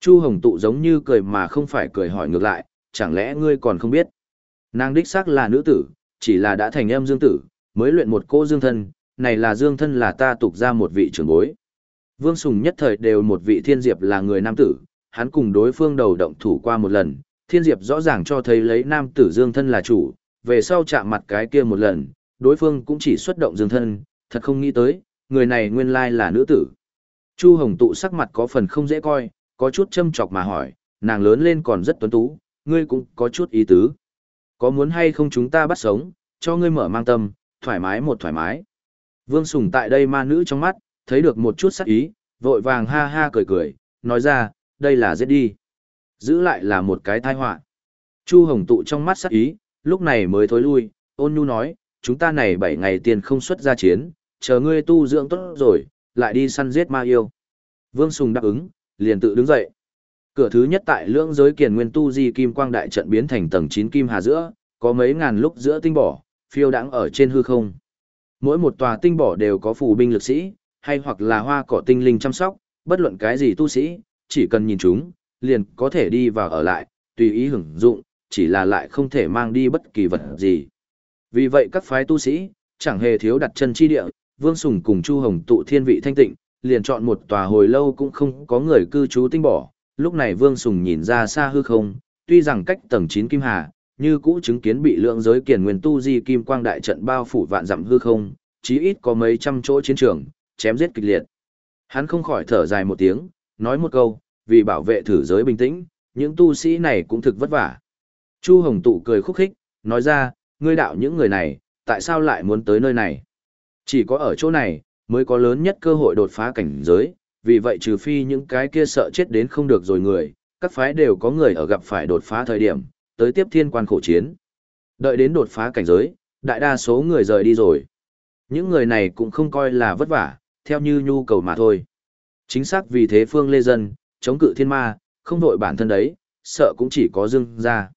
Chu Hồng Tụ giống như cười mà không phải cười hỏi ngược lại, chẳng lẽ ngươi còn không biết? Nàng đích xác là nữ tử, chỉ là đã thành em dương tử, mới luyện một cô dương thân, này là dương thân là ta tục ra một vị trưởng bối. Vương Sùng nhất thời đều một vị thiên diệp là người nam tử, hắn cùng đối phương đầu động thủ qua một lần, thiên diệp rõ ràng cho thấy lấy nam tử dương thân là chủ, về sau chạm mặt cái kia một lần, đối phương cũng chỉ xuất động dương thân, thật không nghĩ tới, người này nguyên lai là nữ tử. Chu Hồng tụ sắc mặt có phần không dễ coi, có chút châm chọc mà hỏi, nàng lớn lên còn rất tuấn tú, ngươi cũng có chút ý tứ. Có muốn hay không chúng ta bắt sống, cho ngươi mở mang tâm, thoải mái một thoải mái. Vương Sùng tại đây ma nữ trong mắt, thấy được một chút sắc ý, vội vàng ha ha cười cười, nói ra, đây là giết đi. Giữ lại là một cái tai họa. Chu Hồng tụ trong mắt sắc ý, lúc này mới thối lui, ôn nhu nói, chúng ta này 7 ngày tiền không xuất ra chiến, chờ ngươi tu dưỡng tốt rồi, lại đi săn giết ma yêu. Vương Sùng đáp ứng, liền tự đứng dậy. Cửa thứ nhất tại lưỡng giới kiền nguyên tu di kim quang đại trận biến thành tầng 9 kim hà giữa, có mấy ngàn lúc giữa tinh bỏ, phiêu đãng ở trên hư không. Mỗi một tòa tinh bỏ đều có phù binh lực sĩ, hay hoặc là hoa cỏ tinh linh chăm sóc, bất luận cái gì tu sĩ, chỉ cần nhìn chúng, liền có thể đi vào ở lại, tùy ý hưởng dụng, chỉ là lại không thể mang đi bất kỳ vật gì. Vì vậy các phái tu sĩ, chẳng hề thiếu đặt chân chi địa, Vương Sùng cùng Chu Hồng tụ thiên vị thanh tịnh, liền chọn một tòa hồi lâu cũng không có người cư trú tinh bỏ. Lúc này Vương Sùng nhìn ra xa hư không, tuy rằng cách tầng 9 kim hà, như cũ chứng kiến bị lượng giới kiền nguyên tu di kim quang đại trận bao phủ vạn dặm hư không, chí ít có mấy trăm chỗ chiến trường, chém giết kịch liệt. Hắn không khỏi thở dài một tiếng, nói một câu, vì bảo vệ thử giới bình tĩnh, những tu sĩ này cũng thực vất vả. Chu Hồng Tụ cười khúc khích, nói ra, ngươi đạo những người này, tại sao lại muốn tới nơi này? Chỉ có ở chỗ này, mới có lớn nhất cơ hội đột phá cảnh giới, vì vậy trừ phi những cái kia sợ chết đến không được rồi người, các phái đều có người ở gặp phải đột phá thời điểm, tới tiếp thiên quan khổ chiến. Đợi đến đột phá cảnh giới, đại đa số người rời đi rồi. Những người này cũng không coi là vất vả, theo như nhu cầu mà thôi. Chính xác vì thế phương lê dân, chống cự thiên ma, không đội bản thân đấy, sợ cũng chỉ có dương gia.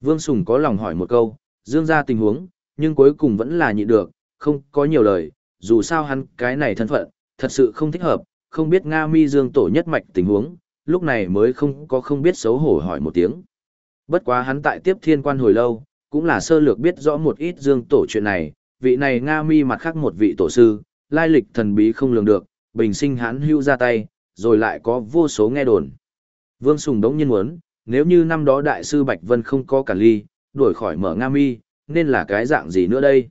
Vương Sùng có lòng hỏi một câu, dương gia tình huống, nhưng cuối cùng vẫn là nhịn được, không có nhiều lời, dù sao hắn cái này thân phận, thật sự không thích hợp, không biết Nga mi dương tổ nhất mạch tình huống, lúc này mới không có không biết xấu hổ hỏi một tiếng. Bất quá hắn tại tiếp thiên quan hồi lâu, cũng là sơ lược biết rõ một ít dương tổ chuyện này, vị này Nga mi mặt khác một vị tổ sư, lai lịch thần bí không lường được, bình sinh hắn hưu ra tay, rồi lại có vô số nghe đồn. Vương Sùng đống nhiên muốn, nếu như năm đó đại sư Bạch Vân không có cả ly, đuổi khỏi mở Nga mi, nên là cái dạng gì nữa đây?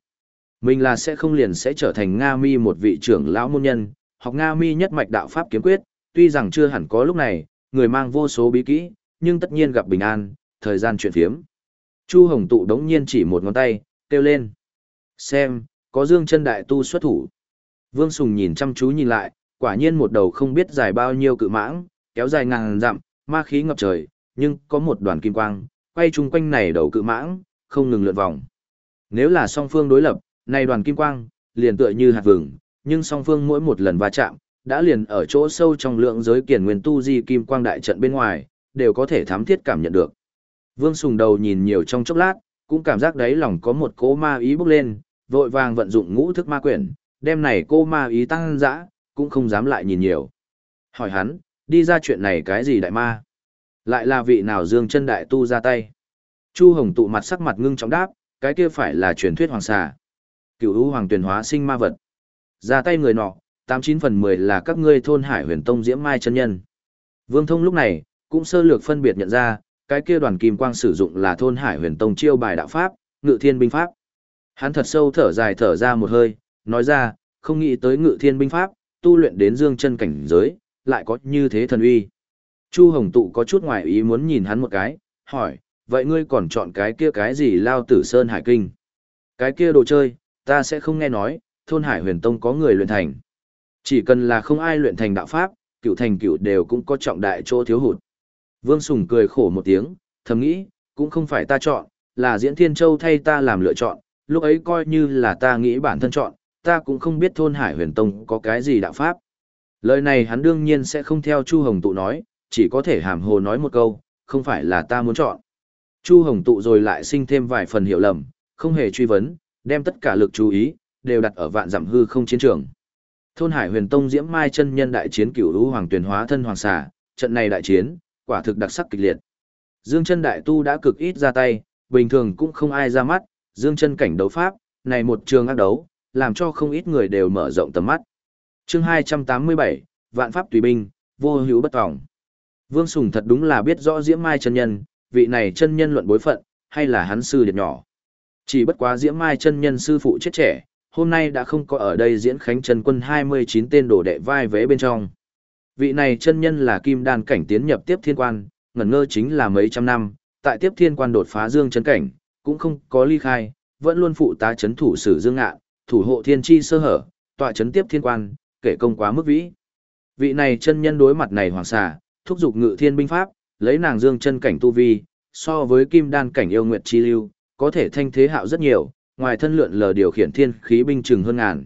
Mình là sẽ không liền sẽ trở thành Nga mi một vị trưởng lão môn nhân, học Nga mi nhất mạch đạo pháp kiếm quyết, tuy rằng chưa hẳn có lúc này, người mang vô số bí kỹ, nhưng tất nhiên gặp bình an, thời gian chuyển phiếm. Chu Hồng tụ đống nhiên chỉ một ngón tay, kêu lên. Xem, có dương chân đại tu xuất thủ. Vương Sùng nhìn chăm chú nhìn lại, quả nhiên một đầu không biết dài bao nhiêu cự mãng, kéo dài ngàn dặm, ma khí ngập trời, nhưng có một đoàn kim quang, quay chung quanh này đầu cự mãng, không ngừng lượn vòng. Nếu là song phương đối lập, này đoàn kim quang, liền tựa như hạt vừng, nhưng song phương mỗi một lần va chạm, đã liền ở chỗ sâu trong lượng giới kiền nguyên tu di kim quang đại trận bên ngoài, đều có thể thám thiết cảm nhận được. Vương Sùng đầu nhìn nhiều trong chốc lát, cũng cảm giác đấy lòng có một cỗ ma ý bốc lên, vội vàng vận dụng ngũ thức ma quyển, đem này cô ma ý tăng dã, cũng không dám lại nhìn nhiều. Hỏi hắn, đi ra chuyện này cái gì đại ma? Lại là vị nào dương chân đại tu ra tay? Chu Hồng tụ mặt sắc mặt ngưng trọng đáp, cái kia phải là truyền thuyết hoàng xà. Cựu hữu hoàng tuyển hóa sinh ma vật. Ra tay người nọ, tám chín phần mười là các ngươi thôn hải huyền tông diễm mai chân nhân. Vương Thông lúc này, cũng sơ lược phân biệt nhận ra, cái kia đoàn kim quang sử dụng là thôn hải huyền tông chiêu bài đạo pháp, ngự thiên binh pháp. Hắn thật sâu thở dài thở ra một hơi, nói ra, không nghĩ tới ngự thiên binh pháp, tu luyện đến dương chân cảnh giới, lại có như thế thần uy. Chu Hồng Tụ có chút ngoài ý muốn nhìn hắn một cái, hỏi, vậy ngươi còn chọn cái kia cái gì lao tử sơn hải kinh? Cái kia đồ chơi, ta sẽ không nghe nói, thôn hải huyền tông có người luyện thành. Chỉ cần là không ai luyện thành đạo pháp, cựu thành cựu đều cũng có trọng đại chỗ thiếu hụt. Vương Sùng cười khổ một tiếng, thầm nghĩ, cũng không phải ta chọn, là diễn thiên châu thay ta làm lựa chọn, lúc ấy coi như là ta nghĩ bản thân chọn, ta cũng không biết thôn hải huyền tông có cái gì đạo pháp. Lời này hắn đương nhiên sẽ không theo Chu Hồng Tụ nói, chỉ có thể hàm hồ nói một câu, không phải là ta muốn chọn. Chu Hồng Tụ rồi lại sinh thêm vài phần hiểu lầm, không hề truy vấn, đem tất cả lực chú ý, đều đặt ở vạn dặm hư không chiến trường. Thôn Hải Huyền Tông Diễm Mai chân nhân đại chiến cửu lũ hoàng tuyển hóa thân hoàng xà, trận này đại chiến, quả thực đặc sắc kịch liệt. Dương chân đại tu đã cực ít ra tay, bình thường cũng không ai ra mắt, dương chân cảnh đấu pháp, này một trường ác đấu, làm cho không ít người đều mở rộng tầm mắt. Chương 287, Vạn pháp tùy binh, vô hữu bất tòng. Vương Sùng thật đúng là biết rõ Diễm Mai chân nhân, vị này chân nhân luận bối phận, hay là hắn sư điệt nhỏ. Chỉ bất quá Diễm Mai chân nhân sư phụ chết trẻ, hôm nay đã không có ở đây diễn khánh chân quân 29 tên đồ đệ vai vế bên trong. Vị này chân nhân là kim đan cảnh tiến nhập tiếp thiên quan, ngẩn ngơ chính là mấy trăm năm, tại tiếp thiên quan đột phá dương chân cảnh, cũng không có ly khai, vẫn luôn phụ tá chấn thủ sử dương ngạ, thủ hộ thiên chi sơ hở, tọa chấn tiếp thiên quan, kể công quá mức vĩ. Vị này chân nhân đối mặt này hoàng xà, thúc giục ngự thiên binh pháp, lấy nàng dương chân cảnh tu vi, so với kim đan cảnh yêu nguyệt chi lưu, có thể thanh thế hạo rất nhiều, ngoài thân lượn lờ điều khiển thiên khí binh chừng hơn ngàn.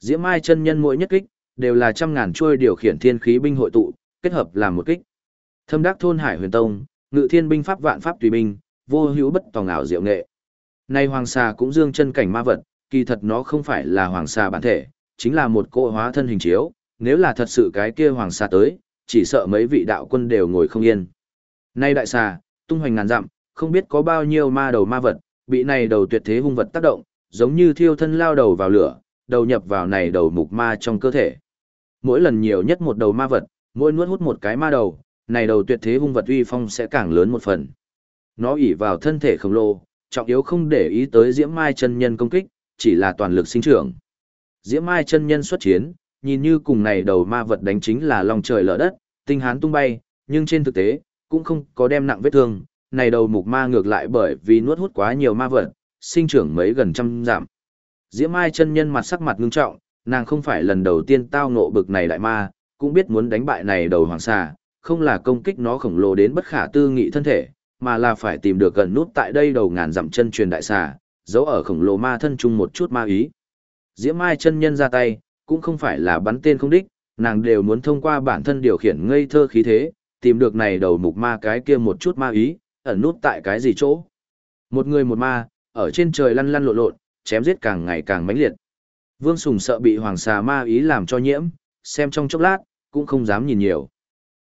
Diễm Mai chân nhân mỗi nhất kích, đều là trăm ngàn chuôi điều khiển thiên khí binh hội tụ, kết hợp làm một kích. Thâm đắc thôn Hải Huyền Tông, ngự thiên binh pháp vạn pháp tùy binh, vô hữu bất tòng ảo diệu nghệ. Nay hoàng xà cũng dương chân cảnh ma vật, kỳ thật nó không phải là hoàng xà bản thể, chính là một cỗ hóa thân hình chiếu, nếu là thật sự cái kia hoàng xà tới, chỉ sợ mấy vị đạo quân đều ngồi không yên. Nay đại xà, tung hoành ngàn dặm, không biết có bao nhiêu ma đầu ma vật, bị này đầu tuyệt thế hung vật tác động, giống như thiêu thân lao đầu vào lửa, đầu nhập vào này đầu mục ma trong cơ thể. Mỗi lần nhiều nhất một đầu ma vật, mỗi nuốt hút một cái ma đầu, này đầu tuyệt thế hung vật uy phong sẽ càng lớn một phần. Nó ỉ vào thân thể khổng lồ, trọng yếu không để ý tới Diễm Mai chân nhân công kích, chỉ là toàn lực sinh trưởng. Diễm Mai chân nhân xuất chiến, nhìn như cùng này đầu ma vật đánh chính là lòng trời lở đất, tinh hán tung bay, nhưng trên thực tế, cũng không có đem nặng vết thương, này đầu mục ma ngược lại bởi vì nuốt hút quá nhiều ma vật, sinh trưởng mấy gần trăm giảm. Diễm Mai chân nhân mặt sắc mặt ngưng trọng, nàng không phải lần đầu tiên tao ngộ bực này đại ma, cũng biết muốn đánh bại này đầu hoàng xà, không là công kích nó khổng lồ đến bất khả tư nghị thân thể, mà là phải tìm được gần nút tại đây đầu ngàn dặm chân truyền đại xà, giấu ở khổng lồ ma thân chung một chút ma ý. Diễm Mai chân nhân ra tay, cũng không phải là bắn tên không đích, nàng đều muốn thông qua bản thân điều khiển ngây thơ khí thế, tìm được này đầu mục ma cái kia một chút ma ý, ẩn nút tại cái gì chỗ. Một người một ma, ở trên trời lăn lăn lộn lộn, chém giết càng ngày càng mãnh liệt. Vương Sùng sợ bị hoàng xà ma ý làm cho nhiễm, xem trong chốc lát, cũng không dám nhìn nhiều.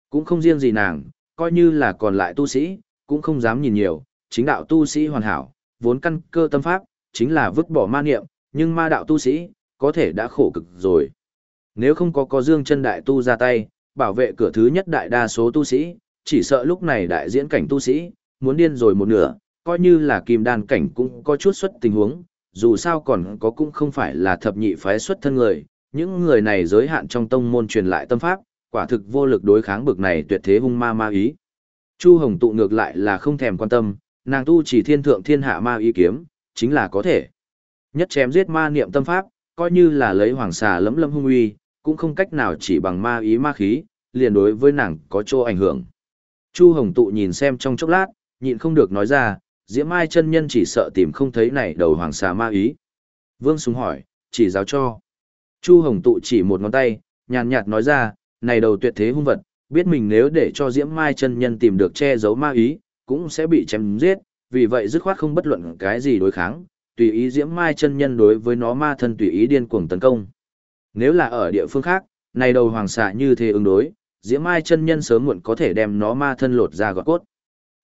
Cũng không riêng gì nàng, coi như là còn lại tu sĩ, cũng không dám nhìn nhiều, chính đạo tu sĩ hoàn hảo, vốn căn cơ tâm pháp, chính là vứt bỏ ma niệm, nhưng ma đạo tu sĩ, có thể đã khổ cực rồi. Nếu không có có dương chân đại tu ra tay, bảo vệ cửa thứ nhất đại đa số tu sĩ, chỉ sợ lúc này đại diễn cảnh tu sĩ, muốn điên rồi một nửa, coi như là kim đan cảnh cũng có chút xuất tình huống, dù sao còn có cũng không phải là thập nhị phái xuất thân người, những người này giới hạn trong tông môn truyền lại tâm pháp, quả thực vô lực đối kháng bực này tuyệt thế hung ma ma ý. Chu Hồng tụ ngược lại là không thèm quan tâm, nàng tu chỉ thiên thượng thiên hạ ma ý kiếm, chính là có thể. Nhất chém giết ma niệm tâm pháp, coi như là lấy hoàng xà lấm lâm hung uy, cũng không cách nào chỉ bằng ma ý ma khí, liền đối với nàng có chỗ ảnh hưởng. Chu Hồng tụ nhìn xem trong chốc lát, nhịn không được nói ra, Diễm Mai chân nhân chỉ sợ tìm không thấy này đầu hoàng xà ma ý. Vương Súng hỏi, chỉ giáo cho. Chu Hồng tụ chỉ một ngón tay, nhàn nhạt nói ra, này đầu tuyệt thế hung vật, biết mình nếu để cho Diễm Mai chân nhân tìm được che giấu ma ý, cũng sẽ bị chém giết, vì vậy dứt khoát không bất luận cái gì đối kháng, tùy ý Diễm Mai chân nhân đối với nó ma thân tùy ý điên cuồng tấn công. Nếu là ở địa phương khác, này đầu hoàng xà như thế ứng đối, Diễm Mai chân nhân sớm muộn có thể đem nó ma thân lột ra gọt cốt.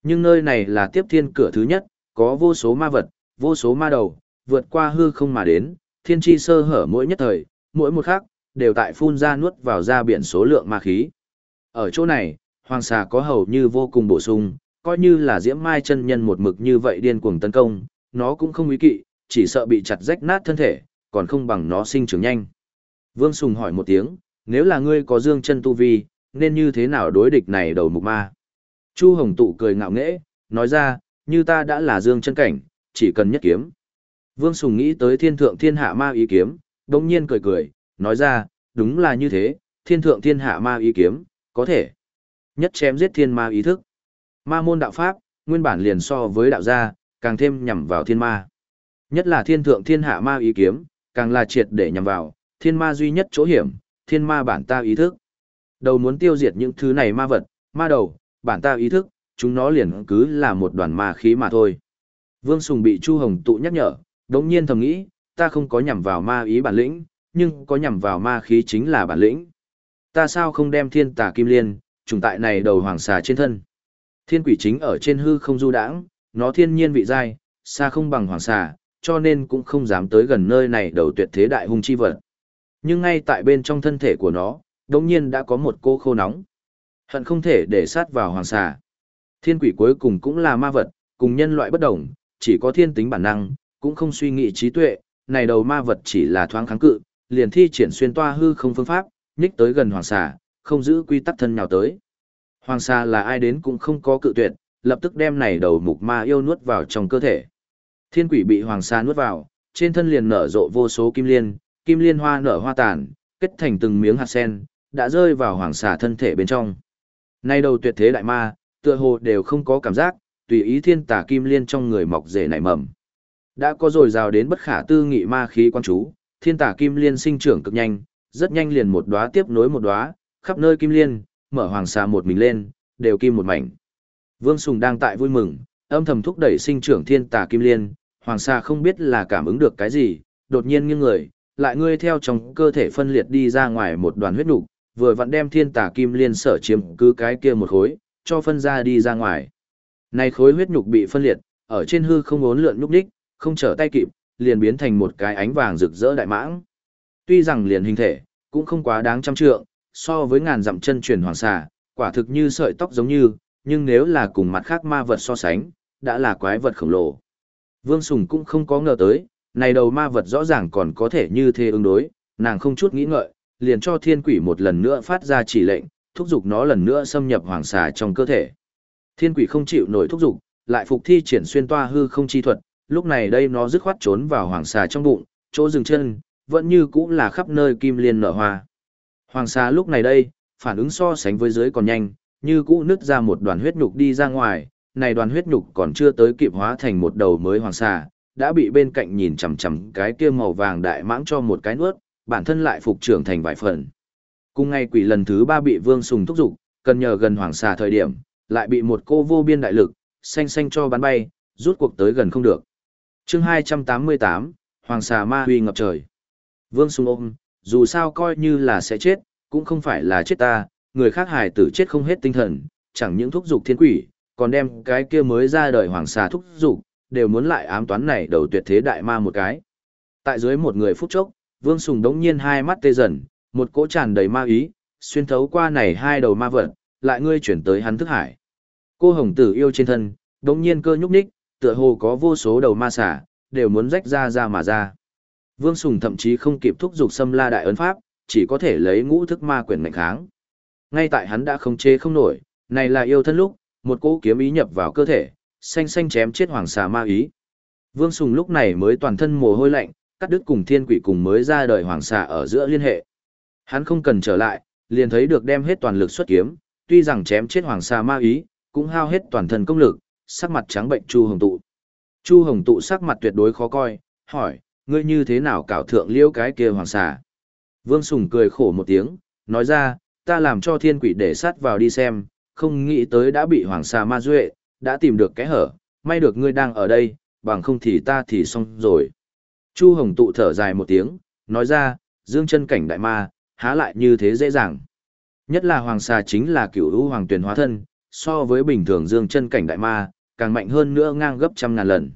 Nhưng nơi này là tiếp thiên cửa thứ nhất, có vô số ma vật, vô số ma đầu, vượt qua hư không mà đến, thiên chi sơ hở mỗi nhất thời, mỗi một khắc, đều tại phun ra nuốt vào ra biển số lượng ma khí. Ở chỗ này, hoàng xà có hầu như vô cùng bổ sung, coi như là diễm mai chân nhân một mực như vậy điên cuồng tấn công, nó cũng không ý kỵ, chỉ sợ bị chặt rách nát thân thể, còn không bằng nó sinh trưởng nhanh. Vương Sùng hỏi một tiếng, nếu là ngươi có dương chân tu vi, nên như thế nào đối địch này đầu mục ma? Chu Hồng Tụ cười ngạo nghễ, nói ra, như ta đã là dương chân cảnh, chỉ cần nhất kiếm. Vương Sùng nghĩ tới thiên thượng thiên hạ ma ý kiếm, đồng nhiên cười cười, nói ra, đúng là như thế, thiên thượng thiên hạ ma ý kiếm, có thể. Nhất chém giết thiên ma ý thức. Ma môn đạo pháp, nguyên bản liền so với đạo gia, càng thêm nhằm vào thiên ma. Nhất là thiên thượng thiên hạ ma ý kiếm, càng là triệt để nhằm vào, thiên ma duy nhất chỗ hiểm, thiên ma bản ta ý thức. Đầu muốn tiêu diệt những thứ này ma vật, ma đầu, bản ta ý thức, chúng nó liền cứ là một đoàn ma khí mà thôi. Vương Sùng bị Chu Hồng tụ nhắc nhở, đống nhiên thầm nghĩ, ta không có nhằm vào ma ý bản lĩnh, nhưng có nhằm vào ma khí chính là bản lĩnh. Ta sao không đem thiên tà kim liên, trùng tại này đầu hoàng xà trên thân. Thiên quỷ chính ở trên hư không du đãng, nó thiên nhiên vị dai, xa không bằng hoàng xà, cho nên cũng không dám tới gần nơi này đầu tuyệt thế đại hung chi vật. Nhưng ngay tại bên trong thân thể của nó, đống nhiên đã có một cô khô nóng. Hận không thể để sát vào hoàng xà. Thiên quỷ cuối cùng cũng là ma vật, cùng nhân loại bất đồng, chỉ có thiên tính bản năng, cũng không suy nghĩ trí tuệ, này đầu ma vật chỉ là thoáng kháng cự, liền thi triển xuyên toa hư không phương pháp, nhích tới gần hoàng xà, không giữ quy tắc thân nhào tới. Hoàng xà là ai đến cũng không có cự tuyệt, lập tức đem này đầu mục ma yêu nuốt vào trong cơ thể. Thiên quỷ bị hoàng xà nuốt vào, trên thân liền nở rộ vô số kim liên, kim liên hoa nở hoa tàn, kết thành từng miếng hạt sen, đã rơi vào hoàng xà thân thể bên trong. Nay đầu tuyệt thế đại ma, tựa hồ đều không có cảm giác, tùy ý thiên tà kim liên trong người mọc rể nảy mầm. Đã có rồi rào đến bất khả tư nghị ma khí quan chú, thiên tà kim liên sinh trưởng cực nhanh, rất nhanh liền một đóa tiếp nối một đóa, khắp nơi kim liên, mở hoàng xà một mình lên, đều kim một mảnh. Vương Sùng đang tại vui mừng, âm thầm thúc đẩy sinh trưởng thiên tà kim liên, hoàng xà không biết là cảm ứng được cái gì, đột nhiên nghiêng người, lại ngươi theo trong cơ thể phân liệt đi ra ngoài một đoàn huyết nục, vừa vặn đem thiên tà kim liên sở chiếm cứ cái kia một khối, cho phân ra đi ra ngoài. Này khối huyết nhục bị phân liệt, ở trên hư không ốn lượn nhúc đích, không trở tay kịp, liền biến thành một cái ánh vàng rực rỡ đại mãng. Tuy rằng liền hình thể, cũng không quá đáng trăm trượng, so với ngàn dặm chân truyền hoàng xà, quả thực như sợi tóc giống như, nhưng nếu là cùng mặt khác ma vật so sánh, đã là quái vật khổng lồ. Vương Sùng cũng không có ngờ tới, này đầu ma vật rõ ràng còn có thể như thế ứng đối, nàng không chút nghĩ ngợi, liền cho thiên quỷ một lần nữa phát ra chỉ lệnh, thúc giục nó lần nữa xâm nhập hoàng xà trong cơ thể. Thiên quỷ không chịu nổi thúc giục, lại phục thi triển xuyên toa hư không chi thuật, lúc này đây nó dứt khoát trốn vào hoàng xà trong bụng, chỗ dừng chân, vẫn như cũ là khắp nơi kim liên nở hoa. Hoàng xà lúc này đây, phản ứng so sánh với dưới còn nhanh, như cũ nứt ra một đoàn huyết nhục đi ra ngoài, này đoàn huyết nhục còn chưa tới kịp hóa thành một đầu mới hoàng xà, đã bị bên cạnh nhìn chằm chằm cái kia màu vàng đại mãng cho một cái nuốt, bản thân lại phục trưởng thành vài phần. Cùng ngay quỷ lần thứ ba bị Vương Sùng thúc giục, cần nhờ gần hoàng xà thời điểm, lại bị một cô vô biên đại lực, xanh xanh cho bắn bay, rút cuộc tới gần không được. chương 288, Hoàng xà ma huy ngập trời. Vương Sùng ôm, dù sao coi như là sẽ chết, cũng không phải là chết ta, người khác hài tử chết không hết tinh thần, chẳng những thúc dục thiên quỷ, còn đem cái kia mới ra đời hoàng xà thúc dục, đều muốn lại ám toán này đầu tuyệt thế đại ma một cái. Tại dưới một người phút chốc, Vương Sùng đống nhiên hai mắt tê dần, một cỗ tràn đầy ma ý, xuyên thấu qua này hai đầu ma vật, lại ngươi chuyển tới hắn thức hải. Cô hồng tử yêu trên thân, đống nhiên cơ nhúc nhích, tựa hồ có vô số đầu ma xả, đều muốn rách ra ra mà ra. Vương Sùng thậm chí không kịp thúc giục xâm la đại ấn pháp, chỉ có thể lấy ngũ thức ma quyền mạnh kháng. Ngay tại hắn đã không chế không nổi, này là yêu thân lúc, một cỗ kiếm ý nhập vào cơ thể, xanh xanh chém chết hoàng xà ma ý. Vương Sùng lúc này mới toàn thân mồ hôi lạnh, cắt đứt cùng thiên quỷ cùng mới ra đời hoàng xà ở giữa liên hệ. Hắn không cần trở lại, liền thấy được đem hết toàn lực xuất kiếm, tuy rằng chém chết hoàng xà ma ý, cũng hao hết toàn thân công lực, sắc mặt trắng bệnh Chu Hồng Tụ. Chu Hồng Tụ sắc mặt tuyệt đối khó coi, hỏi, ngươi như thế nào cảo thượng liêu cái kia hoàng xà? Vương Sùng cười khổ một tiếng, nói ra, ta làm cho thiên quỷ để sát vào đi xem, không nghĩ tới đã bị hoàng xà ma duệ, đã tìm được cái hở, may được ngươi đang ở đây, bằng không thì ta thì xong rồi. Chu Hồng tụ thở dài một tiếng, nói ra, dương chân cảnh đại ma, há lại như thế dễ dàng. Nhất là hoàng xà chính là cửu u hoàng tuyển hóa thân, so với bình thường dương chân cảnh đại ma, càng mạnh hơn nữa ngang gấp trăm ngàn lần.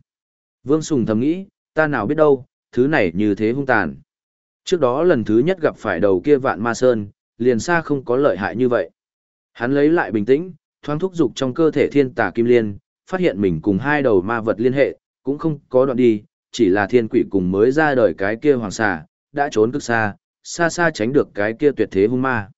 Vương Sùng thầm nghĩ, ta nào biết đâu, thứ này như thế hung tàn. Trước đó lần thứ nhất gặp phải đầu kia vạn ma sơn, liền xa không có lợi hại như vậy. Hắn lấy lại bình tĩnh, thoáng thúc dục trong cơ thể thiên tà kim liên, phát hiện mình cùng hai đầu ma vật liên hệ, cũng không có đoạn đi, chỉ là thiên quỷ cùng mới ra đời cái kia hoàng xà, đã trốn cực xa, xa xa tránh được cái kia tuyệt thế hung ma.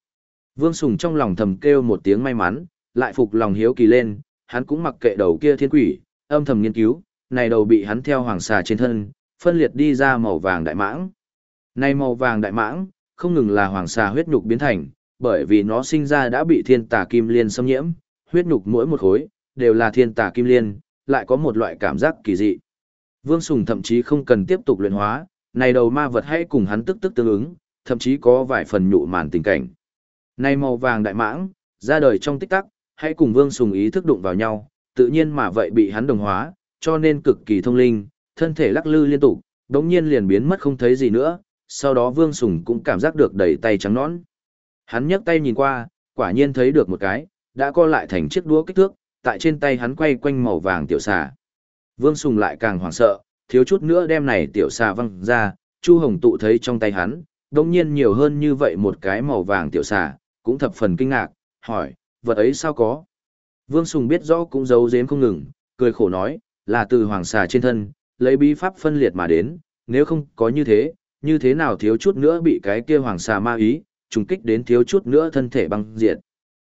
Vương Sùng trong lòng thầm kêu một tiếng may mắn, lại phục lòng hiếu kỳ lên, hắn cũng mặc kệ đầu kia thiên quỷ, âm thầm nghiên cứu, này đầu bị hắn theo hoàng xà trên thân, phân liệt đi ra màu vàng đại mãng. Này màu vàng đại mãng, không ngừng là hoàng xà huyết nhục biến thành, bởi vì nó sinh ra đã bị thiên tà kim liên xâm nhiễm, huyết nhục mỗi một khối, đều là thiên tà kim liên, lại có một loại cảm giác kỳ dị. Vương Sùng thậm chí không cần tiếp tục luyện hóa, này đầu ma vật hãy cùng hắn tức tức tương ứng, thậm chí có vài phần nhụ màn tình cảnh. Này màu vàng đại mãng, ra đời trong tích tắc, hãy cùng Vương Sùng ý thức đụng vào nhau, tự nhiên mà vậy bị hắn đồng hóa, cho nên cực kỳ thông linh, thân thể lắc lư liên tục, đống nhiên liền biến mất không thấy gì nữa, sau đó Vương Sùng cũng cảm giác được đầy tay trắng nõn. Hắn nhấc tay nhìn qua, quả nhiên thấy được một cái, đã co lại thành chiếc đũa kích thước, tại trên tay hắn quay quanh màu vàng tiểu xà. Vương Sùng lại càng hoảng sợ, thiếu chút nữa đem này tiểu xà văng ra, Chu Hồng tụ thấy trong tay hắn, đồng nhiên nhiều hơn như vậy một cái màu vàng tiểu xà, cũng thập phần kinh ngạc, hỏi, vật ấy sao có? Vương Sùng biết rõ cũng giấu giếm không ngừng, cười khổ nói, là từ hoàng xà trên thân, lấy bí pháp phân liệt mà đến, nếu không có như thế, như thế nào thiếu chút nữa bị cái kia hoàng xà ma ý, trùng kích đến thiếu chút nữa thân thể băng diệt.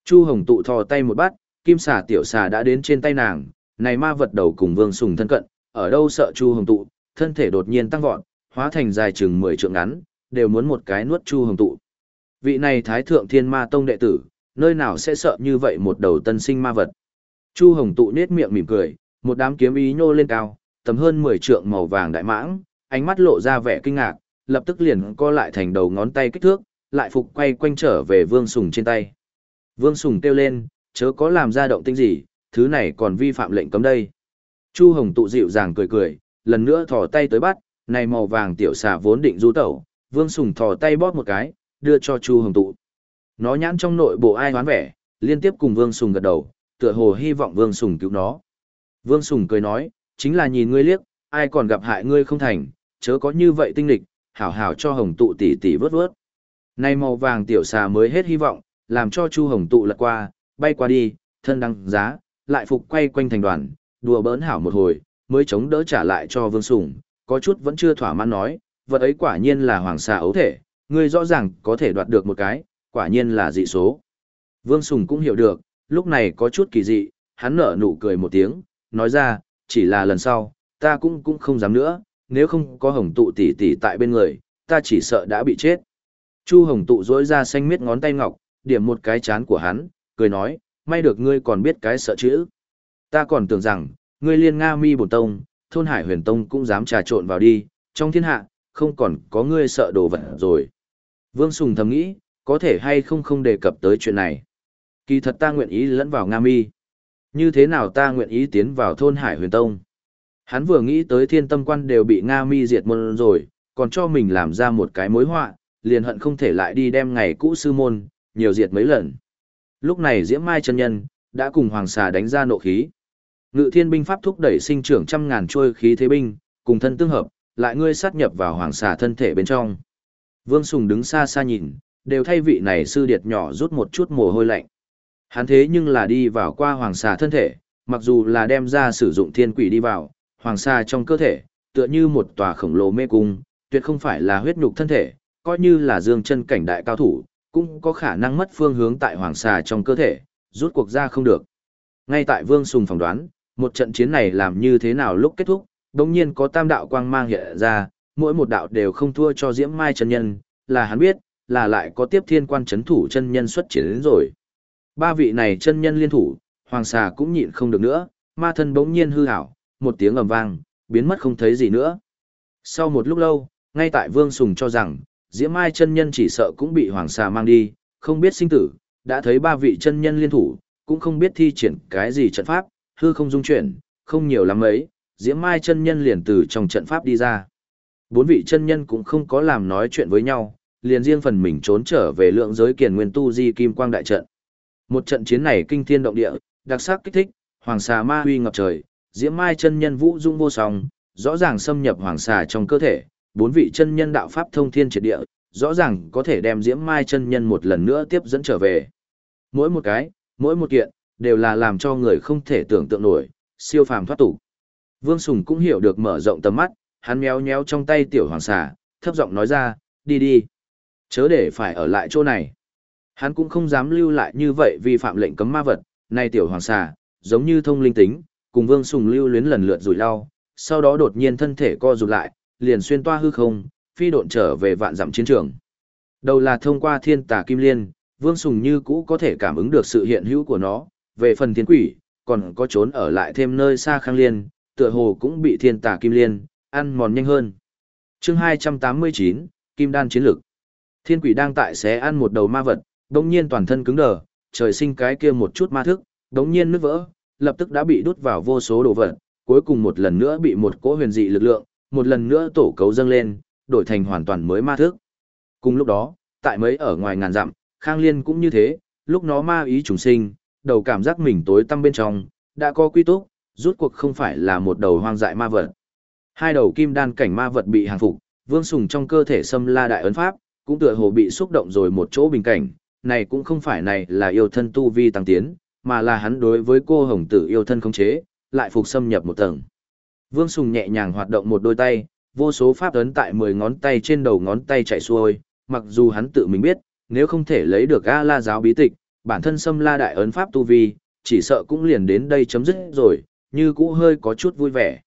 Chu Hồng tụ thò tay một bát, kim xà tiểu xà đã đến trên tay nàng, này ma vật đầu cùng Vương Sùng thân cận, ở đâu sợ Chu Hồng tụ, thân thể đột nhiên tăng vọt, hóa thành dài chừng 10 trượng ngắn, đều muốn một cái nuốt Chu Hồng tụ. Vị này Thái thượng Thiên Ma tông đệ tử, nơi nào sẽ sợ như vậy một đầu tân sinh ma vật. Chu Hồng tụ nết miệng mỉm cười, một đám kiếm ý nhô lên cao, tầm hơn 10 trượng màu vàng đại mãng, ánh mắt lộ ra vẻ kinh ngạc, lập tức liền co lại thành đầu ngón tay kích thước, lại phục quay quanh trở về Vương Sùng trên tay. Vương Sùng kêu lên, chớ có làm ra động tĩnh gì, thứ này còn vi phạm lệnh cấm đây. Chu Hồng tụ dịu dàng cười cười, lần nữa thò tay tới bắt, này màu vàng tiểu xà vốn định du tẩu, Vương Sùng thò tay bóp một cái, đưa cho Chu Hồng tụ. Nó nhãn trong nội bộ ai hoán vẻ, liên tiếp cùng Vương Sùng gật đầu, tựa hồ hy vọng Vương Sùng cứu nó. Vương Sùng cười nói, chính là nhìn ngươi liếc, ai còn gặp hại ngươi không thành, chớ có như vậy tinh lịch, hảo hảo cho hồng tụ tỷ tỷ vớt vớt. Nay màu vàng tiểu xà mới hết hy vọng, làm cho Chu Hồng tụ lật qua, bay qua đi, thân đăng giá, lại phục quay quanh thành đoàn, đùa bỡn hảo một hồi, mới chống đỡ trả lại cho Vương Sùng, có chút vẫn chưa thỏa mãn nói, vật ấy quả nhiên là hoàng xà ấu thể, ngươi rõ ràng có thể đoạt được một cái, quả nhiên là dị số. Vương Sùng cũng hiểu được, lúc này có chút kỳ dị, hắn nở nụ cười một tiếng, nói ra, chỉ là lần sau, ta cũng cũng không dám nữa, nếu không có hồng tụ tỷ tỷ tại bên người, ta chỉ sợ đã bị chết. Chu hồng tụ dối ra xanh miết ngón tay ngọc, điểm một cái chán của hắn, cười nói, may được ngươi còn biết cái sợ chữ. Ta còn tưởng rằng, ngươi liên Nga mi bổn tông, thôn hải huyền tông cũng dám trà trộn vào đi, trong thiên hạ, không còn có ngươi sợ đồ vật rồi. Vương Sùng thầm nghĩ, có thể hay không không đề cập tới chuyện này. Kỳ thật ta nguyện ý lẫn vào Nga mi. Như thế nào ta nguyện ý tiến vào thôn hải huyền tông? Hắn vừa nghĩ tới thiên tâm quan đều bị Nga mi diệt môn rồi, còn cho mình làm ra một cái mối họa, liền hận không thể lại đi đem ngày cũ sư môn, nhiều diệt mấy lần. Lúc này Diễm Mai chân nhân, đã cùng Hoàng xà đánh ra nộ khí. Ngự thiên binh pháp thúc đẩy sinh trưởng trăm ngàn trôi khí thế binh, cùng thân tương hợp, lại ngươi sát nhập vào Hoàng xà thân thể bên trong. Vương Sùng đứng xa xa nhìn, đều thay vị này sư điệt nhỏ rút một chút mồ hôi lạnh. Hắn thế nhưng là đi vào qua Hoàng xà thân thể, mặc dù là đem ra sử dụng thiên quỷ đi vào, Hoàng xà trong cơ thể, tựa như một tòa khổng lồ mê cung, tuyệt không phải là huyết nhục thân thể, coi như là dương chân cảnh đại cao thủ, cũng có khả năng mất phương hướng tại hoàng xà trong cơ thể, rút cuộc ra không được. Ngay tại Vương Sùng phỏng đoán, một trận chiến này làm như thế nào lúc kết thúc, đồng nhiên có tam đạo quang mang hiện ra, mỗi một đạo đều không thua cho Diễm Mai chân nhân, là hắn biết, là lại có tiếp thiên quan chấn thủ chân nhân xuất chiến đến rồi. Ba vị này chân nhân liên thủ, hoàng xà cũng nhịn không được nữa, ma thân bỗng nhiên hư hảo, một tiếng ầm vang, biến mất không thấy gì nữa. Sau một lúc lâu, ngay tại Vương Sùng cho rằng, Diễm Mai chân nhân chỉ sợ cũng bị Hoàng Xà mang đi, không biết sinh tử, đã thấy ba vị chân nhân liên thủ, cũng không biết thi triển cái gì trận pháp, hư không dung chuyển, không nhiều lắm ấy, Diễm Mai chân nhân liền từ trong trận pháp đi ra. Bốn vị chân nhân cũng không có làm nói chuyện với nhau, liền riêng phần mình trốn trở về lượng giới kiền nguyên tu di kim quang đại trận. Một trận chiến này kinh thiên động địa, đặc sắc kích thích, Hoàng Xà ma huy ngập trời, Diễm Mai chân nhân vũ dung vô song, rõ ràng xâm nhập Hoàng Xà trong cơ thể, bốn vị chân nhân đạo pháp thông thiên triệt địa, rõ ràng có thể đem Diễm Mai chân nhân một lần nữa tiếp dẫn trở về. Mỗi một cái, mỗi một kiện, đều là làm cho người không thể tưởng tượng nổi, siêu phàm thoát tục. Vương Sùng cũng hiểu được mở rộng tầm mắt, hắn méo méo trong tay tiểu hoàng xà, thấp giọng nói ra, đi đi. Chớ để phải ở lại chỗ này. Hắn cũng không dám lưu lại như vậy vì phạm lệnh cấm ma vật, này tiểu hoàng xà, giống như thông linh tính, cùng Vương Sùng lưu luyến lần lượt rủi lau, sau đó đột nhiên thân thể co rụt lại, liền xuyên toa hư không, phi độn trở về vạn dặm chiến trường. Đầu là thông qua thiên tà kim liên, Vương Sùng như cũ có thể cảm ứng được sự hiện hữu của nó, về phần thiên quỷ, còn có trốn ở lại thêm nơi xa khang liên, tựa hồ cũng bị thiên tà kim liên, ăn mòn nhanh hơn. chương 289, Kim Đan Chiến Lực Thiên quỷ đang tại xé ăn một đầu ma vật, đồng nhiên toàn thân cứng đờ, trời sinh cái kia một chút ma thức, đồng nhiên nứt vỡ, lập tức đã bị đút vào vô số đồ vật, cuối cùng một lần nữa bị một cỗ huyền dị lực lượng, một lần nữa tổ cấu dâng lên, đổi thành hoàn toàn mới ma thức. Cùng lúc đó, tại mấy ở ngoài ngàn dặm, Khang Liên cũng như thế, lúc nó ma ý trùng sinh, đầu cảm giác mình tối tăm bên trong, đã có quy túc, rút cuộc không phải là một đầu hoang dại ma vật. Hai đầu kim đan cảnh ma vật bị hàng phục, Vương Sùng trong cơ thể xâm la đại ấn pháp, cũng tựa hồ bị xúc động rồi một chỗ bình cảnh, này cũng không phải này là yêu thân tu vi tăng tiến, mà là hắn đối với cô hồng tử yêu thân khống chế, lại phục xâm nhập một tầng. Vương Sùng nhẹ nhàng hoạt động một đôi tay, vô số pháp ấn tại 10 ngón tay trên đầu ngón tay chạy xuôi, mặc dù hắn tự mình biết, nếu không thể lấy được A La giáo bí tịch, bản thân xâm la đại ấn pháp tu vi, chỉ sợ cũng liền đến đây chấm dứt rồi, như cũ hơi có chút vui vẻ.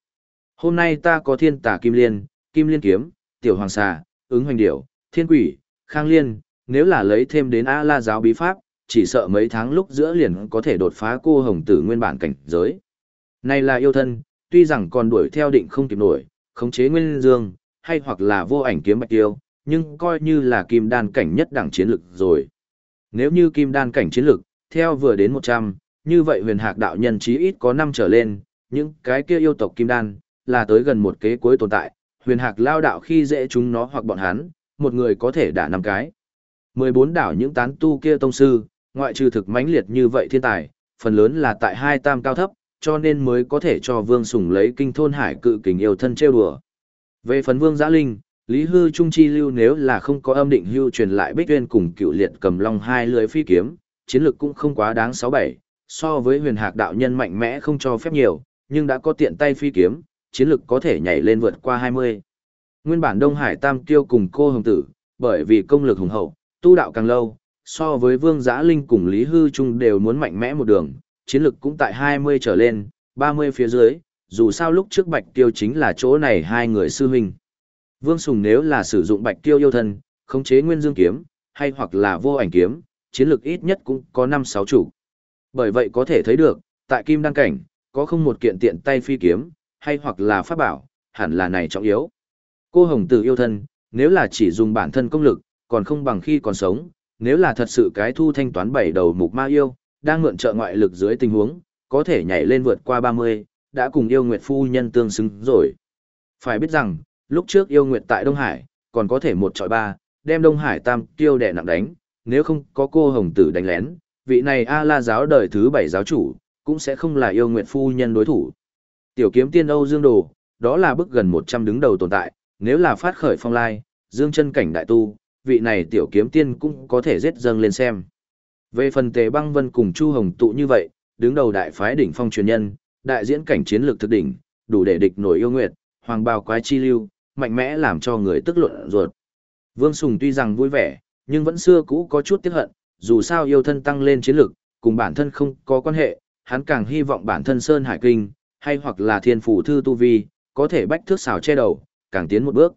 Hôm nay ta có thiên tà kim liên, kim liên kiếm, tiểu hoàng xà, ứng hoành điểu, thiên quỷ, khang liên, nếu là lấy thêm đến A la giáo bí pháp, chỉ sợ mấy tháng lúc giữa liền có thể đột phá cô hồng tử nguyên bản cảnh giới. Này là yêu thân, tuy rằng còn đuổi theo định không kịp nổi, khống chế nguyên dương, hay hoặc là vô ảnh kiếm bạch tiêu, nhưng coi như là kim đan cảnh nhất đẳng chiến lực rồi. Nếu như kim đan cảnh chiến lực, theo vừa đến 100, như vậy huyền hạc đạo nhân chí ít có 5 trở lên, những cái kia yêu tộc kim đan, là tới gần một kế cuối tồn tại, huyền hạc lao đạo khi dễ chúng nó hoặc bọn hắn, một người có thể đả năm cái. 14 đảo những tán tu kia tông sư, ngoại trừ thực mãnh liệt như vậy thiên tài, phần lớn là tại hai tam cao thấp, cho nên mới có thể cho Vương Sùng lấy kinh thôn hải cự kình yêu thân trêu đùa. Về phần Vương Giã Linh, Lý Hư Trung Chi Lưu nếu là không có âm định hưu truyền lại Bích Tuyên cùng cựu liệt cầm long hai lưới phi kiếm, chiến lược cũng không quá đáng 6-7, so với huyền hạc đạo nhân mạnh mẽ không cho phép nhiều, nhưng đã có tiện tay phi kiếm, chiến lược có thể nhảy lên vượt qua 20. Nguyên bản Đông Hải Tam Tiêu cùng cô Hồng Tử, bởi vì công lực hùng hậu, tu đạo càng lâu, so với Vương Giã Linh cùng Lý Hư Trung đều muốn mạnh mẽ một đường, chiến lực cũng tại 20 trở lên, 30 phía dưới, dù sao lúc trước Bạch Tiêu chính là chỗ này hai người sư huynh. Vương Sùng nếu là sử dụng Bạch Tiêu yêu thân, khống chế Nguyên Dương kiếm, hay hoặc là vô ảnh kiếm, chiến lực ít nhất cũng có 5-6 chủ. Bởi vậy có thể thấy được, tại Kim Đăng Cảnh, có không một kiện tiện tay phi kiếm, hay hoặc là pháp bảo, hẳn là này trọng yếu. Cô Hồng Tử yêu thân, nếu là chỉ dùng bản thân công lực, còn không bằng khi còn sống, nếu là thật sự cái thu thanh toán bảy đầu mục ma yêu, đang mượn trợ ngoại lực dưới tình huống, có thể nhảy lên vượt qua 30, đã cùng yêu nguyệt phu nhân tương xứng rồi. Phải biết rằng, lúc trước yêu nguyệt tại Đông Hải, còn có thể một trọi ba, đem Đông Hải tam tiêu đẻ nặng đánh, nếu không có cô hồng tử đánh lén, vị này A-la giáo đời thứ bảy giáo chủ, cũng sẽ không là yêu nguyệt phu nhân đối thủ. Tiểu kiếm tiên Âu Dương Đồ, đó là bức gần 100 đứng đầu tồn tại, nếu là phát khởi phong lai, Dương chân cảnh đại tu, vị này tiểu kiếm tiên cũng có thể giết dâng lên xem. Về phần tề băng vân cùng Chu Hồng tụ như vậy, đứng đầu đại phái đỉnh phong truyền nhân, đại diễn cảnh chiến lược thực đỉnh, đủ để địch nổi yêu nguyệt, hoàng bào quái chi lưu, mạnh mẽ làm cho người tức luận ruột. Vương Sùng tuy rằng vui vẻ, nhưng vẫn xưa cũ có chút tiếc hận, dù sao yêu thân tăng lên chiến lược, cùng bản thân không có quan hệ, hắn càng hy vọng bản thân Sơn Hải Kinh, hay hoặc là thiên phủ thư tu vi, có thể bách thước xào che đầu, càng tiến một bước.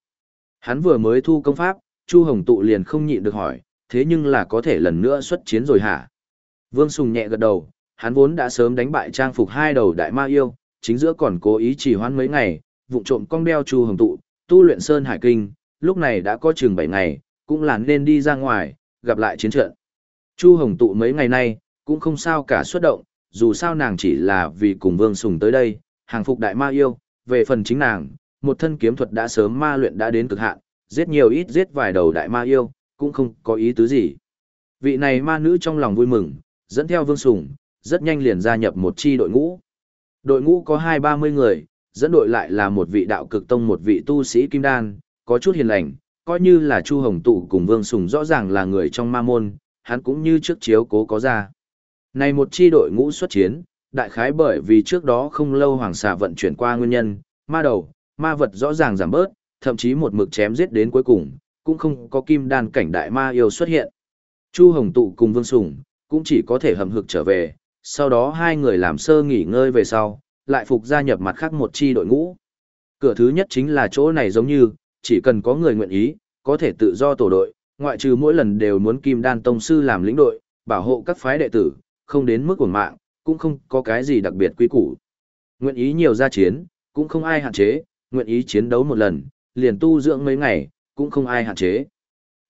Hắn vừa mới thu công pháp, Chu Hồng tụ liền không nhịn được hỏi, thế nhưng là có thể lần nữa xuất chiến rồi hả? Vương Sùng nhẹ gật đầu, hắn vốn đã sớm đánh bại trang phục hai đầu đại ma yêu, chính giữa còn cố ý chỉ hoãn mấy ngày, vụng trộm cong đeo Chu Hồng tụ, tu luyện Sơn Hải Kinh, lúc này đã có chừng 7 ngày, cũng là nên đi ra ngoài, gặp lại chiến trận. Chu Hồng tụ mấy ngày nay, cũng không sao cả xuất động, dù sao nàng chỉ là vì cùng Vương Sùng tới đây, hàng phục đại ma yêu, về phần chính nàng, một thân kiếm thuật đã sớm ma luyện đã đến cực hạn, giết nhiều ít giết vài đầu đại ma yêu, cũng không có ý tứ gì. Vị này ma nữ trong lòng vui mừng, dẫn theo Vương Sùng, rất nhanh liền gia nhập một chi đội ngũ. Đội ngũ có hai ba mươi người, dẫn đội lại là một vị đạo cực tông một vị tu sĩ kim đan, có chút hiền lành, coi như là Chu Hồng Tụ cùng Vương Sùng rõ ràng là người trong ma môn, hắn cũng như trước chiếu cố có ra. Này một chi đội ngũ xuất chiến, đại khái bởi vì trước đó không lâu hoàng xà vận chuyển qua nguyên nhân, ma đầu, ma vật rõ ràng giảm bớt, thậm chí một mực chém giết đến cuối cùng, cũng không có kim đan cảnh đại ma yêu xuất hiện. Chu Hồng Tụ cùng Vương Sùng, cũng chỉ có thể hầm hực trở về, sau đó hai người làm sơ nghỉ ngơi về sau, lại phục gia nhập mặt khác một chi đội ngũ. Cửa thứ nhất chính là chỗ này giống như, chỉ cần có người nguyện ý, có thể tự do tổ đội, ngoại trừ mỗi lần đều muốn kim đan tông sư làm lĩnh đội, bảo hộ các phái đệ tử, không đến mức của mạng, cũng không có cái gì đặc biệt quý củ. Nguyện ý nhiều ra chiến, cũng không ai hạn chế, nguyện ý chiến đấu một lần, liền tu dưỡng mấy ngày, cũng không ai hạn chế.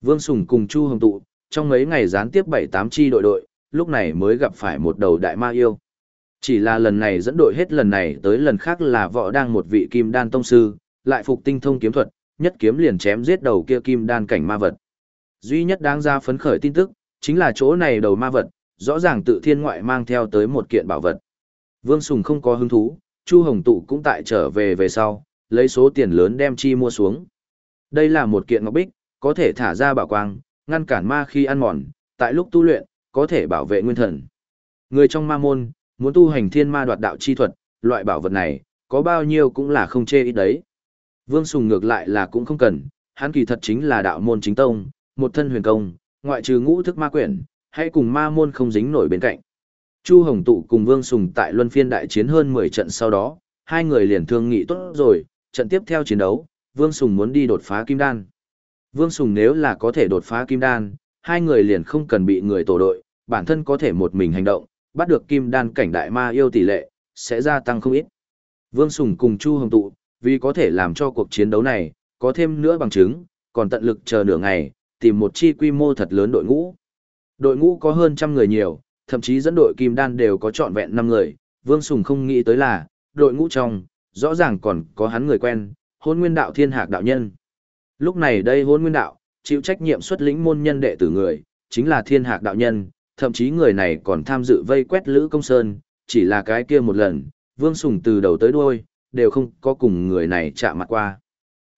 Vương Sùng cùng Chu Hồng Tụ, trong mấy ngày gián tiếp 7-8 chi đội đội, lúc này mới gặp phải một đầu đại ma yêu. Chỉ là lần này dẫn đội hết lần này tới lần khác là võ đang một vị kim đan tông sư, lại phục tinh thông kiếm thuật, nhất kiếm liền chém giết đầu kia kim đan cảnh ma vật. Duy nhất đáng ra phấn khởi tin tức, chính là chỗ này đầu ma vật, rõ ràng tự thiên ngoại mang theo tới một kiện bảo vật. Vương Sùng không có hứng thú, Chu Hồng Tụ cũng tại trở về về sau, lấy số tiền lớn đem chi mua xuống. Đây là một kiện ngọc bích, có thể thả ra bảo quang, ngăn cản ma khi ăn mòn, tại lúc tu luyện, có thể bảo vệ nguyên thần. Người trong ma môn, muốn tu hành thiên ma đoạt đạo chi thuật, loại bảo vật này, có bao nhiêu cũng là không chê ít đấy. Vương Sùng ngược lại là cũng không cần, hắn kỳ thật chính là đạo môn chính tông, một thân huyền công, ngoại trừ ngũ thức ma quyển, hãy cùng ma môn không dính nổi bên cạnh. Chu Hồng Tụ cùng Vương Sùng tại luân phiên đại chiến hơn 10 trận sau đó, hai người liền thương nghị tốt rồi, trận tiếp theo chiến đấu, Vương Sùng muốn đi đột phá kim đan. Vương Sùng nếu là có thể đột phá kim đan, hai người liền không cần bị người tổ đội, bản thân có thể một mình hành động, bắt được kim đan cảnh đại ma yêu tỷ lệ, sẽ gia tăng không ít. Vương Sùng cùng Chu Hồng Tụ, vì có thể làm cho cuộc chiến đấu này, có thêm nữa bằng chứng, còn tận lực chờ nửa ngày, tìm một chi quy mô thật lớn đội ngũ. Đội ngũ có hơn trăm người nhiều, thậm chí dẫn đội kim đan đều có trọn vẹn 5 người, Vương Sùng không nghĩ tới là, đội ngũ trong, rõ ràng còn có hắn người quen, hôn nguyên đạo thiên hạc đạo nhân. Lúc này đây hôn nguyên đạo, chịu trách nhiệm xuất lĩnh môn nhân đệ tử người, chính là thiên hạc đạo nhân, thậm chí người này còn tham dự vây quét Lữ Công Sơn, chỉ là cái kia một lần, Vương Sùng từ đầu tới đuôi, đều không có cùng người này chạm mặt qua.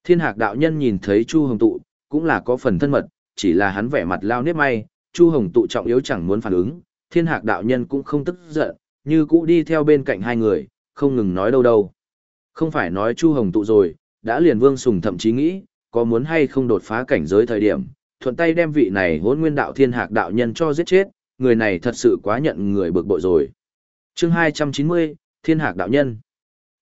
Thiên hạc đạo nhân nhìn thấy Chu Hồng Tụ, cũng là có phần thân mật, chỉ là hắn vẻ mặt lao nếp may, Chu Hồng Tụ trọng yếu chẳng muốn phản ứng, thiên hạc đạo nhân cũng không tức giận, như cũ đi theo bên cạnh hai người, không ngừng nói đâu đâu. Không phải nói Chu Hồng Tụ rồi, đã liền Vương Sùng thậm chí nghĩ, có muốn hay không đột phá cảnh giới thời điểm, thuận tay đem vị này hốn nguyên đạo thiên hạc đạo nhân cho giết chết, người này thật sự quá nhận người bực bội rồi. chương 290, Thiên Hạc Đạo Nhân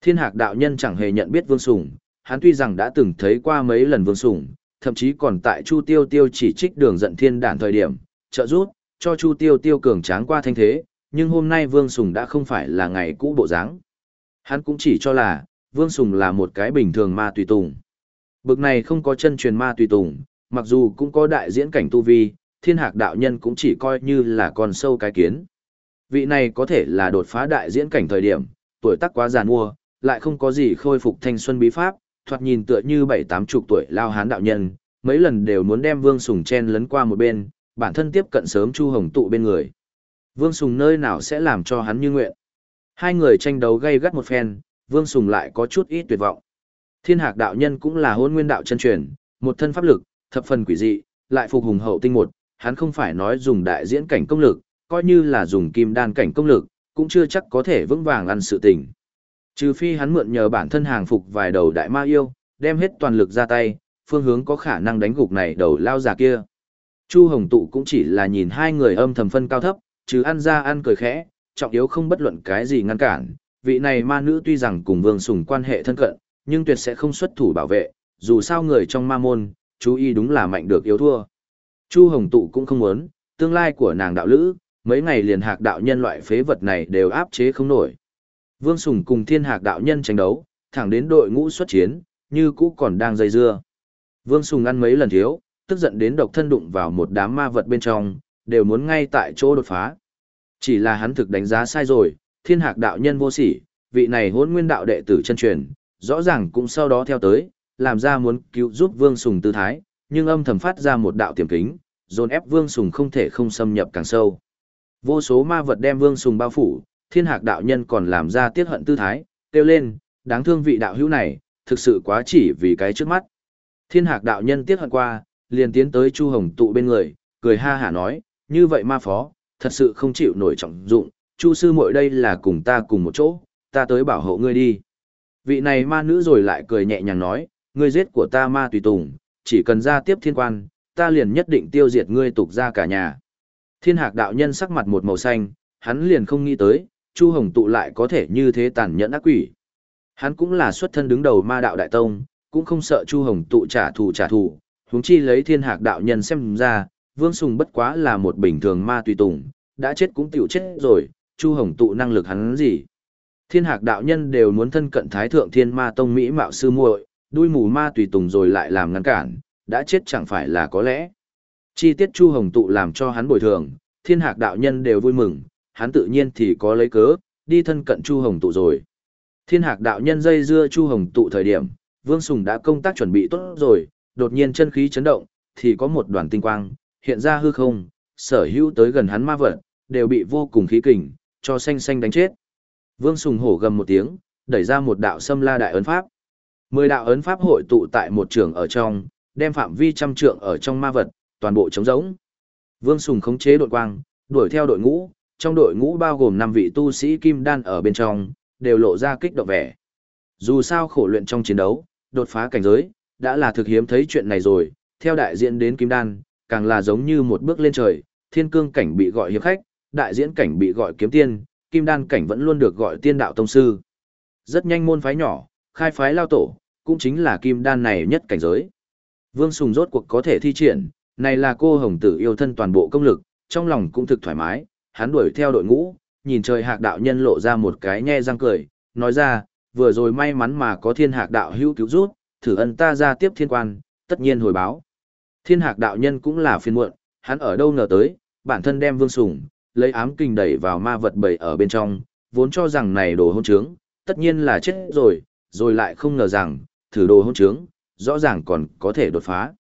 Thiên Hạc Đạo Nhân chẳng hề nhận biết Vương Sùng, hắn tuy rằng đã từng thấy qua mấy lần Vương Sùng, thậm chí còn tại Chu Tiêu Tiêu chỉ trích đường giận thiên đản thời điểm, trợ rút cho Chu Tiêu Tiêu cường tráng qua thanh thế, nhưng hôm nay Vương Sùng đã không phải là ngày cũ bộ dáng. Hắn cũng chỉ cho là, Vương Sùng là một cái bình thường ma tùy tùng. Bực này không có chân truyền ma tùy tùng, mặc dù cũng có đại diễn cảnh tu vi, thiên hạc đạo nhân cũng chỉ coi như là con sâu cái kiến. Vị này có thể là đột phá đại diễn cảnh thời điểm, tuổi tác quá già mua, lại không có gì khôi phục thanh xuân bí pháp, thoạt nhìn tựa như bảy tám chục tuổi lao hán đạo nhân, mấy lần đều muốn đem Vương Sùng chen lấn qua một bên, bản thân tiếp cận sớm Chu Hồng tụ bên người. Vương Sùng nơi nào sẽ làm cho hắn như nguyện. Hai người tranh đấu gay gắt một phen, Vương Sùng lại có chút ít tuyệt vọng. Thiên Hạc đạo nhân cũng là hôn nguyên đạo chân truyền, một thân pháp lực, thập phần quỷ dị, lại phục hùng hậu tinh một, hắn không phải nói dùng đại diễn cảnh công lực, coi như là dùng kim đan cảnh công lực, cũng chưa chắc có thể vững vàng ăn sự tình. Trừ phi hắn mượn nhờ bản thân hàng phục vài đầu đại ma yêu, đem hết toàn lực ra tay, phương hướng có khả năng đánh gục này đầu lao già kia. Chu Hồng Tụ cũng chỉ là nhìn hai người âm thầm phân cao thấp, chứ ăn ra ăn cười khẽ, trọng yếu không bất luận cái gì ngăn cản. Vị này ma nữ tuy rằng cùng Vương Sùng quan hệ thân cận, nhưng tuyệt sẽ không xuất thủ bảo vệ, dù sao người trong ma môn, chú ý đúng là mạnh được yếu thua. Chu Hồng Tụ cũng không muốn, tương lai của nàng đạo lữ, mấy ngày liền hạc đạo nhân loại phế vật này đều áp chế không nổi. Vương Sùng cùng thiên hạc đạo nhân tranh đấu, thẳng đến đội ngũ xuất chiến, như cũ còn đang dây dưa. Vương Sùng ăn mấy lần thiếu, tức giận đến độc thân đụng vào một đám ma vật bên trong, đều muốn ngay tại chỗ đột phá. Chỉ là hắn thực đánh giá sai rồi, thiên hạc đạo nhân vô sỉ, vị này hôn nguyên đạo đệ tử chân truyền, rõ ràng cũng sau đó theo tới, làm ra muốn cứu giúp Vương Sùng tư thái, nhưng âm thầm phát ra một đạo tiềm kính, dồn ép Vương Sùng không thể không xâm nhập càng sâu. Vô số ma vật đem Vương Sùng bao phủ, thiên hạc đạo nhân còn làm ra tiết hận tư thái, kêu lên, đáng thương vị đạo hữu này, thực sự quá chỉ vì cái trước mắt. Thiên hạc đạo nhân tiết hận qua, liền tiến tới Chu Hồng tụ bên người, cười ha hả nói, như vậy ma phó, thật sự không chịu nổi trọng dụng, Chu sư muội đây là cùng ta cùng một chỗ, ta tới bảo hộ ngươi đi. Vị này ma nữ rồi lại cười nhẹ nhàng nói, ngươi giết của ta ma tùy tùng, chỉ cần ra tiếp thiên quan, ta liền nhất định tiêu diệt ngươi tục ra cả nhà. Thiên hạc đạo nhân sắc mặt một màu xanh, hắn liền không nghĩ tới, Chu Hồng tụ lại có thể như thế tàn nhẫn ác quỷ. Hắn cũng là xuất thân đứng đầu ma đạo đại tông, cũng không sợ Chu Hồng tụ trả thù trả thù, huống chi lấy thiên hạc đạo nhân xem ra, Vương Sùng bất quá là một bình thường ma tùy tùng, đã chết cũng tiểu chết rồi, Chu Hồng tụ năng lực hắn gì. Thiên hạc đạo nhân đều muốn thân cận thái thượng thiên ma tông Mỹ mạo sư muội, đuôi mù ma tùy tùng rồi lại làm ngăn cản, đã chết chẳng phải là có lẽ. Chi tiết Chu Hồng tụ làm cho hắn bồi thường, thiên hạc đạo nhân đều vui mừng, hắn tự nhiên thì có lấy cớ, đi thân cận Chu Hồng tụ rồi. Thiên hạc đạo nhân dây dưa Chu Hồng tụ thời điểm, Vương Sùng đã công tác chuẩn bị tốt rồi, đột nhiên chân khí chấn động, thì có một đoàn tinh quang, hiện ra hư không, sở hữu tới gần hắn ma vật, đều bị vô cùng khí kình, cho xanh xanh đánh chết. Vương Sùng hổ gầm một tiếng, đẩy ra một đạo xâm la đại ấn pháp. Mười đạo ấn pháp hội tụ tại một trường ở trong, đem phạm vi trăm trượng ở trong ma vật, toàn bộ trống rỗng. Vương Sùng khống chế đội quang, đuổi theo đội ngũ, trong đội ngũ bao gồm 5 vị tu sĩ kim đan ở bên trong, đều lộ ra kích động vẻ. Dù sao khổ luyện trong chiến đấu, đột phá cảnh giới, đã là thực hiếm thấy chuyện này rồi, theo đại diện đến kim đan, càng là giống như một bước lên trời, thiên cương cảnh bị gọi hiệp khách, đại diễn cảnh bị gọi kiếm tiên, kim đan cảnh vẫn luôn được gọi tiên đạo tông sư. Rất nhanh môn phái nhỏ, khai phái lao tổ, cũng chính là kim đan này nhất cảnh giới. Vương Sùng rốt cuộc có thể thi triển, này là cô hồng tử yêu thân toàn bộ công lực, trong lòng cũng thực thoải mái, hắn đuổi theo đội ngũ, nhìn trời hạc đạo nhân lộ ra một cái nhe răng cười, nói ra, vừa rồi may mắn mà có thiên hạc đạo hữu cứu rút, thử ân ta ra tiếp thiên quan, tất nhiên hồi báo. Thiên hạc đạo nhân cũng là phiền muộn, hắn ở đâu ngờ tới, bản thân đem vương sủng, lấy ám kinh đẩy vào ma vật bầy ở bên trong, vốn cho rằng này đồ hôn trướng, tất nhiên là chết rồi, rồi lại không ngờ rằng, thử đồ hôn trướng, rõ ràng còn có thể đột phá.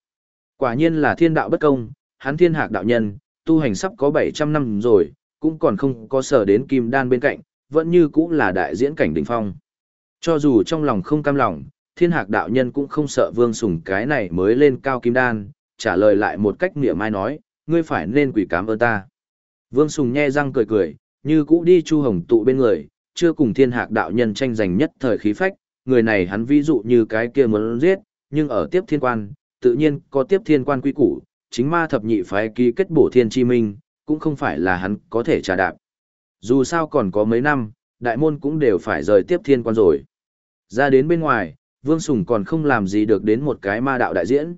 Quả nhiên là thiên đạo bất công, hắn thiên hạc đạo nhân, tu hành sắp có 700 năm rồi, cũng còn không có sở đến kim đan bên cạnh, vẫn như cũng là đại diễn cảnh đỉnh phong. Cho dù trong lòng không cam lòng, thiên hạc đạo nhân cũng không sợ vương sùng cái này mới lên cao kim đan, trả lời lại một cách nghĩa mai nói, ngươi phải nên quỷ cảm ơn ta. Vương sùng nhe răng cười cười, như cũ đi chu hồng tụ bên người, chưa cùng thiên hạc đạo nhân tranh giành nhất thời khí phách, người này hắn ví dụ như cái kia muốn giết, nhưng ở tiếp thiên quan, tự nhiên có tiếp thiên quan quy củ, chính ma thập nhị phái ký kết bổ thiên chi minh, cũng không phải là hắn có thể trả đạp. Dù sao còn có mấy năm, đại môn cũng đều phải rời tiếp thiên quan rồi. Ra đến bên ngoài, Vương Sùng còn không làm gì được đến một cái ma đạo đại diễn.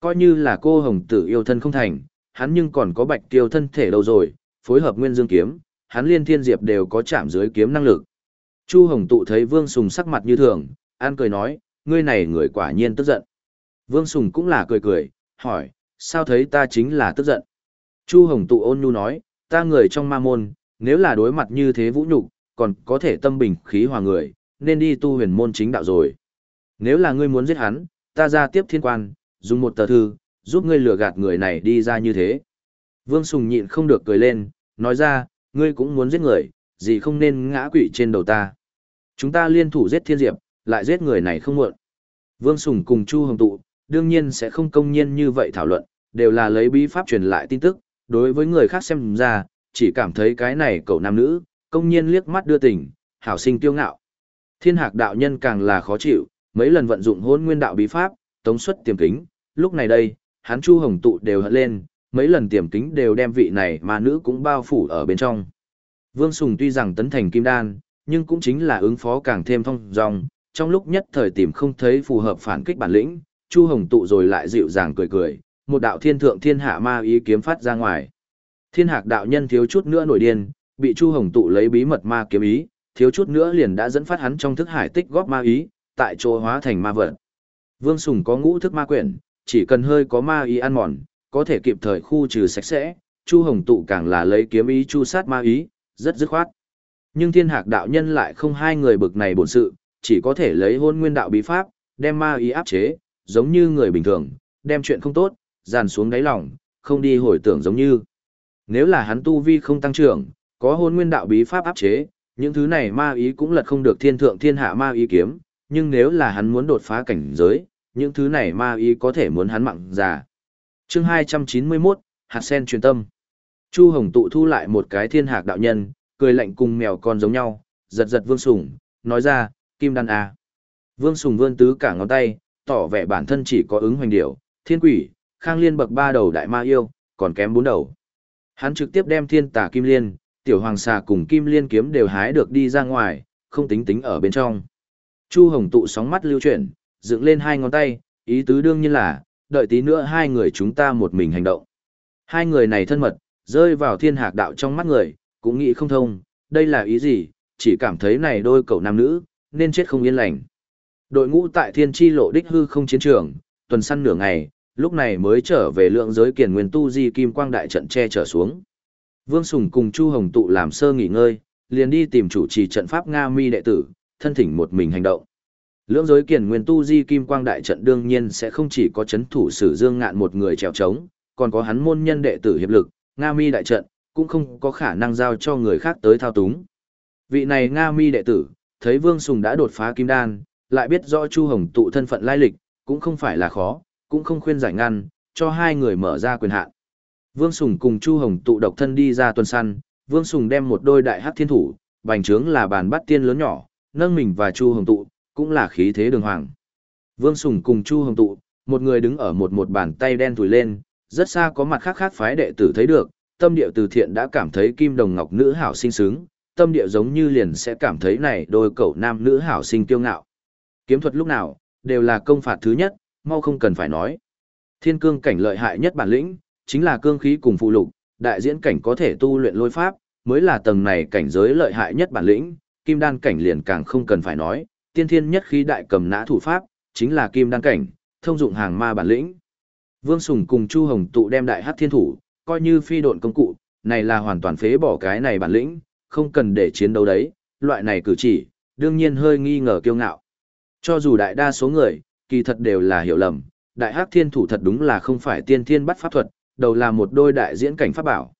Coi như là cô hồng tử yêu thân không thành, hắn nhưng còn có bạch tiêu thân thể đâu rồi, phối hợp nguyên dương kiếm, hắn liên thiên diệp đều có chạm dưới kiếm năng lực. Chu hồng tụ thấy Vương Sùng sắc mặt như thường, an cười nói, ngươi này người quả nhiên tức giận. Vương Sùng cũng là cười cười, hỏi, sao thấy ta chính là tức giận? Chu Hồng tụ ôn nhu nói, ta người trong ma môn, nếu là đối mặt như thế vũ nhục, còn có thể tâm bình khí hòa người, nên đi tu huyền môn chính đạo rồi. Nếu là ngươi muốn giết hắn, ta ra tiếp thiên quan, dùng một tờ thư, giúp ngươi lừa gạt người này đi ra như thế. Vương Sùng nhịn không được cười lên, nói ra, ngươi cũng muốn giết người, gì không nên ngã quỵ trên đầu ta. Chúng ta liên thủ giết thiên diệp, lại giết người này không muộn. Vương Sùng cùng Chu Hồng Tụ, đương nhiên sẽ không công nhiên như vậy thảo luận, đều là lấy bí pháp truyền lại tin tức, đối với người khác xem ra, chỉ cảm thấy cái này cậu nam nữ, công nhiên liếc mắt đưa tình, hảo sinh tiêu ngạo. Thiên hạc đạo nhân càng là khó chịu, mấy lần vận dụng hôn nguyên đạo bí pháp, tống suất tiềm kính, lúc này đây, hắn Chu Hồng Tụ đều hận lên, mấy lần tiềm kính đều đem vị này mà nữ cũng bao phủ ở bên trong. Vương Sùng tuy rằng tấn thành kim đan, nhưng cũng chính là ứng phó càng thêm thông dòng, trong lúc nhất thời tìm không thấy phù hợp phản kích bản lĩnh, Chu Hồng tụ rồi lại dịu dàng cười cười, một đạo thiên thượng thiên hạ ma ý kiếm phát ra ngoài. Thiên Hạc đạo nhân thiếu chút nữa nổi điên, bị Chu Hồng tụ lấy bí mật ma kiếm ý, thiếu chút nữa liền đã dẫn phát hắn trong thức hải tích góp ma ý, tại chỗ hóa thành ma vật. Vương Sùng có ngũ thức ma quyển, chỉ cần hơi có ma ý ăn mòn, có thể kịp thời khu trừ sạch sẽ, Chu Hồng tụ càng là lấy kiếm ý chu sát ma ý, rất dứt khoát. Nhưng Thiên Hạc đạo nhân lại không hai người bực này bổn sự, chỉ có thể lấy Hỗn nguyên đạo bí pháp, đem ma ý áp chế, giống như người bình thường, đem chuyện không tốt, dàn xuống đáy lòng, không đi hồi tưởng giống như. Nếu là hắn tu vi không tăng trưởng, có Hỗn nguyên đạo bí pháp áp chế, những thứ này ma ý cũng lật không được thiên thượng thiên hạ ma ý kiếm, nhưng nếu là hắn muốn đột phá cảnh giới, những thứ này ma ý có thể muốn hắn mặn già. Chương 291, hạt sen truyền tâm. Chu Hồng tụ thu lại một cái thiên hạc đạo nhân, cười lạnh cùng mèo con giống nhau, giật giật vương sùng nói ra, kim đan A. Vương Sùng vươn tứ cả ngón tay, tỏ vẻ bản thân chỉ có ứng hoành điểu, thiên quỷ, khang liên bậc ba đầu đại ma yêu, còn kém bốn đầu. Hắn trực tiếp đem thiên tà kim liên, tiểu hoàng xà cùng kim liên kiếm đều hái được đi ra ngoài, không tính tính ở bên trong. Chu Hồng tụ sóng mắt lưu chuyển, dựng lên hai ngón tay, ý tứ đương nhiên là, đợi tí nữa hai người chúng ta một mình hành động. Hai người này thân mật, rơi vào thiên hạc đạo trong mắt người, cũng nghĩ không thông, đây là ý gì, chỉ cảm thấy này đôi cậu nam nữ, nên chết không yên lành. Đội ngũ tại thiên tri lộ đích hư không chiến trường, tuần săn nửa ngày, lúc này mới trở về lượng giới kiền nguyên tu di kim quang đại trận che trở xuống. Vương Sùng cùng Chu Hồng tụ làm sơ nghỉ ngơi, liền đi tìm chủ trì trận pháp Nga Mi đệ tử, thân thỉnh một mình hành động. Lưỡng giới kiền nguyên tu di kim quang đại trận đương nhiên sẽ không chỉ có chấn thủ sử dương ngạn một người trèo trống, còn có hắn môn nhân đệ tử hiệp lực, Nga Mi đại trận, cũng không có khả năng giao cho người khác tới thao túng. Vị này Nga mi đệ tử, thấy Vương Sùng đã đột phá kim đan, lại biết rõ Chu Hồng tụ thân phận lai lịch, cũng không phải là khó, cũng không khuyên giải ngăn, cho hai người mở ra quyền hạn. Vương Sùng cùng Chu Hồng tụ độc thân đi ra tuần săn, Vương Sùng đem một đôi đại hắc thiên thủ, bành trướng là bàn bắt tiên lớn nhỏ, nâng mình và Chu Hồng tụ, cũng là khí thế đường hoàng. Vương Sùng cùng Chu Hồng tụ, một người đứng ở một một bàn tay đen thùi lên, rất xa có mặt khác khác phái đệ tử thấy được, tâm địa từ thiện đã cảm thấy kim đồng ngọc nữ hảo sinh sướng, tâm địa giống như liền sẽ cảm thấy này đôi cậu nam nữ hảo sinh kiêu ngạo. Kiếm thuật lúc nào, đều là công phạt thứ nhất, mau không cần phải nói. Thiên cương cảnh lợi hại nhất bản lĩnh, chính là cương khí cùng phụ lục, đại diễn cảnh có thể tu luyện lôi pháp, mới là tầng này cảnh giới lợi hại nhất bản lĩnh, kim đan cảnh liền càng không cần phải nói, tiên thiên nhất khí đại cầm nã thủ pháp, chính là kim đan cảnh, thông dụng hàng ma bản lĩnh. Vương Sùng cùng Chu Hồng tụ đem đại hắc thiên thủ, coi như phi độn công cụ, này là hoàn toàn phế bỏ cái này bản lĩnh, không cần để chiến đấu đấy, loại này cử chỉ, đương nhiên hơi nghi ngờ kiêu ngạo. Cho dù đại đa số người, kỳ thật đều là hiểu lầm, đại hắc thiên thủ thật đúng là không phải tiên thiên bắt pháp thuật, đầu là một đôi đại diễn cảnh pháp bảo.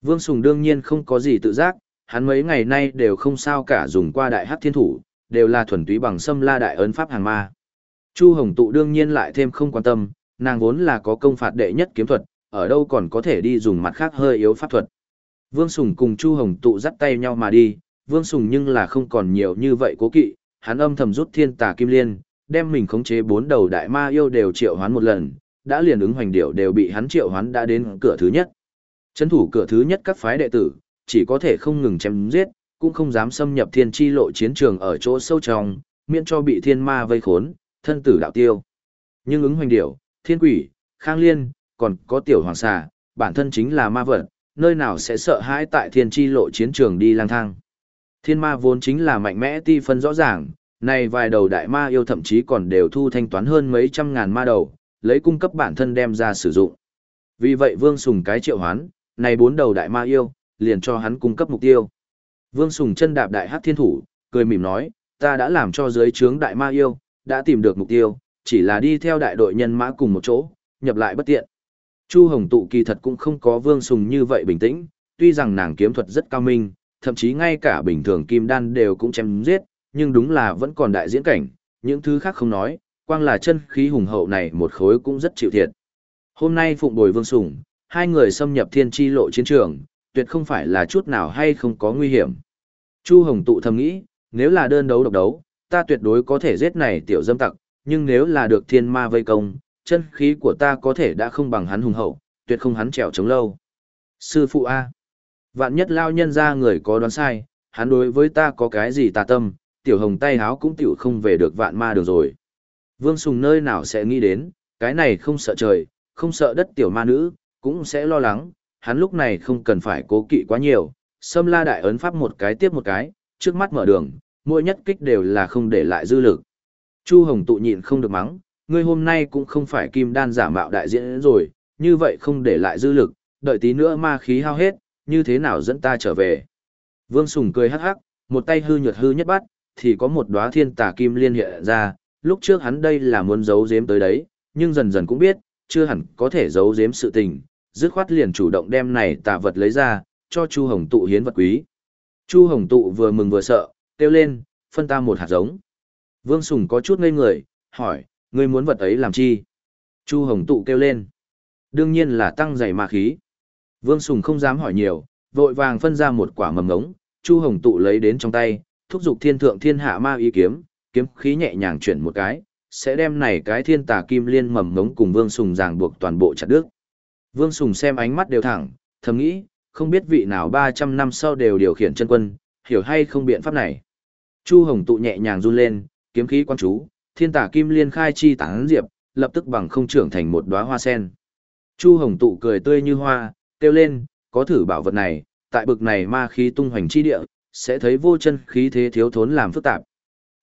Vương Sùng đương nhiên không có gì tự giác, hắn mấy ngày nay đều không sao cả dùng qua đại hắc thiên thủ, đều là thuần túy bằng xâm la đại ấn pháp hàng ma. Chu Hồng Tụ đương nhiên lại thêm không quan tâm, nàng vốn là có công phạt đệ nhất kiếm thuật, ở đâu còn có thể đi dùng mặt khác hơi yếu pháp thuật. Vương Sùng cùng Chu Hồng Tụ dắt tay nhau mà đi, Vương Sùng nhưng là không còn nhiều như vậy cố kỵ, hắn âm thầm rút thiên tà kim liên, đem mình khống chế bốn đầu đại ma yêu đều triệu hoán một lần, đã liền ứng hoành điệu đều bị hắn triệu hoán đã đến cửa thứ nhất. Chấn thủ cửa thứ nhất các phái đệ tử, chỉ có thể không ngừng chém giết, cũng không dám xâm nhập thiên chi lộ chiến trường ở chỗ sâu trong, miễn cho bị thiên ma vây khốn, thân tử đạo tiêu. Nhưng ứng hoành điệu, thiên quỷ, khang liên, còn có tiểu hoàng xà, bản thân chính là ma vật, nơi nào sẽ sợ hãi tại thiên chi lộ chiến trường đi lang thang. Thiên ma vốn chính là mạnh mẽ ti phân rõ ràng, này vài đầu đại ma yêu thậm chí còn đều thu thanh toán hơn mấy trăm ngàn ma đầu, lấy cung cấp bản thân đem ra sử dụng. Vì vậy Vương Sùng cái triệu hoán, này bốn đầu đại ma yêu, liền cho hắn cung cấp mục tiêu. Vương Sùng chân đạp đại hắc thiên thủ, cười mỉm nói, ta đã làm cho dưới trướng đại ma yêu, đã tìm được mục tiêu, chỉ là đi theo đại đội nhân mã cùng một chỗ, nhập lại bất tiện. Chu Hồng Tụ kỳ thật cũng không có Vương Sùng như vậy bình tĩnh, tuy rằng nàng kiếm thuật rất cao minh, thậm chí ngay cả bình thường kim đan đều cũng chém giết, nhưng đúng là vẫn còn đại diễn cảnh, những thứ khác không nói, quang là chân khí hùng hậu này một khối cũng rất chịu thiệt. Hôm nay phụng bồi Vương Sùng, hai người xâm nhập thiên chi lộ chiến trường, tuyệt không phải là chút nào hay không có nguy hiểm. Chu Hồng Tụ thầm nghĩ, nếu là đơn đấu độc đấu, ta tuyệt đối có thể giết này tiểu dâm tặc, nhưng nếu là được thiên ma vây công, chân khí của ta có thể đã không bằng hắn hùng hậu, tuyệt không hắn trèo chống lâu. Sư phụ A. Vạn nhất lao nhân ra người có đoán sai, hắn đối với ta có cái gì tà tâm, tiểu hồng tay háo cũng tiểu không về được vạn ma được rồi. Vương Sùng nơi nào sẽ nghĩ đến, cái này không sợ trời, không sợ đất tiểu ma nữ, cũng sẽ lo lắng, hắn lúc này không cần phải cố kỵ quá nhiều, xâm la đại ấn pháp một cái tiếp một cái, trước mắt mở đường, mỗi nhất kích đều là không để lại dư lực. Chu Hồng tụ nhịn không được mắng, ngươi hôm nay cũng không phải kim đan giả mạo đại diễn rồi, như vậy không để lại dư lực, đợi tí nữa ma khí hao hết, như thế nào dẫn ta trở về. Vương Sùng cười hắc hắc, một tay hư nhược hư nhất bắt, thì có một đóa thiên tà kim liên hiện ra, lúc trước hắn đây là muốn giấu giếm tới đấy, nhưng dần dần cũng biết, chưa hẳn có thể giấu giếm sự tình, dứt khoát liền chủ động đem này tà vật lấy ra, cho Chu Hồng tụ hiến vật quý. Chu Hồng tụ vừa mừng vừa sợ, kêu lên, phân ta một hạt giống. Vương Sùng có chút ngây người, hỏi, ngươi muốn vật ấy làm chi? Chu Hồng tụ kêu lên. Đương nhiên là tăng dày ma khí. Vương Sùng không dám hỏi nhiều, vội vàng phân ra một quả mầm ngống, Chu Hồng tụ lấy đến trong tay, thúc giục thiên thượng thiên hạ ma ý kiếm, kiếm khí nhẹ nhàng chuyển một cái, sẽ đem này cái thiên tà kim liên mầm ngống cùng Vương Sùng ràng buộc toàn bộ chặt đứt. Vương Sùng xem ánh mắt đều thẳng, thầm nghĩ, không biết vị nào 300 năm sau đều điều khiển chân quân, hiểu hay không biện pháp này. Chu Hồng tụ nhẹ nhàng run lên, kiếm khí quan chú, thiên tả kim liên khai chi tán diệp, lập tức bằng không trưởng thành một đóa hoa sen. Chu Hồng tụ cười tươi như hoa, kêu lên, có thử bảo vật này, tại bực này ma khí tung hoành chi địa, sẽ thấy vô chân khí thế thiếu thốn làm phức tạp.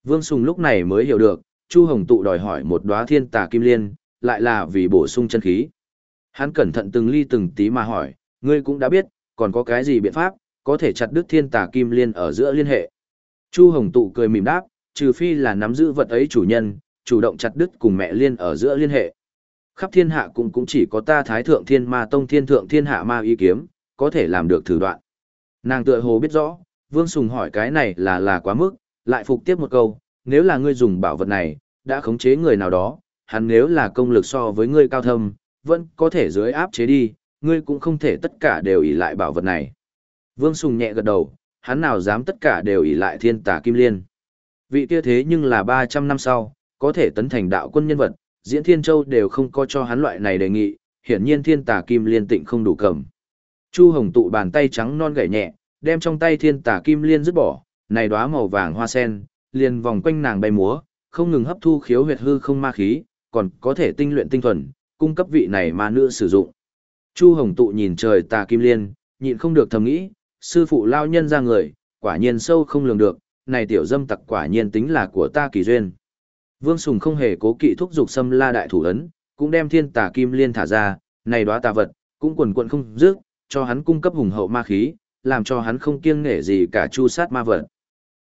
Vương Sùng lúc này mới hiểu được, Chu Hồng tụ đòi hỏi một đóa thiên tà kim liên, lại là vì bổ sung chân khí. Hắn cẩn thận từng ly từng tí mà hỏi, ngươi cũng đã biết, còn có cái gì biện pháp, có thể chặt đứt thiên tà kim liên ở giữa liên hệ. Chu Hồng tụ cười mỉm đáp, trừ phi là nắm giữ vật ấy chủ nhân, chủ động chặt đứt cùng mẹ liên ở giữa liên hệ. Khắp thiên hạ cũng cũng chỉ có ta Thái Thượng Thiên Ma Tông Thiên Thượng Thiên Hạ Ma ý kiếm, có thể làm được thử đoạn. Nàng tựa hồ biết rõ, Vương Sùng hỏi cái này là là quá mức, lại phục tiếp một câu, nếu là ngươi dùng bảo vật này, đã khống chế người nào đó, hắn nếu là công lực so với ngươi cao thâm, vẫn có thể dưới áp chế đi, ngươi cũng không thể tất cả đều ỷ lại bảo vật này. Vương Sùng nhẹ gật đầu, hắn nào dám tất cả đều ỷ lại thiên tà kim liên. Vị kia thế nhưng là 300 năm sau, có thể tấn thành đạo quân nhân vật, diễn thiên châu đều không có cho hắn loại này đề nghị, hiển nhiên thiên tà kim liên tịnh không đủ cầm. Chu Hồng tụ bàn tay trắng non gảy nhẹ, đem trong tay thiên tà kim liên dứt bỏ, này đóa màu vàng hoa sen, liền vòng quanh nàng bay múa, không ngừng hấp thu khiếu huyệt hư không ma khí, còn có thể tinh luyện tinh thuần, cung cấp vị này ma nữ sử dụng. Chu Hồng tụ nhìn trời tà kim liên, nhịn không được thầm nghĩ, sư phụ lao nhân ra người, quả nhiên sâu không lường được, này tiểu dâm tặc quả nhiên tính là của ta kỳ duyên. Vương Sùng không hề cố kỵ thúc dục xâm la đại thủ ấn, cũng đem thiên tà kim liên thả ra, này đóa tà vật, cũng quần quần không dứt, cho hắn cung cấp hùng hậu ma khí, làm cho hắn không kiêng nể gì cả chu sát ma vật.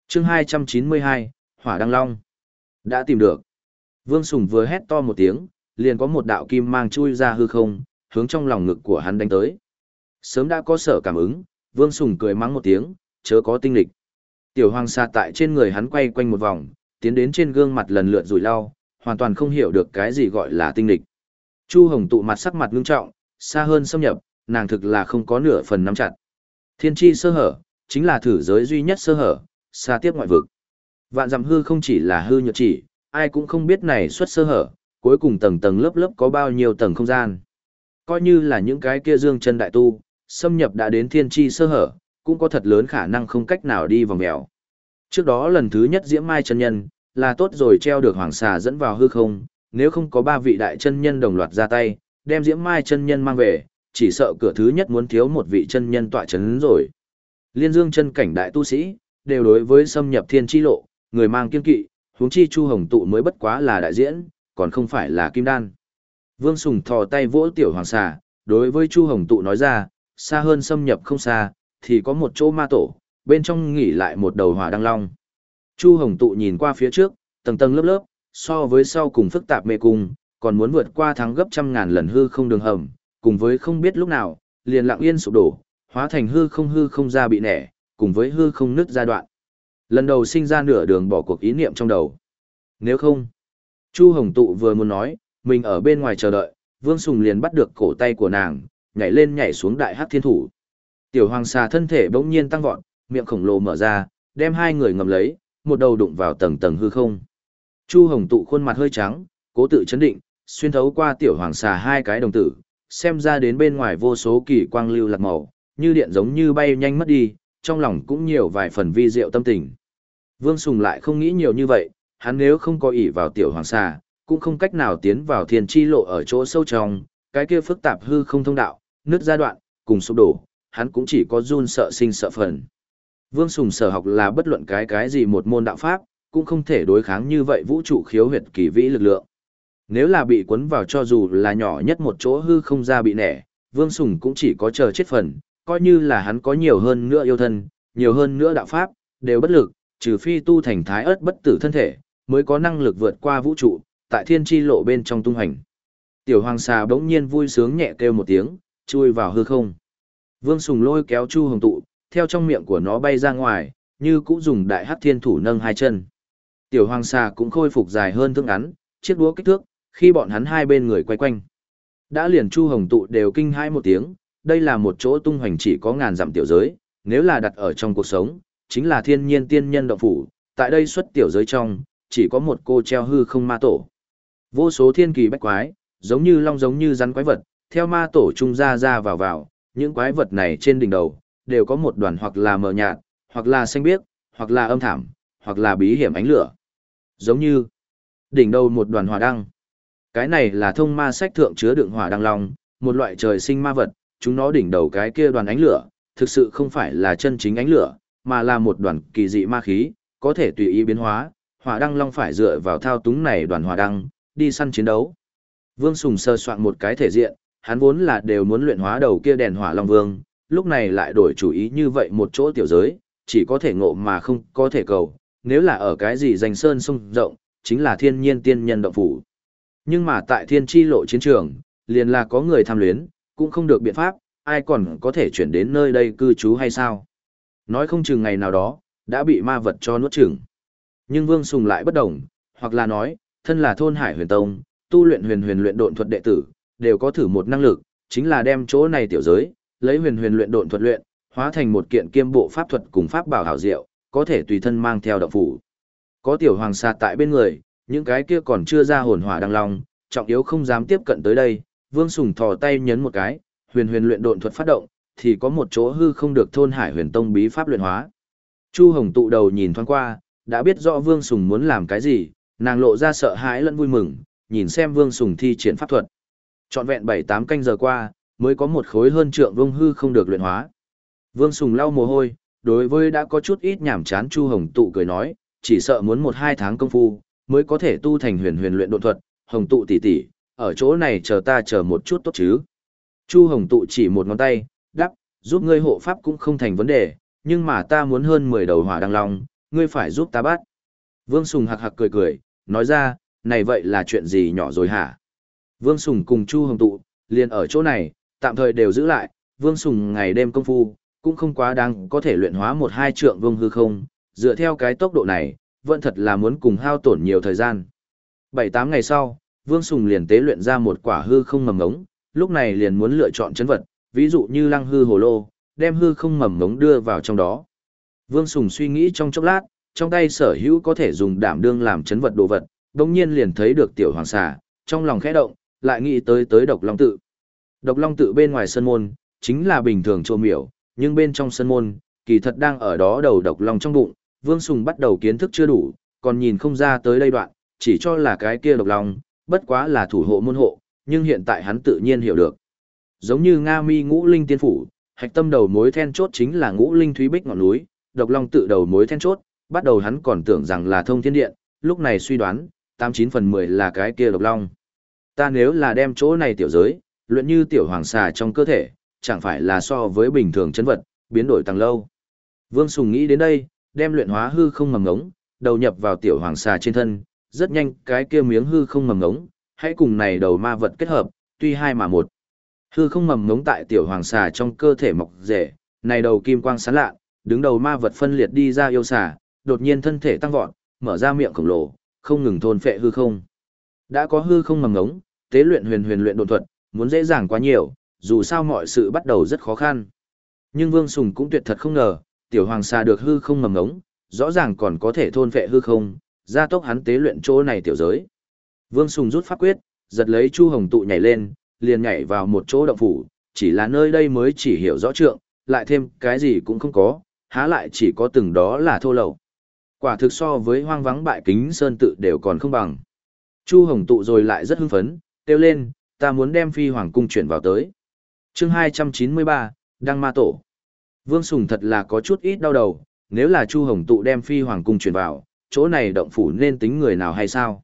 Chương 292, Hỏa Đăng Long. Đã tìm được. Vương Sùng vừa hét to một tiếng, liền có một đạo kim mang chui ra hư không, hướng trong lòng ngực của hắn đánh tới. Sớm đã có sở cảm ứng, Vương Sùng cười mắng một tiếng, chớ có tinh lịch. Tiểu hoàng sa tại trên người hắn quay quanh một vòng, tiến đến trên gương mặt lần lượt rủi lau, hoàn toàn không hiểu được cái gì gọi là tinh lịch. Chu Hồng tụ mặt sắc mặt ngưng trọng, xa hơn xâm nhập, nàng thực là không có nửa phần nắm chặt. Thiên chi sơ hở, chính là thử giới duy nhất sơ hở, xa tiếp ngoại vực. Vạn dặm hư không chỉ là hư nhược chỉ, ai cũng không biết này xuất sơ hở, cuối cùng tầng tầng lớp lớp có bao nhiêu tầng không gian. Coi như là những cái kia dương chân đại tu, xâm nhập đã đến thiên chi sơ hở, cũng có thật lớn khả năng không cách nào đi vòng mèo. Trước đó lần thứ nhất diễm mai chân nhân, là tốt rồi treo được hoàng xà dẫn vào hư không, nếu không có ba vị đại chân nhân đồng loạt ra tay, đem diễm mai chân nhân mang về, chỉ sợ cửa thứ nhất muốn thiếu một vị chân nhân tọa chấn rồi. Liên dương chân cảnh đại tu sĩ, đều đối với xâm nhập thiên chi lộ, người mang kiên kỵ, huống chi Chu Hồng tụ mới bất quá là đại diễn, còn không phải là kim đan. Vương Sùng thò tay vỗ tiểu hoàng xà, đối với Chu Hồng tụ nói ra, xa hơn xâm nhập không xa, thì có một chỗ ma tổ, bên trong nghỉ lại một đầu hỏa đăng long. Chu Hồng tụ nhìn qua phía trước, tầng tầng lớp lớp, so với sau cùng phức tạp mê cung, còn muốn vượt qua thắng gấp trăm ngàn lần hư không đường hầm, cùng với không biết lúc nào, liền lặng yên sụp đổ, hóa thành hư không hư không ra bị nẻ, cùng với hư không nứt ra đoạn. Lần đầu sinh ra nửa đường bỏ cuộc ý niệm trong đầu. Nếu không, Chu Hồng Tụ vừa muốn nói, mình ở bên ngoài chờ đợi, Vương Sùng liền bắt được cổ tay của nàng, nhảy lên nhảy xuống đại hắc thiên thủ. Tiểu hoàng xà thân thể bỗng nhiên tăng vọt, miệng khổng lồ mở ra, đem hai người ngầm lấy, một đầu đụng vào tầng tầng hư không. Chu Hồng Tụ khuôn mặt hơi trắng, cố tự chấn định, xuyên thấu qua tiểu hoàng xà hai cái đồng tử, xem ra đến bên ngoài vô số kỳ quang lưu lạc màu, như điện giống như bay nhanh mất đi, trong lòng cũng nhiều vài phần vi diệu tâm tình. Vương Sùng lại không nghĩ nhiều như vậy, hắn nếu không có ỷ vào tiểu hoàng xà, cũng không cách nào tiến vào thiên chi lộ ở chỗ sâu trong, cái kia phức tạp hư không thông đạo, nứt giai đoạn, cùng sụp đổ, hắn cũng chỉ có run sợ sinh sợ phần. Vương Sùng sở học là bất luận cái cái gì một môn đạo pháp, cũng không thể đối kháng như vậy vũ trụ khiếu huyệt kỳ vĩ lực lượng. Nếu là bị cuốn vào cho dù là nhỏ nhất một chỗ hư không ra bị nẻ, Vương Sùng cũng chỉ có chờ chết phần, coi như là hắn có nhiều hơn nữa yêu thân, nhiều hơn nữa đạo pháp, đều bất lực, trừ phi tu thành thái ớt bất tử thân thể, mới có năng lực vượt qua vũ trụ, tại thiên tri lộ bên trong tung hành. Tiểu hoàng xà bỗng nhiên vui sướng nhẹ kêu một tiếng, chui vào hư không. Vương Sùng lôi kéo Chu Hồng tụ, theo trong miệng của nó bay ra ngoài, như cũng dùng đại hắc thiên thủ nâng hai chân. Tiểu hoàng xà cũng khôi phục dài hơn thương ngắn, chiếc đũa kích thước, khi bọn hắn hai bên người quay quanh. Đã liền Chu Hồng tụ đều kinh hai một tiếng, đây là một chỗ tung hoành chỉ có ngàn dặm tiểu giới, nếu là đặt ở trong cuộc sống, chính là thiên nhiên tiên nhân động phủ, tại đây xuất tiểu giới trong, chỉ có một cô treo hư không ma tổ. Vô số thiên kỳ bách quái, giống như long giống như rắn quái vật, theo ma tổ trung ra ra vào vào, những quái vật này trên đỉnh đầu, đều có một đoàn hoặc là mờ nhạt, hoặc là xanh biếc, hoặc là âm thảm, hoặc là bí hiểm ánh lửa. Giống như đỉnh đầu một đoàn hỏa đăng. Cái này là thông ma sách thượng chứa đựng hỏa đăng long, một loại trời sinh ma vật, chúng nó đỉnh đầu cái kia đoàn ánh lửa, thực sự không phải là chân chính ánh lửa, mà là một đoàn kỳ dị ma khí, có thể tùy ý biến hóa, hỏa đăng long phải dựa vào thao túng này đoàn hỏa đăng, đi săn chiến đấu. Vương Sùng sơ soạn một cái thể diện, hắn vốn là đều muốn luyện hóa đầu kia đèn hỏa long vương, lúc này lại đổi chủ ý như vậy một chỗ tiểu giới, chỉ có thể ngộ mà không có thể cầu, nếu là ở cái gì danh sơn sông rộng, chính là thiên nhiên tiên nhân động phủ. Nhưng mà tại thiên tri lộ chiến trường, liền là có người tham luyến, cũng không được biện pháp, ai còn có thể chuyển đến nơi đây cư trú hay sao? Nói không chừng ngày nào đó, đã bị ma vật cho nuốt chửng. Nhưng Vương Sùng lại bất đồng, hoặc là nói, thân là thôn Hải Huyền Tông, tu luyện huyền huyền luyện độn thuật đệ tử, đều có thử một năng lực, chính là đem chỗ này tiểu giới, lấy huyền huyền luyện độn thuật luyện, hóa thành một kiện kiêm bộ pháp thuật cùng pháp bảo hảo diệu, có thể tùy thân mang theo động phủ. Có tiểu hoàng sa tại bên người, những cái kia còn chưa ra hồn hỏa đăng long, trọng yếu không dám tiếp cận tới đây, Vương Sùng thò tay nhấn một cái, huyền huyền luyện độn thuật phát động, thì có một chỗ hư không được thôn Hải Huyền Tông bí pháp luyện hóa. Chu Hồng tụ đầu nhìn thoáng qua, đã biết rõ Vương Sùng muốn làm cái gì, nàng lộ ra sợ hãi lẫn vui mừng, nhìn xem Vương Sùng thi triển pháp thuật. Trọn vẹn 7-8 canh giờ qua, mới có một khối hơn trượng vương hư không được luyện hóa. Vương Sùng lau mồ hôi, đối với đã có chút ít nhảm chán Chu Hồng tụ cười nói, chỉ sợ muốn một hai tháng công phu, mới có thể tu thành huyền huyền luyện độ thuật, Hồng tụ tỷ tỷ, ở chỗ này chờ ta chờ một chút tốt chứ. Chu Hồng tụ chỉ một ngón tay, đắp, giúp ngươi hộ pháp cũng không thành vấn đề, nhưng mà ta muốn hơn 10 đầu hỏa đăng long, ngươi phải giúp ta bắt. Vương Sùng hạc hạc cười cười, nói ra, này vậy là chuyện gì nhỏ rồi hả? Vương Sùng cùng Chu Hồng tụ, liền ở chỗ này, tạm thời đều giữ lại, Vương Sùng ngày đêm công phu, cũng không quá đáng có thể luyện hóa một hai trượng vương hư không, dựa theo cái tốc độ này, vẫn thật là muốn cùng hao tổn nhiều thời gian. 7-8 ngày sau, Vương Sùng liền tế luyện ra một quả hư không mầm ngống, lúc này liền muốn lựa chọn chấn vật, ví dụ như lăng hư hồ lô, đem hư không mầm ngống đưa vào trong đó. Vương Sùng suy nghĩ trong chốc lát, trong tay sở hữu có thể dùng đảm đương làm chấn vật đồ vật, đồng nhiên liền thấy được tiểu hoàng xà, trong lòng khẽ động, lại nghĩ tới tới độc long tự. Độc long tự bên ngoài sân môn, chính là bình thường trô miểu, nhưng bên trong sân môn, kỳ thật đang ở đó đầu độc long trong bụng, Vương Sùng bắt đầu kiến thức chưa đủ, còn nhìn không ra tới đây đoạn, chỉ cho là cái kia độc long, bất quá là thủ hộ môn hộ, nhưng hiện tại hắn tự nhiên hiểu được. Giống như Nga Mi Ngũ Linh Tiên phủ, hạch tâm đầu mối then chốt chính là Ngũ Linh Thúy Bích ngọn núi, độc long tự đầu mối then chốt, bắt đầu hắn còn tưởng rằng là thông thiên điện, lúc này suy đoán, 89 phần 10 là cái kia độc long. Ta nếu là đem chỗ này tiểu giới, luyện như tiểu hoàng xà trong cơ thể, chẳng phải là so với bình thường chân vật, biến đổi tăng lâu. Vương Sùng nghĩ đến đây, đem luyện hóa hư không mầm ngống, đầu nhập vào tiểu hoàng xà trên thân, rất nhanh cái kia miếng hư không mầm ngống, hãy cùng này đầu ma vật kết hợp, tuy hai mà một. Hư không mầm ngống tại tiểu hoàng xà trong cơ thể mọc rễ, này đầu kim quang sáng lạ, đứng đầu ma vật phân liệt đi ra yêu xà, đột nhiên thân thể tăng vọt, mở ra miệng khổng lồ, không ngừng thôn phệ hư không. Đã có hư không mầm ngống, tế luyện huyền huyền luyện độn thuật, muốn dễ dàng quá nhiều, dù sao mọi sự bắt đầu rất khó khăn. Nhưng Vương Sùng cũng tuyệt thật không ngờ, tiểu hoàng xà được hư không mầm ngống, rõ ràng còn có thể thôn phệ hư không, gia tốc hắn tế luyện chỗ này tiểu giới. Vương Sùng rút pháp quyết, giật lấy Chu Hồng tụ nhảy lên, liền nhảy vào một chỗ động phủ, chỉ là nơi đây mới chỉ hiểu rõ trượng, lại thêm cái gì cũng không có, há lại chỉ có từng đó là thô lậu. Quả thực so với hoang vắng bại kính sơn tự đều còn không bằng. Chu Hồng tụ rồi lại rất hưng phấn, kêu lên, ta muốn đem phi hoàng cung chuyển vào tới. chương 293, Đăng Ma Tổ. Vương Sùng thật là có chút ít đau đầu, nếu là Chu Hồng tụ đem phi hoàng cung chuyển vào, chỗ này động phủ nên tính người nào hay sao?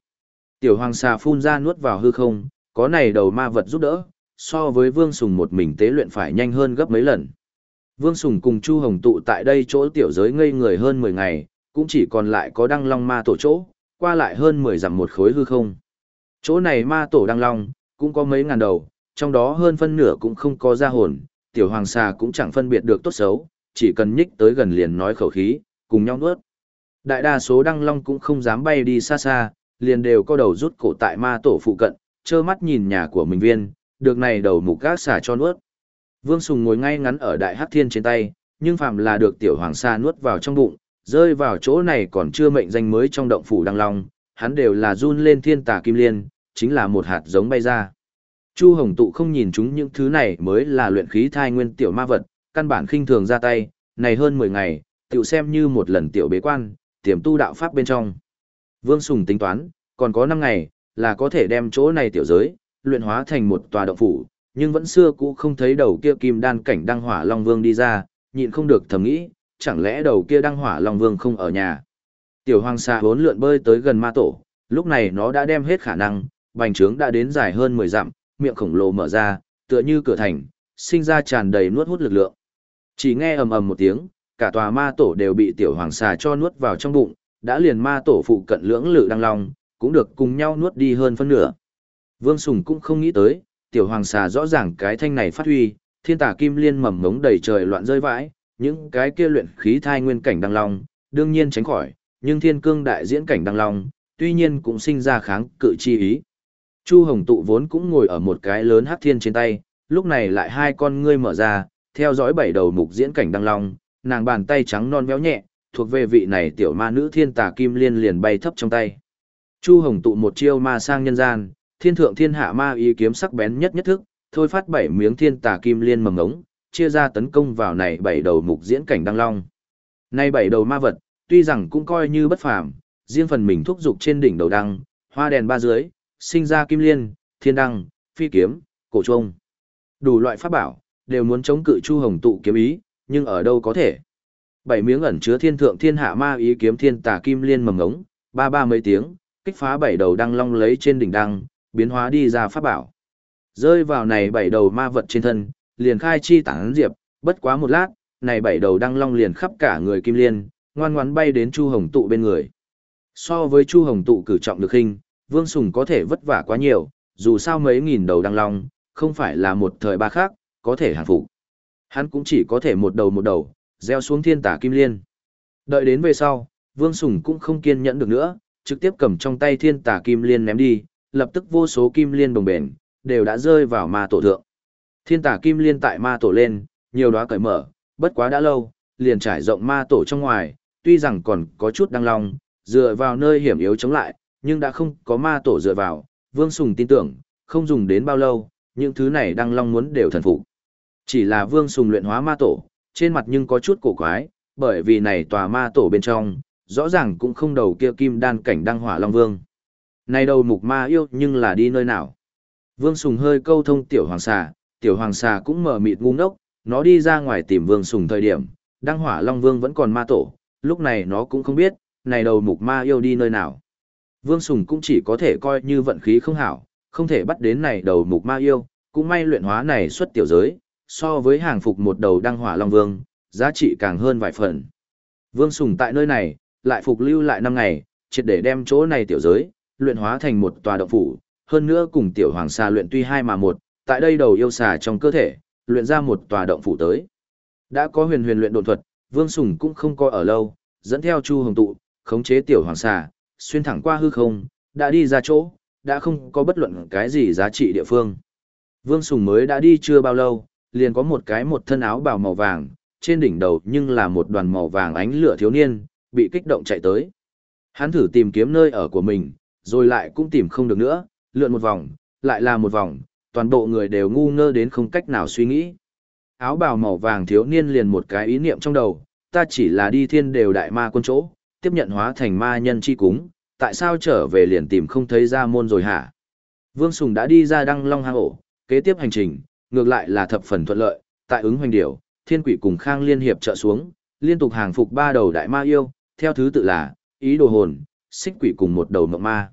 Tiểu hoàng xà phun ra nuốt vào hư không, có này đầu ma vật giúp đỡ, so với Vương Sùng một mình tế luyện phải nhanh hơn gấp mấy lần. Vương Sùng cùng Chu Hồng tụ tại đây chỗ tiểu giới ngây người hơn 10 ngày, cũng chỉ còn lại có đăng long ma tổ chỗ, qua lại hơn 10 dặm một khối hư không. Chỗ này ma tổ đăng long, cũng có mấy ngàn đầu, trong đó hơn phân nửa cũng không có ra hồn, tiểu hoàng xà cũng chẳng phân biệt được tốt xấu, chỉ cần nhích tới gần liền nói khẩu khí, cùng nhau nuốt. Đại đa số đăng long cũng không dám bay đi xa xa, liền đều có đầu rút cổ tại ma tổ phụ cận, trơ mắt nhìn nhà của mình viên, được này đầu mục gác xà cho nuốt. Vương Sùng ngồi ngay ngắn ở đại hắc thiên trên tay, nhưng phàm là được tiểu hoàng sa nuốt vào trong bụng, rơi vào chỗ này còn chưa mệnh danh mới trong động phủ đăng long, hắn đều là run lên thiên tà kim liên, chính là một hạt giống bay ra. Chu Hồng Tụ không nhìn chúng những thứ này mới là luyện khí thai nguyên tiểu ma vật, căn bản khinh thường ra tay, này hơn 10 ngày, tiểu xem như một lần tiểu bế quan, tiềm tu đạo pháp bên trong. Vương Sùng tính toán, còn có 5 ngày, là có thể đem chỗ này tiểu giới, luyện hóa thành một tòa động phủ, nhưng vẫn xưa cũ không thấy đầu kia kim đan cảnh đăng hỏa Long Vương đi ra, nhịn không được thầm nghĩ, chẳng lẽ đầu kia đăng hỏa Long Vương không ở nhà. Tiểu hoàng xà vốn lượn bơi tới gần ma tổ, lúc này nó đã đem hết khả năng, bành trướng đã đến dài hơn 10 dặm, miệng khổng lồ mở ra, tựa như cửa thành, sinh ra tràn đầy nuốt hút lực lượng. Chỉ nghe ầm ầm một tiếng, cả tòa ma tổ đều bị tiểu hoàng xà cho nuốt vào trong bụng, đã liền ma tổ phụ cận lưỡng lự đăng long, cũng được cùng nhau nuốt đi hơn phân nửa. Vương Sùng cũng không nghĩ tới, tiểu hoàng xà rõ ràng cái thanh này phát huy, thiên tà kim liên mầm mống đầy trời loạn rơi vãi, những cái kia luyện khí thai nguyên cảnh đăng long, đương nhiên tránh khỏi, nhưng thiên cương đại diễn cảnh đăng long, tuy nhiên cũng sinh ra kháng cự chi ý. Chu Hồng tụ vốn cũng ngồi ở một cái lớn hắc thiên trên tay, lúc này lại hai con ngươi mở ra, theo dõi bảy đầu mục diễn cảnh đăng long, nàng bàn tay trắng non béo nhẹ, thuộc về vị này tiểu ma nữ thiên tà kim liên liền bay thấp trong tay. Chu Hồng tụ một chiêu ma sang nhân gian, thiên thượng thiên hạ ma ý kiếm sắc bén nhất nhất thức, thôi phát bảy miếng thiên tà kim liên mầm ngống, chia ra tấn công vào này bảy đầu mục diễn cảnh đăng long. Nay bảy đầu ma vật, tuy rằng cũng coi như bất phàm, riêng phần mình thúc dục trên đỉnh đầu đăng, hoa đèn ba dưới, sinh ra kim liên, thiên đăng, phi kiếm, cổ trông. Đủ loại pháp bảo, đều muốn chống cự Chu Hồng tụ kiếm ý, nhưng ở đâu có thể. Bảy miếng ẩn chứa thiên thượng thiên hạ ma ý kiếm thiên tà kim liên mầm ngống, ba ba mấy tiếng, kích phá bảy đầu đăng long lấy trên đỉnh đăng, biến hóa đi ra pháp bảo. Rơi vào này bảy đầu ma vật trên thân, liền khai chi tán diệp, bất quá một lát, này bảy đầu đăng long liền khắp cả người kim liên, ngoan ngoãn bay đến Chu Hồng tụ bên người. So với Chu Hồng tụ cử trọng được hình, Vương Sùng có thể vất vả quá nhiều, dù sao mấy nghìn đầu đăng long, không phải là một thời ba khác, có thể hàng phục. Hắn cũng chỉ có thể một đầu một đầu, gieo xuống thiên tả kim liên. Đợi đến về sau, Vương Sùng cũng không kiên nhẫn được nữa, trực tiếp cầm trong tay thiên tả kim liên ném đi, lập tức vô số kim liên bồng bền, đều đã rơi vào ma tổ thượng. Thiên tả kim liên tại ma tổ lên, nhiều đóa cởi mở, bất quá đã lâu, liền trải rộng ma tổ trong ngoài, tuy rằng còn có chút đăng long, dựa vào nơi hiểm yếu chống lại, nhưng đã không có ma tổ dựa vào, Vương Sùng tin tưởng, không dùng đến bao lâu, những thứ này đăng long muốn đều thần phục. Chỉ là Vương Sùng luyện hóa ma tổ, trên mặt nhưng có chút cổ quái, bởi vì này tòa ma tổ bên trong, rõ ràng cũng không đầu kia kim đan cảnh đăng hỏa long vương. Này đầu mục ma yêu nhưng là đi nơi nào? Vương Sùng hơi câu thông tiểu hoàng xà, tiểu hoàng xà cũng mở mịt ngu ngốc, nó đi ra ngoài tìm Vương Sùng thời điểm, đăng hỏa long vương vẫn còn ma tổ, lúc này nó cũng không biết, này đầu mục ma yêu đi nơi nào. Vương Sùng cũng chỉ có thể coi như vận khí không hảo, không thể bắt đến này đầu mục ma yêu, cũng may luyện hóa này xuất tiểu giới, so với hàng phục một đầu đăng hỏa long vương, giá trị càng hơn vài phần. Vương Sùng tại nơi này, lại phục lưu lại năm ngày, triệt để đem chỗ này tiểu giới, luyện hóa thành một tòa động phủ, hơn nữa cùng tiểu hoàng xà luyện tuy hai mà một, tại đây đầu yêu xà trong cơ thể, luyện ra một tòa động phủ tới. Đã có huyền huyền luyện độn thuật, Vương Sùng cũng không coi ở lâu, dẫn theo Chu Hồng tụ, khống chế tiểu hoàng xà, xuyên thẳng qua hư không, đã đi ra chỗ, đã không có bất luận cái gì giá trị địa phương. Vương Sùng mới đã đi chưa bao lâu, liền có một cái một thân áo bào màu vàng, trên đỉnh đầu nhưng là một đoàn màu vàng ánh lửa thiếu niên, bị kích động chạy tới. Hắn thử tìm kiếm nơi ở của mình, rồi lại cũng tìm không được nữa, lượn một vòng, lại là một vòng, toàn bộ người đều ngu ngơ đến không cách nào suy nghĩ. Áo bào màu vàng thiếu niên liền một cái ý niệm trong đầu, ta chỉ là đi thiên đều đại ma quân chỗ, tiếp nhận hóa thành ma nhân chi cúng, tại sao trở về liền tìm không thấy ra môn rồi hả? Vương Sùng đã đi ra đăng long hang ổ, kế tiếp hành trình, ngược lại là thập phần thuận lợi, tại ứng hoành điểu, thiên quỷ cùng khang liên hiệp trợ xuống, liên tục hàng phục ba đầu đại ma yêu, theo thứ tự là, ý đồ hồn, xích quỷ cùng một đầu mộng ma.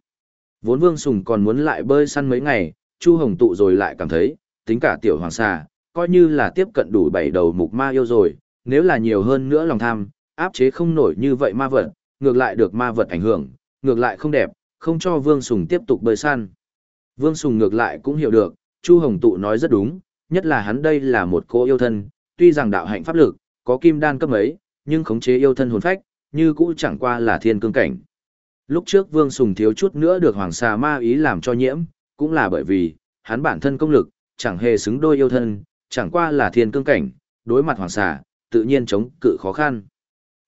Vốn Vương Sùng còn muốn lại bơi săn mấy ngày, Chu Hồng tụ rồi lại cảm thấy, tính cả tiểu hoàng xà, coi như là tiếp cận đủ bảy đầu mục ma yêu rồi, nếu là nhiều hơn nữa lòng tham, áp chế không nổi như vậy ma vật, ngược lại được ma vật ảnh hưởng, ngược lại không đẹp, không cho Vương Sùng tiếp tục bơi săn. Vương Sùng ngược lại cũng hiểu được, Chu Hồng Tụ nói rất đúng, nhất là hắn đây là một cô yêu thân, tuy rằng đạo hạnh pháp lực, có kim đan cấp ấy, nhưng khống chế yêu thân hồn phách, như cũ chẳng qua là thiên cương cảnh. Lúc trước Vương Sùng thiếu chút nữa được Hoàng Xà ma ý làm cho nhiễm, cũng là bởi vì, hắn bản thân công lực, chẳng hề xứng đôi yêu thân, chẳng qua là thiên cương cảnh, đối mặt Hoàng Xà, tự nhiên chống cự khó khăn.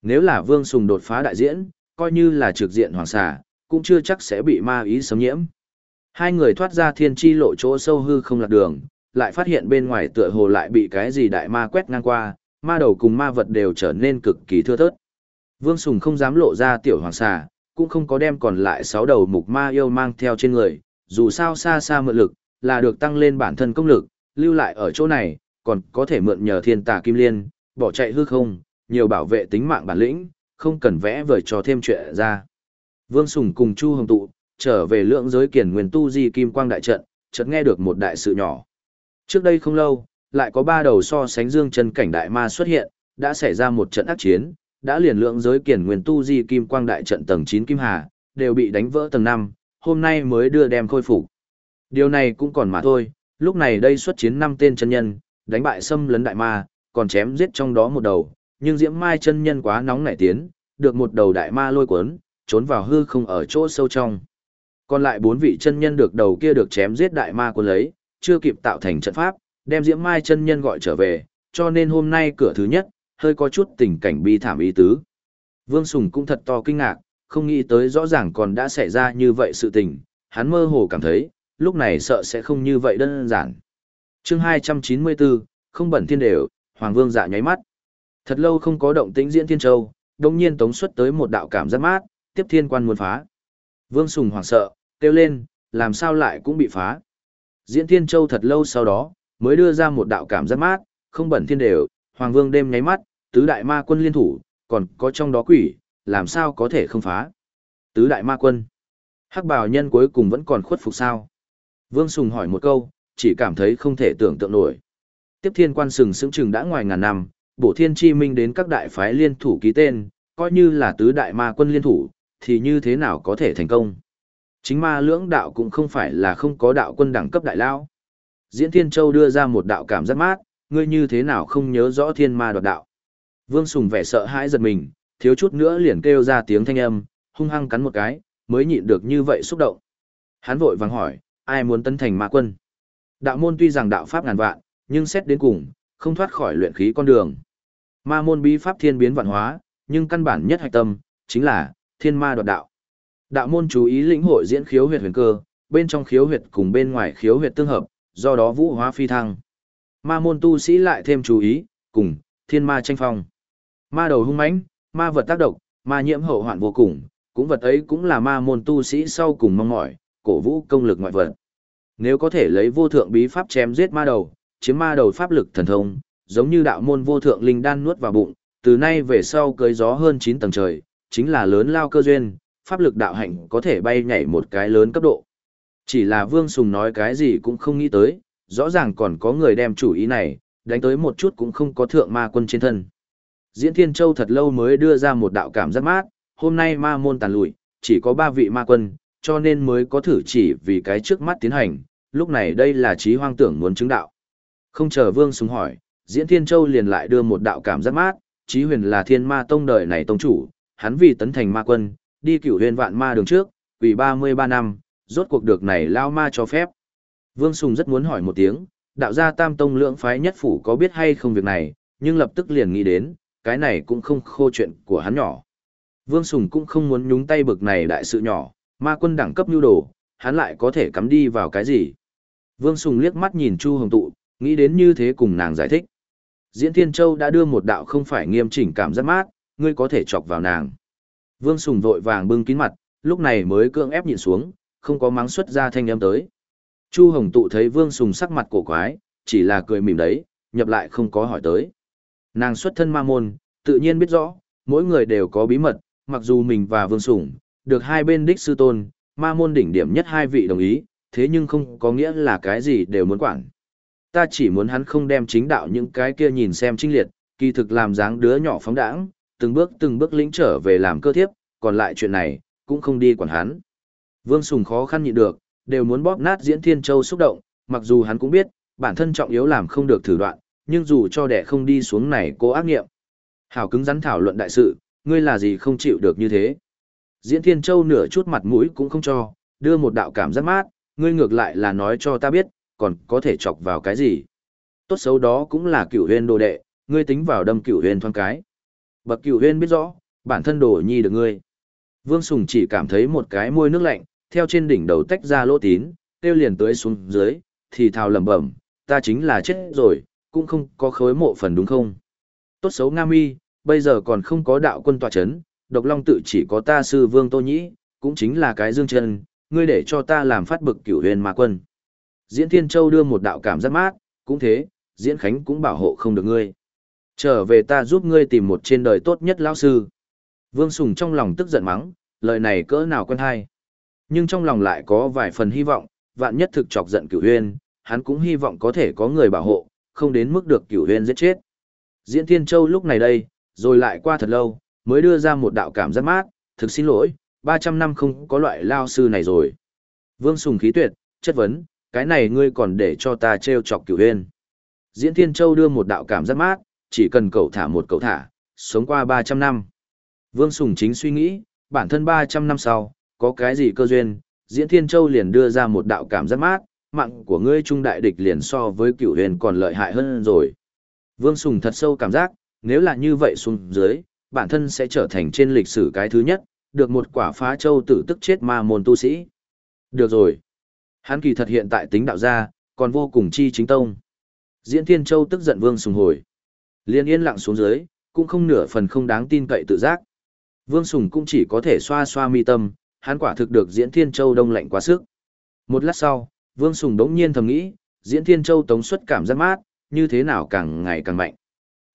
Nếu là Vương Sùng đột phá đại diễn, coi như là trực diện Hoàng Xà, cũng chưa chắc sẽ bị ma ý xâm nhiễm. Hai người thoát ra thiên chi lộ chỗ sâu hư không lạc đường, lại phát hiện bên ngoài tựa hồ lại bị cái gì đại ma quét ngang qua, ma đầu cùng ma vật đều trở nên cực kỳ thưa thớt. Vương Sùng không dám lộ ra tiểu hoàng xà, cũng không có đem còn lại sáu đầu mục ma yêu mang theo trên người, dù sao xa xa mượn lực, là được tăng lên bản thân công lực, lưu lại ở chỗ này, còn có thể mượn nhờ thiên tà kim liên, bỏ chạy hư không, nhiều bảo vệ tính mạng bản lĩnh, không cần vẽ vời cho thêm chuyện ra. Vương Sùng cùng Chu Hồng Tụ, trở về lượng giới kiển nguyên tu di kim quang đại trận, chợt nghe được một đại sự nhỏ. Trước đây không lâu, lại có ba đầu so sánh dương chân cảnh đại ma xuất hiện, đã xảy ra một trận ác chiến, đã liền lượng giới kiển nguyên tu di kim quang đại trận tầng 9 kim hà, đều bị đánh vỡ tầng 5, hôm nay mới đưa đem khôi phục. Điều này cũng còn mà thôi, lúc này đây xuất chiến năm tên chân nhân, đánh bại xâm lấn đại ma, còn chém giết trong đó một đầu, nhưng Diễm Mai chân nhân quá nóng nảy tiến, được một đầu đại ma lôi cuốn, trốn vào hư không ở chỗ sâu trong. Còn lại bốn vị chân nhân được đầu kia được chém giết đại ma của lấy, chưa kịp tạo thành trận pháp, đem Diễm Mai chân nhân gọi trở về, cho nên hôm nay cửa thứ nhất, hơi có chút tình cảnh bi thảm ý tứ. Vương Sùng cũng thật to kinh ngạc, không nghĩ tới rõ ràng còn đã xảy ra như vậy sự tình, hắn mơ hồ cảm thấy, lúc này sợ sẽ không như vậy đơn giản. chương 294, không bẩn thiên đều, Hoàng Vương dạ nháy mắt. Thật lâu không có động tĩnh diễn thiên châu, đồng nhiên tống xuất tới một đạo cảm giác mát, tiếp thiên quan muốn phá. Vương Sùng hoảng sợ, kêu lên, làm sao lại cũng bị phá. Diễn thiên châu thật lâu sau đó, mới đưa ra một đạo cảm giác mát, không bẩn thiên đều, Hoàng Vương đêm nháy mắt, tứ đại ma quân liên thủ, còn có trong đó quỷ, làm sao có thể không phá. Tứ đại ma quân. Hắc bào nhân cuối cùng vẫn còn khuất phục sao. Vương Sùng hỏi một câu, chỉ cảm thấy không thể tưởng tượng nổi. Tiếp thiên quan sừng sững chừng đã ngoài ngàn năm, bổ thiên chi minh đến các đại phái liên thủ ký tên, coi như là tứ đại ma quân liên thủ, thì như thế nào có thể thành công. Chính ma lưỡng đạo cũng không phải là không có đạo quân đẳng cấp đại lao. Diễn Thiên Châu đưa ra một đạo cảm giác mát, ngươi như thế nào không nhớ rõ thiên ma đoạt đạo. Vương Sùng vẻ sợ hãi giật mình, thiếu chút nữa liền kêu ra tiếng thanh âm, hung hăng cắn một cái, mới nhịn được như vậy xúc động. Hắn vội vàng hỏi, ai muốn tấn thành ma quân? Đạo môn tuy rằng đạo pháp ngàn vạn, nhưng xét đến cùng, không thoát khỏi luyện khí con đường. Ma môn bí pháp thiên biến vạn hóa, nhưng căn bản nhất hạch tâm, chính là thiên ma đoạt đạo. Đạo môn chú ý lĩnh hội diễn khiếu huyệt huyền cơ, bên trong khiếu huyệt cùng bên ngoài khiếu huyệt tương hợp, do đó vũ hóa phi thăng. Ma môn tu sĩ lại thêm chú ý, cùng thiên ma tranh phong. Ma đầu hung mãnh, ma vật tác động, ma nhiễm hậu hoạn vô cùng, cũng vật ấy cũng là ma môn tu sĩ sau cùng mong mỏi, cổ vũ công lực ngoại vật. Nếu có thể lấy vô thượng bí pháp chém giết ma đầu, chiếm ma đầu pháp lực thần thông, giống như đạo môn vô thượng linh đan nuốt vào bụng, từ nay về sau cưới gió hơn 9 tầng trời, chính là lớn lao cơ duyên, pháp lực đạo hạnh có thể bay nhảy một cái lớn cấp độ. Chỉ là Vương Sùng nói cái gì cũng không nghĩ tới, rõ ràng còn có người đem chủ ý này, đánh tới một chút cũng không có thượng ma quân trên thân. Diễn Thiên Châu thật lâu mới đưa ra một đạo cảm giác mát, hôm nay ma môn tàn lụi, chỉ có ba vị ma quân, cho nên mới có thử chỉ vì cái trước mắt tiến hành, lúc này đây là trí hoang tưởng muốn chứng đạo. Không chờ Vương Sùng hỏi, Diễn Thiên Châu liền lại đưa một đạo cảm giác mát, trí huyền là thiên ma tông đời này tông chủ, hắn vì tấn thành ma quân, đi cửu huyền vạn ma đường trước, vì 33 năm, rốt cuộc được này lao ma cho phép. Vương Sùng rất muốn hỏi một tiếng, đạo gia tam tông lượng phái nhất phủ có biết hay không việc này, nhưng lập tức liền nghĩ đến, cái này cũng không khô chuyện của hắn nhỏ. Vương Sùng cũng không muốn nhúng tay bực này đại sự nhỏ, ma quân đẳng cấp nhu đồ, hắn lại có thể cắm đi vào cái gì. Vương Sùng liếc mắt nhìn Chu Hồng Tụ, nghĩ đến như thế cùng nàng giải thích. Diễn Thiên Châu đã đưa một đạo không phải nghiêm chỉnh cảm giác mát, ngươi có thể chọc vào nàng. Vương Sùng vội vàng bưng kín mặt, lúc này mới cưỡng ép nhìn xuống, không có mắng xuất ra thanh âm tới. Chu Hồng Tụ thấy Vương Sùng sắc mặt cổ quái, chỉ là cười mỉm đấy, nhập lại không có hỏi tới. Nàng xuất thân ma môn, tự nhiên biết rõ, mỗi người đều có bí mật, mặc dù mình và Vương Sùng, được hai bên đích sư tôn, ma môn đỉnh điểm nhất hai vị đồng ý, thế nhưng không có nghĩa là cái gì đều muốn quản. Ta chỉ muốn hắn không đem chính đạo những cái kia nhìn xem trinh liệt, kỳ thực làm dáng đứa nhỏ phóng đãng, từng bước từng bước lĩnh trở về làm cơ thiếp, còn lại chuyện này, cũng không đi quản hắn. Vương Sùng khó khăn nhịn được, đều muốn bóp nát diễn thiên châu xúc động, mặc dù hắn cũng biết, bản thân trọng yếu làm không được thử đoạn, nhưng dù cho đẻ không đi xuống này cô ác nghiệm. Hảo cứng rắn thảo luận đại sự, ngươi là gì không chịu được như thế. Diễn thiên châu nửa chút mặt mũi cũng không cho, đưa một đạo cảm giác mát, ngươi ngược lại là nói cho ta biết, còn có thể chọc vào cái gì. Tốt xấu đó cũng là cửu huyên đồ đệ, ngươi tính vào đâm cửu huyên thoáng cái. Bậc cửu huyên biết rõ, bản thân đồ nhi được ngươi. Vương Sùng chỉ cảm thấy một cái môi nước lạnh, theo trên đỉnh đầu tách ra lỗ tín, tiêu liền tới xuống dưới, thì thào lẩm bẩm, ta chính là chết rồi, cũng không có khối mộ phần đúng không? Tốt xấu Nga Mi, bây giờ còn không có đạo quân tòa chấn, độc long tự chỉ có ta sư vương Tô Nhĩ, cũng chính là cái dương chân, ngươi để cho ta làm phát bực cửu huyền ma quân. Diễn Thiên Châu đưa một đạo cảm giác mát, cũng thế, Diễn Khánh cũng bảo hộ không được ngươi. Trở về ta giúp ngươi tìm một trên đời tốt nhất lão sư. Vương Sùng trong lòng tức giận mắng, lời này cỡ nào quen hay. Nhưng trong lòng lại có vài phần hy vọng, vạn nhất thực chọc giận cửu huyền hắn cũng hy vọng có thể có người bảo hộ, không đến mức được cửu huyên giết chết. Diễn Thiên Châu lúc này đây, rồi lại qua thật lâu, mới đưa ra một đạo cảm giác mát, thực xin lỗi, 300 năm không có loại lao sư này rồi. Vương Sùng khí tuyệt, chất vấn, cái này ngươi còn để cho ta trêu chọc cửu huyên. Diễn Thiên Châu đưa một đạo cảm giác mát, chỉ cần cậu thả một cậu thả, sống qua 300 năm. Vương Sùng chính suy nghĩ, bản thân 300 năm sau, có cái gì cơ duyên, Diễn Thiên Châu liền đưa ra một đạo cảm giác mát, mạng của ngươi trung đại địch liền so với cửu huyền còn lợi hại hơn rồi. Vương Sùng thật sâu cảm giác, nếu là như vậy xuống dưới, bản thân sẽ trở thành trên lịch sử cái thứ nhất, được một quả phá châu tử tức chết ma môn tu sĩ. Được rồi. Hắn kỳ thật hiện tại tính đạo gia, còn vô cùng chi chính tông. Diễn Thiên Châu tức giận Vương Sùng hồi. Liên yên lặng xuống dưới, cũng không nửa phần không đáng tin cậy tự giác. Vương Sùng cũng chỉ có thể xoa xoa mi tâm, hắn quả thực được Diễn Thiên Châu đông lạnh quá sức. Một lát sau, Vương Sùng đống nhiên thầm nghĩ, Diễn Thiên Châu tống xuất cảm giác mát, như thế nào càng ngày càng mạnh.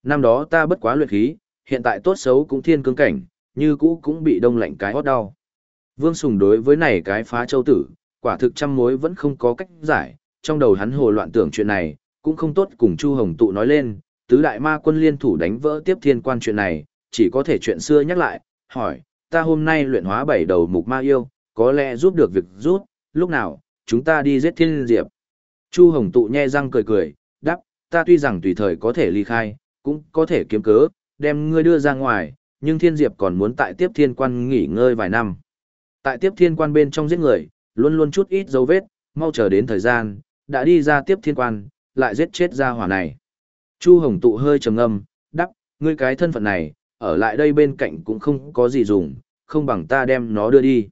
Năm đó ta bất quá luyện khí, hiện tại tốt xấu cũng thiên cương cảnh, như cũ cũng bị đông lạnh cái hót đau. Vương Sùng đối với này cái phá châu tử, quả thực trăm mối vẫn không có cách giải, trong đầu hắn hồ loạn tưởng chuyện này, cũng không tốt cùng Chu Hồng tụ nói lên, tứ đại ma quân liên thủ đánh vỡ tiếp thiên quan chuyện này, chỉ có thể chuyện xưa nhắc lại, hỏi, ta hôm nay luyện hóa bảy đầu mục ma yêu, có lẽ giúp được việc rút, lúc nào, chúng ta đi giết thiên diệp. Chu Hồng tụ nhe răng cười cười, đáp, ta tuy rằng tùy thời có thể ly khai, cũng có thể kiếm cớ, đem ngươi đưa ra ngoài, nhưng thiên diệp còn muốn tại tiếp thiên quan nghỉ ngơi vài năm. Tại tiếp thiên quan bên trong giết người, luôn luôn chút ít dấu vết, mau chờ đến thời gian, đã đi ra tiếp thiên quan, lại giết chết ra hỏa này. Chu Hồng tụ hơi trầm ngâm, đắp, ngươi cái thân phận này, ở lại đây bên cạnh cũng không có gì dùng, không bằng ta đem nó đưa đi.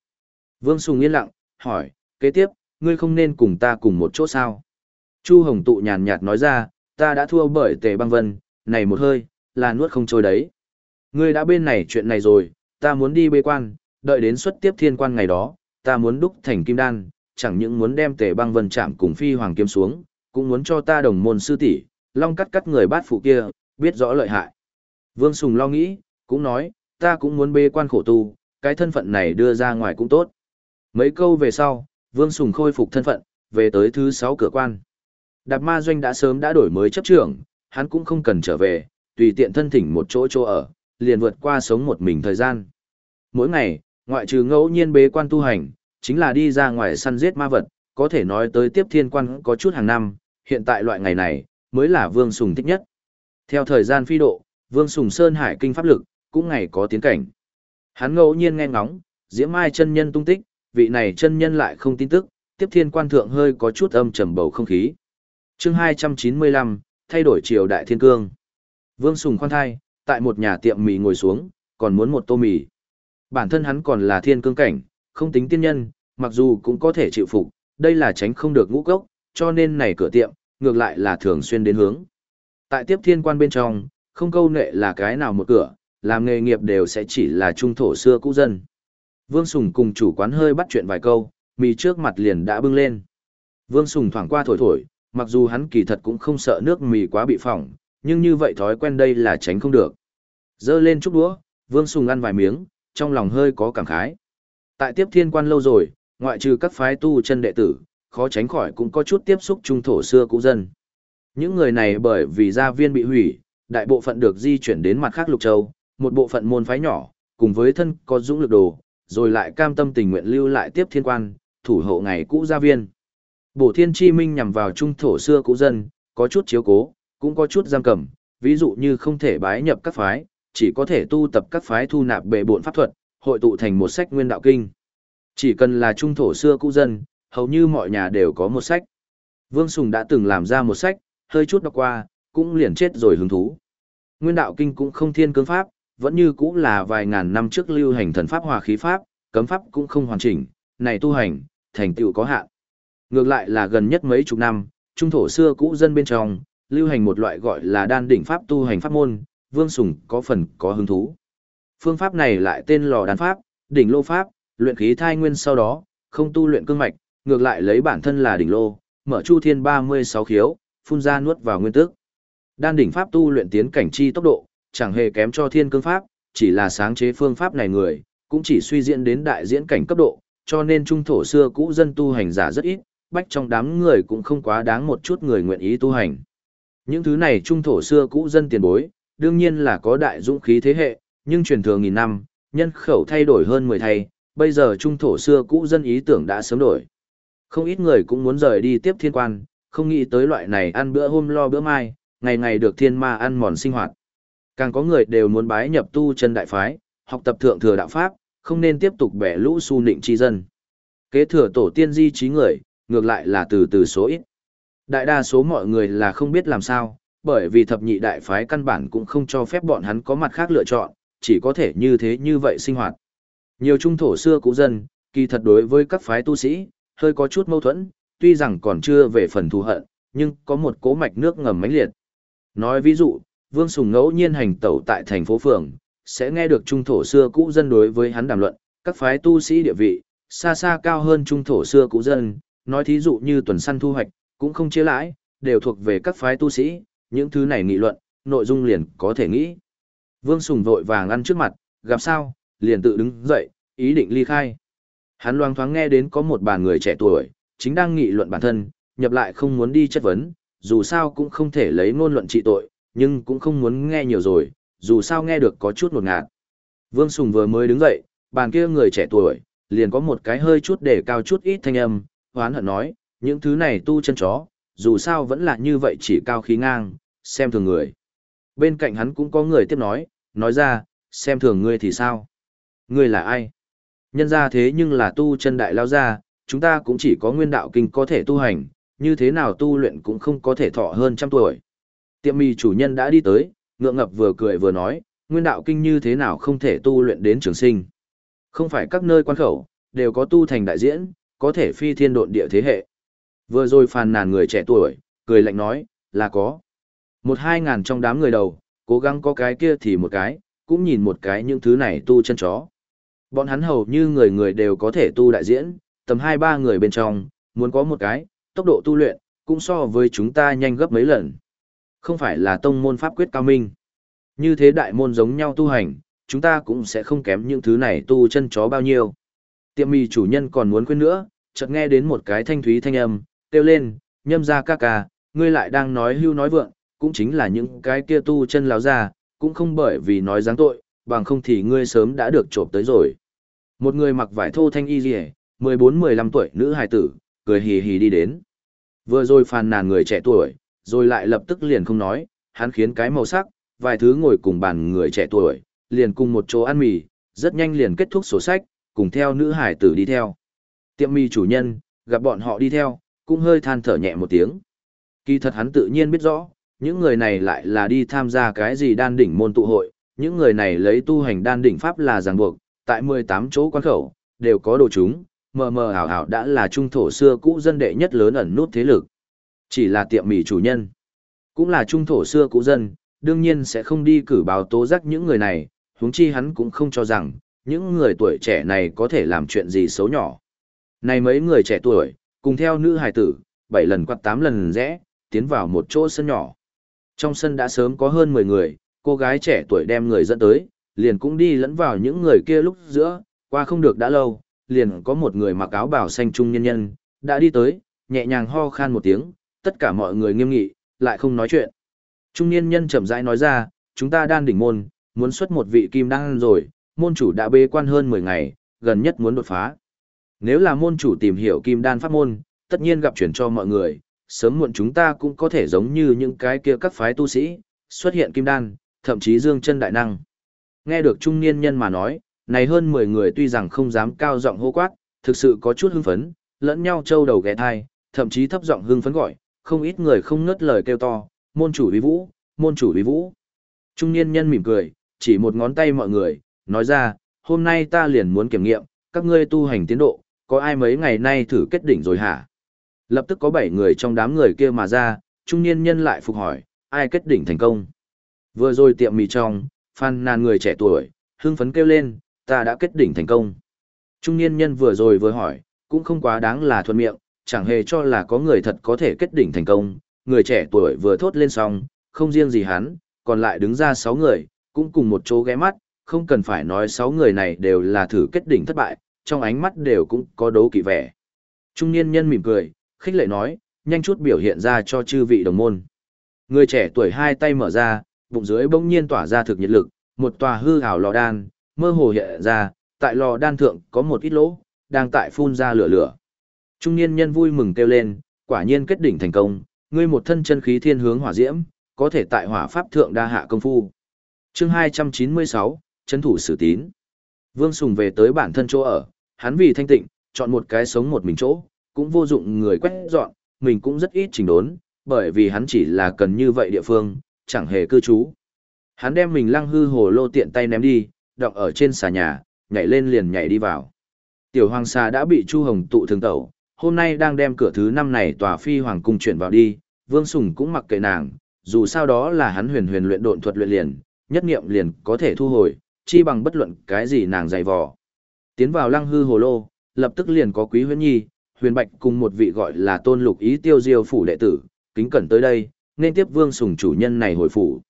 Vương Sùng yên lặng, hỏi, kế tiếp, ngươi không nên cùng ta cùng một chỗ sao? Chu Hồng tụ nhàn nhạt nói ra, ta đã thua bởi tề băng vân, này một hơi, là nuốt không trôi đấy. Ngươi đã bên này chuyện này rồi, ta muốn đi bê quan, đợi đến xuất tiếp thiên quan ngày đó, ta muốn đúc thành kim đan, chẳng những muốn đem tề băng vân chạm cùng phi hoàng kiếm xuống, cũng muốn cho ta đồng môn sư tỷ long cắt cắt người bát phụ kia, biết rõ lợi hại. Vương Sùng lo nghĩ, cũng nói, ta cũng muốn bê quan khổ tu, cái thân phận này đưa ra ngoài cũng tốt. Mấy câu về sau, Vương Sùng khôi phục thân phận, về tới thứ sáu cửa quan. Đạp ma doanh đã sớm đã đổi mới chấp trưởng, hắn cũng không cần trở về, tùy tiện thân thỉnh một chỗ chỗ ở, liền vượt qua sống một mình thời gian. Mỗi ngày, ngoại trừ ngẫu nhiên bế quan tu hành, chính là đi ra ngoài săn giết ma vật, có thể nói tới tiếp thiên quan có chút hàng năm, hiện tại loại ngày này, mới là Vương Sùng thích nhất. Theo thời gian phi độ, Vương Sùng Sơn Hải kinh pháp lực, cũng ngày có tiến cảnh. Hắn ngẫu nhiên nghe ngóng, Diễm Mai chân nhân tung tích, vị này chân nhân lại không tin tức, tiếp thiên quan thượng hơi có chút âm trầm bầu không khí. chương 295, thay đổi triều đại thiên cương. Vương Sùng khoan thai, tại một nhà tiệm mì ngồi xuống, còn muốn một tô mì. Bản thân hắn còn là thiên cương cảnh, không tính tiên nhân, mặc dù cũng có thể chịu phục, đây là tránh không được ngũ cốc, cho nên này cửa tiệm, ngược lại là thường xuyên đến hướng. Tại tiếp thiên quan bên trong, không câu nệ là cái nào một cửa, làm nghề nghiệp đều sẽ chỉ là trung thổ xưa cũ dân. Vương Sùng cùng chủ quán hơi bắt chuyện vài câu, mì trước mặt liền đã bưng lên. Vương Sùng thoảng qua thổi thổi, mặc dù hắn kỳ thật cũng không sợ nước mì quá bị phỏng, nhưng như vậy thói quen đây là tránh không được. Dơ lên chút đũa, Vương Sùng ăn vài miếng, trong lòng hơi có cảm khái. Tại tiếp thiên quan lâu rồi, ngoại trừ các phái tu chân đệ tử, khó tránh khỏi cũng có chút tiếp xúc trung thổ xưa cũ dân. Những người này bởi vì gia viên bị hủy, đại bộ phận được di chuyển đến mặt khác lục châu, một bộ phận môn phái nhỏ, cùng với thân có dũng lực đồ, rồi lại cam tâm tình nguyện lưu lại tiếp thiên quan, thủ hộ ngày cũ gia viên. Bổ thiên chi minh nhằm vào trung thổ xưa cũ dân, có chút chiếu cố, cũng có chút giam cầm, ví dụ như không thể bái nhập các phái, chỉ có thể tu tập các phái thu nạp bệ bộn pháp thuật, hội tụ thành một sách nguyên đạo kinh. Chỉ cần là trung thổ xưa cũ dân, hầu như mọi nhà đều có một sách. Vương Sùng đã từng làm ra một sách, hơi chút đọc qua, cũng liền chết rồi hứng thú. Nguyên đạo kinh cũng không thiên cương pháp, vẫn như cũng là vài ngàn năm trước lưu hành thần pháp hòa khí pháp, cấm pháp cũng không hoàn chỉnh, này tu hành, thành tựu có hạn. Ngược lại là gần nhất mấy chục năm, trung thổ xưa cũ dân bên trong, lưu hành một loại gọi là đan đỉnh pháp tu hành pháp môn, Vương Sùng có phần có hứng thú. Phương pháp này lại tên lò đan pháp, đỉnh lô pháp, luyện khí thai nguyên sau đó, không tu luyện cương mạch, ngược lại lấy bản thân là đỉnh lô, mở chu thiên 36 khiếu, phun ra nuốt vào nguyên tức. Đan đỉnh pháp tu luyện tiến cảnh chi tốc độ, chẳng hề kém cho thiên cương pháp, chỉ là sáng chế phương pháp này người, cũng chỉ suy diễn đến đại diễn cảnh cấp độ, cho nên trung thổ xưa cũ dân tu hành giả rất ít, bách trong đám người cũng không quá đáng một chút người nguyện ý tu hành. Những thứ này trung thổ xưa cũ dân tiền bối, đương nhiên là có đại dũng khí thế hệ, nhưng truyền thừa nghìn năm, nhân khẩu thay đổi hơn 10 thay, bây giờ trung thổ xưa cũ dân ý tưởng đã sớm đổi. Không ít người cũng muốn rời đi tiếp thiên quan, không nghĩ tới loại này ăn bữa hôm lo bữa mai, ngày ngày được thiên ma ăn mòn sinh hoạt. Càng có người đều muốn bái nhập tu chân đại phái, học tập thượng thừa đạo pháp, không nên tiếp tục bẻ lũ su nịnh chi dân. Kế thừa tổ tiên di trí người, ngược lại là từ từ số ít. Đại đa số mọi người là không biết làm sao, bởi vì thập nhị đại phái căn bản cũng không cho phép bọn hắn có mặt khác lựa chọn, chỉ có thể như thế như vậy sinh hoạt. Nhiều trung thổ xưa cũ dân, kỳ thật đối với các phái tu sĩ, hơi có chút mâu thuẫn, tuy rằng còn chưa về phần thù hận, nhưng có một cố mạch nước ngầm mãnh liệt. Nói ví dụ, Vương Sùng ngẫu nhiên hành tẩu tại thành phố phường, sẽ nghe được trung thổ xưa cũ dân đối với hắn đàm luận, các phái tu sĩ địa vị, xa xa cao hơn trung thổ xưa cũ dân, nói thí dụ như tuần săn thu hoạch, cũng không chia lãi, đều thuộc về các phái tu sĩ, những thứ này nghị luận, nội dung liền có thể nghĩ. Vương Sùng vội vàng ăn trước mặt, gặp sao, liền tự đứng dậy, ý định ly khai. Hắn loang thoáng nghe đến có một bàn người trẻ tuổi, chính đang nghị luận bản thân, nhập lại không muốn đi chất vấn, dù sao cũng không thể lấy ngôn luận trị tội, nhưng cũng không muốn nghe nhiều rồi, dù sao nghe được có chút ngột ngạt. Vương Sùng vừa mới đứng dậy, bàn kia người trẻ tuổi, liền có một cái hơi chút để cao chút ít thanh âm, hoán hận nói, những thứ này tu chân chó, dù sao vẫn là như vậy chỉ cao khí ngang, xem thường người. Bên cạnh hắn cũng có người tiếp nói, nói ra, xem thường ngươi thì sao? Ngươi là ai? Nhân ra thế nhưng là tu chân đại lao ra, chúng ta cũng chỉ có nguyên đạo kinh có thể tu hành, như thế nào tu luyện cũng không có thể thọ hơn trăm tuổi. Tiệm mì chủ nhân đã đi tới, ngượng ngập vừa cười vừa nói, nguyên đạo kinh như thế nào không thể tu luyện đến trường sinh. Không phải các nơi quan khẩu, đều có tu thành đại diễn, có thể phi thiên độn địa thế hệ. Vừa rồi phàn nàn người trẻ tuổi, cười lạnh nói, là có. Một hai ngàn trong đám người đầu, cố gắng có cái kia thì một cái, cũng nhìn một cái những thứ này tu chân chó. Bọn hắn hầu như người người đều có thể tu đại diễn, tầm hai ba người bên trong, muốn có một cái, tốc độ tu luyện, cũng so với chúng ta nhanh gấp mấy lần. Không phải là tông môn pháp quyết cao minh. Như thế đại môn giống nhau tu hành, chúng ta cũng sẽ không kém những thứ này tu chân chó bao nhiêu. Tiệm mì chủ nhân còn muốn khuyên nữa, chợt nghe đến một cái thanh thúy thanh âm, kêu lên, nhâm ra ca ca, ngươi lại đang nói hưu nói vượng, cũng chính là những cái kia tu chân láo ra, cũng không bởi vì nói dáng tội, bằng không thì ngươi sớm đã được trộm tới rồi. Một người mặc vải thô thanh y rìa, 14-15 tuổi nữ hài tử, cười hì hì đi đến. Vừa rồi phàn nàn người trẻ tuổi, rồi lại lập tức liền không nói, hắn khiến cái màu sắc, vài thứ ngồi cùng bàn người trẻ tuổi, liền cùng một chỗ ăn mì, rất nhanh liền kết thúc sổ sách, cùng theo nữ hải tử đi theo. Tiệm mì chủ nhân, gặp bọn họ đi theo, cũng hơi than thở nhẹ một tiếng. Kỳ thật hắn tự nhiên biết rõ, những người này lại là đi tham gia cái gì đan đỉnh môn tụ hội, những người này lấy tu hành đan đỉnh pháp là ràng buộc, tại 18 chỗ quan khẩu, đều có đồ chúng, mờ mờ ảo ảo đã là trung thổ xưa cũ dân đệ nhất lớn ẩn nút thế lực. Chỉ là tiệm mì chủ nhân, cũng là trung thổ xưa cũ dân, đương nhiên sẽ không đi cử báo tố giác những người này, huống chi hắn cũng không cho rằng, những người tuổi trẻ này có thể làm chuyện gì xấu nhỏ. Này mấy người trẻ tuổi, cùng theo nữ hài tử, 7 lần quạt 8 lần rẽ, tiến vào một chỗ sân nhỏ. Trong sân đã sớm có hơn 10 người, cô gái trẻ tuổi đem người dẫn tới, liền cũng đi lẫn vào những người kia lúc giữa, qua không được đã lâu, liền có một người mặc áo bào xanh trung nhân nhân, đã đi tới, nhẹ nhàng ho khan một tiếng, tất cả mọi người nghiêm nghị, lại không nói chuyện. Trung niên nhân chậm rãi nói ra, chúng ta đan đỉnh môn, muốn xuất một vị kim đan rồi, môn chủ đã bế quan hơn 10 ngày, gần nhất muốn đột phá. Nếu là môn chủ tìm hiểu kim đan pháp môn, tất nhiên gặp chuyển cho mọi người, sớm muộn chúng ta cũng có thể giống như những cái kia các phái tu sĩ, xuất hiện kim đan, thậm chí dương chân đại năng. Nghe được trung niên nhân mà nói, này hơn 10 người tuy rằng không dám cao giọng hô quát, thực sự có chút hưng phấn, lẫn nhau trâu đầu ghé thai, thậm chí thấp giọng hưng phấn gọi, không ít người không ngớt lời kêu to, môn chủ uy vũ, môn chủ uy vũ. Trung niên nhân mỉm cười, chỉ một ngón tay mọi người, nói ra, hôm nay ta liền muốn kiểm nghiệm, các ngươi tu hành tiến độ, có ai mấy ngày nay thử kết đỉnh rồi hả? Lập tức có 7 người trong đám người kia mà ra, trung niên nhân lại phục hỏi, ai kết đỉnh thành công? Vừa rồi tiệm mì trong, phan nàn người trẻ tuổi, hưng phấn kêu lên, ta đã kết đỉnh thành công. Trung niên nhân vừa rồi vừa hỏi, cũng không quá đáng là thuận miệng, chẳng hề cho là có người thật có thể kết đỉnh thành công. Người trẻ tuổi vừa thốt lên xong, không riêng gì hắn, còn lại đứng ra 6 người, cũng cùng một chỗ ghé mắt, không cần phải nói 6 người này đều là thử kết đỉnh thất bại, trong ánh mắt đều cũng có đấu kỵ vẻ. Trung niên nhân mỉm cười, khích lệ nói, nhanh chút biểu hiện ra cho chư vị đồng môn. Người trẻ tuổi hai tay mở ra, bụng dưới bỗng nhiên tỏa ra thực nhiệt lực, một tòa hư ảo lò đan, mơ hồ hiện ra, tại lò đan thượng có một ít lỗ, đang tại phun ra lửa lửa. Trung niên nhân vui mừng kêu lên, quả nhiên kết đỉnh thành công, Ngươi một thân chân khí thiên hướng hỏa diễm, có thể tại hỏa pháp thượng đa hạ công phu. Chương 296, chấn thủ sử tín. Vương Sùng về tới bản thân chỗ ở, hắn vì thanh tịnh, chọn một cái sống một mình chỗ, cũng vô dụng người quét dọn, mình cũng rất ít chỉnh đốn, bởi vì hắn chỉ là cần như vậy địa phương, chẳng hề cư trú. Hắn đem mình lăng hư hồ lô tiện tay ném đi, đọc ở trên xà nhà, nhảy lên liền nhảy đi vào. Tiểu hoàng xà đã bị Chu Hồng tụ thường tẩu, hôm nay đang đem cửa thứ năm này tòa phi hoàng cung chuyển vào đi, Vương Sùng cũng mặc kệ nàng, dù sao đó là hắn huyền huyền luyện độn thuật luyện liền, nhất nghiệm liền có thể thu hồi, chi bằng bất luận cái gì nàng dày vò. Tiến vào lăng hư hồ lô, lập tức liền có quý huyễn nhi, huyền bạch cùng một vị gọi là tôn lục ý tiêu diêu phủ đệ tử, kính cẩn tới đây, nên tiếp Vương Sùng chủ nhân này hồi phủ.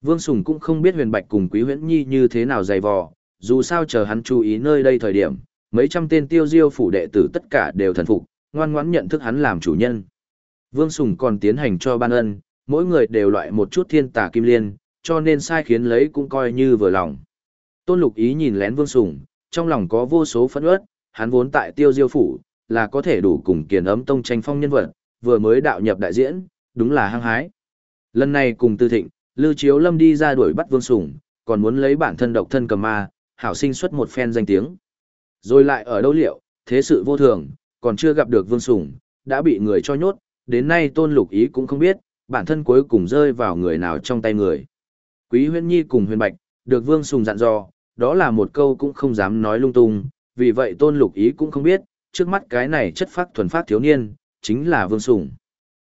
Vương Sùng cũng không biết huyền bạch cùng quý huyễn nhi như thế nào dày vò, dù sao chờ hắn chú ý nơi đây thời điểm, mấy trăm tên tiêu diêu phủ đệ tử tất cả đều thần phục, ngoan ngoãn nhận thức hắn làm chủ nhân. Vương Sùng còn tiến hành cho ban ân, mỗi người đều loại một chút thiên tà kim liên, cho nên sai khiến lấy cũng coi như vừa lòng. Tôn Lục Ý nhìn lén Vương Sùng, trong lòng có vô số phẫn uất, hắn vốn tại Tiêu Diêu phủ, là có thể đủ cùng Kiền Ấm Tông tranh phong nhân vật, vừa mới đạo nhập đại diễn, đúng là hăng hái. Lần này cùng Tư Thịnh, Lưu Chiếu Lâm đi ra đuổi bắt Vương Sùng, còn muốn lấy bản thân độc thân cầm ma, hảo sinh xuất một phen danh tiếng. Rồi lại ở đâu liệu, thế sự vô thường, còn chưa gặp được Vương Sùng, đã bị người cho nhốt, đến nay Tôn Lục Ý cũng không biết, bản thân cuối cùng rơi vào người nào trong tay người. Quý Huyên Nhi cùng Huyền Bạch, được Vương Sùng dặn dò, đó là một câu cũng không dám nói lung tung, vì vậy Tôn Lục Ý cũng không biết, trước mắt cái này chất phát thuần phát thiếu niên, chính là Vương Sùng.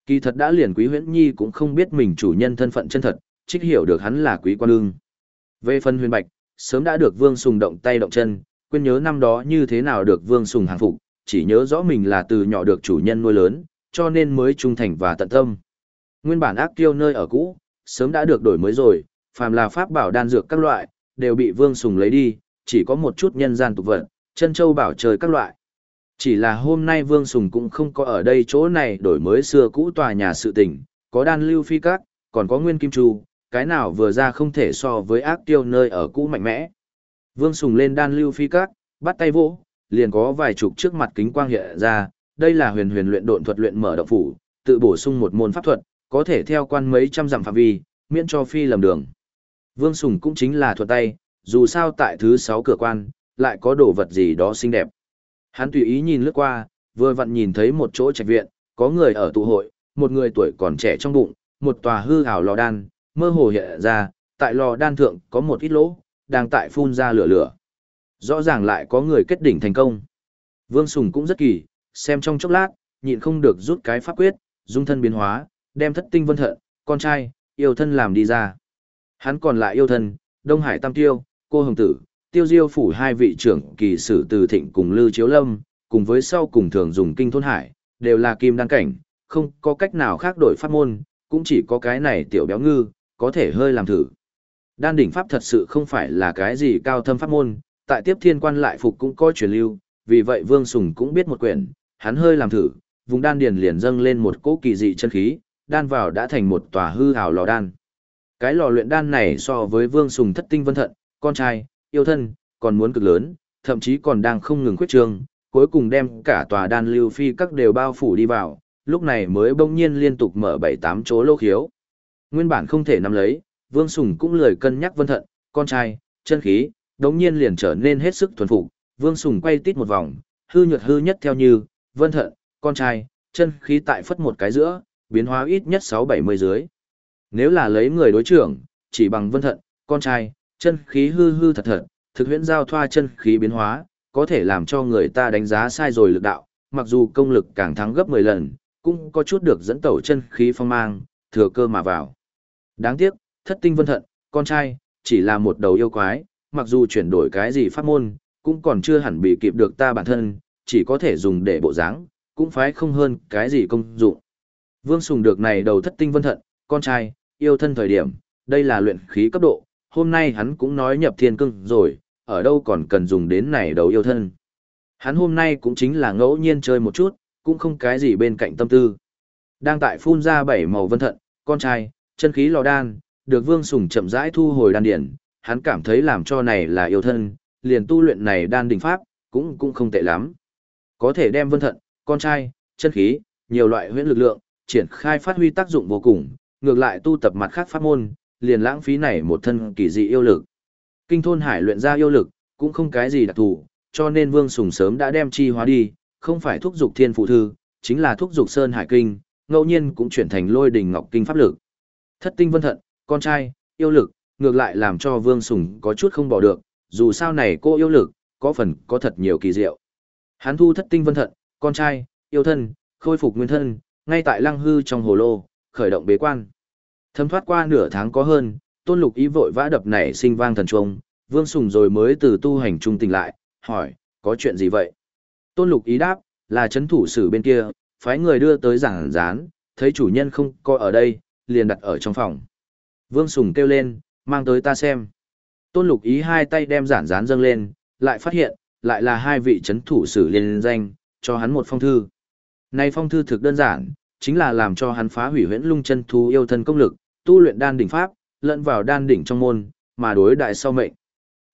Kỳ thật đã liền Quý Huyễn Nhi cũng không biết mình chủ nhân thân phận chân thật, trích hiểu được hắn là Quý Quan ương. Về phần Huyền Bạch, sớm đã được Vương Sùng động tay động chân, quên nhớ năm đó như thế nào được Vương Sùng hàng phục, chỉ nhớ rõ mình là từ nhỏ được chủ nhân nuôi lớn, cho nên mới trung thành và tận tâm. Nguyên bản ác tiêu nơi ở cũ, sớm đã được đổi mới rồi, phàm là pháp bảo đan dược các loại, đều bị Vương Sùng lấy đi, chỉ có một chút nhân gian tục vật, chân châu bảo trời các loại. Chỉ là hôm nay Vương Sùng cũng không có ở đây chỗ này đổi mới xưa cũ tòa nhà sự tỉnh có đan lưu phi các, còn có nguyên kim trù, cái nào vừa ra không thể so với ác tiêu nơi ở cũ mạnh mẽ. Vương Sùng lên đan lưu phi các, bắt tay vỗ, liền có vài chục trước mặt kính quang hiện ra, đây là huyền huyền luyện độn thuật luyện mở động phủ, tự bổ sung một môn pháp thuật, có thể theo quan mấy trăm dặm phạm vi, miễn cho phi lầm đường. Vương Sùng cũng chính là thuật tay, dù sao tại thứ sáu cửa quan, lại có đồ vật gì đó xinh đẹp. Hắn tùy ý nhìn lướt qua, vừa vặn nhìn thấy một chỗ trạch viện, có người ở tụ hội, một người tuổi còn trẻ trong bụng, một tòa hư hào lò đan, mơ hồ hiện ra, tại lò đan thượng có một ít lỗ, đang tại phun ra lửa lửa. Rõ ràng lại có người kết đỉnh thành công. Vương Sùng cũng rất kỳ, xem trong chốc lát, nhịn không được rút cái pháp quyết, dung thân biến hóa, đem thất tinh vân thận, con trai, yêu thân làm đi ra. Hắn còn lại yêu thân, Đông Hải Tam Tiêu, cô Hồng Tử, Tiêu Diêu phủ hai vị trưởng kỳ sử từ thịnh cùng Lư Chiếu Lâm, cùng với sau cùng thường dùng kinh thôn hải, đều là kim đăng cảnh, không có cách nào khác đổi pháp môn, cũng chỉ có cái này tiểu béo ngư, có thể hơi làm thử. Đan đỉnh pháp thật sự không phải là cái gì cao thâm pháp môn, tại tiếp thiên quan lại phục cũng có truyền lưu, vì vậy Vương Sùng cũng biết một quyển, hắn hơi làm thử, vùng đan điền liền dâng lên một cỗ kỳ dị chân khí, đan vào đã thành một tòa hư hào lò đan. Cái lò luyện đan này so với Vương Sùng thất tinh vân thận, con trai, yêu thân, còn muốn cực lớn, thậm chí còn đang không ngừng khuyết trương, cuối cùng đem cả tòa đan lưu phi các đều bao phủ đi vào, lúc này mới bỗng nhiên liên tục mở bảy tám chỗ lô khiếu. Nguyên bản không thể nắm lấy, Vương Sùng cũng lười cân nhắc vân thận, con trai, chân khí, đống nhiên liền trở nên hết sức thuần phục. Vương Sùng quay tít một vòng, hư nhuật hư nhất theo như, vân thận, con trai, chân khí tại phất một cái giữa, biến hóa ít nhất 6-70 dưới. Nếu là lấy người đối trưởng, chỉ bằng vân thận, con trai, chân khí hư hư thật thật, thực huyễn giao thoa chân khí biến hóa, có thể làm cho người ta đánh giá sai rồi lực đạo, mặc dù công lực càng thắng gấp 10 lần, cũng có chút được dẫn tẩu chân khí phong mang, thừa cơ mà vào. Đáng tiếc, thất tinh vân thận, con trai, chỉ là một đầu yêu quái, mặc dù chuyển đổi cái gì pháp môn, cũng còn chưa hẳn bị kịp được ta bản thân, chỉ có thể dùng để bộ dáng, cũng phải không hơn cái gì công dụng. Vương Sùng được này đầu thất tinh vân thận, con trai, yêu thân thời điểm, đây là luyện khí cấp độ, hôm nay hắn cũng nói nhập thiên cưng rồi, ở đâu còn cần dùng đến này đầu yêu thân. Hắn hôm nay cũng chính là ngẫu nhiên chơi một chút, cũng không cái gì bên cạnh tâm tư. Đang tại phun ra bảy màu vân thận, con trai, chân khí lò đan, được Vương Sùng chậm rãi thu hồi đan điển, hắn cảm thấy làm cho này là yêu thân, liền tu luyện này đan đỉnh pháp, cũng cũng không tệ lắm. Có thể đem vân thận, con trai, chân khí, nhiều loại huyễn lực lượng, triển khai phát huy tác dụng vô cùng, ngược lại tu tập mặt khác pháp môn, liền lãng phí này một thân kỳ dị yêu lực. Kinh thôn hải luyện ra yêu lực, cũng không cái gì đặc thù, cho nên Vương Sùng sớm đã đem chi hóa đi, không phải thúc dục thiên phụ thư, chính là thúc dục sơn hải kinh, ngẫu nhiên cũng chuyển thành lôi đình ngọc kinh pháp lực. Thất tinh vân thận, con trai, yêu lực, ngược lại làm cho Vương Sùng có chút không bỏ được, dù sao này cô yêu lực, có phần có thật nhiều kỳ diệu. Hắn thu thất tinh vân thận, con trai, yêu thân, khôi phục nguyên thân, ngay tại lăng hư trong hồ lô, khởi động bế quan. Thấm thoát qua nửa tháng có hơn, tôn lục ý vội vã đập nảy sinh vang thần trung, vương sùng rồi mới từ tu hành trung tỉnh lại, hỏi, có chuyện gì vậy? Tôn lục ý đáp, là chấn thủ sử bên kia, phái người đưa tới giảng gián, thấy chủ nhân không có ở đây, liền đặt ở trong phòng. Vương Sùng kêu lên, mang tới ta xem. Tôn lục ý hai tay đem giản dán dâng lên, lại phát hiện, lại là hai vị chấn thủ sử liên danh, cho hắn một phong thư. Này phong thư thực đơn giản, chính là làm cho hắn phá hủy huyễn lung chân thú yêu thân công lực, tu luyện đan đỉnh pháp, lẫn vào đan đỉnh trong môn, mà đối đại sau mệnh.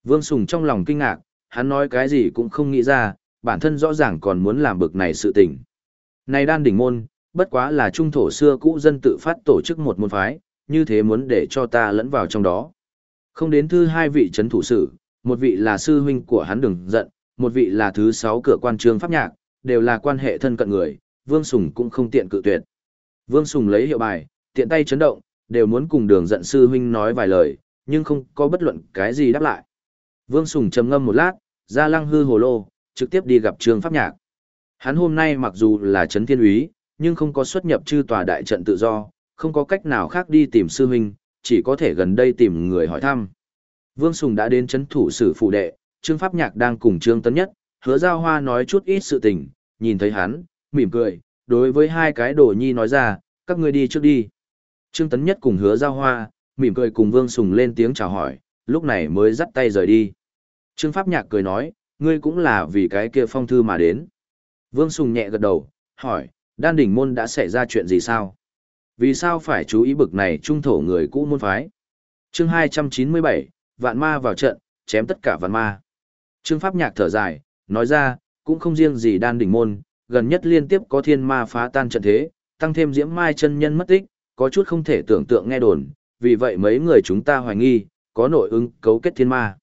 Vương Sùng trong lòng kinh ngạc, hắn nói cái gì cũng không nghĩ ra, bản thân rõ ràng còn muốn làm bực này sự tình. Này đan đỉnh môn, bất quá là trung thổ xưa cũ dân tự phát tổ chức một môn phái, như thế muốn để cho ta lẫn vào trong đó. Không đến thư hai vị chấn thủ sử, một vị là sư huynh của hắn đừng giận, một vị là thứ sáu cửa quan trương pháp nhạc, đều là quan hệ thân cận người, Vương Sùng cũng không tiện cự tuyệt. Vương Sùng lấy hiệu bài, tiện tay chấn động, đều muốn cùng đường giận sư huynh nói vài lời, nhưng không có bất luận cái gì đáp lại. Vương Sùng trầm ngâm một lát, ra lăng hư hồ lô, trực tiếp đi gặp trương pháp nhạc. Hắn hôm nay mặc dù là chấn thiên úy, nhưng không có xuất nhập chư tòa đại trận tự do, không có cách nào khác đi tìm sư huynh, chỉ có thể gần đây tìm người hỏi thăm. Vương Sùng đã đến chấn thủ sử phụ đệ, Trương Pháp Nhạc đang cùng Trương Tấn Nhất, hứa giao hoa nói chút ít sự tình, nhìn thấy hắn, mỉm cười, đối với hai cái đồ nhi nói ra, các ngươi đi trước đi. Trương Tấn Nhất cùng hứa giao hoa, mỉm cười cùng Vương Sùng lên tiếng chào hỏi, lúc này mới dắt tay rời đi. Trương Pháp Nhạc cười nói, ngươi cũng là vì cái kia phong thư mà đến. Vương Sùng nhẹ gật đầu, hỏi, đan đỉnh môn đã xảy ra chuyện gì sao? Vì sao phải chú ý bực này trung thổ người cũ môn phái? chương 297, vạn ma vào trận, chém tất cả vạn ma. Trương Pháp Nhạc thở dài, nói ra, cũng không riêng gì đan đỉnh môn, gần nhất liên tiếp có thiên ma phá tan trận thế, tăng thêm diễm mai chân nhân mất tích, có chút không thể tưởng tượng nghe đồn, vì vậy mấy người chúng ta hoài nghi, có nội ứng cấu kết thiên ma.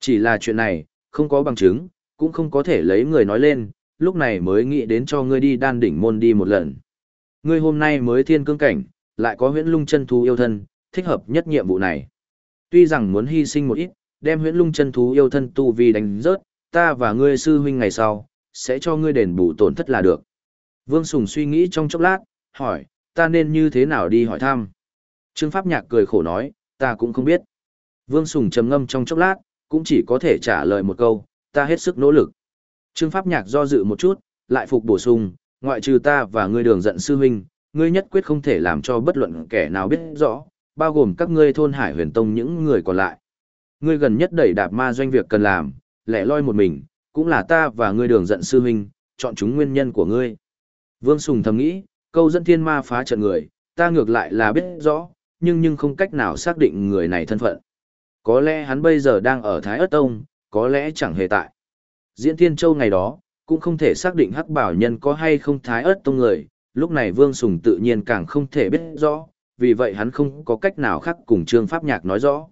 Chỉ là chuyện này, không có bằng chứng, cũng không có thể lấy người nói lên, lúc này mới nghĩ đến cho ngươi đi đan đỉnh môn đi một lần. Ngươi hôm nay mới thiên cương cảnh, lại có huyễn lung chân thú yêu thân, thích hợp nhất nhiệm vụ này. Tuy rằng muốn hy sinh một ít, đem huyễn lung chân thú yêu thân tu vi đánh rớt, ta và ngươi sư huynh ngày sau, sẽ cho ngươi đền bù tổn thất là được. Vương Sùng suy nghĩ trong chốc lát, hỏi, ta nên như thế nào đi hỏi thăm? Trương Pháp Nhạc cười khổ nói, ta cũng không biết. Vương Sùng trầm ngâm trong chốc lát, cũng chỉ có thể trả lời một câu, ta hết sức nỗ lực. Trương Pháp Nhạc do dự một chút, lại phục bổ sung, ngoại trừ ta và ngươi đường giận sư huynh, ngươi nhất quyết không thể làm cho bất luận kẻ nào biết rõ, bao gồm các ngươi thôn Hải Huyền Tông những người còn lại. Ngươi gần nhất đẩy đạp ma doanh việc cần làm, lẻ loi một mình, cũng là ta và ngươi đường giận sư huynh, chọn chúng nguyên nhân của ngươi. Vương Sùng thầm nghĩ, câu dẫn thiên ma phá trận người, ta ngược lại là biết rõ, nhưng nhưng không cách nào xác định người này thân phận. Có lẽ hắn bây giờ đang ở Thái Ất Tông, có lẽ chẳng hề tại. Diễn Thiên Châu ngày đó, cũng không thể xác định hắc bảo nhân có hay không Thái ớt Tông người, lúc này Vương Sùng tự nhiên càng không thể biết rõ, vì vậy hắn không có cách nào khác cùng Trương Pháp Nhạc nói rõ.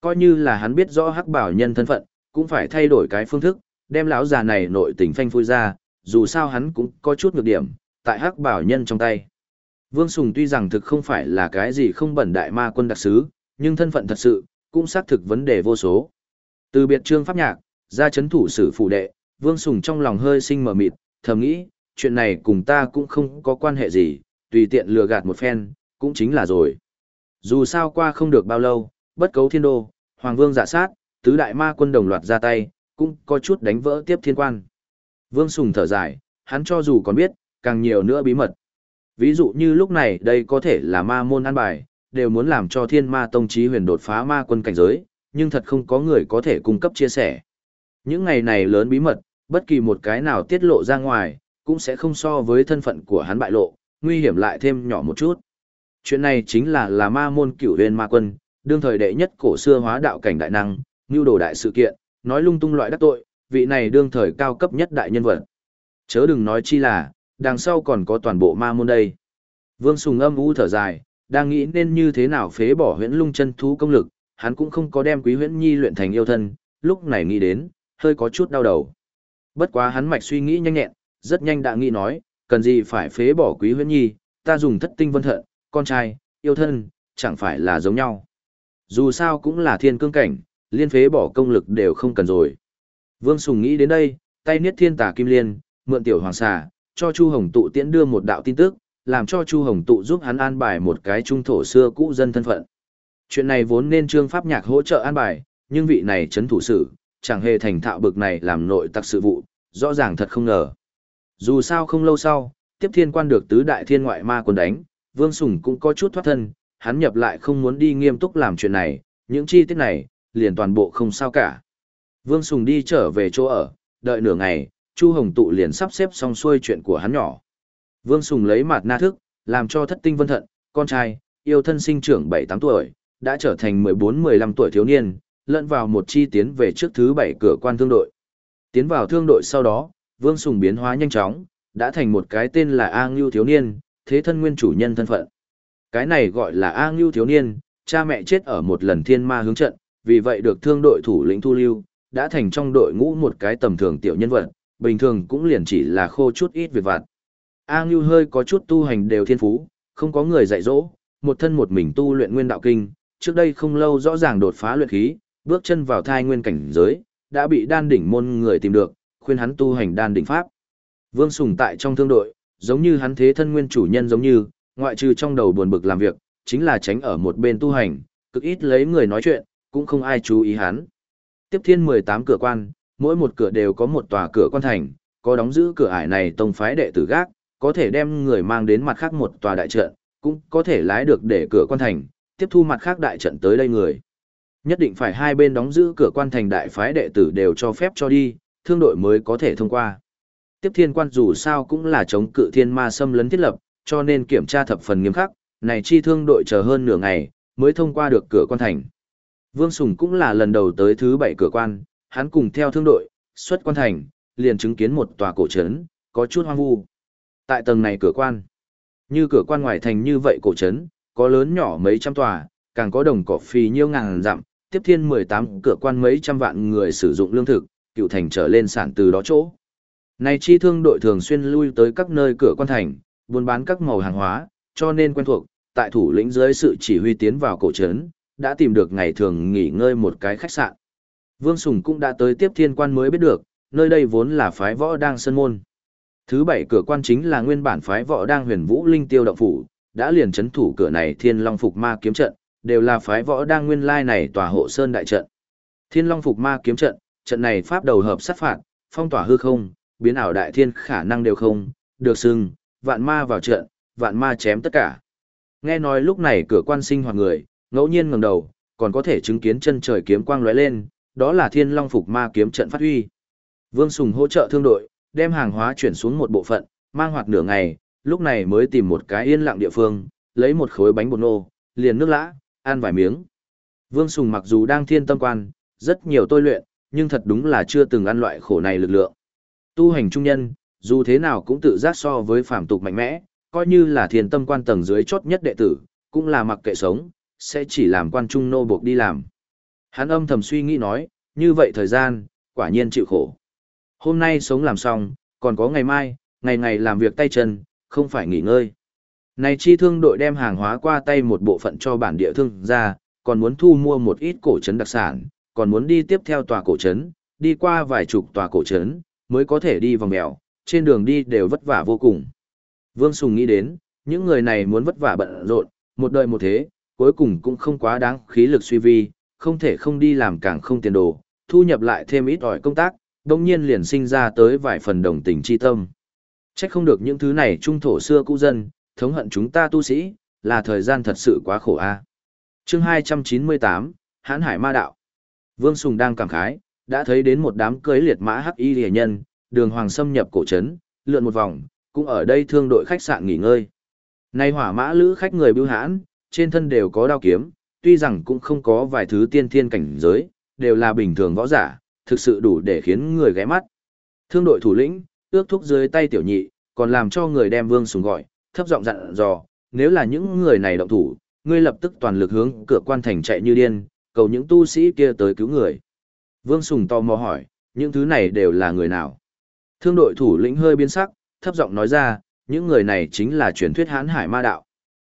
Coi như là hắn biết rõ hắc bảo nhân thân phận, cũng phải thay đổi cái phương thức, đem lão già này nội tình phanh phui ra, dù sao hắn cũng có chút nhược điểm, tại hắc bảo nhân trong tay. Vương Sùng tuy rằng thực không phải là cái gì không bẩn đại ma quân đặc sứ, nhưng thân phận thật sự, cũng xác thực vấn đề vô số. Từ biệt trương pháp nhạc, ra chấn thủ sử phụ đệ, Vương Sùng trong lòng hơi sinh mở mịt, thầm nghĩ, chuyện này cùng ta cũng không có quan hệ gì, tùy tiện lừa gạt một phen, cũng chính là rồi. Dù sao qua không được bao lâu, bất cấu thiên đô, Hoàng Vương giả sát, tứ đại ma quân đồng loạt ra tay, cũng có chút đánh vỡ tiếp thiên quan. Vương Sùng thở dài, hắn cho dù còn biết, càng nhiều nữa bí mật. Ví dụ như lúc này đây có thể là ma môn an bài, đều muốn làm cho thiên ma tông trí huyền đột phá ma quân cảnh giới, nhưng thật không có người có thể cung cấp chia sẻ. Những ngày này lớn bí mật, bất kỳ một cái nào tiết lộ ra ngoài, cũng sẽ không so với thân phận của hắn bại lộ, nguy hiểm lại thêm nhỏ một chút. Chuyện này chính là là ma môn cửu huyền ma quân, đương thời đệ nhất cổ xưa hóa đạo cảnh đại năng, như đồ đại sự kiện, nói lung tung loại đắc tội, vị này đương thời cao cấp nhất đại nhân vật. Chớ đừng nói chi là, đằng sau còn có toàn bộ ma môn đây. Vương Sùng âm u thở dài, đang nghĩ nên như thế nào phế bỏ huyễn lung chân thú công lực, hắn cũng không có đem quý huyễn nhi luyện thành yêu thân, lúc này nghĩ đến, hơi có chút đau đầu. Bất quá hắn mạch suy nghĩ nhanh nhẹn, rất nhanh đã nghĩ nói, cần gì phải phế bỏ quý huyễn nhi, ta dùng thất tinh vân thận, con trai, yêu thân, chẳng phải là giống nhau. Dù sao cũng là thiên cương cảnh, liên phế bỏ công lực đều không cần rồi. Vương Sùng nghĩ đến đây, tay niết thiên tà kim liên, mượn tiểu hoàng xà, cho Chu Hồng tụ tiễn đưa một đạo tin tức, làm cho Chu Hồng tụ giúp hắn an bài một cái trung thổ xưa cũ dân thân phận. Chuyện này vốn nên trương pháp nhạc hỗ trợ an bài, nhưng vị này chấn thủ sự, chẳng hề thành thạo bực này làm nội tặc sự vụ, rõ ràng thật không ngờ. Dù sao không lâu sau, tiếp thiên quan được tứ đại thiên ngoại ma quân đánh, Vương Sùng cũng có chút thoát thân, hắn nhập lại không muốn đi nghiêm túc làm chuyện này, những chi tiết này, liền toàn bộ không sao cả. Vương Sùng đi trở về chỗ ở, đợi nửa ngày, Chu Hồng Tụ liền sắp xếp xong xuôi chuyện của hắn nhỏ. Vương Sùng lấy mặt na thức, làm cho thất tinh vân thận, con trai, yêu thân sinh trưởng 7-8 tuổi, đã trở thành 14-15 tuổi thiếu niên, lẫn vào một chi tiến về trước thứ bảy cửa quan thương đội. Tiến vào thương đội sau đó, Vương Sùng biến hóa nhanh chóng, đã thành một cái tên là A Ngưu thiếu niên, thế thân nguyên chủ nhân thân phận. Cái này gọi là A Ngưu thiếu niên, cha mẹ chết ở một lần thiên ma hướng trận, vì vậy được thương đội thủ lĩnh thu lưu, đã thành trong đội ngũ một cái tầm thường tiểu nhân vật, bình thường cũng liền chỉ là khô chút ít việc vặt. A Ngưu hơi có chút tu hành đều thiên phú, không có người dạy dỗ, một thân một mình tu luyện nguyên đạo kinh, trước đây không lâu rõ ràng đột phá luyện khí, bước chân vào thai nguyên cảnh giới, đã bị đan đỉnh môn người tìm được, khuyên hắn tu hành đan đỉnh pháp. Vương Sùng tại trong thương đội, giống như hắn thế thân nguyên chủ nhân giống như, ngoại trừ trong đầu buồn bực làm việc, chính là tránh ở một bên tu hành, cực ít lấy người nói chuyện, cũng không ai chú ý hắn. Tiếp thiên 18 cửa quan, mỗi một cửa đều có một tòa cửa quan thành, có đóng giữ cửa ải này tông phái đệ tử gác, có thể đem người mang đến mặt khác một tòa đại trận, cũng có thể lái được để cửa quan thành, tiếp thu mặt khác đại trận tới đây người. Nhất định phải hai bên đóng giữ cửa quan thành đại phái đệ tử đều cho phép cho đi, thương đội mới có thể thông qua. Tiếp thiên quan dù sao cũng là chống cự thiên ma xâm lấn thiết lập, cho nên kiểm tra thập phần nghiêm khắc, này chi thương đội chờ hơn nửa ngày, mới thông qua được cửa quan thành. Vương Sùng cũng là lần đầu tới thứ bảy cửa quan, hắn cùng theo thương đội, xuất quan thành, liền chứng kiến một tòa cổ trấn, có chút hoang vu. Tại tầng này cửa quan, như cửa quan ngoài thành như vậy cổ trấn, có lớn nhỏ mấy trăm tòa, càng có đồng cỏ phì nhiêu ngàn dặm, tiếp thiên 18 cửa quan mấy trăm vạn người sử dụng lương thực, cựu thành trở lên sản từ đó chỗ. Này chi thương đội thường xuyên lui tới các nơi cửa quan thành, buôn bán các màu hàng hóa, cho nên quen thuộc, tại thủ lĩnh dưới sự chỉ huy tiến vào cổ trấn, đã tìm được ngày thường nghỉ ngơi một cái khách sạn. Vương Sùng cũng đã tới tiếp thiên quan mới biết được, nơi đây vốn là phái võ đang sân môn. Thứ bảy cửa quan chính là nguyên bản phái võ đang huyền vũ linh tiêu động phủ, đã liền chấn thủ cửa này thiên long phục ma kiếm trận, đều là phái võ đang nguyên lai này tòa hộ sơn đại trận. Thiên long phục ma kiếm trận, trận này pháp đầu hợp sát phạt, phong tỏa hư không, biến ảo đại thiên khả năng đều không, được xưng, vạn ma vào trận, vạn ma chém tất cả. Nghe nói lúc này cửa quan sinh hoạt người, ngẫu nhiên ngẩng đầu, còn có thể chứng kiến chân trời kiếm quang lóe lên, đó là Thiên Long Phục Ma kiếm trận phát huy. Vương Sùng hỗ trợ thương đội, đem hàng hóa chuyển xuống một bộ phận, mang hoạt nửa ngày, lúc này mới tìm một cái yên lặng địa phương, lấy một khối bánh bột nô, liền nước lã, ăn vài miếng. Vương Sùng mặc dù đang thiên tâm quan, rất nhiều tôi luyện, nhưng thật đúng là chưa từng ăn loại khổ này lực lượng. Tu hành trung nhân, dù thế nào cũng tự giác so với phàm tục mạnh mẽ, coi như là thiên tâm quan tầng dưới chốt nhất đệ tử, cũng là mặc kệ sống, sẽ chỉ làm quan trung nô buộc đi làm. Hắn âm thầm suy nghĩ nói, như vậy thời gian, quả nhiên chịu khổ. Hôm nay sống làm xong, còn có ngày mai, ngày ngày làm việc tay chân, không phải nghỉ ngơi. Này chi thương đội đem hàng hóa qua tay một bộ phận cho bản địa thương ra, còn muốn thu mua một ít cổ trấn đặc sản, còn muốn đi tiếp theo tòa cổ trấn, đi qua vài chục tòa cổ trấn, mới có thể đi vòng mèo, trên đường đi đều vất vả vô cùng. Vương Sùng nghĩ đến, những người này muốn vất vả bận rộn, một đời một thế, cuối cùng cũng không quá đáng khí lực suy vi, không thể không đi làm càng không tiền đồ, thu nhập lại thêm ít ỏi công tác, đồng nhiên liền sinh ra tới vài phần đồng tình chi tâm. Trách không được những thứ này trung thổ xưa cũ dân, thống hận chúng ta tu sĩ, là thời gian thật sự quá khổ a. À. Chương 298, Hán Hải Ma Đạo. Vương Sùng đang cảm khái, đã thấy đến một đám cưới liệt mã hắc y rìa nhân, đường hoàng xâm nhập cổ trấn, lượn một vòng, cũng ở đây thương đội khách sạn nghỉ ngơi. Nay hỏa mã lữ khách người bưu hãn, trên thân đều có đao kiếm, tuy rằng cũng không có vài thứ tiên thiên cảnh giới, đều là bình thường võ giả, thực sự đủ để khiến người ghé mắt. Thương đội thủ lĩnh, ước thúc dưới tay tiểu nhị, còn làm cho người đem vương sùng gọi, thấp giọng dặn dò, nếu là những người này động thủ, ngươi lập tức toàn lực hướng cửa quan thành chạy như điên, cầu những tu sĩ kia tới cứu người. Vương Sùng tò mò hỏi, những thứ này đều là người nào? Thương đội thủ lĩnh hơi biến sắc, thấp giọng nói ra, những người này chính là truyền thuyết hãn hải ma đạo.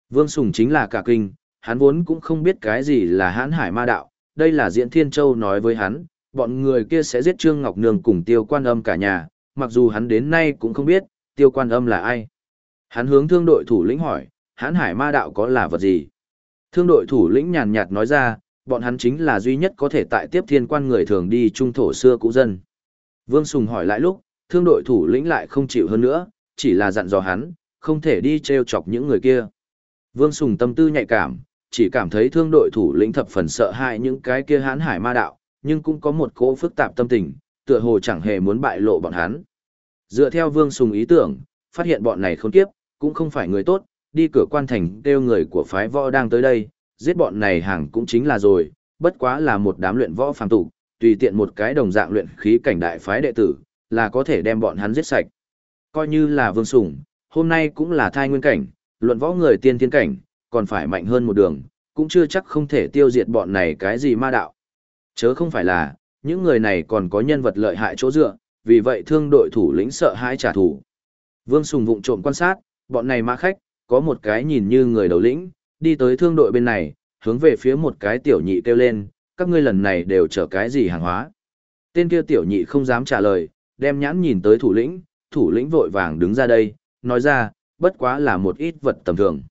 Vương Sùng chính là cả kinh, hắn vốn cũng không biết cái gì là hãn hải ma đạo, đây là Diễn Thiên Châu nói với hắn, bọn người kia sẽ giết Trương Ngọc Nương cùng tiêu quan âm cả nhà, mặc dù hắn đến nay cũng không biết, tiêu quan âm là ai. Hắn hướng thương đội thủ lĩnh hỏi, hãn hải ma đạo có là vật gì? Thương đội thủ lĩnh nhàn nhạt nói ra, bọn hắn chính là duy nhất có thể tại tiếp thiên quan người thường đi trung thổ xưa cũ dân. Vương Sùng hỏi lại lúc, thương đội thủ lĩnh lại không chịu hơn nữa, chỉ là dặn dò hắn, không thể đi treo chọc những người kia. Vương Sùng tâm tư nhạy cảm, chỉ cảm thấy thương đội thủ lĩnh thập phần sợ hại những cái kia hán hải ma đạo, nhưng cũng có một cỗ phức tạp tâm tình, tựa hồ chẳng hề muốn bại lộ bọn hắn. Dựa theo Vương Sùng ý tưởng, phát hiện bọn này khốn kiếp, cũng không phải người tốt, đi cửa quan thành kêu người của phái võ đang tới đây, giết bọn này hàng cũng chính là rồi, bất quá là một đám luyện võ phàm tục, tùy tiện một cái đồng dạng luyện khí cảnh đại phái đệ tử, là có thể đem bọn hắn giết sạch. Coi như là Vương Sùng, hôm nay cũng là thai nguyên cảnh, luận võ người tiên thiên cảnh, còn phải mạnh hơn một đường, cũng chưa chắc không thể tiêu diệt bọn này cái gì ma đạo. Chớ không phải là, những người này còn có nhân vật lợi hại chỗ dựa, vì vậy thương đội thủ lĩnh sợ hãi trả thù. Vương Sùng vụng trộm quan sát, bọn này mã khách, có một cái nhìn như người đầu lĩnh, đi tới thương đội bên này, hướng về phía một cái tiểu nhị kêu lên, các ngươi lần này đều chở cái gì hàng hóa. Tên kia tiểu nhị không dám trả lời, đem nhãn nhìn tới thủ lĩnh, thủ lĩnh vội vàng đứng ra đây, nói ra, bất quá là một ít vật tầm thường.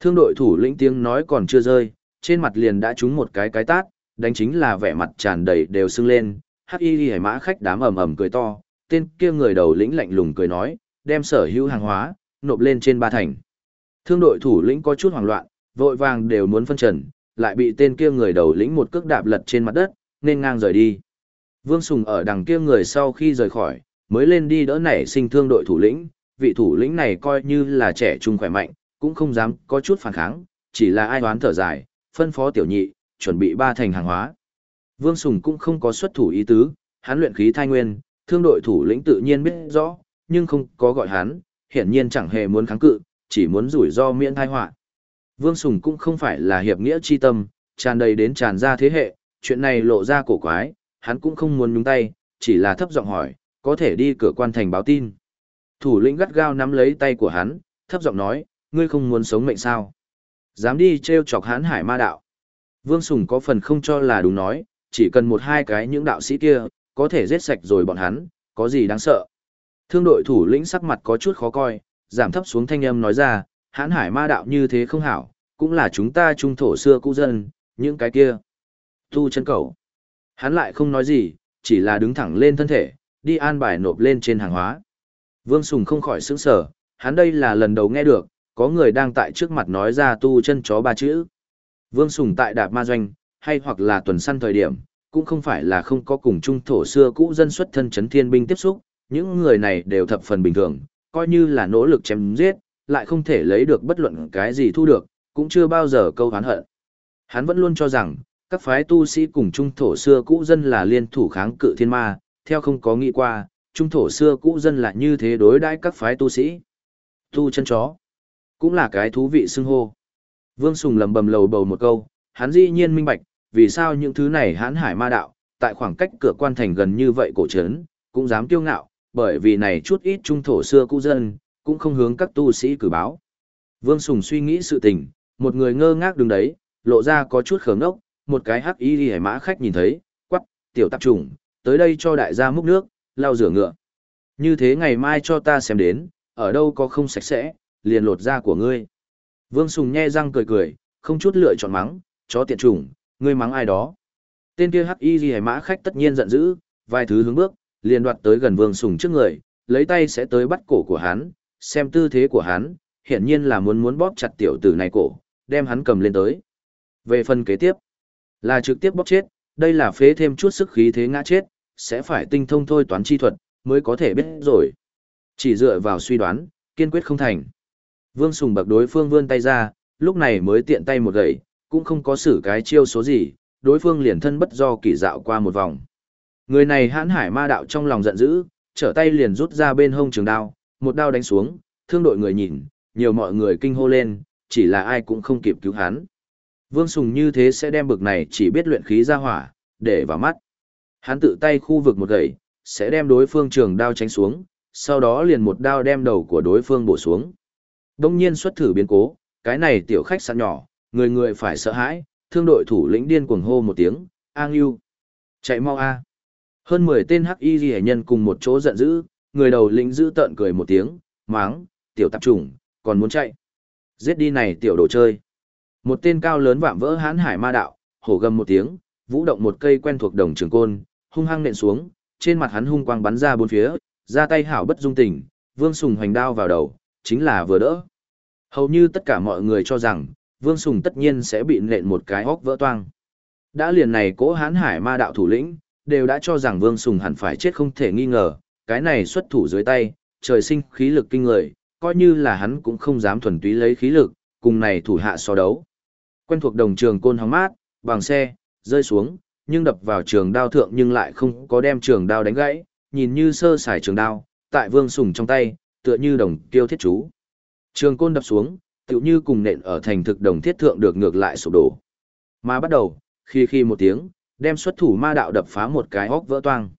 Thương đội thủ lĩnh tiếng nói còn chưa rơi, trên mặt liền đã trúng một cái cái tát, đánh chính là vẻ mặt tràn đầy đều sưng lên, hắc y hải mã khách đám ầm ầm cười to, tên kia người đầu lĩnh lạnh lùng cười nói, đem sở hữu hàng hóa, nộp lên trên ba thành. Thương đội thủ lĩnh có chút hoảng loạn, vội vàng đều muốn phân trần, lại bị tên kia người đầu lĩnh một cước đạp lật trên mặt đất, nên ngang rời đi. Vương Sùng ở đằng kia người sau khi rời khỏi, mới lên đi đỡ nảy sinh thương đội thủ lĩnh, vị thủ lĩnh này coi như là trẻ trung khỏe mạnh, cũng không dám có chút phản kháng, chỉ là ai đoán thở dài, phân phó tiểu nhị, chuẩn bị ba thành hàng hóa. Vương Sùng cũng không có xuất thủ ý tứ, hắn luyện khí thai nguyên, thương đội thủ lĩnh tự nhiên biết rõ, nhưng không có gọi hắn, hiển nhiên chẳng hề muốn kháng cự, chỉ muốn rủi ro miễn tai họa. Vương Sùng cũng không phải là hiệp nghĩa chi tâm, tràn đầy đến tràn ra thế hệ, chuyện này lộ ra cổ quái, hắn cũng không muốn nhúng tay, chỉ là thấp giọng hỏi, có thể đi cửa quan thành báo tin. Thủ lĩnh gắt gao nắm lấy tay của hắn, thấp giọng nói, ngươi không muốn sống mệnh sao? Dám đi treo chọc hắn hải ma đạo. Vương Sùng có phần không cho là đúng nói, chỉ cần một hai cái những đạo sĩ kia, có thể giết sạch rồi bọn hắn, có gì đáng sợ. Thương đội thủ lĩnh sắc mặt có chút khó coi, giảm thấp xuống thanh âm nói ra, hãn hải ma đạo như thế không hảo, cũng là chúng ta trung thổ xưa cũ dân, những cái kia. Tu chân cầu. Hắn lại không nói gì, chỉ là đứng thẳng lên thân thể, đi an bài nộp lên trên hàng hóa. Vương Sùng không khỏi sững sở, hắn đây là lần đầu nghe được, có người đang tại trước mặt nói ra tu chân chó ba chữ. Vương Sùng tại đạp ma doanh, hay hoặc là tuần săn thời điểm, cũng không phải là không có cùng trung thổ xưa cũ dân xuất thân chấn thiên binh tiếp xúc, những người này đều thập phần bình thường, coi như là nỗ lực chém giết, lại không thể lấy được bất luận cái gì thu được, cũng chưa bao giờ câu hán hận. Hắn vẫn luôn cho rằng, các phái tu sĩ cùng trung thổ xưa cũ dân là liên thủ kháng cự thiên ma, theo không có nghĩ qua, trung thổ xưa cũ dân là như thế đối đãi các phái tu sĩ. Tu chân chó, cũng là cái thú vị xưng hô. Vương Sùng lầm bầm lầu bầu một câu, hắn dĩ nhiên minh bạch, vì sao những thứ này hãn hải ma đạo, tại khoảng cách cửa quan thành gần như vậy cổ trấn, cũng dám kiêu ngạo, bởi vì này chút ít trung thổ xưa cũ dân, cũng không hướng các tu sĩ cử báo. Vương Sùng suy nghĩ sự tình, một người ngơ ngác đứng đấy, lộ ra có chút khớm ốc, một cái hắc y đi hải mã khách nhìn thấy, quắc, tiểu tạp trùng, tới đây cho đại gia múc nước, lau rửa ngựa. Như thế ngày mai cho ta xem đến, ở đâu có không sạch sẽ, liền lột da của ngươi. Vương Sùng nhe răng cười cười, không chút lựa chọn mắng, chó tiện trùng, ngươi mắng ai đó. Tên kia hắc y gì mã khách tất nhiên giận dữ, vài thứ hướng bước, liền đoạt tới gần Vương Sùng trước người, lấy tay sẽ tới bắt cổ của hắn, xem tư thế của hắn, hiển nhiên là muốn muốn bóp chặt tiểu tử này cổ, đem hắn cầm lên tới. Về phần kế tiếp, là trực tiếp bóp chết, đây là phế thêm chút sức khí thế ngã chết, sẽ phải tinh thông thôi toán chi thuật, mới có thể biết rồi. Chỉ dựa vào suy đoán, kiên quyết không thành. Vương Sùng bậc đối phương vươn tay ra, lúc này mới tiện tay một gậy, cũng không có xử cái chiêu số gì, đối phương liền thân bất do kỳ dạo qua một vòng. Người này hãn hải ma đạo trong lòng giận dữ, trở tay liền rút ra bên hông trường đao, một đao đánh xuống, thương đội người nhìn, nhiều mọi người kinh hô lên, chỉ là ai cũng không kịp cứu hắn. Vương Sùng như thế sẽ đem bực này chỉ biết luyện khí ra hỏa, để vào mắt. Hắn tự tay khu vực một gậy, sẽ đem đối phương trường đao tránh xuống, sau đó liền một đao đem đầu của đối phương bổ xuống. Đông nhiên xuất thử biến cố, cái này tiểu khách sạn nhỏ, người người phải sợ hãi, thương đội thủ lĩnh điên cuồng hô một tiếng, "Ang Yu, chạy mau a!" Hơn 10 tên hắc y liễu nhân cùng một chỗ giận dữ, người đầu lĩnh dữ tợn cười một tiếng, máng, tiểu tạp trùng, còn muốn chạy. Giết đi này tiểu đồ chơi. Một tên cao lớn vạm vỡ hán hải ma đạo, hổ gầm một tiếng, vũ động một cây quen thuộc đồng trường côn, hung hăng nện xuống, trên mặt hắn hung quang bắn ra bốn phía, ra tay hảo bất dung tình, Vương Sùng hoành đao vào đầu, chính là vừa đỡ. Hầu như tất cả mọi người cho rằng, Vương Sùng tất nhiên sẽ bị nện một cái hốc vỡ toang. Đã liền này cố hán hải ma đạo thủ lĩnh, đều đã cho rằng Vương Sùng hẳn phải chết không thể nghi ngờ, cái này xuất thủ dưới tay, trời sinh khí lực kinh người, coi như là hắn cũng không dám thuần túy lấy khí lực, cùng này thủ hạ so đấu. Quen thuộc đồng trường côn hóng mát, bằng xe, rơi xuống, nhưng đập vào trường đao thượng nhưng lại không có đem trường đao đánh gãy, nhìn như sơ sài trường đao, tại vương sùng trong tay, tựa như đồng tiêu thiết chú. Trường côn đập xuống, tựu như cùng nện ở thành thực đồng thiết thượng được ngược lại sụp đổ. Mà bắt đầu, khi khi một tiếng, đem xuất thủ ma đạo đập phá một cái hốc vỡ toang.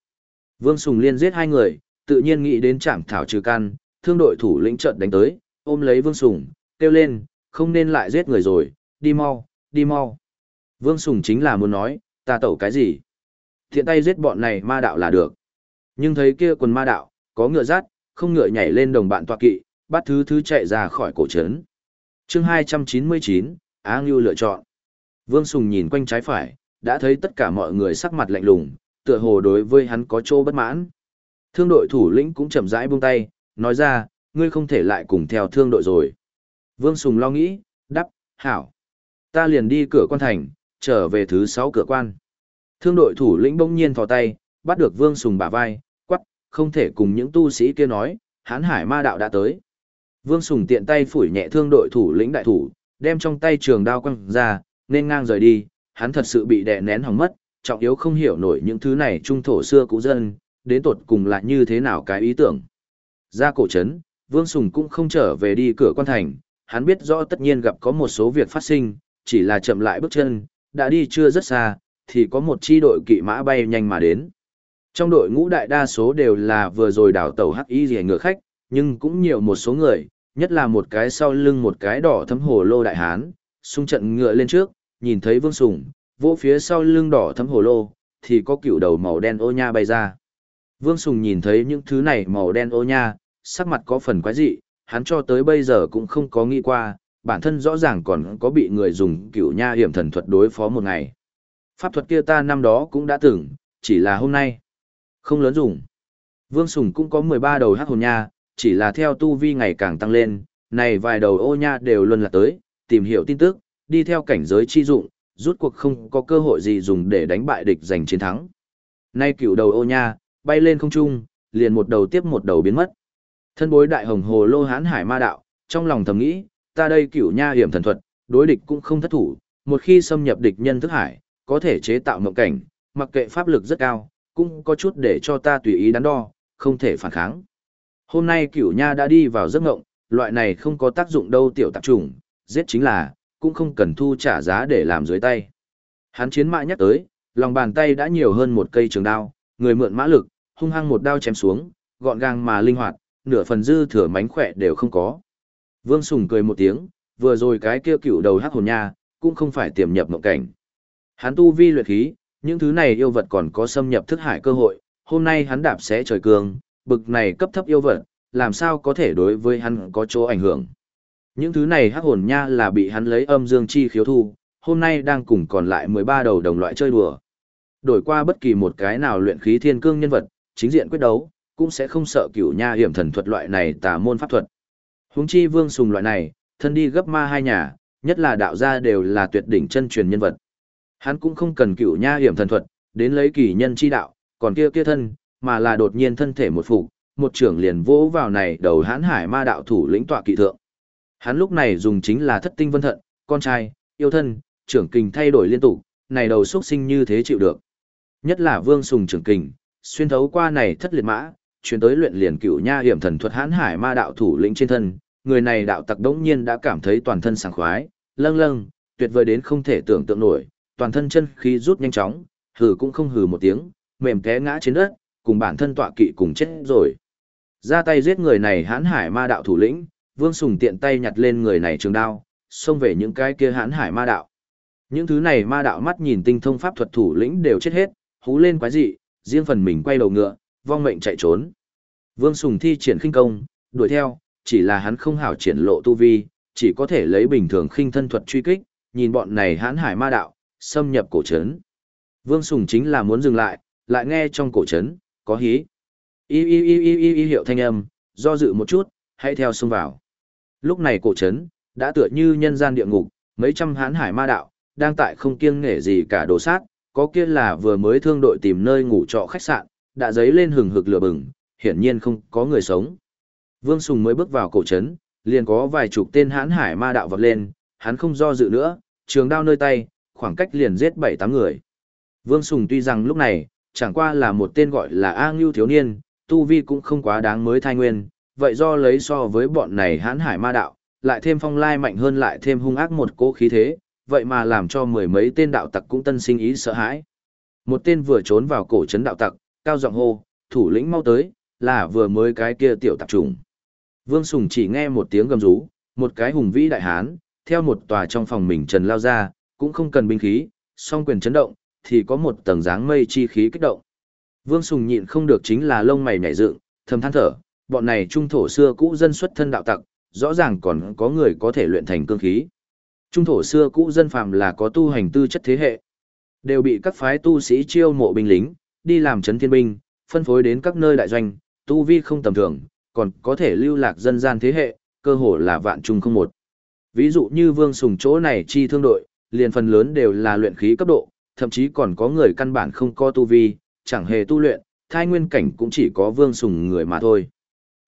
Vương Sùng liên giết hai người, tự nhiên nghĩ đến trảm thảo trừ căn, thương đội thủ lĩnh trận đánh tới, ôm lấy Vương Sùng, kêu lên, không nên lại giết người rồi, đi mau, đi mau. Vương Sùng chính là muốn nói, ta tẩu cái gì? Thiện tay giết bọn này ma đạo là được. Nhưng thấy kia quần ma đạo, có ngựa rát, không ngựa nhảy lên đồng bạn tọa kỵ, bắt thứ thứ chạy ra khỏi cổ trấn. chương 299, Á Ngưu lựa chọn. Vương Sùng nhìn quanh trái phải, đã thấy tất cả mọi người sắc mặt lạnh lùng, tựa hồ đối với hắn có chỗ bất mãn. Thương đội thủ lĩnh cũng chậm rãi buông tay, nói ra, ngươi không thể lại cùng theo thương đội rồi. Vương Sùng lo nghĩ, đắp, hảo. Ta liền đi cửa quan thành, trở về thứ sáu cửa quan. Thương đội thủ lĩnh bỗng nhiên thò tay, bắt được Vương Sùng bả vai, quắc, không thể cùng những tu sĩ kia nói, hán hải ma đạo đã tới. Vương Sùng tiện tay phủi nhẹ thương đội thủ lĩnh đại thủ, đem trong tay trường đao quăng ra, nên ngang rời đi, hắn thật sự bị đè nén hỏng mất, trọng yếu không hiểu nổi những thứ này trung thổ xưa cũ dân, đến tột cùng là như thế nào cái ý tưởng. Ra cổ trấn, Vương Sùng cũng không trở về đi cửa quan thành, hắn biết rõ tất nhiên gặp có một số việc phát sinh, chỉ là chậm lại bước chân, đã đi chưa rất xa, thì có một chi đội kỵ mã bay nhanh mà đến. Trong đội ngũ đại đa số đều là vừa rồi đảo tàu hắc y rẻ ngựa khách, nhưng cũng nhiều một số người, nhất là một cái sau lưng một cái đỏ thấm hồ lô đại hán, xung trận ngựa lên trước, nhìn thấy Vương Sùng, vỗ phía sau lưng đỏ thấm hồ lô, thì có cựu đầu màu đen ô nha bay ra. Vương Sùng nhìn thấy những thứ này màu đen ô nha, sắc mặt có phần quái dị, hắn cho tới bây giờ cũng không có nghĩ qua, bản thân rõ ràng còn có bị người dùng cựu nha hiểm thần thuật đối phó một ngày. Pháp thuật kia ta năm đó cũng đã từng, chỉ là hôm nay. Không lớn dùng. Vương Sùng cũng có 13 đầu hắc hồn nha, chỉ là theo tu vi ngày càng tăng lên, này vài đầu ô nha đều luân là tới, tìm hiểu tin tức, đi theo cảnh giới chi dụng, rút cuộc không có cơ hội gì dùng để đánh bại địch giành chiến thắng. Nay cựu đầu ô nha, bay lên không trung, liền một đầu tiếp một đầu biến mất. Thân bối đại hồng hồ lô hán hải ma đạo, trong lòng thầm nghĩ, ta đây cửu nha hiểm thần thuật, đối địch cũng không thất thủ, một khi xâm nhập địch nhân thức hải, có thể chế tạo mộng cảnh, mặc kệ pháp lực rất cao, cũng có chút để cho ta tùy ý đắn đo, không thể phản kháng. Hôm nay cửu nha đã đi vào giấc ngộng, loại này không có tác dụng đâu tiểu tạp trùng, giết chính là, cũng không cần thu trả giá để làm dưới tay. Hắn chiến mã nhắc tới, lòng bàn tay đã nhiều hơn một cây trường đao, người mượn mã lực, hung hăng một đao chém xuống, gọn gàng mà linh hoạt, nửa phần dư thừa mánh khỏe đều không có. Vương Sùng cười một tiếng, vừa rồi cái kia cựu đầu hắc hồn nha, cũng không phải tiềm nhập mộng cảnh. Hắn tu vi luyện khí, những thứ này yêu vật còn có xâm nhập thức hải cơ hội, hôm nay hắn đạp sẽ trời cường, bực này cấp thấp yêu vật, làm sao có thể đối với hắn có chỗ ảnh hưởng. Những thứ này hắc hồn nha là bị hắn lấy âm dương chi khiếu thu, hôm nay đang cùng còn lại 13 đầu đồng loại chơi đùa. Đổi qua bất kỳ một cái nào luyện khí thiên cương nhân vật, chính diện quyết đấu, cũng sẽ không sợ cửu nha hiểm thần thuật loại này tà môn pháp thuật. Huống chi vương sùng loại này, thân đi gấp ma hai nhà, nhất là đạo gia đều là tuyệt đỉnh chân truyền nhân vật. Hắn cũng không cần cửu nha hiểm thần thuật, đến lấy kỳ nhân chi đạo, còn kia kia thân, mà là đột nhiên thân thể một phục, một trưởng liền vỗ vào này đầu hãn hải ma đạo thủ lĩnh tọa kỵ thượng. Hắn lúc này dùng chính là thất tinh vân thận, con trai, yêu thân, trưởng kình thay đổi liên tục, này đầu xuất sinh như thế chịu được. Nhất là vương sùng trưởng kình, xuyên thấu qua này thất liệt mã, chuyển tới luyện liền cửu nha hiểm thần thuật hãn hải ma đạo thủ lĩnh trên thân, người này đạo tặc đống nhiên đã cảm thấy toàn thân sảng khoái, lâng lâng, tuyệt vời đến không thể tưởng tượng nổi, toàn thân chân khí rút nhanh chóng, hừ cũng không hừ một tiếng, mềm té ngã trên đất, cùng bản thân tọa kỵ cùng chết rồi. Ra tay giết người này hãn hải ma đạo thủ lĩnh, Vương Sùng tiện tay nhặt lên người này trường đao, xông về những cái kia hãn hải ma đạo. Những thứ này ma đạo mắt nhìn tinh thông pháp thuật thủ lĩnh đều chết hết, hú lên quái dị, riêng phần mình quay đầu ngựa, vong mệnh chạy trốn. Vương Sùng thi triển khinh công, đuổi theo, chỉ là hắn không hảo triển lộ tu vi, chỉ có thể lấy bình thường khinh thân thuật truy kích, nhìn bọn này hãn hải ma đạo, xâm nhập cổ trấn. Vương Sùng chính là muốn dừng lại, lại nghe trong cổ trấn, có hí. Y y y y y y hiệu thanh âm, do dự một chút, hãy theo xông vào. Lúc này cổ trấn, đã tựa như nhân gian địa ngục, mấy trăm hãn hải ma đạo, đang tại không kiêng nể gì cả đồ sát, có kia là vừa mới thương đội tìm nơi ngủ trọ khách sạn, đã dấy lên hừng hực lửa bừng, hiển nhiên không có người sống. Vương Sùng mới bước vào cổ trấn, liền có vài chục tên hãn hải ma đạo vọt lên, hắn không do dự nữa, trường đao nơi tay, khoảng cách liền giết bảy tám người. Vương Sùng tuy rằng lúc này, chẳng qua là một tên gọi là A Ngưu thiếu niên, tu vi cũng không quá đáng mới thai nguyên, vậy do lấy so với bọn này hãn hải ma đạo, lại thêm phong lai mạnh hơn lại thêm hung ác một cố khí thế, vậy mà làm cho mười mấy tên đạo tặc cũng tân sinh ý sợ hãi. Một tên vừa trốn vào cổ trấn đạo tặc, cao giọng hô, thủ lĩnh mau tới, là vừa mới cái kia tiểu tạp trùng. Vương Sùng chỉ nghe một tiếng gầm rú, một cái hùng vĩ đại hán, theo một tòa trong phòng mình trần lao ra, cũng không cần binh khí, song quyền chấn động, thì có một tầng dáng mây chi khí kích động. Vương Sùng nhịn không được chính là lông mày nhảy dựng, thầm than thở, bọn này trung thổ xưa cũ dân xuất thân đạo tặc, rõ ràng còn có người có thể luyện thành cương khí. Trung thổ xưa cũ dân phàm là có tu hành tư chất thế hệ, đều bị các phái tu sĩ chiêu mộ binh lính, đi làm chấn thiên binh, phân phối đến các nơi đại doanh, tu vi không tầm thường, còn có thể lưu lạc dân gian thế hệ, cơ hồ là vạn trung không một. Ví dụ như Vương Sùng chỗ này chi thương đội, liền phần lớn đều là luyện khí cấp độ, thậm chí còn có người căn bản không có tu vi, chẳng hề tu luyện, thai nguyên cảnh cũng chỉ có Vương Sùng người mà thôi.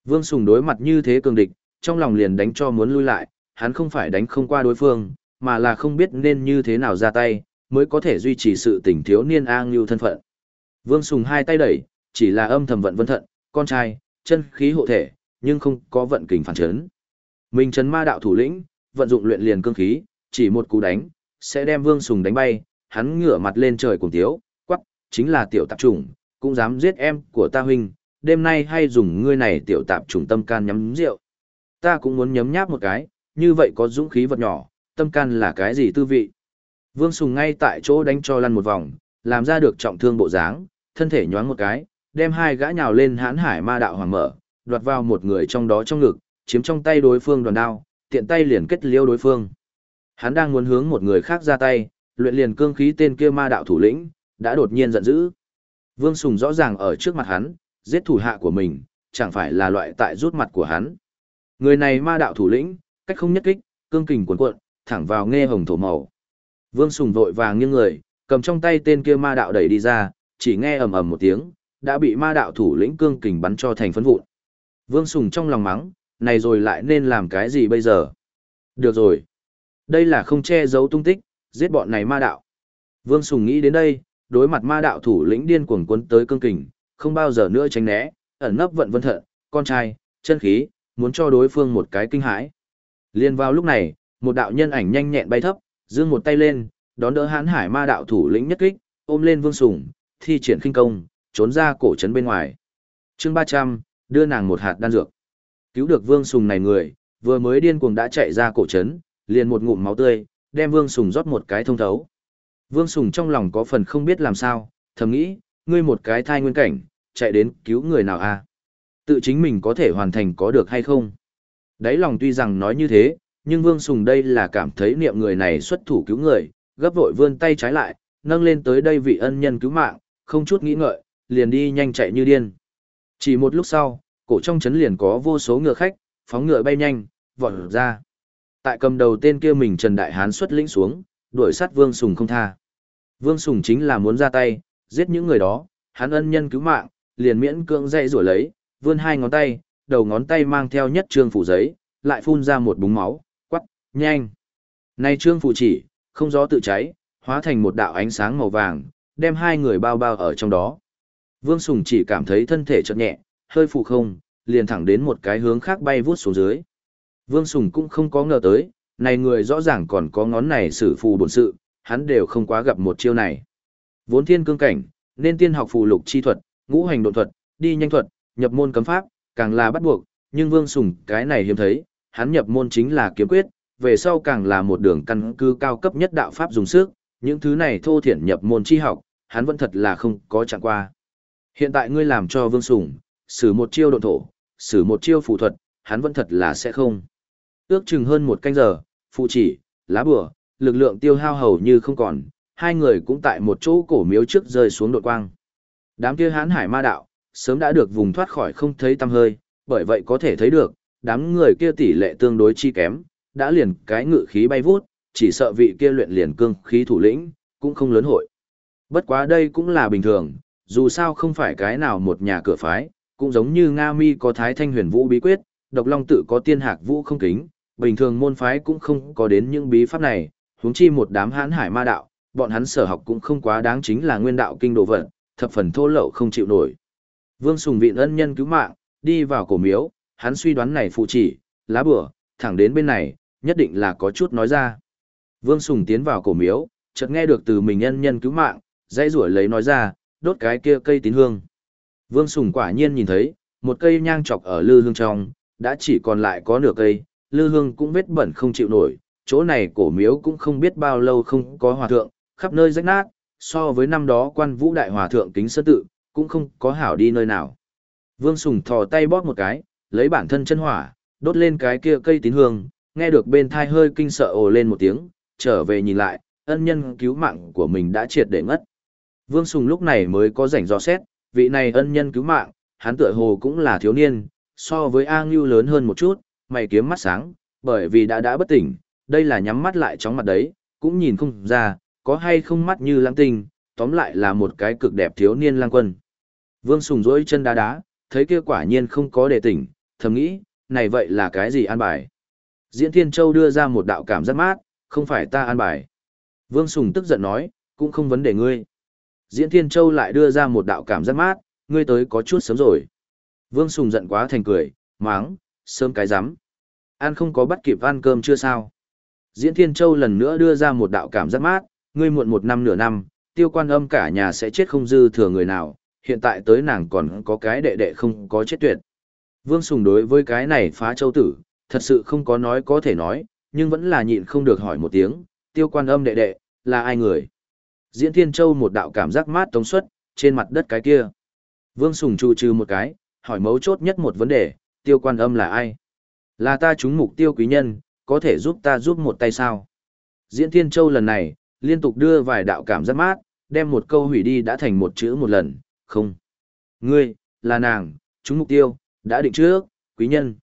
Vương Sùng đối mặt như thế cường địch, trong lòng liền đánh cho muốn lui lại, hắn không phải đánh không qua đối phương, mà là không biết nên như thế nào ra tay, mới có thể duy trì sự tỉnh thiếu niên A Ngưu thân phận. Vương Sùng hai tay đẩy, chỉ là âm thầm vận vân thận, con trai, chân khí hộ thể, nhưng không có vận kình phản chấn. Minh trấn ma đạo thủ lĩnh, vận dụng luyện liền cương khí, chỉ một cú đánh, sẽ đem Vương Sùng đánh bay, hắn ngửa mặt lên trời cùng tiếu, quắc, chính là tiểu tạp trùng, cũng dám giết em của ta huynh, đêm nay hay dùng ngươi này tiểu tạp trùng tâm can nhắm rượu. Ta cũng muốn nhấm nháp một cái, như vậy có dũng khí vật nhỏ, tâm can là cái gì tư vị. Vương Sùng ngay tại chỗ đánh cho lăn một vòng, làm ra được trọng thương bộ dáng, thân thể nhoáng một cái, đem hai gã nhào lên hãn hải ma đạo hoàng mở, đoạt vào một người trong đó trong ngực, chiếm trong tay đối phương đoàn đao, tiện tay liền kết liêu đối phương. Hắn đang muốn hướng một người khác ra tay, luyện liền cương khí tên kia ma đạo thủ lĩnh, đã đột nhiên giận dữ. Vương Sùng rõ ràng ở trước mặt hắn, giết thủ hạ của mình, chẳng phải là loại tại rút mặt của hắn. Người này ma đạo thủ lĩnh, cách không nhất kích, cương kình cuồn cuộn, thẳng vào nghe hồng thổ màu. Vương Sùng vội vàng nghiêng người, cầm trong tay tên kia ma đạo đẩy đi ra, chỉ nghe ầm ầm một tiếng, đã bị ma đạo thủ lĩnh cương kình bắn cho thành phấn vụn. Vương Sùng trong lòng mắng, này rồi lại nên làm cái gì bây giờ? Được rồi. Đây là không che giấu tung tích, giết bọn này ma đạo. Vương Sùng nghĩ đến đây, đối mặt ma đạo thủ lĩnh điên cuồng cuốn tới cương kình, không bao giờ nữa tránh né, ẩn nấp vận vân thận, con trai, chân khí, muốn cho đối phương một cái kinh hãi. Liên vào lúc này, một đạo nhân ảnh nhanh nhẹn bay thấp, giương một tay lên, đón đỡ hãn hải ma đạo thủ lĩnh nhất kích, ôm lên Vương Sùng, thi triển khinh công, trốn ra cổ trấn bên ngoài. chương 300, đưa nàng một hạt đan dược. Cứu được Vương Sùng này người, vừa mới điên cuồng đã chạy ra cổ trấn, liền một ngụm máu tươi, đem Vương Sùng rót một cái thông thấu. Vương Sùng trong lòng có phần không biết làm sao, thầm nghĩ, ngươi một cái thai nguyên cảnh, chạy đến cứu người nào a à? Tự chính mình có thể hoàn thành có được hay không? Đấy lòng tuy rằng nói như thế, nhưng Vương Sùng đây là cảm thấy niệm người này xuất thủ cứu người, gấp vội vươn tay trái lại, nâng lên tới đây vị ân nhân cứu mạng, không chút nghĩ ngợi, liền đi nhanh chạy như điên. Chỉ một lúc sau, cổ trong trấn liền có vô số ngựa khách, phóng ngựa bay nhanh, vọt ra. Tại cầm đầu tên kia mình Trần Đại Hán xuất lĩnh xuống, đuổi sát Vương Sùng không tha. Vương Sùng chính là muốn ra tay, giết những người đó, hắn ân nhân cứu mạng, liền miễn cưỡng dây rủa lấy, vươn hai ngón tay, đầu ngón tay mang theo nhất trương phủ giấy, lại phun ra một búng máu, quắc, nhanh. Này trương phủ chỉ, không gió tự cháy, hóa thành một đạo ánh sáng màu vàng, đem hai người bao bao ở trong đó. Vương Sùng chỉ cảm thấy thân thể chợt nhẹ, hơi phụ không, liền thẳng đến một cái hướng khác bay vút xuống dưới. Vương Sùng cũng không có ngờ tới, này người rõ ràng còn có ngón này sử phù bổn sự, hắn đều không quá gặp một chiêu này. Vốn thiên cương cảnh, nên tiên học phù lục chi thuật, ngũ hành độ thuật, đi nhanh thuật, nhập môn cấm pháp, càng là bắt buộc, nhưng Vương Sùng cái này hiếm thấy, hắn nhập môn chính là kiếm quyết, về sau càng là một đường căn cư cao cấp nhất đạo pháp dùng sức, những thứ này thô thiển nhập môn chi học, hắn vẫn thật là không có chẳng qua. Hiện tại ngươi làm cho Vương Sùng, sử một chiêu độ thổ, sử một chiêu phù thuật, hắn vẫn thật là sẽ không. Ước chừng hơn một canh giờ, phụ chỉ, lá bùa, lực lượng tiêu hao hầu như không còn, hai người cũng tại một chỗ cổ miếu trước rơi xuống đột quang. Đám kia hán hải ma đạo, sớm đã được vùng thoát khỏi không thấy tăm hơi, bởi vậy có thể thấy được, đám người kia tỷ lệ tương đối chi kém, đã liền cái ngự khí bay vút, chỉ sợ vị kia luyện liền cương khí thủ lĩnh, cũng không lớn hội. Bất quá đây cũng là bình thường, dù sao không phải cái nào một nhà cửa phái, cũng giống như Nga Mi có Thái Thanh Huyền Vũ bí quyết, Độc Long tự có Tiên Hạc Vũ không kính, bình thường môn phái cũng không có đến những bí pháp này, huống chi một đám hãn hải ma đạo, bọn hắn sở học cũng không quá đáng chính là nguyên đạo kinh đồ vật, thập phần thô lậu không chịu nổi. Vương Sùng vịn ân nhân cứu mạng, đi vào cổ miếu, hắn suy đoán này phụ chỉ, lá bửa, thẳng đến bên này, nhất định là có chút nói ra. Vương Sùng tiến vào cổ miếu, chợt nghe được từ mình ân nhân cứu mạng, dãy rủa lấy nói ra, đốt cái kia cây tín hương. Vương Sùng quả nhiên nhìn thấy, một cây nhang chọc ở lư hương trong, đã chỉ còn lại có nửa cây, lư hương cũng vết bẩn không chịu nổi, chỗ này cổ miếu cũng không biết bao lâu không có hòa thượng, khắp nơi rách nát, so với năm đó quan vũ đại hòa thượng kính sơ tự, cũng không có hảo đi nơi nào. Vương Sùng thò tay bóp một cái, lấy bản thân chân hỏa, đốt lên cái kia cây tín hương, nghe được bên thai hơi kinh sợ ồ lên một tiếng, trở về nhìn lại, ân nhân cứu mạng của mình đã triệt để ngất. Vương Sùng lúc này mới có rảnh do xét, vị này ân nhân cứu mạng, hắn tựa hồ cũng là thiếu niên, so với A Ngưu lớn hơn một chút, mày kiếm mắt sáng, bởi vì đã đã bất tỉnh, đây là nhắm mắt lại chóng mặt đấy, cũng nhìn không ra, có hay không mắt như lãng tinh, tóm lại là một cái cực đẹp thiếu niên lang quân. Vương Sùng dỗi chân đá đá, thấy kia quả nhiên không có đề tỉnh, thầm nghĩ, này vậy là cái gì an bài? Diễn Thiên Châu đưa ra một đạo cảm giác mát, không phải ta an bài. Vương Sùng tức giận nói, cũng không vấn đề ngươi. Diễn Thiên Châu lại đưa ra một đạo cảm giác mát, ngươi tới có chút sớm rồi. Vương Sùng giận quá thành cười, máng, sớm cái rắm Ăn không có bắt kịp ăn cơm chưa sao. Diễn Thiên Châu lần nữa đưa ra một đạo cảm giác mát, ngươi muộn một năm nửa năm, tiêu quan âm cả nhà sẽ chết không dư thừa người nào, hiện tại tới nàng còn có cái đệ đệ không có chết tuyệt. Vương Sùng đối với cái này phá châu tử, thật sự không có nói có thể nói, nhưng vẫn là nhịn không được hỏi một tiếng, tiêu quan âm đệ đệ, là ai người? Diễn Thiên Châu một đạo cảm giác mát tống suất trên mặt đất cái kia. Vương Sùng trụ trừ một cái, hỏi mấu chốt nhất một vấn đề, tiêu quan âm là ai? Là ta trúng mục tiêu quý nhân, có thể giúp ta giúp một tay sao? Diễn Thiên Châu lần này, liên tục đưa vài đạo cảm giác mát, đem một câu hủy đi đã thành một chữ một lần, không. Ngươi, là nàng, chúng mục tiêu, đã định trước, quý nhân.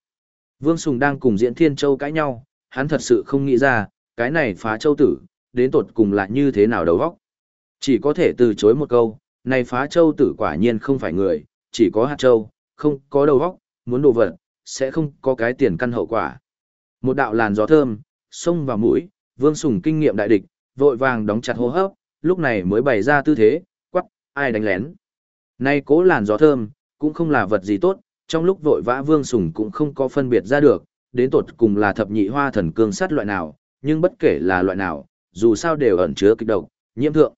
Vương Sùng đang cùng Diễn Thiên Châu cãi nhau, hắn thật sự không nghĩ ra, cái này phá châu tử, đến tột cùng là như thế nào đầu óc. Chỉ có thể từ chối một câu, này phá châu tử quả nhiên không phải người, chỉ có hạt châu, không có đầu óc, muốn đồ vật, sẽ không có cái tiền căn hậu quả. Một đạo làn gió thơm, xông vào mũi, Vương Sùng kinh nghiệm đại địch, vội vàng đóng chặt hô hấp, lúc này mới bày ra tư thế, quắc, ai đánh lén. Nay cố làn gió thơm, cũng không là vật gì tốt, trong lúc vội vã Vương Sùng cũng không có phân biệt ra được, đến tột cùng là thập nhị hoa thần cương sắt loại nào, nhưng bất kể là loại nào, dù sao đều ẩn chứa kịch độc, nhiễm thượng.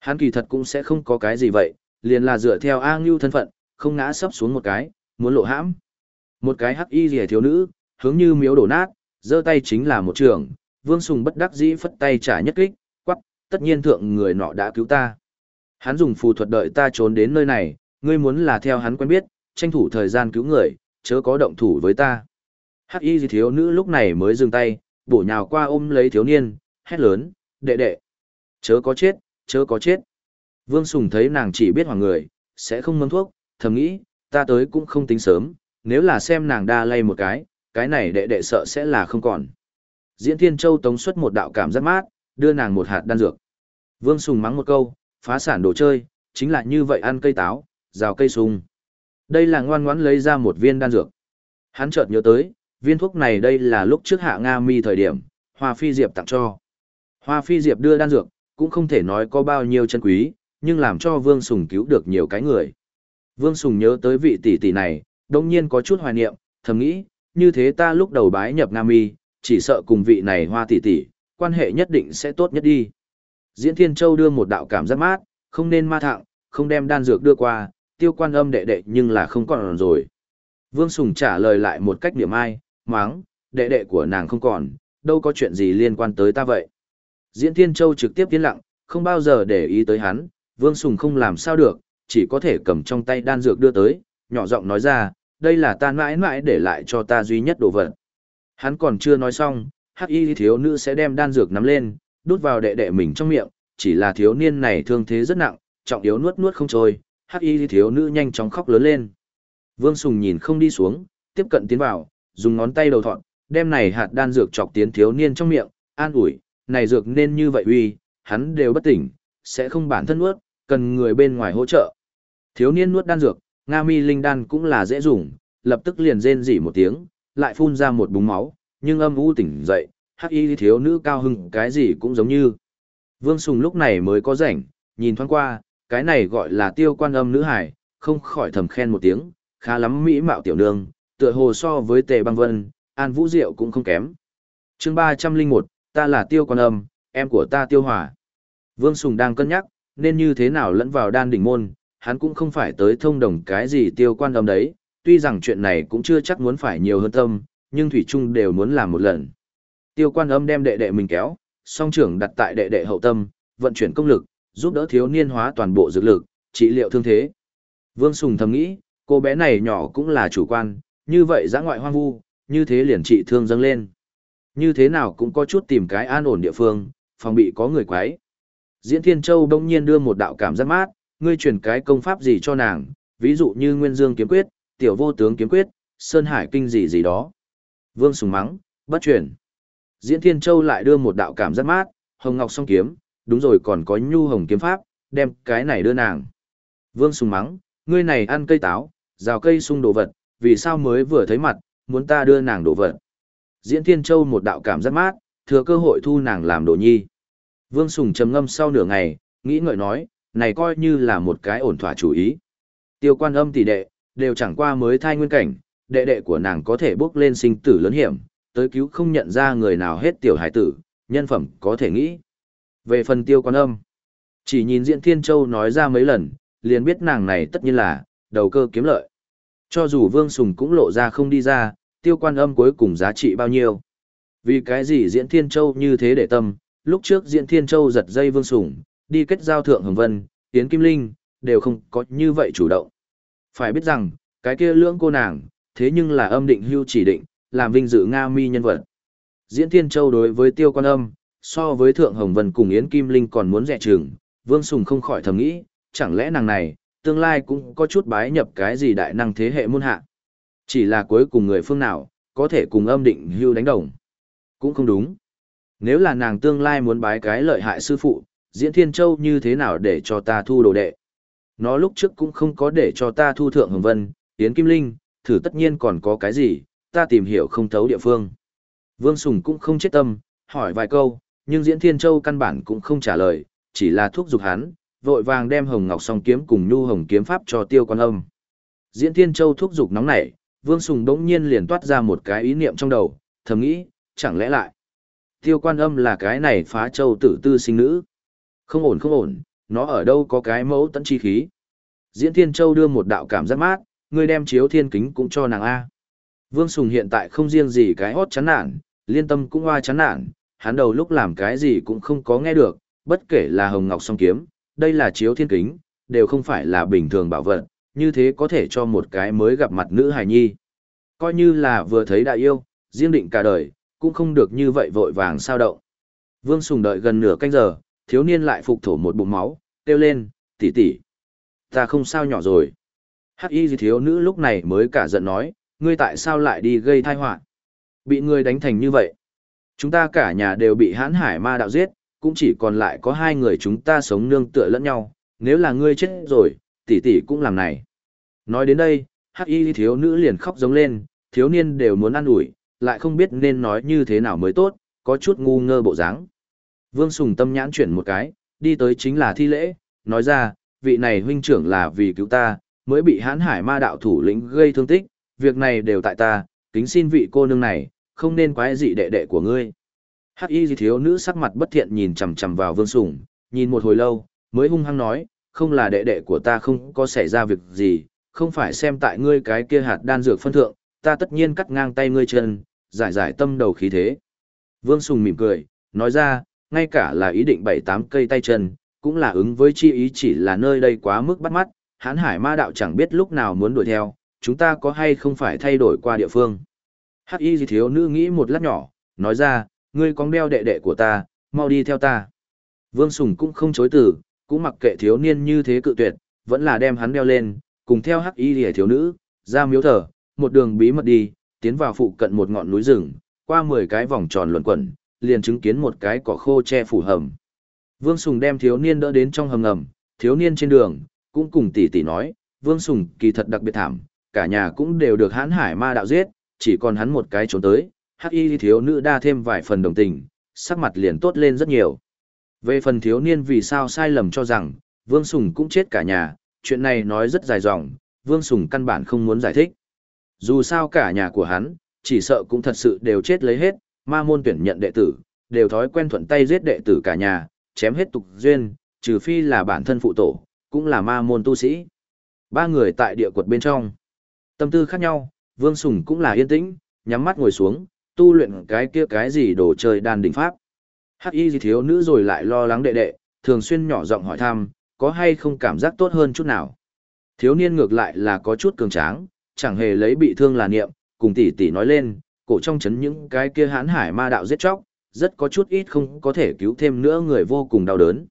Hắn kỳ thật cũng sẽ không có cái gì vậy, liền là dựa theo A Ngưu thân phận, không ngã sấp xuống một cái, muốn lộ hãm. Một cái hắc y rìa thiếu nữ, hướng như miếu đổ nát, giơ tay chính là một trường, Vương Sùng bất đắc dĩ phất tay trả nhất kích, quắc, tất nhiên thượng người nọ đã cứu ta. Hắn dùng phù thuật đợi ta trốn đến nơi này, ngươi muốn là theo hắn quen biết, tranh thủ thời gian cứu người, chớ có động thủ với ta. Hắc y gì thiếu nữ lúc này mới dừng tay, bổ nhào qua ôm lấy thiếu niên, hét lớn, đệ đệ. Chớ có chết, chớ có chết. Vương Sùng thấy nàng chỉ biết hoàng người, sẽ không mâm thuốc, thầm nghĩ, ta tới cũng không tính sớm, nếu là xem nàng đa lay một cái, cái này đệ đệ sợ sẽ là không còn. Diễn Thiên Châu tống xuất một đạo cảm giác mát, đưa nàng một hạt đan dược. Vương Sùng mắng một câu, phá sản đồ chơi, chính là như vậy ăn cây táo, rào cây sung. Đây là ngoan ngoãn lấy ra một viên đan dược. Hắn chợt nhớ tới, viên thuốc này đây là lúc trước hạ Nga mi thời điểm, Hoa Phi Diệp tặng cho. Hoa Phi Diệp đưa đan dược, cũng không thể nói có bao nhiêu chân quý, nhưng làm cho Vương Sùng cứu được nhiều cái người. Vương Sùng nhớ tới vị tỷ tỷ này, đồng nhiên có chút hoài niệm, thầm nghĩ, như thế ta lúc đầu bái nhập nga mi chỉ sợ cùng vị này hoa tỷ tỷ, quan hệ nhất định sẽ tốt nhất đi. Diễn Thiên Châu đưa một đạo cảm giác mát, không nên ma thạng, không đem đan dược đưa qua, tiêu quan âm đệ đệ nhưng là không còn rồi. Vương Sùng trả lời lại một cách niệm ai, máng, đệ đệ của nàng không còn, đâu có chuyện gì liên quan tới ta vậy. Diễn Thiên Châu trực tiếp tiến lặng, không bao giờ để ý tới hắn, Vương Sùng không làm sao được, chỉ có thể cầm trong tay đan dược đưa tới, nhỏ giọng nói ra, đây là ta mãi mãi để lại cho ta duy nhất đồ vật. Hắn còn chưa nói xong, hắc y thiếu nữ sẽ đem đan dược nắm lên, đút vào đệ đệ mình trong miệng, chỉ là thiếu niên này thương thế rất nặng, trọng yếu nuốt nuốt không trôi, hắc y thiếu nữ nhanh chóng khóc lớn lên. Vương Sùng nhìn không đi xuống, tiếp cận tiến vào, dùng ngón tay đầu thọn, đem này hạt đan dược chọc tiến thiếu niên trong miệng, an ủi, này dược nên như vậy uy, hắn đều bất tỉnh, sẽ không bản thân nuốt, cần người bên ngoài hỗ trợ. Thiếu niên nuốt đan dược, Nga mi linh đan cũng là dễ dùng, lập tức liền rên rỉ một tiếng, lại phun ra một búng máu, nhưng âm u tỉnh dậy, hắc y thiếu nữ cao hưng cái gì cũng giống như. Vương Sùng lúc này mới có rảnh, nhìn thoáng qua, cái này gọi là tiêu quan âm nữ hải, không khỏi thầm khen một tiếng, khá lắm mỹ mạo tiểu nương, tựa hồ so với tề băng vân, an vũ diệu cũng không kém. chương ba trăm linh một ta là tiêu quan âm, em của ta tiêu hòa. Vương Sùng đang cân nhắc, nên như thế nào lẫn vào đan đỉnh môn, hắn cũng không phải tới thông đồng cái gì tiêu quan âm đấy, tuy rằng chuyện này cũng chưa chắc muốn phải nhiều hơn tâm, nhưng Thủy Trung đều muốn làm một lần. Tiêu quan âm đem đệ đệ mình kéo, song trưởng đặt tại đệ đệ hậu tâm, vận chuyển công lực, giúp đỡ thiếu niên hóa toàn bộ dược lực, trị liệu thương thế. Vương Sùng thầm nghĩ, cô bé này nhỏ cũng là chủ quan, như vậy giã ngoại hoang vu, như thế liền trị thương dâng lên. Như thế nào cũng có chút tìm cái an ổn địa phương, phòng bị có người quái. Diễn Thiên Châu đông nhiên đưa một đạo cảm giác mát, ngươi truyền cái công pháp gì cho nàng, ví dụ như Nguyên Dương kiếm quyết, Tiểu Vô tướng kiếm quyết, Sơn Hải kinh gì gì đó. Vương Sùng mắng, bất chuyển. Diễn Thiên Châu lại đưa một đạo cảm giác mát, Hồng Ngọc song kiếm, đúng rồi còn có Nhu Hồng kiếm pháp, đem cái này đưa nàng. Vương Sùng mắng, ngươi này ăn cây táo, rào cây sung đồ vật, vì sao mới vừa thấy mặt, muốn ta đưa nàng đồ vật. Diễn Thiên Châu một đạo cảm giác mát, thừa cơ hội thu nàng làm đồ nhi. Vương Sùng trầm ngâm sau nửa ngày, nghĩ ngợi nói, này coi như là một cái ổn thỏa chủ ý. Tiêu quan âm tỷ đệ, đều chẳng qua mới thai nguyên cảnh, đệ đệ của nàng có thể bước lên sinh tử lớn hiểm, tới cứu không nhận ra người nào hết tiểu hải tử, nhân phẩm có thể nghĩ. Về phần tiêu quan âm, chỉ nhìn Diễn Thiên Châu nói ra mấy lần, liền biết nàng này tất nhiên là, đầu cơ kiếm lợi. Cho dù Vương Sùng cũng lộ ra không đi ra, tiêu quan âm cuối cùng giá trị bao nhiêu. Vì cái gì Diễn Thiên Châu như thế để tâm, lúc trước Diễn Thiên Châu giật dây Vương Sùng, đi kết giao Thượng Hồng Vân, Tiến Kim Linh, đều không có như vậy chủ động. Phải biết rằng, cái kia lưỡng cô nàng, thế nhưng là âm định hưu chỉ định, làm vinh dự Nga mi nhân vật. Diễn Thiên Châu đối với tiêu quan âm, so với Thượng Hồng Vân cùng Yến Kim Linh còn muốn rẻ trường, Vương Sùng không khỏi thầm nghĩ, chẳng lẽ nàng này, tương lai cũng có chút bái nhập cái gì đại năng thế hệ môn hạ. Chỉ là cuối cùng người phương nào, có thể cùng âm định hưu đánh đồng. Cũng không đúng. Nếu là nàng tương lai muốn bái cái lợi hại sư phụ, diễn thiên châu như thế nào để cho ta thu đồ đệ. Nó lúc trước cũng không có để cho ta thu thượng hồng vân, tiến kim linh, thử tất nhiên còn có cái gì, ta tìm hiểu không thấu địa phương. Vương Sùng cũng không chết tâm, hỏi vài câu, nhưng diễn thiên châu căn bản cũng không trả lời, chỉ là thuốc dục hắn, vội vàng đem hồng ngọc song kiếm cùng nhu hồng kiếm pháp cho tiêu quan âm. Diễn thiên châu thuốc dục nóng nảy, Vương Sùng đống nhiên liền toát ra một cái ý niệm trong đầu, thầm nghĩ, chẳng lẽ lại. Tiêu quan âm là cái này phá châu tử tư sinh nữ. Không ổn không ổn, nó ở đâu có cái mẫu tận chi khí. Diễn Thiên Châu đưa một đạo cảm giác mát, người đem chiếu thiên kính cũng cho nàng A. Vương Sùng hiện tại không riêng gì cái hót chán nản, liên tâm cũng hoa chán nản, hắn đầu lúc làm cái gì cũng không có nghe được, bất kể là Hồng Ngọc song kiếm, đây là chiếu thiên kính, đều không phải là bình thường bảo vật, như thế có thể cho một cái mới gặp mặt nữ hài nhi. Coi như là vừa thấy đại yêu, riêng định cả đời, cũng không được như vậy vội vàng sao động. Vương Sùng đợi gần nửa canh giờ, thiếu niên lại phục thổ một bụng máu, kêu lên, tỷ tỷ, ta không sao nhỏ rồi. Hắc y thiếu nữ lúc này mới cả giận nói, ngươi tại sao lại đi gây tai họa? Bị ngươi đánh thành như vậy. Chúng ta cả nhà đều bị hãn hải ma đạo giết, cũng chỉ còn lại có hai người chúng ta sống nương tựa lẫn nhau, nếu là ngươi chết rồi, tỷ tỷ cũng làm này. Nói đến đây, hắc y thiếu nữ liền khóc giống lên, thiếu niên đều muốn ăn ủi, lại không biết nên nói như thế nào mới tốt, có chút ngu ngơ bộ dáng. Vương Sùng tâm nhãn chuyển một cái, đi tới chính là thi lễ, nói ra, vị này huynh trưởng là vì cứu ta, mới bị hãn hải ma đạo thủ lĩnh gây thương tích, việc này đều tại ta, kính xin vị cô nương này, không nên quái dị đệ đệ của ngươi. Hắc y thiếu nữ sắc mặt bất thiện nhìn chằm chằm vào Vương Sùng, nhìn một hồi lâu, mới hung hăng nói, không là đệ đệ của ta không có xảy ra việc gì, không phải xem tại ngươi cái kia hạt đan dược phân thượng, ta tất nhiên cắt ngang tay ngươi chân, giải giải tâm đầu khí thế. Vương Sùng mỉm cười, nói ra, ngay cả là ý định bảy tám cây tay chân, cũng là ứng với chi ý chỉ là nơi đây quá mức bắt mắt, hán hải ma đạo chẳng biết lúc nào muốn đuổi theo, chúng ta có hay không phải thay đổi qua địa phương. Hắc y thiếu nữ nghĩ một lát nhỏ, nói ra, ngươi con đeo đệ đệ của ta, mau đi theo ta. Vương Sùng cũng không chối từ, cũng mặc kệ thiếu niên như thế cự tuyệt, vẫn là đem hắn đeo lên, cùng theo hắc y gì thiếu nữ, ra miếu thờ, một đường bí mật đi, tiến vào phụ cận một ngọn núi rừng, qua 10 cái vòng tròn luẩn quẩn, liền chứng kiến một cái cỏ khô che phủ hầm. Vương Sùng đem thiếu niên đỡ đến trong hầm ngầm, thiếu niên trên đường, cũng cùng tỷ tỷ nói, Vương Sùng kỳ thật đặc biệt thảm, cả nhà cũng đều được hãn hải ma đạo giết, chỉ còn hắn một cái trốn tới, hắc y thiếu nữ đa thêm vài phần đồng tình, sắc mặt liền tốt lên rất nhiều. Về phần thiếu niên vì sao sai lầm cho rằng, Vương Sùng cũng chết cả nhà, chuyện này nói rất dài dòng, Vương Sùng căn bản không muốn giải thích. Dù sao cả nhà của hắn, chỉ sợ cũng thật sự đều chết lấy hết, ma môn tuyển nhận đệ tử, đều thói quen thuận tay giết đệ tử cả nhà, chém hết tục duyên, trừ phi là bản thân phụ tổ, cũng là ma môn tu sĩ. Ba người tại địa quật bên trong. Tâm tư khác nhau, Vương Sùng cũng là yên tĩnh, nhắm mắt ngồi xuống, tu luyện cái kia cái gì đồ chơi đan đỉnh pháp. Hắc y gì thiếu nữ rồi lại lo lắng đệ đệ, thường xuyên nhỏ giọng hỏi thăm, có hay không cảm giác tốt hơn chút nào. Thiếu niên ngược lại là có chút cường tráng, chẳng hề lấy bị thương là niệm, cùng tỷ tỷ nói lên, cổ trong chấn những cái kia hãn hải ma đạo giết chóc, rất có chút ít không có thể cứu thêm nữa người vô cùng đau đớn.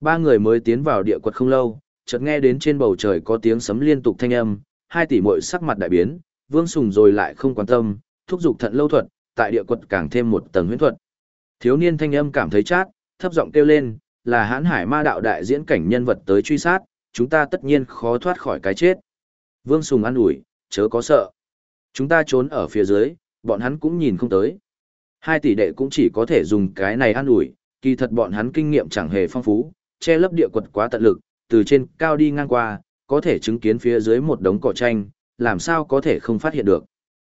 Ba người mới tiến vào địa quật không lâu, chợt nghe đến trên bầu trời có tiếng sấm liên tục thanh âm, hai tỷ muội sắc mặt đại biến, Vương Sùng rồi lại không quan tâm, thúc giục thận lâu thuật, tại địa quật càng thêm một tầng huyễn thuật. Thiếu niên thanh âm cảm thấy chát, thấp giọng kêu lên, là hãn hải ma đạo đại diễn cảnh nhân vật tới truy sát, chúng ta tất nhiên khó thoát khỏi cái chết. Vương Sùng an ủi, chớ có sợ. Chúng ta trốn ở phía dưới, bọn hắn cũng nhìn không tới. Hai tỷ đệ cũng chỉ có thể dùng cái này an ủi, kỳ thật bọn hắn kinh nghiệm chẳng hề phong phú, che lấp địa quật quá tận lực, từ trên cao đi ngang qua, có thể chứng kiến phía dưới một đống cỏ tranh, làm sao có thể không phát hiện được.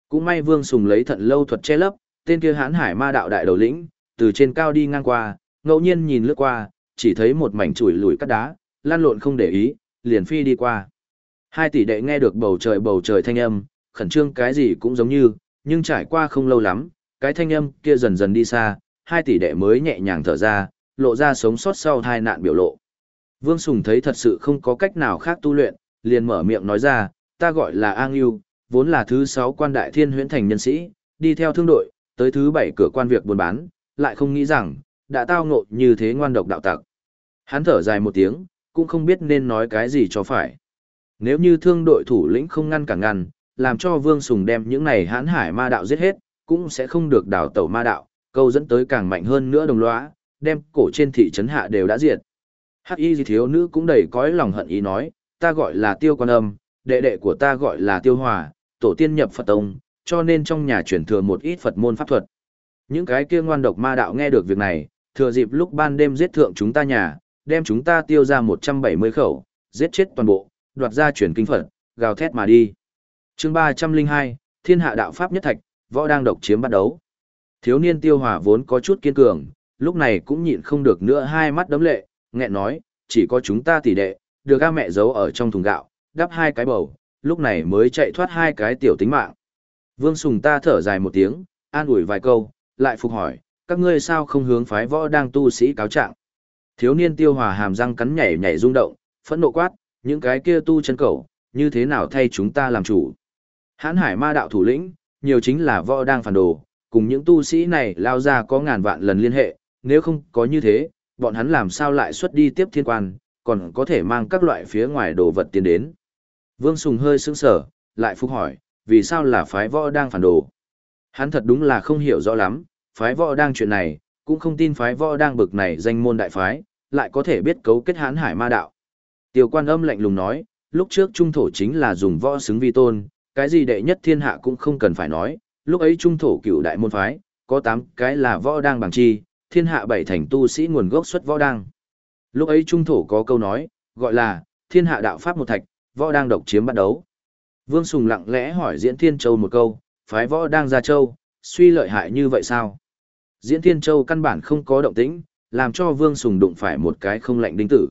Cũng may Vương Sùng lấy thận lâu thuật che lấp, tên kia hãn hải ma đạo đại đầu lĩnh, từ trên cao đi ngang qua, ngẫu nhiên nhìn lướt qua, chỉ thấy một mảnh chuỗi lùi cắt đá, lan lộn không để ý, liền phi đi qua. Hai tỷ đệ nghe được bầu trời bầu trời thanh âm, khẩn trương cái gì cũng giống như, nhưng trải qua không lâu lắm, cái thanh âm kia dần dần đi xa, hai tỷ đệ mới nhẹ nhàng thở ra, lộ ra sống sót sau hai nạn biểu lộ. Vương Sùng thấy thật sự không có cách nào khác tu luyện, liền mở miệng nói ra, ta gọi là An Yêu, vốn là thứ sáu quan đại thiên huyễn thành nhân sĩ, đi theo thương đội, tới thứ bảy cửa quan việc buôn bán, lại không nghĩ rằng, đã tao ngộ như thế ngoan độc đạo tặc. Hắn thở dài một tiếng, cũng không biết nên nói cái gì cho phải. Nếu như thương đội thủ lĩnh không ngăn cả ngăn, làm cho Vương Sùng đem những này hãn hải ma đạo giết hết, cũng sẽ không được đào tẩu ma đạo, câu dẫn tới càng mạnh hơn nữa đồng lõa, đem cổ trên thị trấn hạ đều đã diệt. Hắc y thiếu nữ cũng đầy cõi lòng hận ý nói, ta gọi là tiêu quan âm, đệ đệ của ta gọi là tiêu hòa, tổ tiên nhập Phật Tông, cho nên trong nhà chuyển thừa một ít Phật môn pháp thuật. Những cái kia ngoan độc ma đạo nghe được việc này, thừa dịp lúc ban đêm giết thượng chúng ta nhà, đem chúng ta tiêu ra 170 khẩu, giết chết toàn bộ, đoạt ra chuyển kinh Phật, gào thét mà đi chương 302, Thiên hạ đạo Pháp nhất thạch, võ đang độc chiếm bắt đấu. Thiếu niên tiêu hòa vốn có chút kiên cường, lúc này cũng nhịn không được nữa hai mắt đấm lệ, nghẹn nói, chỉ có chúng ta tỷ đệ, được ga mẹ giấu ở trong thùng gạo, đắp hai cái bầu, lúc này mới chạy thoát hai cái tiểu tính mạng. Vương Sùng ta thở dài một tiếng, an ủi vài câu, lại phục hỏi, các ngươi sao không hướng phái võ đang tu sĩ cáo trạng? Thiếu niên tiêu hòa hàm răng cắn nhảy nhảy rung động, phẫn nộ quát, những cái kia tu chân cầu, như thế nào thay chúng ta làm chủ? Hán hải ma đạo thủ lĩnh, nhiều chính là võ đang phản đồ, cùng những tu sĩ này lao ra có ngàn vạn lần liên hệ, nếu không có như thế, bọn hắn làm sao lại xuất đi tiếp thiên quan, còn có thể mang các loại phía ngoài đồ vật tiến đến. Vương Sùng hơi sững sở, lại phục hỏi, vì sao là phái võ đang phản đồ? Hắn thật đúng là không hiểu rõ lắm, phái võ đang chuyện này, cũng không tin phái võ đang bực này danh môn đại phái, lại có thể biết cấu kết hán hải ma đạo. Tiêu quan âm lạnh lùng nói, lúc trước trung thổ chính là dùng võ xứng vi tôn, cái gì đệ nhất thiên hạ cũng không cần phải nói, lúc ấy trung thổ cửu đại môn phái, có 8 cái là võ đang bằng chi, thiên hạ bảy thành tu sĩ nguồn gốc xuất võ đang. Lúc ấy trung thổ có câu nói, gọi là, thiên hạ đạo pháp một thạch, võ đang độc chiếm bắt đấu. Vương Sùng lặng lẽ hỏi Diễn Thiên Châu một câu, phái võ đang ra châu, suy lợi hại như vậy sao? Diễn Thiên Châu căn bản không có động tĩnh, làm cho Vương Sùng đụng phải một cái không lạnh đinh tử.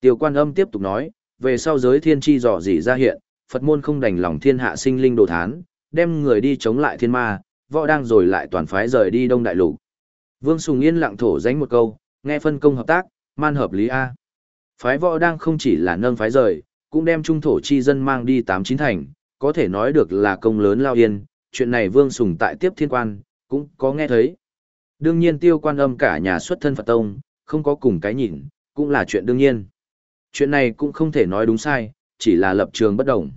Tiêu quan âm tiếp tục nói, về sau giới thiên chi dò dỉ ra hiện, Phật môn không đành lòng thiên hạ sinh linh đồ thán, đem người đi chống lại thiên ma, võ đang rồi lại toàn phái rời đi Đông Đại Lục. Vương Sùng yên lặng thổ danh một câu, nghe phân công hợp tác, man hợp lý A. Phái võ đang không chỉ là nâng phái rời, cũng đem trung thổ chi dân mang đi tám chín thành, có thể nói được là công lớn lao yên, chuyện này Vương Sùng tại tiếp thiên quan, cũng có nghe thấy. Đương nhiên tiêu quan âm cả nhà xuất thân Phật Tông, không có cùng cái nhìn, cũng là chuyện đương nhiên. Chuyện này cũng không thể nói đúng sai, chỉ là lập trường bất đồng.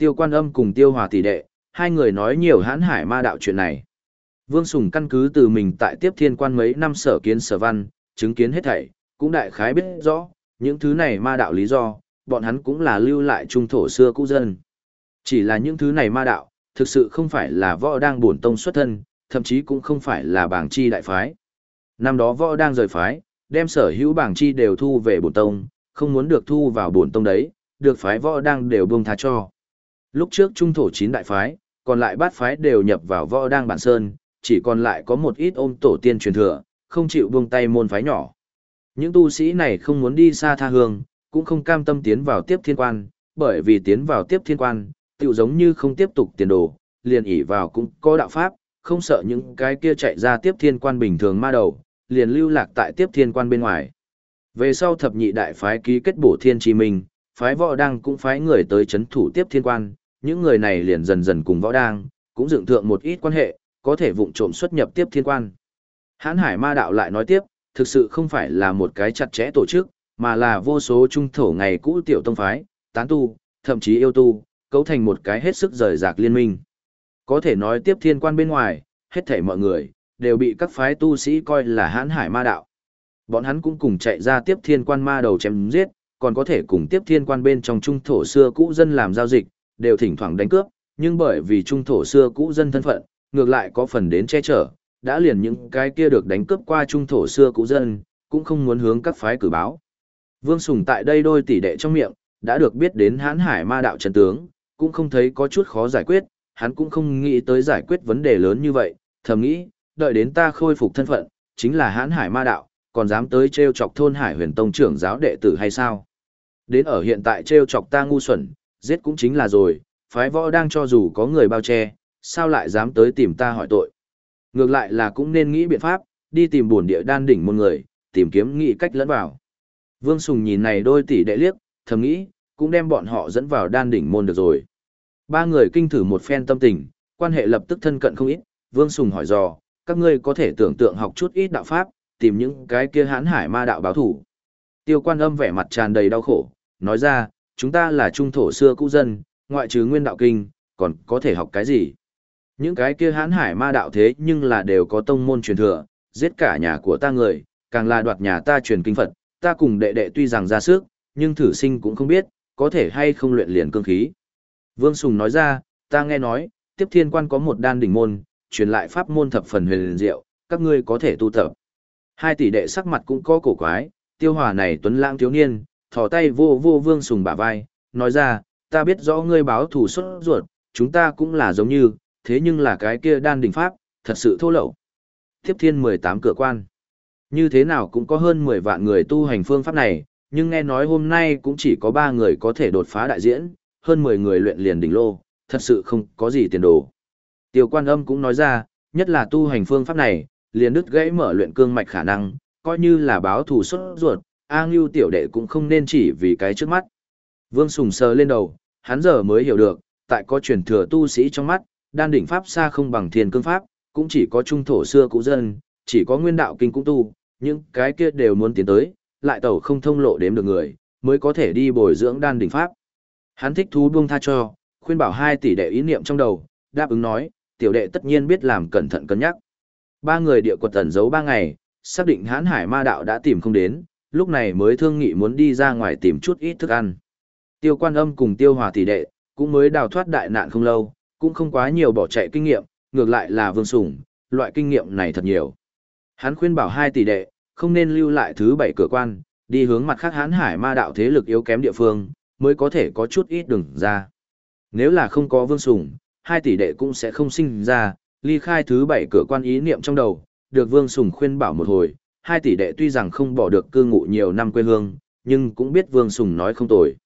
Tiêu quan âm cùng tiêu hòa tỷ đệ, hai người nói nhiều hãn hải ma đạo chuyện này. Vương Sùng căn cứ từ mình tại tiếp thiên quan mấy năm sở kiến sở văn, chứng kiến hết thảy, cũng đại khái biết rõ, những thứ này ma đạo lý do, bọn hắn cũng là lưu lại trung thổ xưa cũ dân. Chỉ là những thứ này ma đạo, thực sự không phải là võ đang bổn tông xuất thân, thậm chí cũng không phải là bảng chi đại phái. Năm đó võ đang rời phái, đem sở hữu bảng chi đều thu về bổn tông, không muốn được thu vào bổn tông đấy, được phái võ đang đều buông tha cho. Lúc trước trung thổ chín đại phái, còn lại bát phái đều nhập vào võ đang bản sơn, chỉ còn lại có một ít ôm tổ tiên truyền thừa, không chịu buông tay môn phái nhỏ. Những tu sĩ này không muốn đi xa tha hương, cũng không cam tâm tiến vào tiếp thiên quan, bởi vì tiến vào tiếp thiên quan, tựu giống như không tiếp tục tiền đồ, liền ỉ vào cũng có đạo pháp, không sợ những cái kia chạy ra tiếp thiên quan bình thường ma đầu, liền lưu lạc tại tiếp thiên quan bên ngoài. Về sau thập nhị đại phái ký kết bổ thiên chi minh, phái võ đăng cũng phái người tới chấn thủ tiếp thiên quan, những người này liền dần dần cùng võ đang, cũng dựng thượng một ít quan hệ, có thể vụng trộm xuất nhập tiếp thiên quan. Hán hải ma đạo lại nói tiếp, thực sự không phải là một cái chặt chẽ tổ chức, mà là vô số trung thổ ngày cũ tiểu tông phái, tán tu, thậm chí yêu tu, cấu thành một cái hết sức rời rạc liên minh. Có thể nói tiếp thiên quan bên ngoài, hết thảy mọi người, đều bị các phái tu sĩ coi là hãn hải ma đạo. Bọn hắn cũng cùng chạy ra tiếp thiên quan ma đầu chém giết, còn có thể cùng tiếp thiên quan bên trong trung thổ xưa cũ dân làm giao dịch, đều thỉnh thoảng đánh cướp, nhưng bởi vì trung thổ xưa cũ dân thân phận, ngược lại có phần đến che chở, đã liền những cái kia được đánh cướp qua trung thổ xưa cũ dân, cũng không muốn hướng các phái cử báo. Vương Sùng tại đây đôi tỷ đệ trong miệng, đã được biết đến hãn hải ma đạo trần tướng, cũng không thấy có chút khó giải quyết, hắn cũng không nghĩ tới giải quyết vấn đề lớn như vậy, thầm nghĩ, đợi đến ta khôi phục thân phận, chính là hãn hải ma đạo, còn dám tới treo chọc thôn hải huyền tông trưởng giáo đệ tử hay sao? Đến ở hiện tại treo chọc ta ngu xuẩn, giết cũng chính là rồi, phái võ đang cho dù có người bao che, sao lại dám tới tìm ta hỏi tội. Ngược lại là cũng nên nghĩ biện pháp, đi tìm bổn địa đan đỉnh một người, tìm kiếm nghị cách lẫn vào. Vương Sùng nhìn này đôi tỷ đệ liếc, thầm nghĩ, cũng đem bọn họ dẫn vào đan đỉnh môn được rồi. Ba người kinh thử một phen tâm tình, quan hệ lập tức thân cận không ít, Vương Sùng hỏi dò, các ngươi có thể tưởng tượng học chút ít đạo pháp, tìm những cái kia hãn hải ma đạo báo thủ. Tiêu quan âm vẻ mặt tràn đầy đau khổ, nói ra, chúng ta là trung thổ xưa cũ dân, ngoại trừ nguyên đạo kinh, còn có thể học cái gì? Những cái kia hãn hải ma đạo thế nhưng là đều có tông môn truyền thừa, giết cả nhà của ta người, càng là đoạt nhà ta truyền kinh Phật, ta cùng đệ đệ tuy rằng ra sức, nhưng thử sinh cũng không biết, có thể hay không luyện liền cương khí. Vương Sùng nói ra, ta nghe nói, tiếp thiên quan có một đan đỉnh môn, truyền lại pháp môn thập phần huyền diệu, các ngươi có thể tu tập. Hai tỷ đệ sắc mặt cũng có cổ quái, tiêu hòa này tuấn lãng thiếu niên, thò tay vô vô Vương Sùng bả vai, nói ra, ta biết rõ ngươi báo thủ xuất ruột, chúng ta cũng là giống như, thế nhưng là cái kia đan đỉnh pháp, thật sự thô lậu. Tiếp thiên 18 cửa quan. Như thế nào cũng có hơn 10 vạn người tu hành phương pháp này, nhưng nghe nói hôm nay cũng chỉ có 3 người có thể đột phá đại diễn, hơn 10 người luyện liền đỉnh lô, thật sự không có gì tiền đồ. Tiêu quan âm cũng nói ra, nhất là tu hành phương pháp này, liền đứt gãy mở luyện cương mạch khả năng, coi như là báo thù xuất ruột, A Ngưu tiểu đệ cũng không nên chỉ vì cái trước mắt. Vương Sùng sờ lên đầu, hắn giờ mới hiểu được, tại có truyền thừa tu sĩ trong mắt, đan đỉnh pháp xa không bằng thiên cương pháp, cũng chỉ có trung thổ xưa cũ dân, chỉ có nguyên đạo kinh cũng tu, những cái kia đều muốn tiến tới, lại tẩu không thông lộ đếm được người, mới có thể đi bồi dưỡng đan đỉnh pháp. Hắn thích thú buông tha cho, khuyên bảo hai tỷ đệ ý niệm trong đầu, đáp ứng nói, tiểu đệ tất nhiên biết làm cẩn thận cân nhắc. Ba người địa quật tẩn giấu ba ngày, xác định hãn hải ma đạo đã tìm không đến, lúc này mới thương nghị muốn đi ra ngoài tìm chút ít thức ăn. Tiêu quan âm cùng tiêu hòa tỷ đệ, cũng mới đào thoát đại nạn không lâu, cũng không quá nhiều bỏ chạy kinh nghiệm, ngược lại là vương sủng, loại kinh nghiệm này thật nhiều. Hắn khuyên bảo hai tỷ đệ, không nên lưu lại thứ bảy cửa quan, đi hướng mặt khác hán hải ma đạo thế lực yếu kém địa phương, mới có thể có chút ít đường ra. Nếu là không có vương sủng, hai tỷ đệ cũng sẽ không sinh ra, ly khai thứ bảy cửa quan ý niệm trong đầu, được Vương Sùng khuyên bảo một hồi, hai tỷ đệ tuy rằng không bỏ được cư ngụ nhiều năm quê hương, nhưng cũng biết Vương Sùng nói không tồi.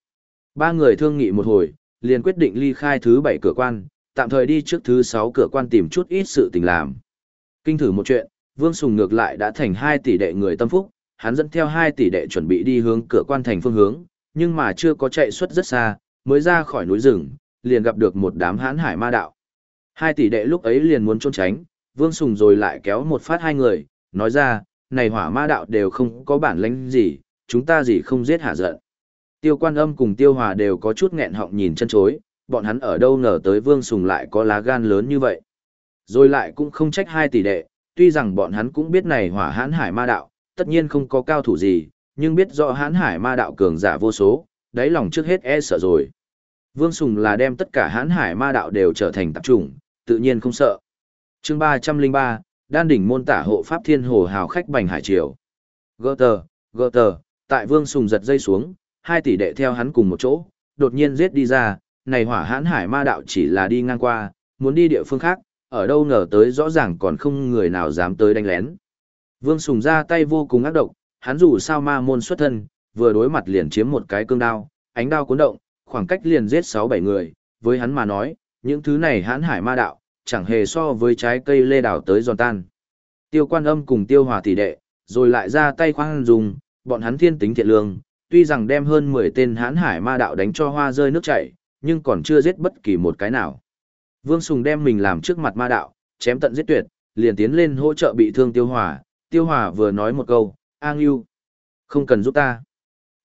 Ba người thương nghị một hồi, liền quyết định ly khai thứ bảy cửa quan, tạm thời đi trước thứ sáu cửa quan tìm chút ít sự tình làm. Kinh thử một chuyện, Vương Sùng ngược lại đã thành hai tỷ đệ người tâm phúc, hắn dẫn theo hai tỷ đệ chuẩn bị đi hướng cửa quan thành phương hướng, nhưng mà chưa có chạy suốt rất xa, mới ra khỏi núi rừng, liền gặp được một đám hãn hải ma đạo. Hai tỷ đệ lúc ấy liền muốn trốn tránh, Vương Sùng rồi lại kéo một phát hai người, nói ra, này hỏa ma đạo đều không có bản lĩnh gì, chúng ta gì không giết hạ giận. Tiêu quan âm cùng tiêu hòa đều có chút nghẹn họng nhìn chân chối, bọn hắn ở đâu ngờ tới Vương Sùng lại có lá gan lớn như vậy. Rồi lại cũng không trách hai tỷ đệ, tuy rằng bọn hắn cũng biết này hỏa hãn hải ma đạo, tất nhiên không có cao thủ gì, nhưng biết rõ hãn hải ma đạo cường giả vô số, đáy lòng trước hết e sợ rồi. Vương Sùng là đem tất cả hãn hải ma đạo đều trở thành tập trung, tự nhiên không sợ. chương 303, đan đỉnh môn tả hộ pháp thiên hồ hào khách bành hải triều. Gơ tờ, gơ tờ, tại Vương Sùng giật dây xuống, hai tỷ đệ theo hắn cùng một chỗ, đột nhiên giết đi ra, này hỏa hãn hải ma đạo chỉ là đi ngang qua, muốn đi địa phương khác, ở đâu ngờ tới rõ ràng còn không người nào dám tới đánh lén. Vương Sùng ra tay vô cùng ác độc, hắn dù sao ma môn xuất thân, vừa đối mặt liền chiếm một cái cương đao, ánh đao cuốn động, khoảng cách liền giết 6-7 người, với hắn mà nói, những thứ này hãn hải ma đạo, chẳng hề so với trái cây lê đảo tới giòn tan. Tiêu quan âm cùng tiêu hòa tỷ đệ, rồi lại ra tay khoan dùng, bọn hắn thiên tính thiện lương, tuy rằng đem hơn 10 tên hãn hải ma đạo đánh cho hoa rơi nước chảy, nhưng còn chưa giết bất kỳ một cái nào. Vương Sùng đem mình làm trước mặt ma đạo, chém tận giết tuyệt, liền tiến lên hỗ trợ bị thương tiêu hòa, tiêu hòa vừa nói một câu, an yêu, không cần giúp ta.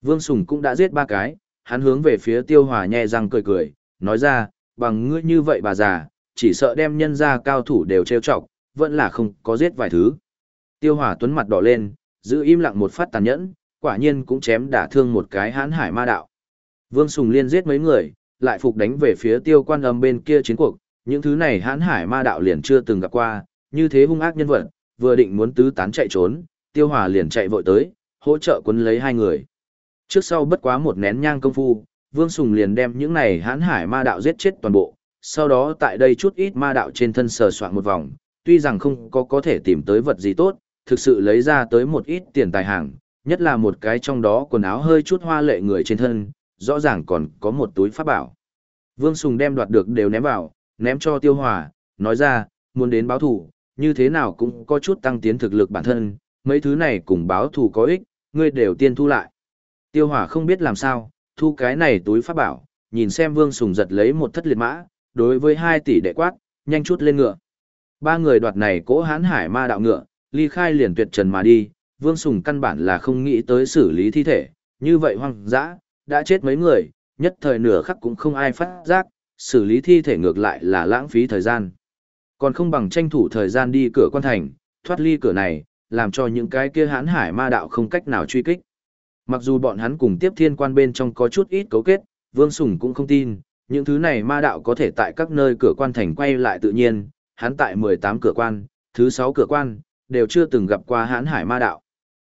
Vương Sùng cũng đã giết ba cái, hắn hướng về phía tiêu hòa nhẹ răng cười cười, nói ra, bằng ngươi như vậy bà già, chỉ sợ đem nhân ra cao thủ đều trêu chọc, vẫn là không có giết vài thứ. Tiêu Hỏa tuấn mặt đỏ lên, giữ im lặng một phát tàn nhẫn, quả nhiên cũng chém đả thương một cái hãn hải ma đạo. Vương Sùng liên giết mấy người, lại phục đánh về phía tiêu quan âm bên kia chiến cuộc, những thứ này hãn hải ma đạo liền chưa từng gặp qua, như thế hung ác nhân vật, vừa định muốn tứ tán chạy trốn, tiêu hỏa liền chạy vội tới, hỗ trợ quân lấy hai người. Trước sau bất quá một nén nhang công phu, Vương Sùng liền đem những này hãn hải ma đạo giết chết toàn bộ, sau đó tại đây chút ít ma đạo trên thân sờ soạn một vòng, tuy rằng không có có thể tìm tới vật gì tốt, thực sự lấy ra tới một ít tiền tài hàng, nhất là một cái trong đó quần áo hơi chút hoa lệ người trên thân, rõ ràng còn có một túi pháp bảo. Vương Sùng đem đoạt được đều ném vào, ném cho Tiêu Hòa, nói ra, muốn đến báo thủ, như thế nào cũng có chút tăng tiến thực lực bản thân, mấy thứ này cùng báo thủ có ích, ngươi đều tiên thu lại. Tiêu Hòa không biết làm sao, thu cái này túi pháp bảo, nhìn xem Vương Sùng giật lấy một thất liệt mã, đối với hai tỷ đệ quát, nhanh chút lên ngựa. Ba người đoạt này cố hán hải ma đạo ngựa, ly khai liền tuyệt trần mà đi, Vương Sùng căn bản là không nghĩ tới xử lý thi thể, như vậy hoang dã, đã chết mấy người, nhất thời nửa khắc cũng không ai phát giác, xử lý thi thể ngược lại là lãng phí thời gian. Còn không bằng tranh thủ thời gian đi cửa quan thành, thoát ly cửa này, làm cho những cái kia hãn hải ma đạo không cách nào truy kích. Mặc dù bọn hắn cùng tiếp thiên quan bên trong có chút ít cấu kết, Vương Sùng cũng không tin, những thứ này ma đạo có thể tại các nơi cửa quan thành quay lại tự nhiên, hắn tại 18 cửa quan, thứ 6 cửa quan, đều chưa từng gặp qua hãn hải ma đạo.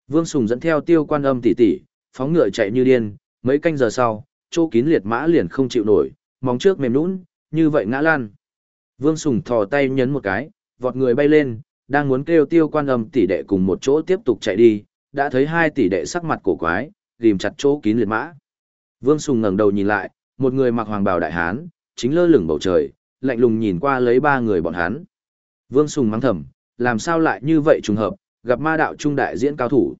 Vương Sùng dẫn theo tiêu quan âm tỷ tỷ, phóng ngựa chạy như điên, mấy canh giờ sau, chỗ kín liệt mã liền không chịu nổi, móng trước mềm nũng, như vậy ngã lan. Vương Sùng thò tay nhấn một cái, vọt người bay lên, đang muốn kêu tiêu quan âm tỷ đệ cùng một chỗ tiếp tục chạy đi, đã thấy hai tỷ đệ sắc mặt cổ quái, ghim chặt chỗ kín liệt mã. Vương Sùng ngẩng đầu nhìn lại, một người mặc hoàng bào đại hán, chính lơ lửng bầu trời, lạnh lùng nhìn qua lấy ba người bọn hắn. Vương Sùng mắng thầm, làm sao lại như vậy trùng hợp, gặp ma đạo trung đại diễn cao thủ.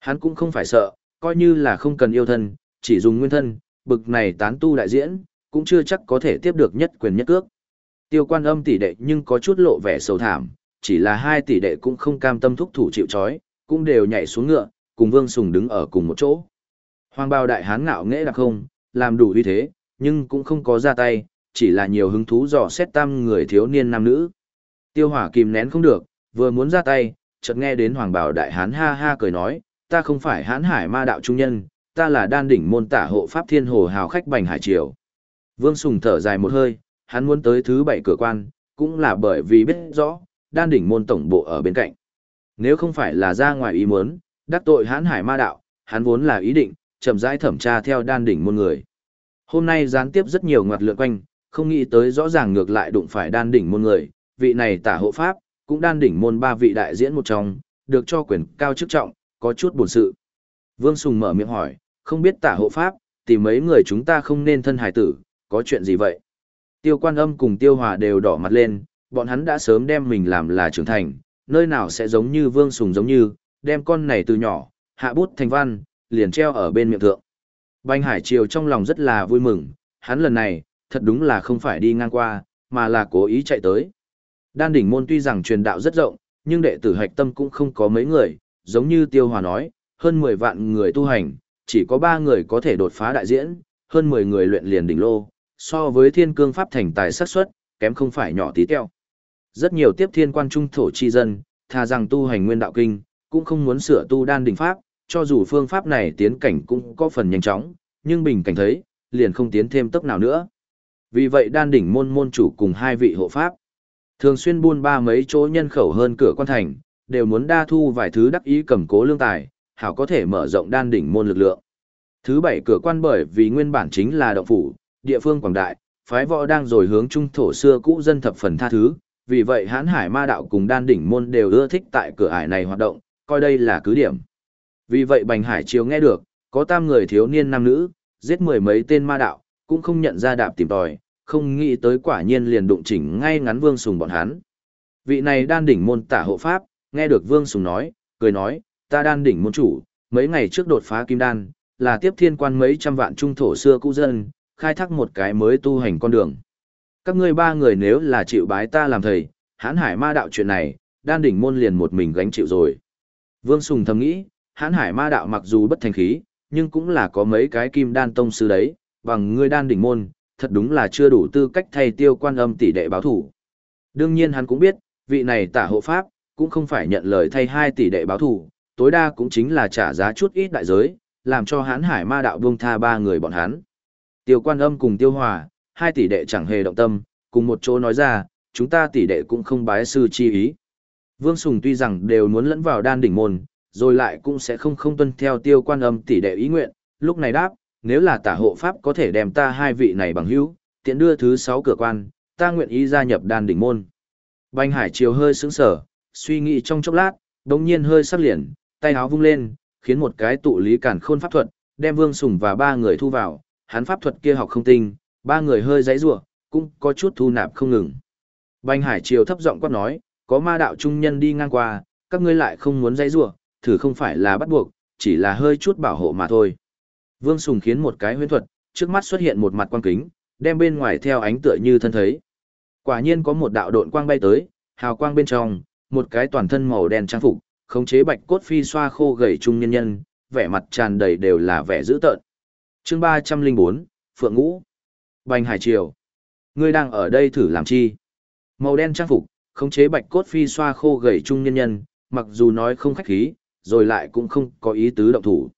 Hắn cũng không phải sợ, coi như là không cần yêu thân, chỉ dùng nguyên thân, bực này tán tu đại diễn, cũng chưa chắc có thể tiếp được nhất quyền nhất cước. Tiêu quan âm tỷ đệ nhưng có chút lộ vẻ sầu thảm, chỉ là hai tỷ đệ cũng không cam tâm thúc thủ chịu chói, cũng đều nhảy xuống ngựa, cùng Vương Sùng đứng ở cùng một chỗ. Hoàng bào đại hán ngạo nghễ đặc không, làm đủ uy thế, nhưng cũng không có ra tay, chỉ là nhiều hứng thú dò xét tam người thiếu niên nam nữ. Tiêu hỏa kìm nén không được, vừa muốn ra tay, chợt nghe đến hoàng bảo đại hán ha ha cười nói, ta không phải hán hải ma đạo trung nhân, ta là đan đỉnh môn tả hộ pháp thiên hồ hào khách bành hải triều. Vương Sùng thở dài một hơi, hắn muốn tới thứ bảy cửa quan, cũng là bởi vì biết rõ, đan đỉnh môn tổng bộ ở bên cạnh. Nếu không phải là ra ngoài ý muốn, đắc tội hán hải ma đạo, hắn vốn là ý định, chậm rãi thẩm tra theo đan đỉnh môn người. Hôm nay gián tiếp rất nhiều ngoặt lượn quanh, không nghĩ tới rõ ràng ngược lại đụng phải đan đỉnh môn người, vị này tả hộ pháp, cũng đan đỉnh môn ba vị đại diễn một trong, được cho quyền cao chức trọng, có chút buồn sự. Vương Sùng mở miệng hỏi, không biết tả hộ pháp, thì mấy người chúng ta không nên thân hải tử, có chuyện gì vậy? Tiêu quan âm cùng tiêu hòa đều đỏ mặt lên, bọn hắn đã sớm đem mình làm là trưởng thành, nơi nào sẽ giống như Vương Sùng giống như, đem con này từ nhỏ, hạ bút thành văn, liền treo ở bên miệng thượng. Banh Hải Triều trong lòng rất là vui mừng, hắn lần này, thật đúng là không phải đi ngang qua, mà là cố ý chạy tới. Đan đỉnh môn tuy rằng truyền đạo rất rộng, nhưng đệ tử hạch tâm cũng không có mấy người, giống như Tiêu Hòa nói, hơn 10 vạn người tu hành, chỉ có 3 người có thể đột phá đại diễn, hơn 10 người luyện liền đỉnh lô, so với thiên cương pháp thành tài xác suất kém không phải nhỏ tí teo. Rất nhiều tiếp thiên quan trung thổ chi dân, thà rằng tu hành nguyên đạo kinh, cũng không muốn sửa tu đan đỉnh pháp, cho dù phương pháp này tiến cảnh cũng có phần nhanh chóng, nhưng bình cảnh thấy, liền không tiến thêm tốc nào nữa. Vì vậy đan đỉnh môn môn chủ cùng hai vị hộ pháp, thường xuyên buôn ba mấy chỗ nhân khẩu hơn cửa quan thành, đều muốn đa thu vài thứ đắc ý cầm cố lương tài, hảo có thể mở rộng đan đỉnh môn lực lượng. Thứ bảy cửa quan bởi vì nguyên bản chính là động phủ, địa phương quảng đại, phái võ đang rồi hướng trung thổ xưa cũ dân thập phần tha thứ, vì vậy hãn hải ma đạo cùng đan đỉnh môn đều ưa thích tại cửa ải này hoạt động, coi đây là cứ điểm. Vì vậy Bành Hải Triều nghe được, có tam người thiếu niên nam nữ, giết mười mấy tên ma đạo, cũng không nhận ra đạp tìm tòi, không nghĩ tới quả nhiên liền đụng chỉnh ngay ngắn Vương Sùng bọn hắn. Vị này đan đỉnh môn tả hộ pháp, nghe được Vương Sùng nói, cười nói, ta đan đỉnh môn chủ, mấy ngày trước đột phá kim đan, là tiếp thiên quan mấy trăm vạn trung thổ xưa cũ dân, khai thác một cái mới tu hành con đường. Các ngươi ba người nếu là chịu bái ta làm thầy, hãn hải ma đạo chuyện này, đan đỉnh môn liền một mình gánh chịu rồi. Vương Sùng thầm nghĩ, hãn hải ma đạo mặc dù bất thành khí, nhưng cũng là có mấy cái kim đan tông sư đấy, bằng ngươi đan đỉnh môn, thật đúng là chưa đủ tư cách thay tiêu quan âm tỷ đệ báo thủ. Đương nhiên hắn cũng biết, vị này tả hộ pháp, cũng không phải nhận lời thay hai tỷ đệ báo thủ, tối đa cũng chính là trả giá chút ít đại giới, làm cho hãn hải ma đạo buông tha ba người bọn hắn. Tiêu quan âm cùng tiêu hòa, hai tỷ đệ chẳng hề động tâm, cùng một chỗ nói ra, chúng ta tỷ đệ cũng không bái sư chi ý. Vương Sùng tuy rằng đều muốn lẫn vào đan đỉnh môn, rồi lại cũng sẽ không không tuân theo tiêu quan âm tỷ đệ ý nguyện, lúc này đáp, nếu là tả hộ pháp có thể đem ta hai vị này bằng hữu, tiện đưa thứ sáu cửa quan, ta nguyện ý gia nhập đan đỉnh môn. Banh Hải chiều hơi sững sở, suy nghĩ trong chốc lát, đồng nhiên hơi sắc liền, tay áo vung lên, khiến một cái tụ lý cản khôn pháp thuật, đem Vương Sùng và ba người thu vào, hắn pháp thuật kia học không tinh, ba người hơi giãy giụa, cũng có chút thu nạp không ngừng. Banh Hải chiều thấp giọng quát nói, có ma đạo trung nhân đi ngang qua, các ngươi lại không muốn giãy giụa, thử không phải là bắt buộc, chỉ là hơi chút bảo hộ mà thôi. Vương Sùng khiến một cái huyễn thuật, trước mắt xuất hiện một mặt quang kính, đem bên ngoài theo ánh tựa như thân thấy. Quả nhiên có một đạo độn quang bay tới, hào quang bên trong, một cái toàn thân màu đen trang phục, khống chế bạch cốt phi xoa khô gầy trung nhân nhân, vẻ mặt tràn đầy đều là vẻ dữ tợn. Chương 304, Phượng Ngũ. Bành Hải Triều. Ngươi đang ở đây thử làm chi? Màu đen trang phục, khống chế bạch cốt phi xoa khô gầy trung nhân nhân, mặc dù nói không khách khí, rồi lại cũng không có ý tứ động thủ.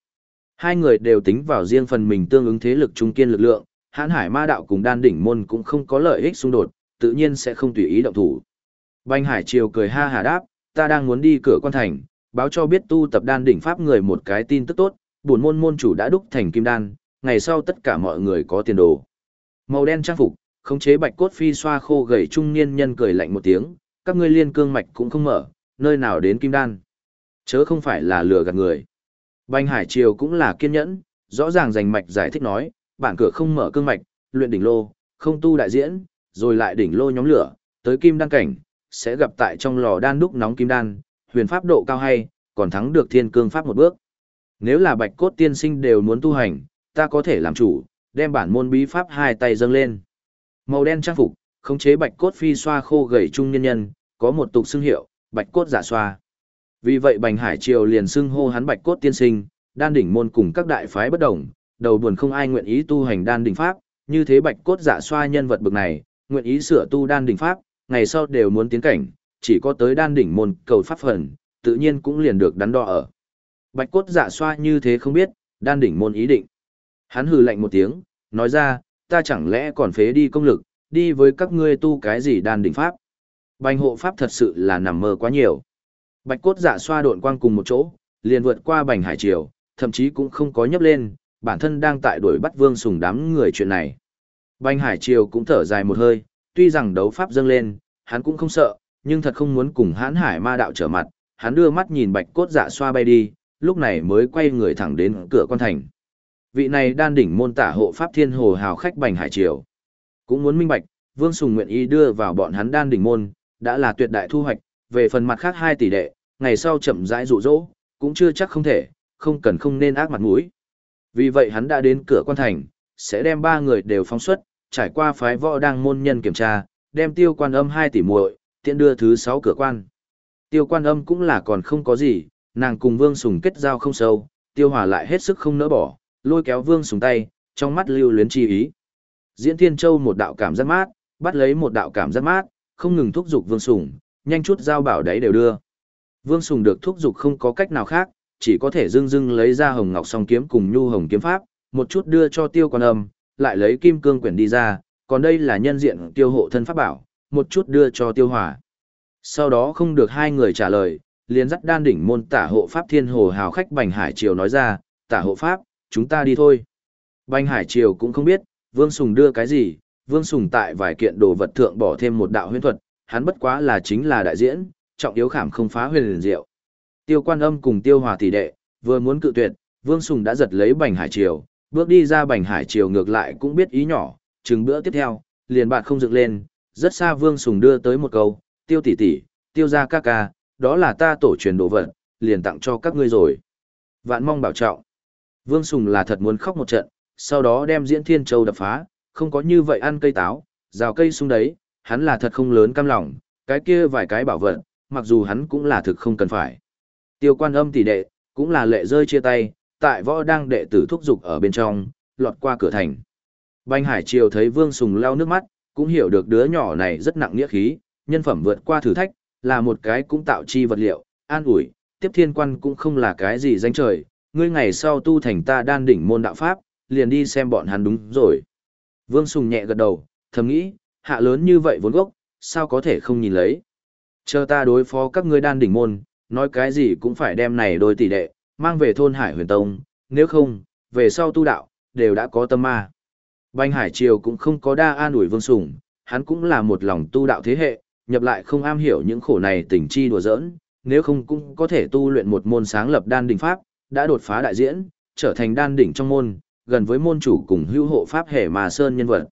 Hai người đều tính vào riêng phần mình tương ứng thế lực trung kiên lực lượng, hãn hải ma đạo cùng đan đỉnh môn cũng không có lợi ích xung đột, tự nhiên sẽ không tùy ý động thủ. Banh hải triều cười ha hà đáp, ta đang muốn đi cửa quan thành, báo cho biết tu tập đan đỉnh pháp người một cái tin tức tốt, buồn môn môn chủ đã đúc thành kim đan, ngày sau tất cả mọi người có tiền đồ. Màu đen trang phục, khống chế bạch cốt phi xoa khô gầy trung niên nhân cười lạnh một tiếng, các ngươi liên cương mạch cũng không mở, nơi nào đến kim đan. Chớ không phải là lừa gạt người. Bành Hải Triều cũng là kiên nhẫn, rõ ràng giành mạch giải thích nói, bản cửa không mở cương mạch, luyện đỉnh lô, không tu đại diễn, rồi lại đỉnh lô nhóm lửa, tới kim đan cảnh, sẽ gặp tại trong lò đan đúc nóng kim đan, huyền pháp độ cao hay, còn thắng được thiên cương pháp một bước. Nếu là bạch cốt tiên sinh đều muốn tu hành, ta có thể làm chủ, đem bản môn bí pháp hai tay dâng lên. Màu đen trang phục, khống chế bạch cốt phi xoa khô gầy trung nhân nhân, có một tục xưng hiệu, bạch cốt giả xoa. Vì vậy Bành Hải Triều liền xưng hô hắn Bạch Cốt Tiên Sinh, đan đỉnh môn cùng các đại phái bất đồng, đầu buồn không ai nguyện ý tu hành đan đỉnh pháp, như thế Bạch Cốt giả xoa nhân vật bực này, nguyện ý sửa tu đan đỉnh pháp, ngày sau đều muốn tiến cảnh, chỉ có tới đan đỉnh môn cầu pháp phần, tự nhiên cũng liền được đắn đo ở. Bạch Cốt giả xoa như thế không biết, đan đỉnh môn ý định. Hắn hừ lạnh một tiếng, nói ra, ta chẳng lẽ còn phế đi công lực, đi với các ngươi tu cái gì đan đỉnh pháp. Bành hộ pháp thật sự là nằm mơ quá nhiều. Bạch cốt dạ xoa độn quang cùng một chỗ, liền vượt qua bành hải triều, thậm chí cũng không có nhấp lên, bản thân đang tại đuổi bắt vương sùng đám người chuyện này. Bành Hải Triều cũng thở dài một hơi, tuy rằng đấu pháp dâng lên, hắn cũng không sợ, nhưng thật không muốn cùng hãn hải ma đạo trở mặt, hắn đưa mắt nhìn bạch cốt dạ xoa bay đi, lúc này mới quay người thẳng đến cửa quan thành. Vị này đan đỉnh môn tả hộ pháp thiên hồ hào khách Bành Hải Triều. Cũng muốn minh bạch, Vương Sùng nguyện ý đưa vào bọn hắn đan đỉnh môn, đã là tuyệt đại thu hoạch, về phần mặt khác hai tỷ đệ, ngày sau chậm rãi dụ dỗ, cũng chưa chắc không thể, không cần không nên ác mặt mũi. Vì vậy hắn đã đến cửa quan thành, sẽ đem ba người đều phóng xuất, trải qua phái võ đang môn nhân kiểm tra, đem tiêu quan âm hai tỷ muội tiện đưa thứ sáu cửa quan. Tiêu quan âm cũng là còn không có gì, nàng cùng Vương Sùng kết giao không sâu, tiêu hòa lại hết sức không nỡ bỏ, lôi kéo Vương Sùng tay, trong mắt lưu luyến chi ý. Diễn Thiên Châu một đạo cảm giác mát, bắt lấy một đạo cảm giác mát, không ngừng thúc giục Vương Sùng, nhanh chút giao bảo đấy đều đưa. Vương Sùng được thúc giục không có cách nào khác, chỉ có thể dưng dưng lấy ra hồng ngọc song kiếm cùng nhu hồng kiếm pháp, một chút đưa cho tiêu quan âm, lại lấy kim cương quyển đi ra, còn đây là nhân diện tiêu hộ thân pháp bảo, một chút đưa cho tiêu hỏa. Sau đó không được hai người trả lời, liền dắt đan đỉnh môn tả hộ pháp thiên hồ hào khách Bành Hải Triều nói ra, tả hộ pháp, chúng ta đi thôi. Bành Hải Triều cũng không biết, Vương Sùng đưa cái gì, Vương Sùng tại vài kiện đồ vật thượng bỏ thêm một đạo huyễn thuật, hắn bất quá là chính là đại diễn, trọng yếu khảm không phá huyền liền diệu. Tiêu quan âm cùng tiêu hòa tỷ đệ, vừa muốn cự tuyệt, Vương Sùng đã giật lấy Bành Hải Triều, bước đi ra Bành Hải Triều ngược lại cũng biết ý nhỏ, chừng bữa tiếp theo, liền bạn không dựng lên, rất xa Vương Sùng đưa tới một câu, tiêu tỷ tỷ, tiêu ra ca ca, đó là ta tổ truyền đồ vật, liền tặng cho các ngươi rồi. Vạn mong bảo trọng. Vương Sùng là thật muốn khóc một trận, sau đó đem diễn thiên châu đập phá, không có như vậy ăn cây táo, rào cây xuống đấy, hắn là thật không lớn cam lòng, cái kia vài cái bảo vật, mặc dù hắn cũng là thực không cần phải. Tiêu quan âm tỷ đệ, cũng là lệ rơi chia tay, tại võ đang đệ tử thúc dục ở bên trong, lọt qua cửa thành. Banh Hải Triều thấy Vương Sùng lau nước mắt, cũng hiểu được đứa nhỏ này rất nặng nghĩa khí, nhân phẩm vượt qua thử thách, là một cái cũng tạo chi vật liệu, an ủi, tiếp thiên quan cũng không là cái gì danh trời, ngươi ngày sau tu thành ta đan đỉnh môn đạo pháp, liền đi xem bọn hắn đúng rồi. Vương Sùng nhẹ gật đầu, thầm nghĩ, hạ lớn như vậy vốn gốc, sao có thể không nhìn lấy. Chờ ta đối phó các ngươi đan đỉnh môn, nói cái gì cũng phải đem này đôi tỷ đệ, mang về thôn Hải huyền tông, nếu không, về sau tu đạo, đều đã có tâm ma. Banh Hải Triều cũng không có đa an ủi Vương sủng, hắn cũng là một lòng tu đạo thế hệ, nhập lại không am hiểu những khổ này tình chi đùa giỡn, nếu không cũng có thể tu luyện một môn sáng lập đan đỉnh pháp, đã đột phá đại diễn, trở thành đan đỉnh trong môn, gần với môn chủ cùng hữu hộ pháp hệ mà sơn nhân vật.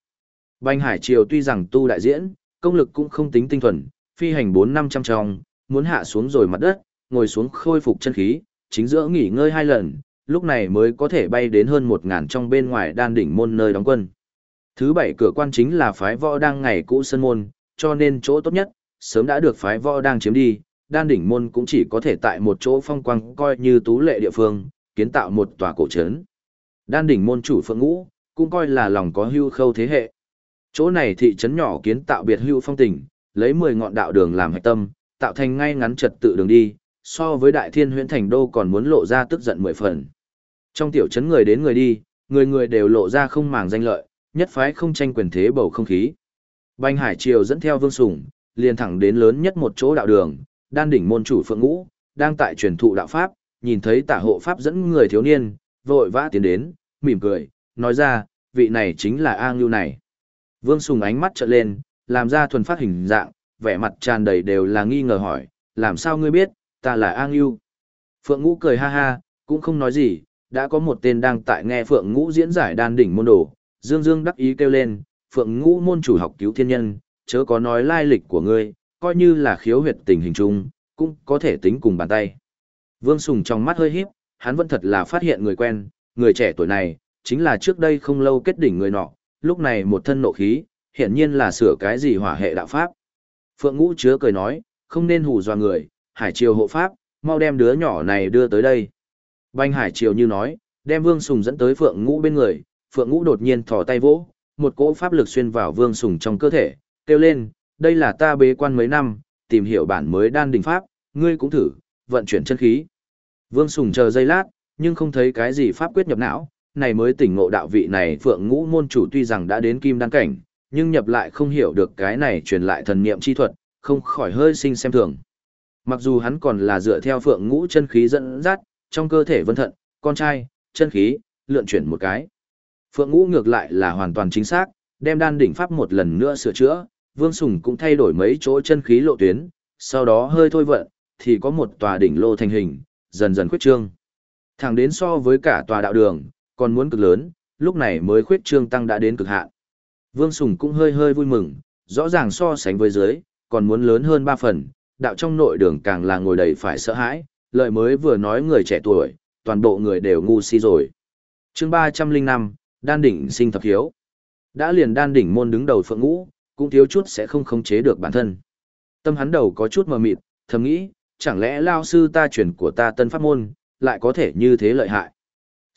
Banh Hải Triều tuy rằng tu đại diễn, công lực cũng không tính tinh thuần, phi hành 4 năm trăm trong, muốn hạ xuống rồi mặt đất, ngồi xuống khôi phục chân khí, chính giữa nghỉ ngơi hai lần, lúc này mới có thể bay đến hơn 1000 trong bên ngoài đan đỉnh môn nơi đóng quân. Thứ bảy cửa quan chính là phái võ đang ngày cũ sân môn, cho nên chỗ tốt nhất, sớm đã được phái võ đang chiếm đi, đan đỉnh môn cũng chỉ có thể tại một chỗ phong quang coi như tú lệ địa phương, kiến tạo một tòa cổ trấn. Đan đỉnh môn chủ phượng ngũ, cũng coi là lòng có hưu khâu thế hệ. Chỗ này thị trấn nhỏ kiến tạo biệt hữu phong tình, lấy 10 ngọn đạo đường làm hạch tâm, tạo thành ngay ngắn trật tự đường đi, so với đại thiên huyễn thành đô còn muốn lộ ra tức giận mười phần. Trong tiểu trấn người đến người đi, người người đều lộ ra không màng danh lợi, nhất phái không tranh quyền thế bầu không khí. Bành Hải Triều dẫn theo Vương Sủng, liền thẳng đến lớn nhất một chỗ đạo đường, đan đỉnh môn chủ Phượng Ngũ, đang tại truyền thụ đạo pháp, nhìn thấy tả hộ pháp dẫn người thiếu niên, vội vã tiến đến, mỉm cười, nói ra, vị này chính là A Ngưu này. Vương Sùng ánh mắt trợn lên, làm ra thuần phát hình dạng, vẻ mặt tràn đầy đều là nghi ngờ hỏi, làm sao ngươi biết, ta là A Ngưu. Phượng Ngũ cười ha ha, cũng không nói gì, đã có một tên đang tại nghe Phượng Ngũ diễn giải đan đỉnh môn đồ, Dương Dương đắc ý kêu lên, Phượng Ngũ môn chủ học cứu thiên nhân, chớ có nói lai lịch của ngươi, coi như là khiếu huyệt tình hình chung, cũng có thể tính cùng bàn tay. Vương Sùng trong mắt hơi híp, hắn vẫn thật là phát hiện người quen, người trẻ tuổi này, chính là trước đây không lâu kết đỉnh người nọ, lúc này một thân nộ khí, hiển nhiên là sửa cái gì hỏa hệ đạo pháp. Phượng Ngũ chứa cười nói, không nên hù dọa người, Hải Triều hộ pháp, mau đem đứa nhỏ này đưa tới đây. Banh Hải Triều như nói, đem Vương Sùng dẫn tới Phượng Ngũ bên người, Phượng Ngũ đột nhiên thò tay vỗ, một cỗ pháp lực xuyên vào Vương Sùng trong cơ thể, kêu lên, đây là ta bế quan mấy năm, tìm hiểu bản mới đan đình pháp, ngươi cũng thử, vận chuyển chân khí. Vương Sùng chờ giây lát, nhưng không thấy cái gì pháp quyết nhập não, này mới tỉnh ngộ đạo vị này Phượng Ngũ môn chủ tuy rằng đã đến kim đăng cảnh, nhưng nhập lại không hiểu được cái này truyền lại thần niệm chi thuật, không khỏi hơi sinh xem thường. Mặc dù hắn còn là dựa theo Phượng Ngũ chân khí dẫn dắt, trong cơ thể vân thận, con trai, chân khí, lượn chuyển một cái. Phượng Ngũ ngược lại là hoàn toàn chính xác, đem đan đỉnh pháp một lần nữa sửa chữa, Vương Sùng cũng thay đổi mấy chỗ chân khí lộ tuyến, sau đó hơi thôi vận, thì có một tòa đỉnh lô thành hình, dần dần khuyết trương. Thẳng đến so với cả tòa đạo đường, còn muốn cực lớn, lúc này mới khuyết trương tăng đã đến cực hạn. Vương Sùng cũng hơi hơi vui mừng, rõ ràng so sánh với dưới, còn muốn lớn hơn ba phần, đạo trong nội đường càng là ngồi đầy phải sợ hãi, lời mới vừa nói người trẻ tuổi, toàn bộ người đều ngu si rồi. chương ba trăm linh năm đan đỉnh sinh thập hiếu. Đã liền đan đỉnh môn đứng đầu phượng ngũ, cũng thiếu chút sẽ không khống chế được bản thân. Tâm hắn đầu có chút mờ mịt, thầm nghĩ, chẳng lẽ lao sư ta chuyển của ta tân pháp môn, lại có thể như thế lợi hại.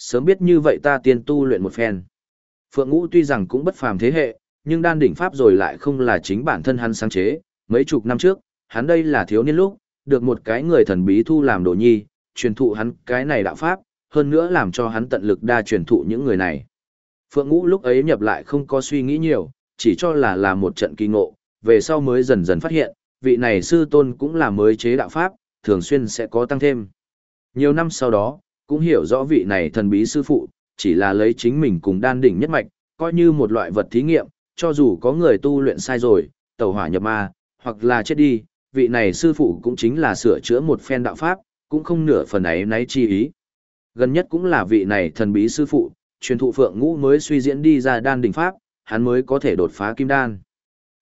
Sớm biết như vậy ta tiên tu luyện một phen. Phượng ngũ tuy rằng cũng bất phàm thế hệ, nhưng đan đỉnh pháp rồi lại không là chính bản thân hắn sáng chế. Mấy chục năm trước, hắn đây là thiếu niên lúc, được một cái người thần bí thu làm đồ nhi, truyền thụ hắn cái này đạo pháp, hơn nữa làm cho hắn tận lực đa truyền thụ những người này. Phượng Ngũ lúc ấy nhập lại không có suy nghĩ nhiều, chỉ cho là là một trận kỳ ngộ, về sau mới dần dần phát hiện, vị này sư tôn cũng là mới chế đạo pháp, thường xuyên sẽ có tăng thêm. Nhiều năm sau đó, cũng hiểu rõ vị này thần bí sư phụ, chỉ là lấy chính mình cùng đan đỉnh nhất mạch, coi như một loại vật thí nghiệm, cho dù có người tu luyện sai rồi, tẩu hỏa nhập ma, hoặc là chết đi, vị này sư phụ cũng chính là sửa chữa một phen đạo pháp, cũng không nửa phần ấy náy chi ý. Gần nhất cũng là vị này thần bí sư phụ, truyền thụ Phượng Ngũ mới suy diễn đi ra đan đỉnh pháp, hắn mới có thể đột phá kim đan.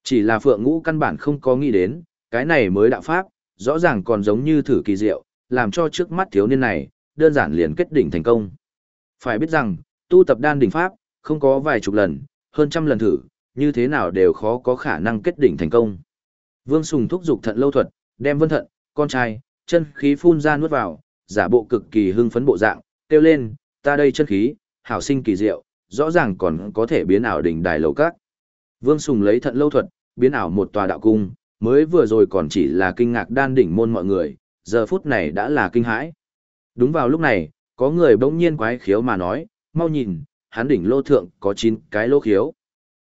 Chỉ là Phượng Ngũ căn bản không có nghĩ đến, cái này mới đạo pháp, rõ ràng còn giống như thử kỳ diệu, làm cho trước mắt thiếu niên này, đơn giản liền kết đỉnh thành công. Phải biết rằng, tu tập đan đỉnh pháp, không có vài chục lần, hơn trăm lần thử, như thế nào đều khó có khả năng kết đỉnh thành công. Vương Sùng thúc dục thận lâu thuật, đem vân thận, con trai, chân khí phun ra nuốt vào, giả bộ cực kỳ hưng phấn bộ dạng, kêu lên, ta đây chân khí, hảo sinh kỳ diệu, rõ ràng còn có thể biến ảo đỉnh đài lầu các. Vương Sùng lấy thận lâu thuật, biến ảo một tòa đạo cung, mới vừa rồi còn chỉ là kinh ngạc đan đỉnh môn mọi người, giờ phút này đã là kinh hãi. Đúng vào lúc này, có người bỗng nhiên quái khiếu mà nói, mau nhìn, hắn đỉnh lô thượng có 9 cái lô khiếu.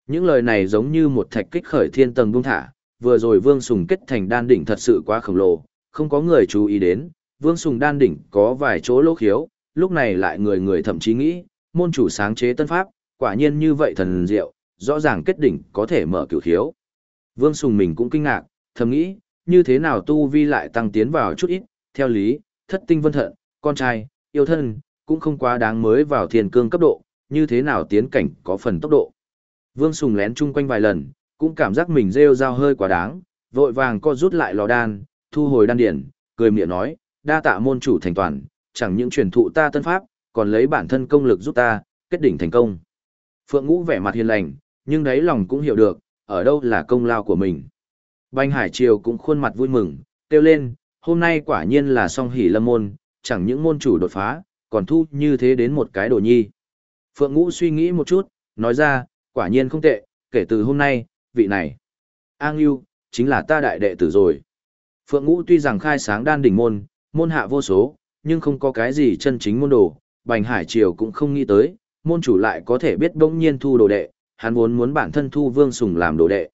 Những lời này giống như một thạch kích khởi thiên tầng bung thả, vừa rồi Vương Sùng kết thành đan đỉnh thật sự quá khổng lồ, không có người chú ý đến, Vương Sùng đan đỉnh có vài chỗ lỗ khiếu, lúc này lại người người thậm chí nghĩ, môn chủ sáng chế tân pháp, quả nhiên như vậy thần diệu, rõ ràng kết đỉnh có thể mở cửu khiếu. Vương Sùng mình cũng kinh ngạc, thầm nghĩ, như thế nào tu vi lại tăng tiến vào chút ít, theo lý, thất tinh vân thận, con trai, yêu thân, cũng không quá đáng mới vào thiền cương cấp độ, như thế nào tiến cảnh có phần tốc độ. Vương Sùng lén chung quanh vài lần, cũng cảm giác mình rêu rao hơi quá đáng, vội vàng co rút lại lò đan, thu hồi đan điển, cười miệng nói, đa tạ môn chủ thành toàn, chẳng những truyền thụ ta tân pháp, còn lấy bản thân công lực giúp ta, kết đỉnh thành công. Phượng Ngũ vẻ mặt hiền lành, nhưng đấy lòng cũng hiểu được, ở đâu là công lao của mình. Banh Hải Triều cũng khuôn mặt vui mừng, kêu lên, hôm nay quả nhiên là song hỷ lâm môn, chẳng những môn chủ đột phá, còn thu như thế đến một cái đồ nhi. Phượng Ngũ suy nghĩ một chút, nói ra, quả nhiên không tệ, kể từ hôm nay, vị này. An Yêu, chính là ta đại đệ tử rồi. Phượng Ngũ tuy rằng khai sáng đan đỉnh môn, môn hạ vô số, nhưng không có cái gì chân chính môn đồ, Bành Hải Triều cũng không nghĩ tới, môn chủ lại có thể biết bỗng nhiên thu đồ đệ, hắn vốn muốn bản thân thu Vương Sùng làm đồ đệ.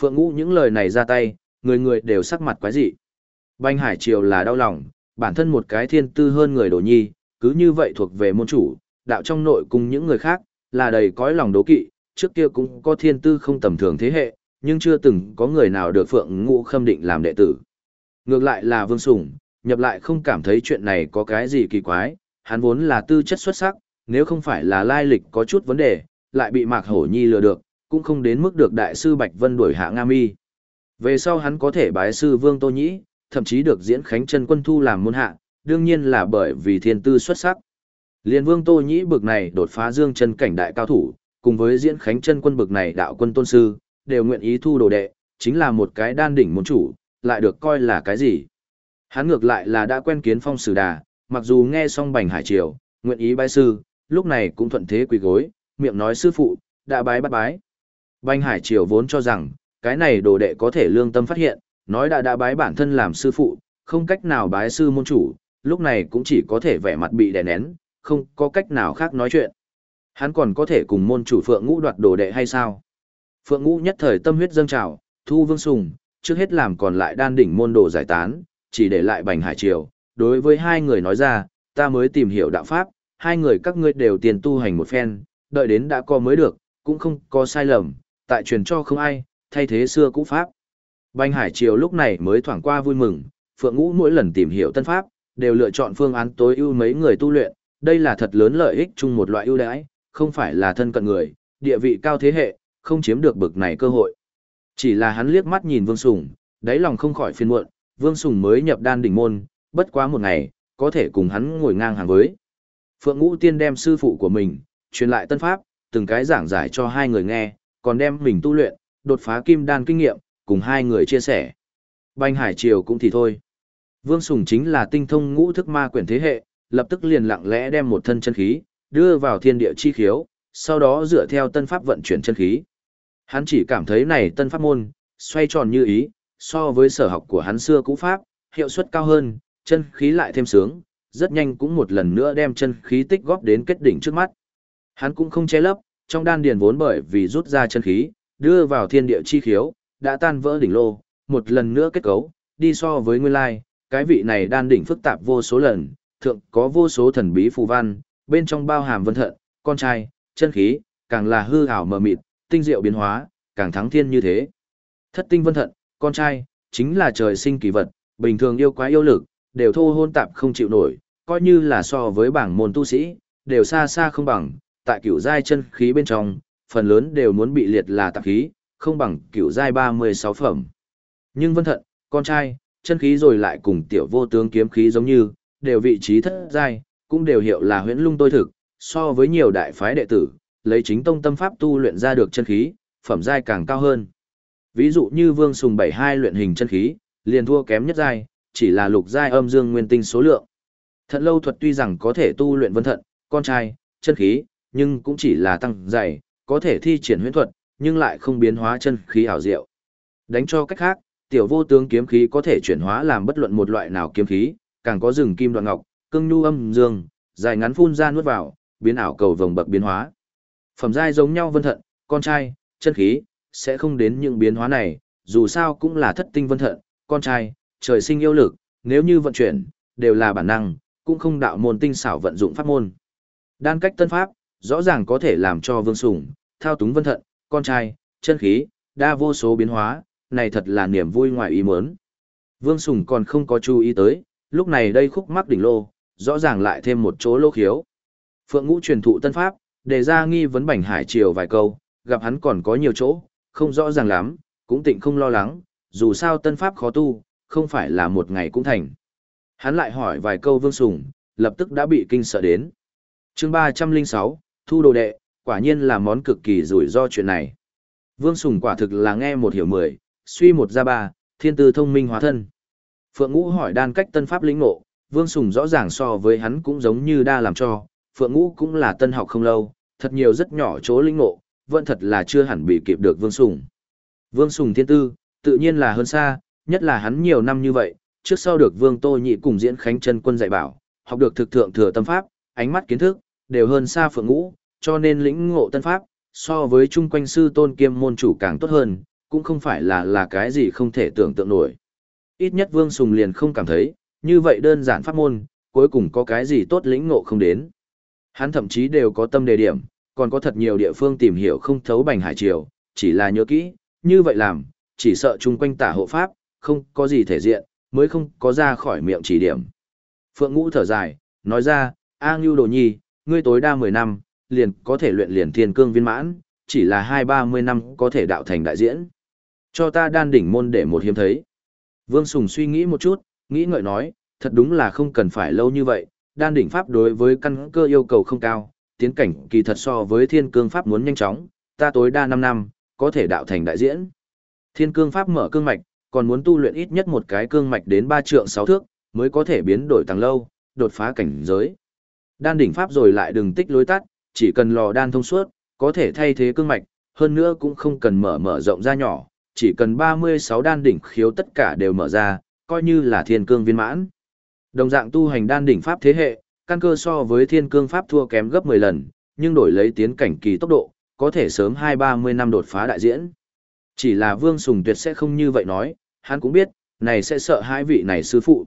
Phượng Ngũ những lời này ra tay, người người đều sắc mặt quái dị. Bành Hải Triều là đau lòng, bản thân một cái thiên tư hơn người đồ nhi, cứ như vậy thuộc về môn chủ, đạo trong nội cùng những người khác, là đầy cõi lòng đố kỵ, trước kia cũng có thiên tư không tầm thường thế hệ, nhưng chưa từng có người nào được Phượng Ngũ khâm định làm đệ tử. Ngược lại là Vương Sủng, nhập lại không cảm thấy chuyện này có cái gì kỳ quái, hắn vốn là tư chất xuất sắc, nếu không phải là lai lịch có chút vấn đề, lại bị Mạc Hổ Nhi lừa được, cũng không đến mức được đại sư Bạch Vân đuổi hạ Nga Mi. Về sau hắn có thể bái sư Vương Tô Nhĩ, thậm chí được diễn khánh chân quân thu làm môn hạ, đương nhiên là bởi vì thiên tư xuất sắc. Liên Vương Tô Nhĩ bực này đột phá dương chân cảnh đại cao thủ, cùng với diễn khánh chân quân bực này đạo quân tôn sư, đều nguyện ý thu đồ đệ, chính là một cái đan đỉnh môn chủ, lại được coi là cái gì. Hắn ngược lại là đã quen kiến phong sử đà, mặc dù nghe xong bành hải triều, nguyện ý bái sư, lúc này cũng thuận thế quỳ gối, miệng nói sư phụ, đã bái bắt bái. Bành hải triều vốn cho rằng, cái này đồ đệ có thể lương tâm phát hiện, nói đã đã bái bản thân làm sư phụ, không cách nào bái sư môn chủ, lúc này cũng chỉ có thể vẻ mặt bị đè nén, không có cách nào khác nói chuyện. Hắn còn có thể cùng môn chủ Phượng Ngũ đoạt đồ đệ hay sao? Phượng Ngũ nhất thời tâm huyết dâng trào, thu vương sùng, trước hết làm còn lại đan đỉnh môn đồ giải tán, chỉ để lại Bành Hải Triều. Đối với hai người nói ra, ta mới tìm hiểu đạo pháp, hai người các ngươi đều tiền tu hành một phen, đợi đến đã có mới được, cũng không có sai lầm, tại truyền cho không ai, thay thế xưa cũ pháp. Bành Hải Triều lúc này mới thoảng qua vui mừng, Phượng Ngũ mỗi lần tìm hiểu tân pháp, đều lựa chọn phương án tối ưu mấy người tu luyện, đây là thật lớn lợi ích chung một loại ưu đãi, không phải là thân cận người, địa vị cao thế hệ, không chiếm được bực này cơ hội. Chỉ là hắn liếc mắt nhìn Vương Sùng, đáy lòng không khỏi phiền muộn, Vương Sùng mới nhập đan đỉnh môn, bất quá một ngày, có thể cùng hắn ngồi ngang hàng với. Phượng Ngũ Tiên đem sư phụ của mình, truyền lại tân pháp, từng cái giảng giải cho hai người nghe, còn đem mình tu luyện, đột phá kim đan kinh nghiệm, cùng hai người chia sẻ. Banh Hải Triều cũng thì thôi. Vương Sùng chính là tinh thông ngũ thức ma quyển thế hệ, lập tức liền lặng lẽ đem một thân chân khí, đưa vào thiên địa chi khiếu, sau đó dựa theo tân pháp vận chuyển chân khí. Hắn chỉ cảm thấy này tân pháp môn, xoay tròn như ý, so với sở học của hắn xưa cũ pháp, hiệu suất cao hơn, chân khí lại thêm sướng, rất nhanh cũng một lần nữa đem chân khí tích góp đến kết đỉnh trước mắt. Hắn cũng không che lấp, trong đan điền vốn bởi vì rút ra chân khí, đưa vào thiên địa chi khiếu, đã tan vỡ đỉnh lô, một lần nữa kết cấu, đi so với nguyên lai, cái vị này đan đỉnh phức tạp vô số lần, thượng có vô số thần bí phù văn, bên trong bao hàm vân thận, con trai, chân khí, càng là hư ảo mờ mịt, tinh diệu biến hóa, càng thắng thiên như thế. Thất tinh vân thận, con trai, chính là trời sinh kỳ vật, bình thường yêu quái yêu lực, đều thô hôn tạp không chịu nổi, coi như là so với bảng môn tu sĩ, đều xa xa không bằng, tại cửu giai chân khí bên trong, phần lớn đều muốn bị liệt là tạp khí, không bằng cửu giai 36 phẩm. Nhưng vân thận, con trai, chân khí rồi lại cùng tiểu vô tướng kiếm khí giống như, đều vị trí thất giai, cũng đều hiệu là huyễn lung tôi thực, so với nhiều đại phái đệ tử, lấy chính tông tâm pháp tu luyện ra được chân khí, phẩm giai càng cao hơn. Ví dụ như Vương Sùng 72 luyện hình chân khí, liền thua kém nhất giai, chỉ là lục giai âm dương nguyên tinh số lượng. Thận lâu thuật tuy rằng có thể tu luyện vân thận, con trai, chân khí, nhưng cũng chỉ là tăng dày, có thể thi triển huyễn thuật, nhưng lại không biến hóa chân khí ảo diệu. Đánh cho cách khác, tiểu vô tướng kiếm khí có thể chuyển hóa làm bất luận một loại nào kiếm khí, càng có rừng kim đoạn ngọc, cương nhu âm dương, dài ngắn phun ra nuốt vào, biến ảo cầu vồng bậc biến hóa. Phẩm giai giống nhau vân thận, con trai, chân khí, sẽ không đến những biến hóa này, dù sao cũng là thất tinh vân thận, con trai, trời sinh yêu lực, nếu như vận chuyển, đều là bản năng, cũng không đạo môn tinh xảo vận dụng pháp môn. Đan cách tân pháp, rõ ràng có thể làm cho vương sủng, thao túng vân thận, con trai, chân khí, đa vô số biến hóa, này thật là niềm vui ngoài ý muốn. Vương Sùng còn không có chú ý tới, lúc này đây khúc mắc đỉnh lô, rõ ràng lại thêm một chỗ lô khiếu. Phượng ngũ truyền thụ tân pháp, đề ra nghi vấn bảnh hải triều vài câu, gặp hắn còn có nhiều chỗ, không rõ ràng lắm, cũng tịnh không lo lắng, dù sao tân pháp khó tu, không phải là một ngày cũng thành. Hắn lại hỏi vài câu vương sùng, lập tức đã bị kinh sợ đến. chương 306, thu đồ đệ, quả nhiên là món cực kỳ rủi ro chuyện này. Vương Sùng quả thực là nghe một hiểu mười, suy một ra ba, thiên tư thông minh hóa thân. Phượng Ngũ hỏi đan cách tân pháp lĩnh ngộ, Vương Sùng rõ ràng so với hắn cũng giống như đa làm cho, Phượng Ngũ cũng là tân học không lâu, thật nhiều rất nhỏ chỗ lĩnh ngộ, vẫn thật là chưa hẳn bị kịp được Vương Sùng. Vương Sùng thiên tư, tự nhiên là hơn xa, nhất là hắn nhiều năm như vậy, trước sau được Vương Tô Nhị cùng diễn khánh chân quân dạy bảo, học được thực thượng thừa tâm pháp, ánh mắt kiến thức, đều hơn xa Phượng Ngũ, cho nên lĩnh ngộ tân pháp, so với chung quanh sư tôn kiêm môn chủ càng tốt hơn, cũng không phải là là cái gì không thể tưởng tượng nổi. Ít nhất Vương Sùng liền không cảm thấy, như vậy đơn giản pháp môn, cuối cùng có cái gì tốt lĩnh ngộ không đến. Hắn thậm chí đều có tâm đề điểm, còn có thật nhiều địa phương tìm hiểu không thấu bành hải triều, chỉ là nhớ kỹ, như vậy làm, chỉ sợ chung quanh tả hộ pháp, không có gì thể diện, mới không có ra khỏi miệng chỉ điểm. Phượng Ngũ thở dài, nói ra, A Ngưu Đồ Nhi, ngươi tối đa 10 năm, liền có thể luyện liền thiên cương viên mãn, chỉ là hai ba mươi năm có thể đạo thành đại diễn. Cho ta đan đỉnh môn để một hiếm thấy. Vương Sùng suy nghĩ một chút, nghĩ ngợi nói, thật đúng là không cần phải lâu như vậy, đan đỉnh pháp đối với căn cơ yêu cầu không cao, tiến cảnh kỳ thật so với thiên cương pháp muốn nhanh chóng, ta tối đa 5 năm, có thể đạo thành đại diễn. Thiên cương pháp mở cương mạch, còn muốn tu luyện ít nhất một cái cương mạch đến 3 trượng 6 thước, mới có thể biến đổi tăng lâu, đột phá cảnh giới. Đan đỉnh pháp rồi lại đừng tích lối tắt, chỉ cần lò đan thông suốt, có thể thay thế cương mạch, hơn nữa cũng không cần mở mở rộng ra nhỏ, chỉ cần 36 đan đỉnh khiếu tất cả đều mở ra, coi như là thiên cương viên mãn. Đồng dạng tu hành đan đỉnh pháp thế hệ, căn cơ so với thiên cương pháp thua kém gấp 10 lần, nhưng đổi lấy tiến cảnh kỳ tốc độ, có thể sớm 2-30 năm đột phá đại diễn. Chỉ là Vương Sùng Tuyệt sẽ không như vậy nói, hắn cũng biết, này sẽ sợ hai vị này sư phụ.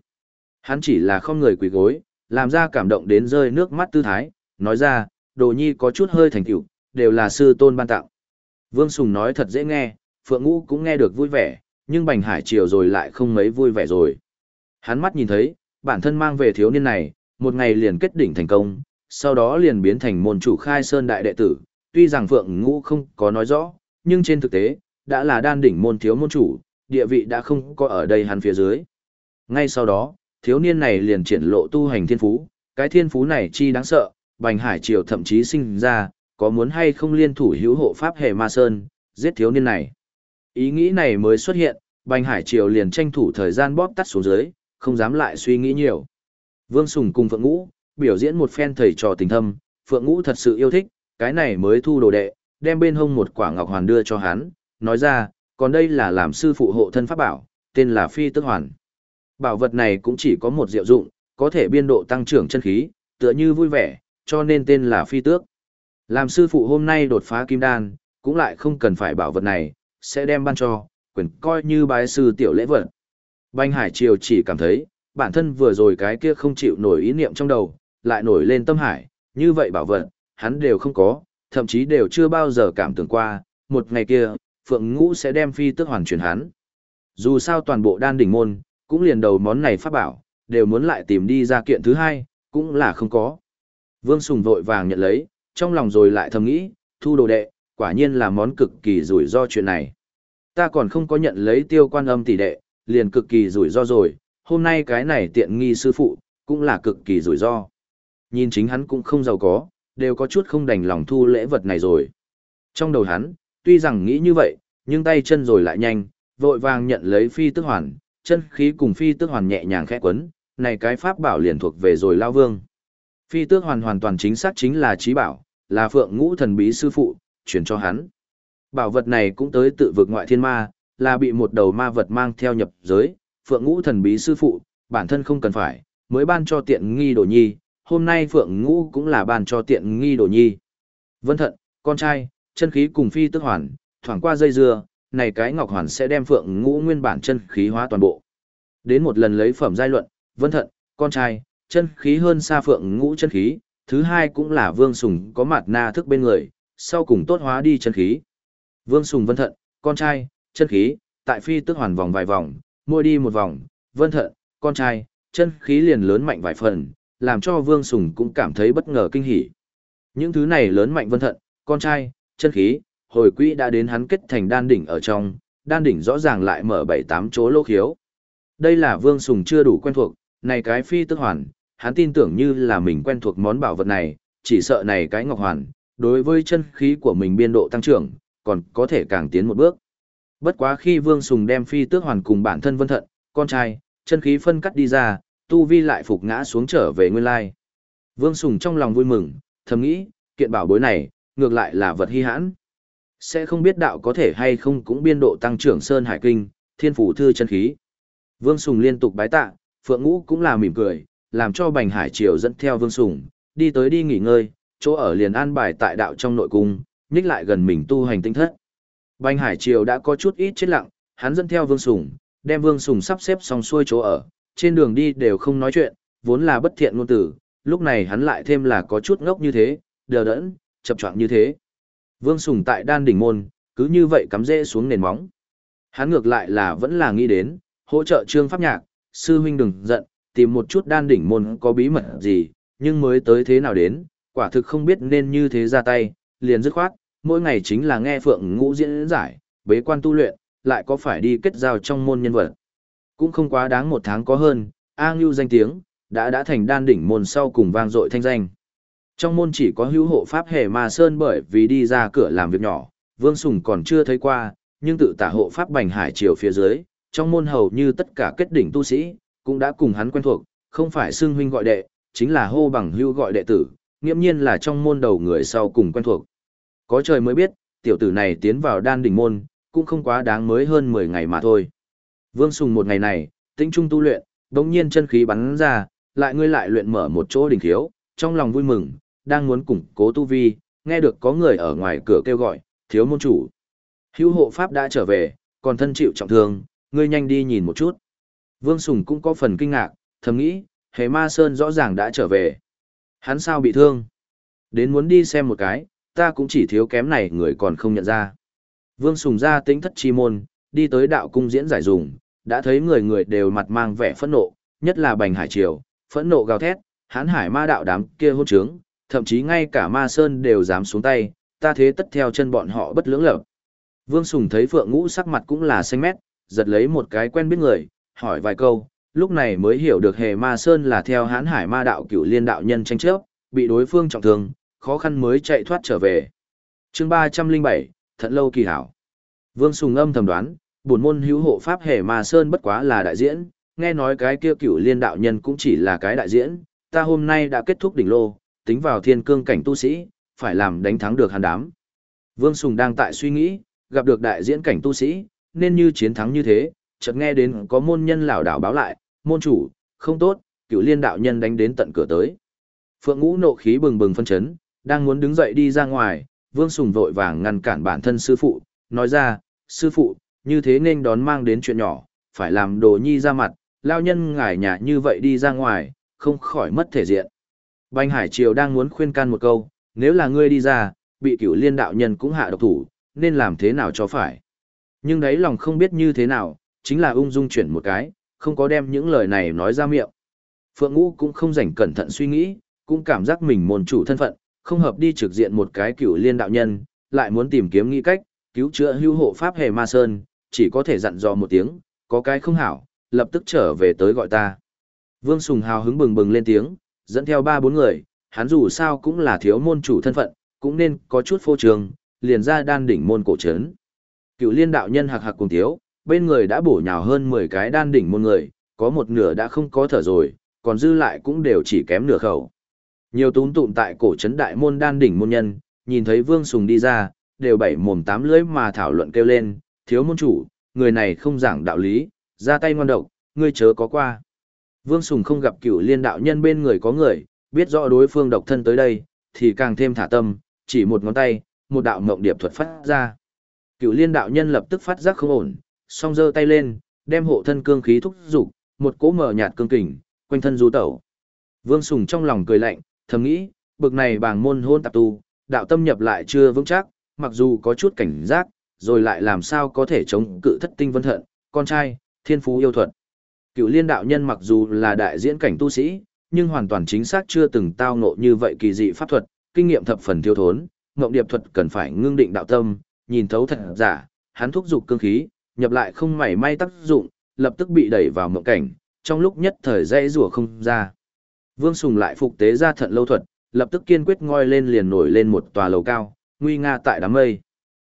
Hắn chỉ là không người quỳ gối, làm ra cảm động đến rơi nước mắt tư thái, nói ra, đồ nhi có chút hơi thành tựu đều là sư tôn ban tặng. Vương Sùng nói thật dễ nghe, Phượng Ngũ cũng nghe được vui vẻ, nhưng Bành Hải Triều rồi lại không mấy vui vẻ rồi. Hắn mắt nhìn thấy, bản thân mang về thiếu niên này, một ngày liền kết đỉnh thành công, sau đó liền biến thành môn chủ khai sơn đại đệ tử, tuy rằng Phượng Ngũ không có nói rõ, nhưng trên thực tế, đã là đan đỉnh môn thiếu môn chủ, địa vị đã không có ở đây hắn phía dưới. Ngay sau đó, thiếu niên này liền triển lộ tu hành thiên phú, cái thiên phú này chi đáng sợ, Bành Hải Triều thậm chí sinh ra, có muốn hay không liên thủ hữu hộ pháp hệ ma sơn, giết thiếu niên này. Ý nghĩ này mới xuất hiện, Bành Hải Triều liền tranh thủ thời gian bóp tắt xuống dưới, không dám lại suy nghĩ nhiều. Vương Sùng cùng Phượng Ngũ, biểu diễn một phen thầy trò tình thâm, Phượng Ngũ thật sự yêu thích, cái này mới thu đồ đệ, đem bên hông một quả ngọc hoàn đưa cho hắn, nói ra, còn đây là làm sư phụ hộ thân pháp bảo, tên là Phi Tức Hoàn. Bảo vật này cũng chỉ có một diệu dụng, có thể biên độ tăng trưởng chân khí, tựa như vui vẻ, cho nên tên là Phi Tước. Làm sư phụ hôm nay đột phá kim đan, cũng lại không cần phải bảo vật này, sẽ đem ban cho, quyền coi như bái sư tiểu lễ vật. Banh Hải Triều chỉ cảm thấy, bản thân vừa rồi cái kia không chịu nổi ý niệm trong đầu, lại nổi lên tâm hải, như vậy bảo vật, hắn đều không có, thậm chí đều chưa bao giờ cảm tưởng qua, một ngày kia, Phượng Ngũ sẽ đem phi tước hoàn chuyển hắn. Dù sao toàn bộ đan đỉnh môn, cũng liền đầu món này pháp bảo, đều muốn lại tìm đi ra kiện thứ hai, cũng là không có. Vương Sùng vội vàng nhận lấy, trong lòng rồi lại thầm nghĩ, thu đồ đệ, quả nhiên là món cực kỳ rủi ro chuyện này. Ta còn không có nhận lấy tiêu quan âm tỷ đệ, liền cực kỳ rủi ro rồi, hôm nay cái này tiện nghi sư phụ, cũng là cực kỳ rủi ro. Nhìn chính hắn cũng không giàu có, đều có chút không đành lòng thu lễ vật này rồi. Trong đầu hắn, tuy rằng nghĩ như vậy, nhưng tay chân rồi lại nhanh, vội vàng nhận lấy phi tức hoàn, chân khí cùng phi tức hoàn nhẹ nhàng khẽ quấn, này cái pháp bảo liền thuộc về rồi lao vương. Phi tước hoàn hoàn toàn chính xác chính là trí bảo, là phượng ngũ thần bí sư phụ, chuyển cho hắn. Bảo vật này cũng tới tự vực ngoại thiên ma, là bị một đầu ma vật mang theo nhập giới, phượng ngũ thần bí sư phụ, bản thân không cần phải, mới ban cho tiện nghi đồ nhi, hôm nay phượng ngũ cũng là ban cho tiện nghi đồ nhi. Vân thận, con trai, chân khí cùng phi tước hoàn, thoảng qua dây dưa, này cái ngọc hoàn sẽ đem phượng ngũ nguyên bản chân khí hóa toàn bộ. Đến một lần lấy phẩm giai luận, vân thận, con trai, chân khí hơn xa phượng ngũ chân khí, thứ hai cũng là vương sùng có mặt na thức bên người, sau cùng tốt hóa đi chân khí. Vương sùng vân thận, con trai, chân khí, tại phi tức hoàn vòng vài vòng, mua đi một vòng, vân thận, con trai, chân khí liền lớn mạnh vài phần, làm cho vương sùng cũng cảm thấy bất ngờ kinh hỉ. Những thứ này lớn mạnh vân thận, con trai, chân khí, hồi quỹ đã đến hắn kết thành đan đỉnh ở trong, đan đỉnh rõ ràng lại mở bảy tám chỗ lô khiếu. Đây là vương sùng chưa đủ quen thuộc, này cái phi tức hoàn, hắn tin tưởng như là mình quen thuộc món bảo vật này, chỉ sợ này cái ngọc hoàn, đối với chân khí của mình biên độ tăng trưởng, còn có thể càng tiến một bước. Bất quá khi Vương Sùng đem phi tước hoàn cùng bản thân vân thận, con trai, chân khí phân cắt đi ra, tu vi lại phục ngã xuống trở về nguyên lai. Vương Sùng trong lòng vui mừng, thầm nghĩ, kiện bảo bối này, ngược lại là vật hy hãn. Sẽ không biết đạo có thể hay không cũng biên độ tăng trưởng sơn hải kinh, thiên phủ thư chân khí. Vương Sùng liên tục bái tạ, Phượng Ngũ cũng là mỉm cười, làm cho Bành Hải Triều dẫn theo Vương Sùng, đi tới đi nghỉ ngơi, chỗ ở liền an bài tại đạo trong nội cung, nhích lại gần mình tu hành tinh thất. Bành Hải Triều đã có chút ít chết lặng, hắn dẫn theo Vương Sùng, đem Vương Sùng sắp xếp xong xuôi chỗ ở, trên đường đi đều không nói chuyện, vốn là bất thiện ngôn tử, lúc này hắn lại thêm là có chút ngốc như thế, đờ đẫn, chập choạng như thế. Vương Sùng tại đan đỉnh môn, cứ như vậy cắm rễ xuống nền móng. Hắn ngược lại là vẫn là nghĩ đến, hỗ trợ trương pháp nhạc, sư huynh đừng giận, tìm một chút đan đỉnh môn có bí mật gì, nhưng mới tới thế nào đến, quả thực không biết nên như thế ra tay, liền dứt khoát, mỗi ngày chính là nghe phượng ngũ diễn giải, bế quan tu luyện, lại có phải đi kết giao trong môn nhân vật. Cũng không quá đáng một tháng có hơn, A Ngưu danh tiếng, đã đã thành đan đỉnh môn sau cùng vang dội thanh danh. Trong môn chỉ có hữu hộ pháp hề mà sơn bởi vì đi ra cửa làm việc nhỏ, Vương Sùng còn chưa thấy qua, nhưng tự tả hộ pháp bành hải chiều phía dưới, trong môn hầu như tất cả kết đỉnh tu sĩ, cũng đã cùng hắn quen thuộc, không phải xưng huynh gọi đệ, chính là hô bằng hưu gọi đệ tử, nghiễm nhiên là trong môn đầu người sau cùng quen thuộc. Có trời mới biết, tiểu tử này tiến vào đan đỉnh môn, cũng không quá đáng mới hơn 10 ngày mà thôi. Vương Sùng một ngày này, tĩnh trung tu luyện, đống nhiên chân khí bắn ra, lại ngươi lại luyện mở một chỗ đỉnh khiếu, trong lòng vui mừng, đang muốn củng cố tu vi, nghe được có người ở ngoài cửa kêu gọi, thiếu môn chủ. Hữu hộ pháp đã trở về, còn thân chịu trọng thương, ngươi nhanh đi nhìn một chút. Vương Sùng cũng có phần kinh ngạc, thầm nghĩ, hề ma sơn rõ ràng đã trở về. Hắn sao bị thương? Đến muốn đi xem một cái, ta cũng chỉ thiếu kém này người còn không nhận ra. Vương Sùng ra tính thất chi môn, đi tới đạo cung diễn giải dùng, đã thấy người người đều mặt mang vẻ phẫn nộ, nhất là Bành Hải Triều, phẫn nộ gào thét, hán hải ma đạo đám kia hôn trướng, thậm chí ngay cả ma sơn đều dám xuống tay, ta thế tất theo chân bọn họ bất lưỡng lập. Vương Sùng thấy Phượng Ngũ sắc mặt cũng là xanh mét, giật lấy một cái quen biết người, hỏi vài câu, lúc này mới hiểu được hề ma sơn là theo hán hải ma đạo cửu liên đạo nhân tranh chấp, bị đối phương trọng thương, khó khăn mới chạy thoát trở về. chương 307, Thận Lâu Kỳ Hảo. Vương Sùng âm thầm đoán, buồn môn hữu hộ pháp hề ma sơn bất quá là đại diễn, nghe nói cái kia cửu liên đạo nhân cũng chỉ là cái đại diễn, ta hôm nay đã kết thúc đỉnh lô, tính vào thiên cương cảnh tu sĩ, phải làm đánh thắng được hàn đám. Vương Sùng đang tại suy nghĩ, gặp được đại diễn cảnh tu sĩ, nên như chiến thắng như thế, chợt nghe đến có môn nhân lão đảo báo lại, môn chủ, không tốt, cựu liên đạo nhân đánh đến tận cửa tới. Phượng ngũ nộ khí bừng bừng phân chấn, đang muốn đứng dậy đi ra ngoài, Vương Sùng vội vàng ngăn cản bản thân sư phụ, nói ra, sư phụ, như thế nên đón mang đến chuyện nhỏ, phải làm đồ nhi ra mặt, lao nhân ngải nhà như vậy đi ra ngoài, không khỏi mất thể diện. Bành Hải Triều đang muốn khuyên can một câu, nếu là ngươi đi ra, bị cửu liên đạo nhân cũng hạ độc thủ, nên làm thế nào cho phải. Nhưng đấy lòng không biết như thế nào, chính là ung dung chuyển một cái, không có đem những lời này nói ra miệng. Phượng Ngũ cũng không rảnh cẩn thận suy nghĩ, cũng cảm giác mình môn chủ thân phận, không hợp đi trực diện một cái cửu liên đạo nhân, lại muốn tìm kiếm nghĩ cách, cứu chữa hưu hộ pháp hề ma sơn, chỉ có thể dặn dò một tiếng, có cái không hảo, lập tức trở về tới gọi ta. Vương Sùng hào hứng bừng bừng lên tiếng, dẫn theo ba bốn người, hắn dù sao cũng là thiếu môn chủ thân phận, cũng nên có chút phô trường, liền ra đan đỉnh môn cổ trấn. Cựu liên đạo nhân hạc hạc cùng thiếu, bên người đã bổ nhào hơn 10 cái đan đỉnh môn người, có một nửa đã không có thở rồi, còn dư lại cũng đều chỉ kém nửa khẩu. Nhiều tún tụm tại cổ trấn đại môn đan đỉnh môn nhân, nhìn thấy Vương Sùng đi ra, đều bảy mồm tám lưỡi mà thảo luận kêu lên, thiếu môn chủ, người này không giảng đạo lý, ra tay ngoan độc, ngươi chớ có qua. Vương Sùng không gặp cựu liên đạo nhân bên người có người, biết rõ đối phương độc thân tới đây, thì càng thêm thả tâm, chỉ một ngón tay, một đạo mộng điệp thuật phát ra. Cựu liên đạo nhân lập tức phát giác không ổn, song giơ tay lên, đem hộ thân cương khí thúc dục, một cỗ mở nhạt cương kình, quanh thân du tẩu. Vương Sùng trong lòng cười lạnh, thầm nghĩ, bực này bàng môn hôn tạp tu, đạo tâm nhập lại chưa vững chắc, mặc dù có chút cảnh giác, rồi lại làm sao có thể chống cự thất tinh vân thận, con trai, thiên phú yêu thuật. Cựu liên đạo nhân mặc dù là đại diễn cảnh tu sĩ, nhưng hoàn toàn chính xác chưa từng tao ngộ như vậy kỳ dị pháp thuật, kinh nghiệm thập phần thiếu thốn, ngộng điệp thuật cần phải ngưng định đạo tâm, nhìn thấu thật giả, hắn thúc dục cương khí, nhập lại không mảy may tác dụng, lập tức bị đẩy vào mộng cảnh, trong lúc nhất thời dây rủa không ra. Vương Sùng lại phục tế ra thận lâu thuật, lập tức kiên quyết ngoi lên liền nổi lên một tòa lầu cao, nguy nga tại đám mây.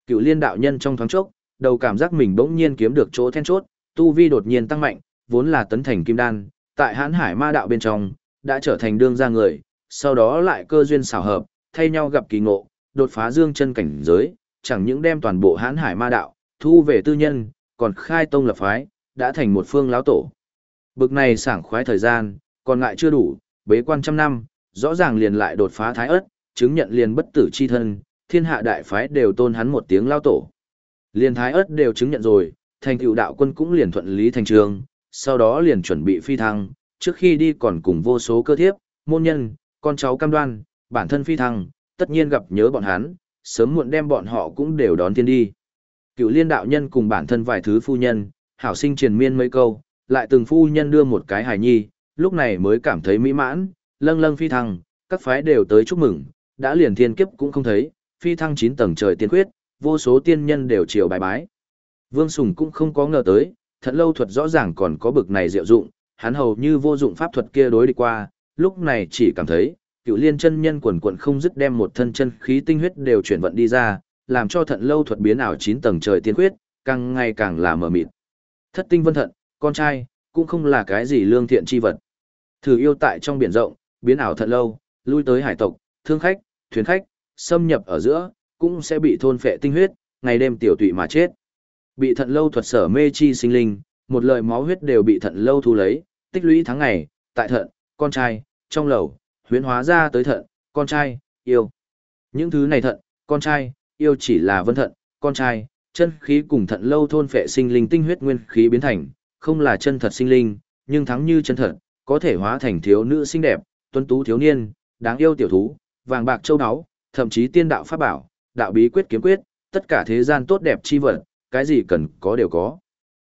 Cựu liên đạo nhân trong thoáng chốc, đầu cảm giác mình bỗng nhiên kiếm được chỗ then chốt, tu vi đột nhiên tăng mạnh, vốn là tấn thành kim đan, tại hãn hải ma đạo bên trong, đã trở thành đương gia người, sau đó lại cơ duyên xảo hợp, thay nhau gặp kỳ ngộ, đột phá dương chân cảnh giới, chẳng những đem toàn bộ hãn hải ma đạo, thu về tư nhân, còn khai tông lập phái, đã thành một phương lão tổ. Bực này sảng khoái thời gian, còn ngại chưa đủ, bế quan trăm năm, rõ ràng liền lại đột phá thái ớt, chứng nhận liền bất tử chi thân, thiên hạ đại phái đều tôn hắn một tiếng lão tổ. Liền thái ớt đều chứng nhận rồi, thành tựu đạo quân cũng liền thuận lý thành trường, sau đó liền chuẩn bị phi thăng, trước khi đi còn cùng vô số cơ thiếp, môn nhân, con cháu cam đoan, bản thân phi thăng, tất nhiên gặp nhớ bọn hắn, sớm muộn đem bọn họ cũng đều đón tiên đi. Cựu liên đạo nhân cùng bản thân vài thứ phu nhân, hảo sinh triền miên mấy câu, lại từng phu nhân đưa một cái hài nhi, lúc này mới cảm thấy mỹ mãn, lâng lâng phi thăng, các phái đều tới chúc mừng, đã liền thiên kiếp cũng không thấy, phi thăng chín tầng trời tiên quyết, vô số tiên nhân đều chiều bài bái. Vương Sùng cũng không có ngờ tới, thật lâu thuật rõ ràng còn có bực này diệu dụng, hắn hầu như vô dụng pháp thuật kia đối đi qua, lúc này chỉ cảm thấy, cựu liên chân nhân quần quận không dứt đem một thân chân khí tinh huyết đều chuyển vận đi ra, làm cho thận lâu thuật biến ảo chín tầng trời tiên huyết, càng ngày càng là mờ mịt. Thất tinh vân thận, con trai, cũng không là cái gì lương thiện chi vật. Thử yêu tại trong biển rộng, biến ảo thận lâu, lui tới hải tộc, thương khách, thuyền khách, xâm nhập ở giữa, cũng sẽ bị thôn phệ tinh huyết, ngày đêm tiểu tụy mà chết. Bị thận lâu thuật sở mê chi sinh linh, một lời máu huyết đều bị thận lâu thu lấy, tích lũy tháng ngày, tại thận, con trai, trong lầu, huyễn hóa ra tới thận, con trai, yêu. Những thứ này thận, con trai, yêu chỉ là vân thận, con trai, chân khí cùng thận lâu thôn phệ sinh linh tinh huyết nguyên khí biến thành, không là chân thật sinh linh, nhưng thắng như chân thật, có thể hóa thành thiếu nữ xinh đẹp, tuấn tú thiếu niên, đáng yêu tiểu thú, vàng bạc châu áo, thậm chí tiên đạo pháp bảo, đạo bí quyết kiếm quyết, tất cả thế gian tốt đẹp chi vật, cái gì cần có đều có.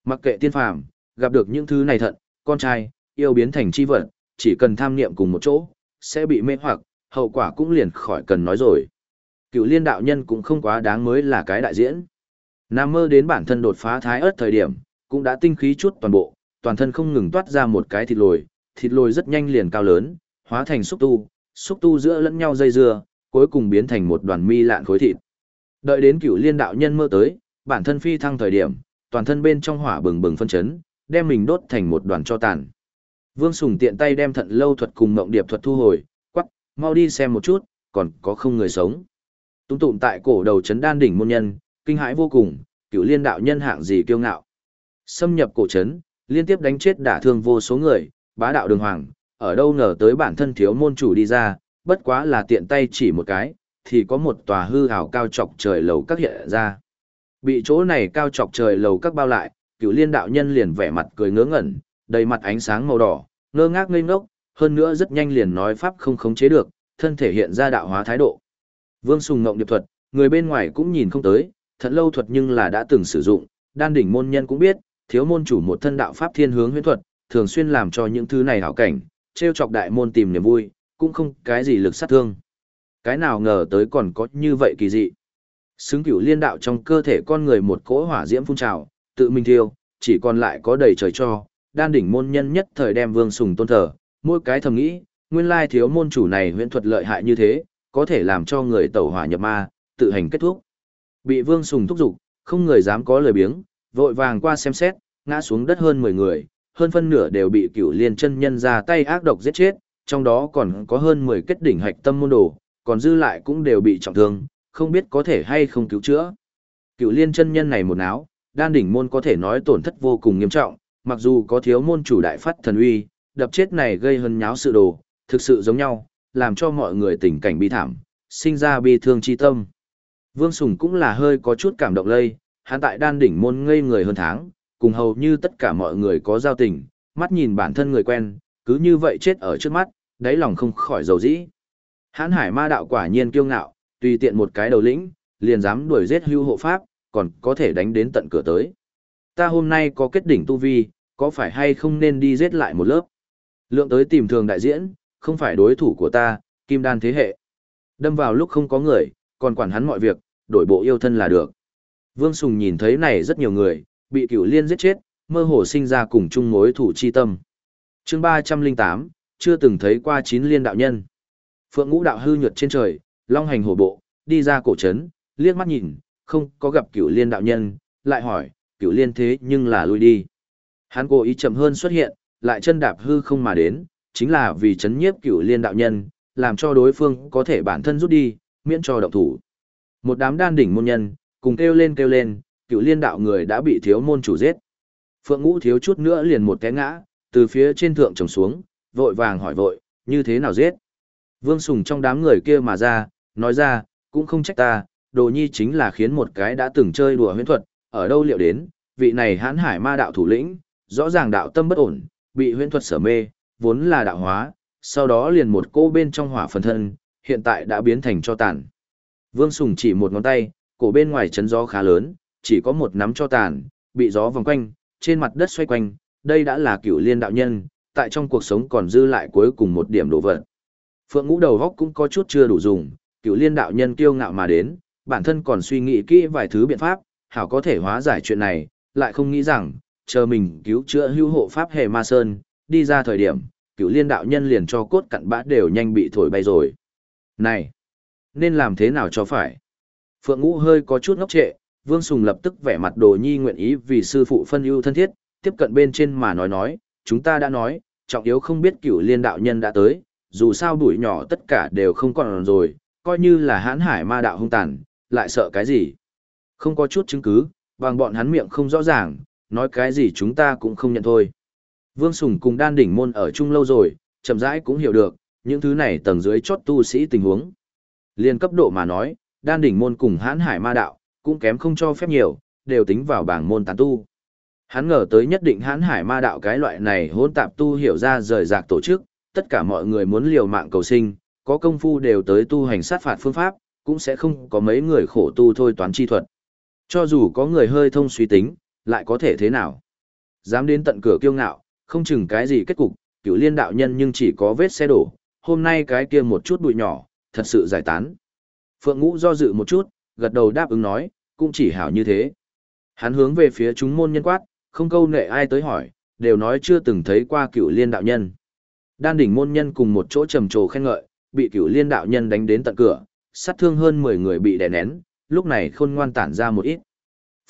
Mặc kệ tiên phàm, gặp được những thứ này thận, con trai, yêu biến thành chi vật, chỉ cần tham niệm cùng một chỗ, sẽ bị mê hoặc, hậu quả cũng liền khỏi cần nói rồi. Cựu liên đạo nhân cũng không quá đáng mới là cái đại diễn. Nam mơ đến bản thân đột phá thái ớt thời điểm, cũng đã tinh khí chút toàn bộ, toàn thân không ngừng toát ra một cái thịt lồi, thịt lồi rất nhanh liền cao lớn, hóa thành xúc tu, xúc tu giữa lẫn nhau dây dưa, cuối cùng biến thành một đoàn mi lạn khối thịt. Đợi đến cựu liên đạo nhân mơ tới, bản thân phi thăng thời điểm, toàn thân bên trong hỏa bừng bừng phân chấn, đem mình đốt thành một đoàn cho tàn. Vương Sùng tiện tay đem thận lâu thuật cùng mộng điệp thuật thu hồi, quắc, mau đi xem một chút, còn có không người sống. Tung tụm tại cổ đầu trấn đan đỉnh môn nhân, kinh hãi vô cùng, cựu liên đạo nhân hạng gì kiêu ngạo. Xâm nhập cổ trấn, liên tiếp đánh chết đả thương vô số người, bá đạo đường hoàng, ở đâu ngờ tới bản thân thiếu môn chủ đi ra, bất quá là tiện tay chỉ một cái, thì có một tòa hư hào cao trọc trời lầu các hiện ra. Bị chỗ này cao trọc trời lầu các bao lại, cựu liên đạo nhân liền vẻ mặt cười ngớ ngẩn, đầy mặt ánh sáng màu đỏ, ngơ ngác ngây ngốc, hơn nữa rất nhanh liền nói pháp không khống chế được, thân thể hiện ra đạo hóa thái độ. Vương Sùng Ngộng điệp thuật, người bên ngoài cũng nhìn không tới, thật lâu thuật nhưng là đã từng sử dụng, đan đỉnh môn nhân cũng biết, thiếu môn chủ một thân đạo pháp thiên hướng huyễn thuật, thường xuyên làm cho những thứ này hảo cảnh, trêu chọc đại môn tìm niềm vui, cũng không cái gì lực sát thương. Cái nào ngờ tới còn có như vậy kỳ dị. Xứng cửu liên đạo trong cơ thể con người một cỗ hỏa diễm phun trào, tự mình thiêu, chỉ còn lại có đầy trời cho, đan đỉnh môn nhân nhất thời đem vương sùng tôn thờ, mỗi cái thầm nghĩ, nguyên lai thiếu môn chủ này huyễn thuật lợi hại như thế, có thể làm cho người tẩu hỏa nhập ma, tự hành kết thúc. Bị vương sùng thúc giục, không người dám có lời biếng, vội vàng qua xem xét, ngã xuống đất hơn 10 người, hơn phân nửa đều bị cửu liên chân nhân ra tay ác độc giết chết, trong đó còn có hơn 10 kết đỉnh hạch tâm môn đồ, còn dư lại cũng đều bị trọng thương, không biết có thể hay không cứu chữa. Cửu liên chân nhân này một áo, đan đỉnh môn có thể nói tổn thất vô cùng nghiêm trọng, mặc dù có thiếu môn chủ đại phát thần uy, đập chết này gây hân nháo sự đồ, thực sự giống nhau, làm cho mọi người tình cảnh bi thảm, sinh ra bi thương chi tâm. Vương Sùng cũng là hơi có chút cảm động lây, hắn tại đan đỉnh môn ngây người hơn tháng, cùng hầu như tất cả mọi người có giao tình, mắt nhìn bản thân người quen, cứ như vậy chết ở trước mắt, đáy lòng không khỏi dầu dĩ. Hán hải ma đạo quả nhiên kiêu ngạo, tùy tiện một cái đầu lĩnh, liền dám đuổi giết hưu hộ pháp, còn có thể đánh đến tận cửa tới. Ta hôm nay có kết đỉnh tu vi, có phải hay không nên đi giết lại một lớp? Lượng tới tìm thường đại diễn, không phải đối thủ của ta, kim đan thế hệ. Đâm vào lúc không có người, còn quản hắn mọi việc, đổi bộ yêu thân là được. Vương Sùng nhìn thấy này rất nhiều người, bị cửu liên giết chết, mơ hồ sinh ra cùng chung mối thủ chi tâm. chương 308, chưa từng thấy qua chín liên đạo nhân. Phượng ngũ đạo hư nhuật trên trời, long hành hổ bộ, đi ra cổ trấn, liếc mắt nhìn, không có gặp cửu liên đạo nhân, lại hỏi, cửu liên thế nhưng là lui đi. Hắn cố ý chậm hơn xuất hiện, lại chân đạp hư không mà đến, chính là vì chấn nhiếp cửu liên đạo nhân, làm cho đối phương có thể bản thân rút đi, miễn cho động thủ. Một đám đan đỉnh môn nhân, cùng kêu lên kêu lên, cựu liên đạo người đã bị thiếu môn chủ giết. Phượng ngũ thiếu chút nữa liền một té ngã, từ phía trên thượng trồng xuống, vội vàng hỏi vội, như thế nào giết? Vương Sùng trong đám người kia mà ra, nói ra, cũng không trách ta, đồ nhi chính là khiến một cái đã từng chơi đùa huyễn thuật, ở đâu liệu đến, vị này hãn hải ma đạo thủ lĩnh, rõ ràng đạo tâm bất ổn, bị huyễn thuật sở mê, vốn là đạo hóa, sau đó liền một cô bên trong hỏa phần thân, hiện tại đã biến thành cho tàn. Vương Sùng chỉ một ngón tay, cổ bên ngoài chấn gió khá lớn, chỉ có một nắm cho tàn, bị gió vòng quanh, trên mặt đất xoay quanh, đây đã là cửu liên đạo nhân, tại trong cuộc sống còn dư lại cuối cùng một điểm đồ vật. Phượng ngũ đầu góc cũng có chút chưa đủ dùng, cửu liên đạo nhân kiêu ngạo mà đến, bản thân còn suy nghĩ kỹ vài thứ biện pháp, hảo có thể hóa giải chuyện này, lại không nghĩ rằng, chờ mình cứu chữa hưu hộ pháp hề ma sơn, đi ra thời điểm, Cựu liên đạo nhân liền cho cốt cặn bã đều nhanh bị thổi bay rồi. Này, nên làm thế nào cho phải? Phượng ngũ hơi có chút ngốc trệ, Vương Sùng lập tức vẻ mặt đồ nhi nguyện ý vì sư phụ phân ưu thân thiết, tiếp cận bên trên mà nói nói, chúng ta đã nói, trọng yếu không biết cửu liên đạo nhân đã tới, dù sao bụi nhỏ tất cả đều không còn rồi, coi như là hãn hải ma đạo hung tàn, lại sợ cái gì. Không có chút chứng cứ, bằng bọn hắn miệng không rõ ràng, nói cái gì chúng ta cũng không nhận thôi. Vương Sùng cùng đan đỉnh môn ở chung lâu rồi, chậm rãi cũng hiểu được, những thứ này tầng dưới chót tu sĩ tình huống. Liên cấp độ mà nói, đan đỉnh môn cùng hãn hải ma đạo, cũng kém không cho phép nhiều, đều tính vào bảng môn tán tu. Hắn ngờ tới nhất định hãn hải ma đạo cái loại này hỗn tạp tu hiểu ra rời rạc tổ chức, tất cả mọi người muốn liều mạng cầu sinh, có công phu đều tới tu hành sát phạt phương pháp, cũng sẽ không có mấy người khổ tu thôi toán chi thuật. Cho dù có người hơi thông suy tính, lại có thể thế nào? Dám đến tận cửa kiêu ngạo, không chừng cái gì kết cục, cựu liên đạo nhân nhưng chỉ có vết xe đổ, hôm nay cái kia một chút bụi nhỏ, thật sự giải tán. Phượng Ngũ do dự một chút, gật đầu đáp ứng nói, cũng chỉ hảo như thế. Hắn hướng về phía chúng môn nhân quát, không câu nệ ai tới hỏi, đều nói chưa từng thấy qua cựu liên đạo nhân. Đan đỉnh môn nhân cùng một chỗ trầm trồ khen ngợi, bị cựu liên đạo nhân đánh đến tận cửa, sát thương hơn 10 người bị đè nén, lúc này khôn ngoan tản ra một ít.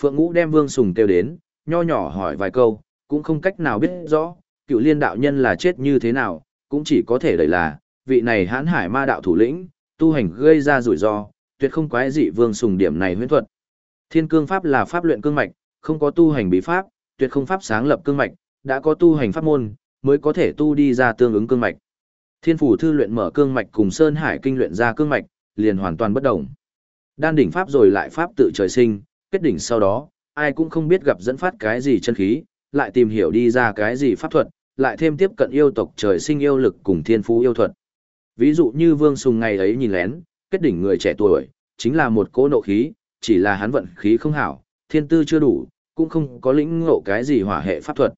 Phượng Ngũ đem Vương Sùng kêu đến, nho nhỏ hỏi vài câu, cũng không cách nào biết rõ, cựu liên đạo nhân là chết như thế nào, cũng chỉ có thể đẩy là, vị này hãn hải ma đạo thủ lĩnh, tu hành gây ra rủi ro, tuyệt không quái dị Vương Sùng điểm này huyễn thuật. Thiên cương pháp là pháp luyện cương mạch, không có tu hành bí pháp, tuyệt không pháp sáng lập cương mạch, đã có tu hành pháp môn, mới có thể tu đi ra tương ứng cương mạch. Thiên phủ thư luyện mở cương mạch cùng Sơn Hải kinh luyện ra cương mạch, liền hoàn toàn bất động. Đan đỉnh pháp rồi lại pháp tự trời sinh, kết đỉnh sau đó, ai cũng không biết gặp dẫn phát cái gì chân khí, lại tìm hiểu đi ra cái gì pháp thuật, lại thêm tiếp cận yêu tộc trời sinh yêu lực cùng thiên phú yêu thuật. Ví dụ như Vương Sùng ngày ấy nhìn lén, kết đỉnh người trẻ tuổi, chính là một cỗ nộ khí, chỉ là hắn vận khí không hảo, thiên tư chưa đủ, cũng không có lĩnh ngộ cái gì hỏa hệ pháp thuật.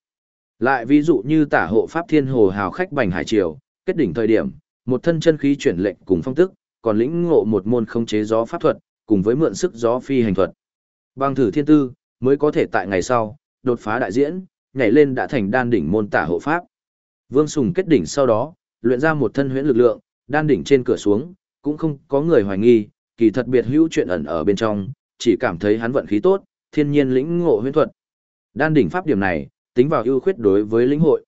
Lại ví dụ như tả hộ pháp thiên hồ hào khách bành hải triều, kết đỉnh thời điểm, một thân chân khí chuyển lệnh cùng phong tức, còn lĩnh ngộ một môn không chế gió pháp thuật, cùng với mượn sức gió phi hành thuật. Bằng thử thiên tư, mới có thể tại ngày sau, đột phá đại diễn, nhảy lên đã thành đan đỉnh môn tả hộ pháp. Vương Sùng kết đỉnh sau đó, luyện ra một thân huyễn lực lượng, đan đỉnh trên cửa xuống, cũng không có người hoài nghi, kỳ thật biệt hữu chuyện ẩn ở bên trong, chỉ cảm thấy hắn vận khí tốt, thiên nhiên lĩnh ngộ huyễn thuật. Đan đỉnh pháp điểm này, tính vào ưu khuyết đối với lĩnh hội.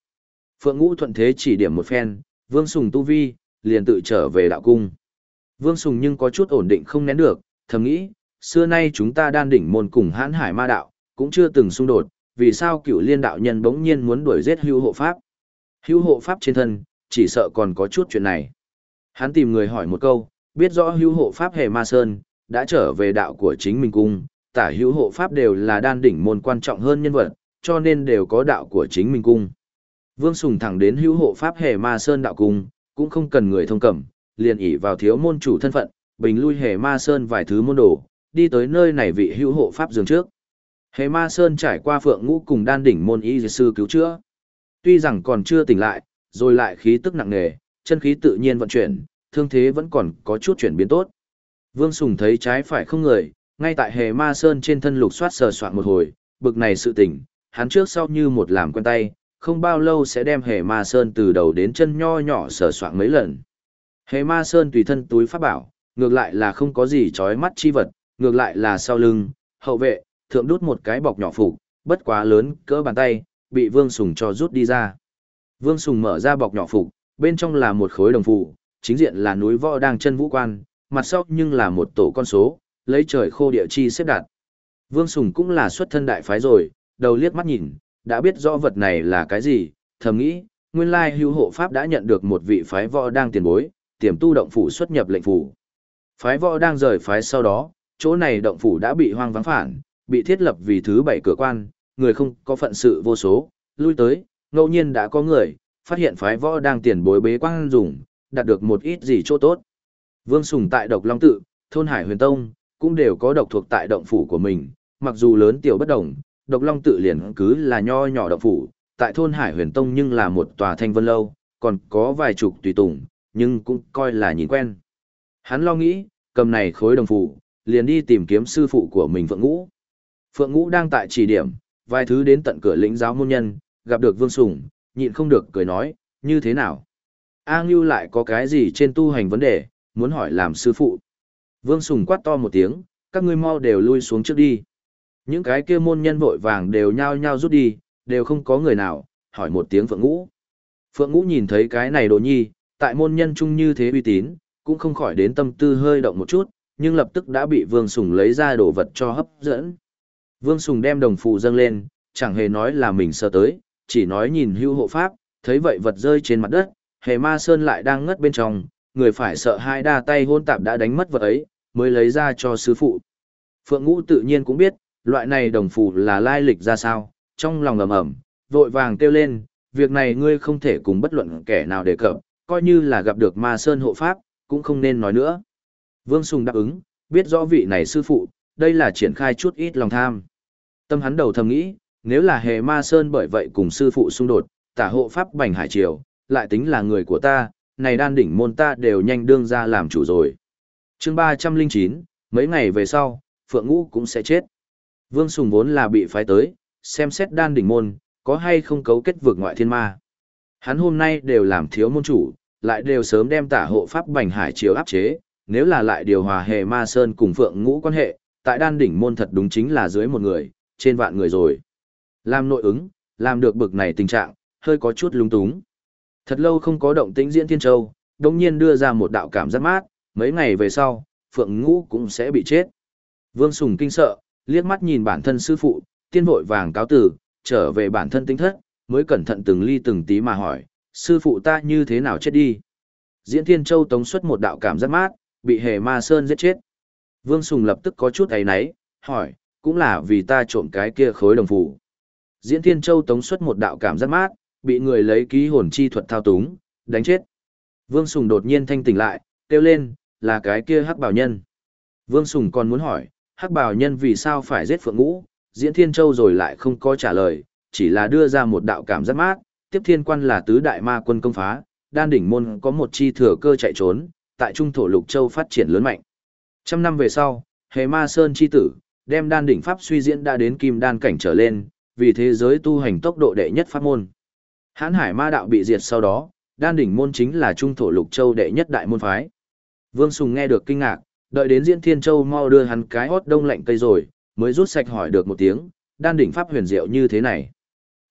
Phượng Ngũ thuận thế chỉ điểm một phen, Vương Sùng tu vi, liền tự trở về đạo cung. Vương Sùng nhưng có chút ổn định không nén được, thầm nghĩ, xưa nay chúng ta đan đỉnh môn cùng hãn hải ma đạo, cũng chưa từng xung đột, vì sao cựu liên đạo nhân bỗng nhiên muốn đuổi giết hưu hộ pháp. Hưu hộ pháp trên thân, chỉ sợ còn có chút chuyện này. Hắn tìm người hỏi một câu, biết rõ hưu hộ pháp hề ma sơn, đã trở về đạo của chính mình cung, tả hữu hộ pháp đều là đan đỉnh môn quan trọng hơn nhân vật, cho nên đều có đạo của chính mình cung. Vương Sùng thẳng đến hữu hộ pháp hề ma sơn đạo cung, cũng không cần người thông cẩm, liền ỉ vào thiếu môn chủ thân phận, bình lui hề ma sơn vài thứ môn đồ, đi tới nơi này vị hữu hộ pháp dường trước. Hề ma sơn trải qua phượng ngũ cùng đan đỉnh môn y sư cứu chữa. Tuy rằng còn chưa tỉnh lại, rồi lại khí tức nặng nề, chân khí tự nhiên vận chuyển, thương thế vẫn còn có chút chuyển biến tốt. Vương Sùng thấy trái phải không người, ngay tại hề ma sơn trên thân lục soát sờ soạn một hồi, bực này sự tỉnh, hắn trước sau như một làm quen tay, không bao lâu sẽ đem hề ma sơn từ đầu đến chân nho nhỏ sờ soạn mấy lần. Hề ma sơn tùy thân túi pháp bảo, ngược lại là không có gì chói mắt chi vật, ngược lại là sau lưng, hậu vệ, thượng đút một cái bọc nhỏ phục, bất quá lớn, cỡ bàn tay, bị Vương Sùng cho rút đi ra. Vương Sùng mở ra bọc nhỏ phục, bên trong là một khối đồng phụ, chính diện là núi võ đang chân vũ quan, mặt sau nhưng là một tổ con số, lấy trời khô địa chi xếp đặt. Vương Sùng cũng là xuất thân đại phái rồi, đầu liếc mắt nhìn, đã biết rõ vật này là cái gì, thầm nghĩ, nguyên lai hưu hộ pháp đã nhận được một vị phái võ đang tiền bối, tiềm tu động phủ xuất nhập lệnh phủ. Phái võ đang rời phái sau đó, chỗ này động phủ đã bị hoang vắng phản, bị thiết lập vì thứ bảy cửa quan, người không có phận sự vô số, lui tới, ngẫu nhiên đã có người, phát hiện phái võ đang tiền bối bế quang dùng, đạt được một ít gì chỗ tốt. Vương Sùng tại Độc Long Tự, thôn Hải Huyền Tông, cũng đều có độc thuộc tại động phủ của mình, mặc dù lớn tiểu bất đồng, Độc Long Tự liền cứ là nho nhỏ động phủ, tại thôn Hải Huyền Tông nhưng là một tòa thanh vân lâu, còn có vài chục tùy tùng, nhưng cũng coi là nhìn quen. Hắn lo nghĩ, cầm này khối đồng phủ, liền đi tìm kiếm sư phụ của mình Phượng Ngũ. Phượng Ngũ đang tại chỉ điểm, vài thứ đến tận cửa lĩnh giáo môn nhân, gặp được Vương Sùng, nhịn không được cười nói, như thế nào? A Ngưu lại có cái gì trên tu hành vấn đề, muốn hỏi làm sư phụ. Vương Sùng quát to một tiếng, các ngươi mau đều lui xuống trước đi. Những cái kia môn nhân vội vàng đều nhao nhao rút đi, đều không có người nào, hỏi một tiếng Phượng Ngũ. Phượng Ngũ nhìn thấy cái này đồ nhi, tại môn nhân chung như thế uy tín, cũng không khỏi đến tâm tư hơi động một chút, nhưng lập tức đã bị Vương Sùng lấy ra đồ vật cho hấp dẫn. Vương Sùng đem đồng phụ dâng lên, chẳng hề nói là mình sợ tới, chỉ nói nhìn hưu hộ pháp, thấy vậy vật rơi trên mặt đất, hề ma sơn lại đang ngất bên trong, người phải sợ hai đa tay hôn tạp đã đánh mất vật ấy, mới lấy ra cho sư phụ. Phượng Ngũ tự nhiên cũng biết, loại này đồng phụ là lai lịch ra sao, trong lòng ầm ầm, vội vàng kêu lên, việc này ngươi không thể cùng bất luận kẻ nào đề cập, coi như là gặp được ma sơn hộ pháp, cũng không nên nói nữa. Vương Sùng đáp ứng, biết rõ vị này sư phụ, đây là triển khai chút ít lòng tham. Tâm hắn đầu thầm nghĩ, nếu là hề ma sơn bởi vậy cùng sư phụ xung đột, tả hộ pháp bành hải triều, lại tính là người của ta, này đan đỉnh môn ta đều nhanh đương ra làm chủ rồi. chương 309, mấy ngày về sau, Phượng Ngũ cũng sẽ chết. Vương Sùng vốn là bị phái tới, xem xét đan đỉnh môn, có hay không cấu kết vượt ngoại thiên ma. Hắn hôm nay đều làm thiếu môn chủ, lại đều sớm đem tả hộ pháp bành hải triều áp chế, nếu là lại điều hòa hề ma sơn cùng Phượng Ngũ quan hệ, tại đan đỉnh môn thật đúng chính là dưới một người, trên vạn người rồi. Làm nội ứng, làm được bực này tình trạng, hơi có chút lung túng. Thật lâu không có động tĩnh diễn thiên châu, đồng nhiên đưa ra một đạo cảm giác mát, mấy ngày về sau, Phượng Ngũ cũng sẽ bị chết. Vương Sùng kinh sợ, liếc mắt nhìn bản thân sư phụ, tiên vội vàng cáo tử, trở về bản thân tính thất, mới cẩn thận từng ly từng tí mà hỏi, sư phụ ta như thế nào chết đi. Diễn Thiên Châu tống xuất một đạo cảm giác mát, bị hề ma sơn giết chết. Vương Sùng lập tức có chút ấy náy, hỏi, cũng là vì ta trộm cái kia khối đồng phủ. Diễn Thiên Châu tống xuất một đạo cảm giác mát, bị người lấy ký hồn chi thuật thao túng, đánh chết. Vương Sùng đột nhiên thanh tỉnh lại, kêu lên, là cái kia hắc bảo nhân. Vương Sùng còn muốn hỏi, hắc bảo nhân vì sao phải giết Phượng Ngũ, Diễn Thiên Châu rồi lại không có trả lời, chỉ là đưa ra một đạo cảm giác mát, tiếp thiên quan là tứ đại ma quân công phá, đan đỉnh môn có một chi thừa cơ chạy trốn, tại trung thổ lục châu phát triển lớn mạnh. Trăm năm về sau, hề ma sơn chi tử, đem đan đỉnh pháp suy diễn đã đến kim đan cảnh trở lên, vì thế giới tu hành tốc độ đệ nhất pháp môn. Hán hải ma đạo bị diệt sau đó, đan đỉnh môn chính là trung thổ lục châu đệ nhất đại môn phái. Vương Sùng nghe được kinh ngạc, đợi đến diễn thiên châu mau đưa hắn cái hót đông lạnh cây rồi, mới rút sạch hỏi được một tiếng, đan đỉnh pháp huyền diệu như thế này.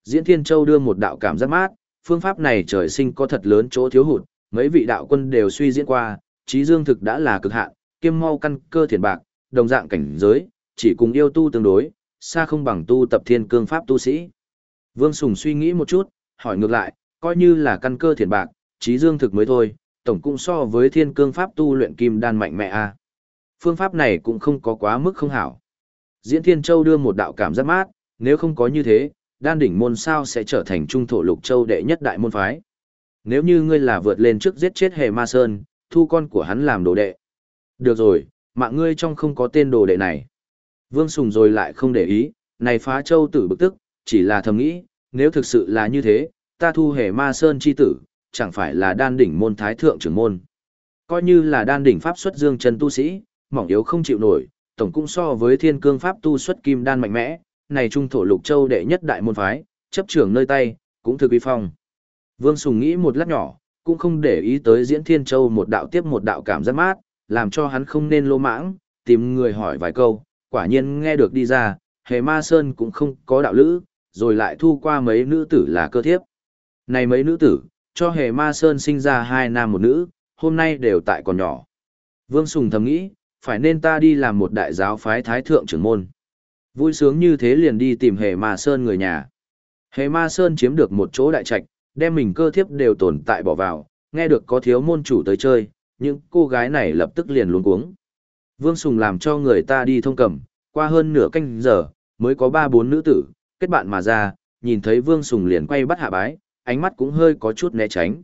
Diễn thiên châu đưa một đạo cảm giác mát, phương pháp này trời sinh có thật lớn chỗ thiếu hụt, mấy vị đạo quân đều suy diễn qua, trí dương thực đã là cực hạn, kiêm mau căn cơ thiền bạc, đồng dạng cảnh giới, chỉ cùng yêu tu tương đối, xa không bằng tu tập thiên cương pháp tu sĩ. Vương Sùng suy nghĩ một chút, hỏi ngược lại, coi như là căn cơ thiền bạc, trí dương thực mới thôi, tổng cũng so với thiên cương pháp tu luyện kim đan mạnh mẽ a. Phương pháp này cũng không có quá mức không hảo. Diễn Thiên Châu đưa một đạo cảm giác mát, nếu không có như thế, đan đỉnh môn sao sẽ trở thành trung thổ lục châu đệ nhất đại môn phái. Nếu như ngươi là vượt lên trước giết chết hề ma sơn, thu con của hắn làm đồ đệ. Được rồi, mạng ngươi trong không có tên đồ đệ này. Vương Sùng rồi lại không để ý, này phá châu tử bực tức, chỉ là thầm nghĩ, nếu thực sự là như thế, ta thu hề ma sơn chi tử, chẳng phải là đan đỉnh môn thái thượng trưởng môn. Coi như là đan đỉnh pháp xuất dương chân tu sĩ, mỏng yếu không chịu nổi, tổng cũng so với thiên cương pháp tu xuất kim đan mạnh mẽ, này trung thổ lục châu đệ nhất đại môn phái, chấp trưởng nơi tay, cũng thực uy phong. Vương Sùng nghĩ một lát nhỏ, cũng không để ý tới diễn thiên châu một đạo tiếp một đạo cảm giác mát, làm cho hắn không nên lô mãng, tìm người hỏi vài câu, quả nhiên nghe được đi ra, hề ma sơn cũng không có đạo lữ, rồi lại thu qua mấy nữ tử là cơ thiếp. Này mấy nữ tử, cho hề ma sơn sinh ra hai nam một nữ, hôm nay đều tại còn nhỏ. Vương Sùng thầm nghĩ, phải nên ta đi làm một đại giáo phái thái thượng trưởng môn. Vui sướng như thế liền đi tìm hề ma sơn người nhà. Hề ma sơn chiếm được một chỗ đại trạch, đem mình cơ thiếp đều tồn tại bỏ vào, nghe được có thiếu môn chủ tới chơi, những cô gái này lập tức liền luống cuống. Vương Sùng làm cho người ta đi thông cầm, qua hơn nửa canh giờ, mới có ba bốn nữ tử, kết bạn mà ra, nhìn thấy Vương Sùng liền quay bắt hạ bái, ánh mắt cũng hơi có chút né tránh.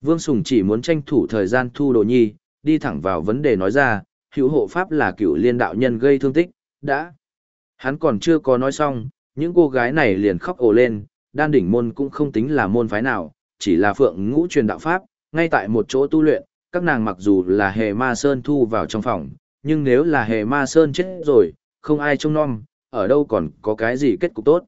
Vương Sùng chỉ muốn tranh thủ thời gian thu đồ nhi, đi thẳng vào vấn đề nói ra, hữu hộ pháp là cựu liên đạo nhân gây thương tích, đã. Hắn còn chưa có nói xong, những cô gái này liền khóc ồ lên, đan đỉnh môn cũng không tính là môn phái nào, chỉ là phượng ngũ truyền đạo pháp, ngay tại một chỗ tu luyện, các nàng mặc dù là hề ma sơn thu vào trong phòng, nhưng nếu là hề ma sơn chết rồi, không ai trông nom, ở đâu còn có cái gì kết cục tốt.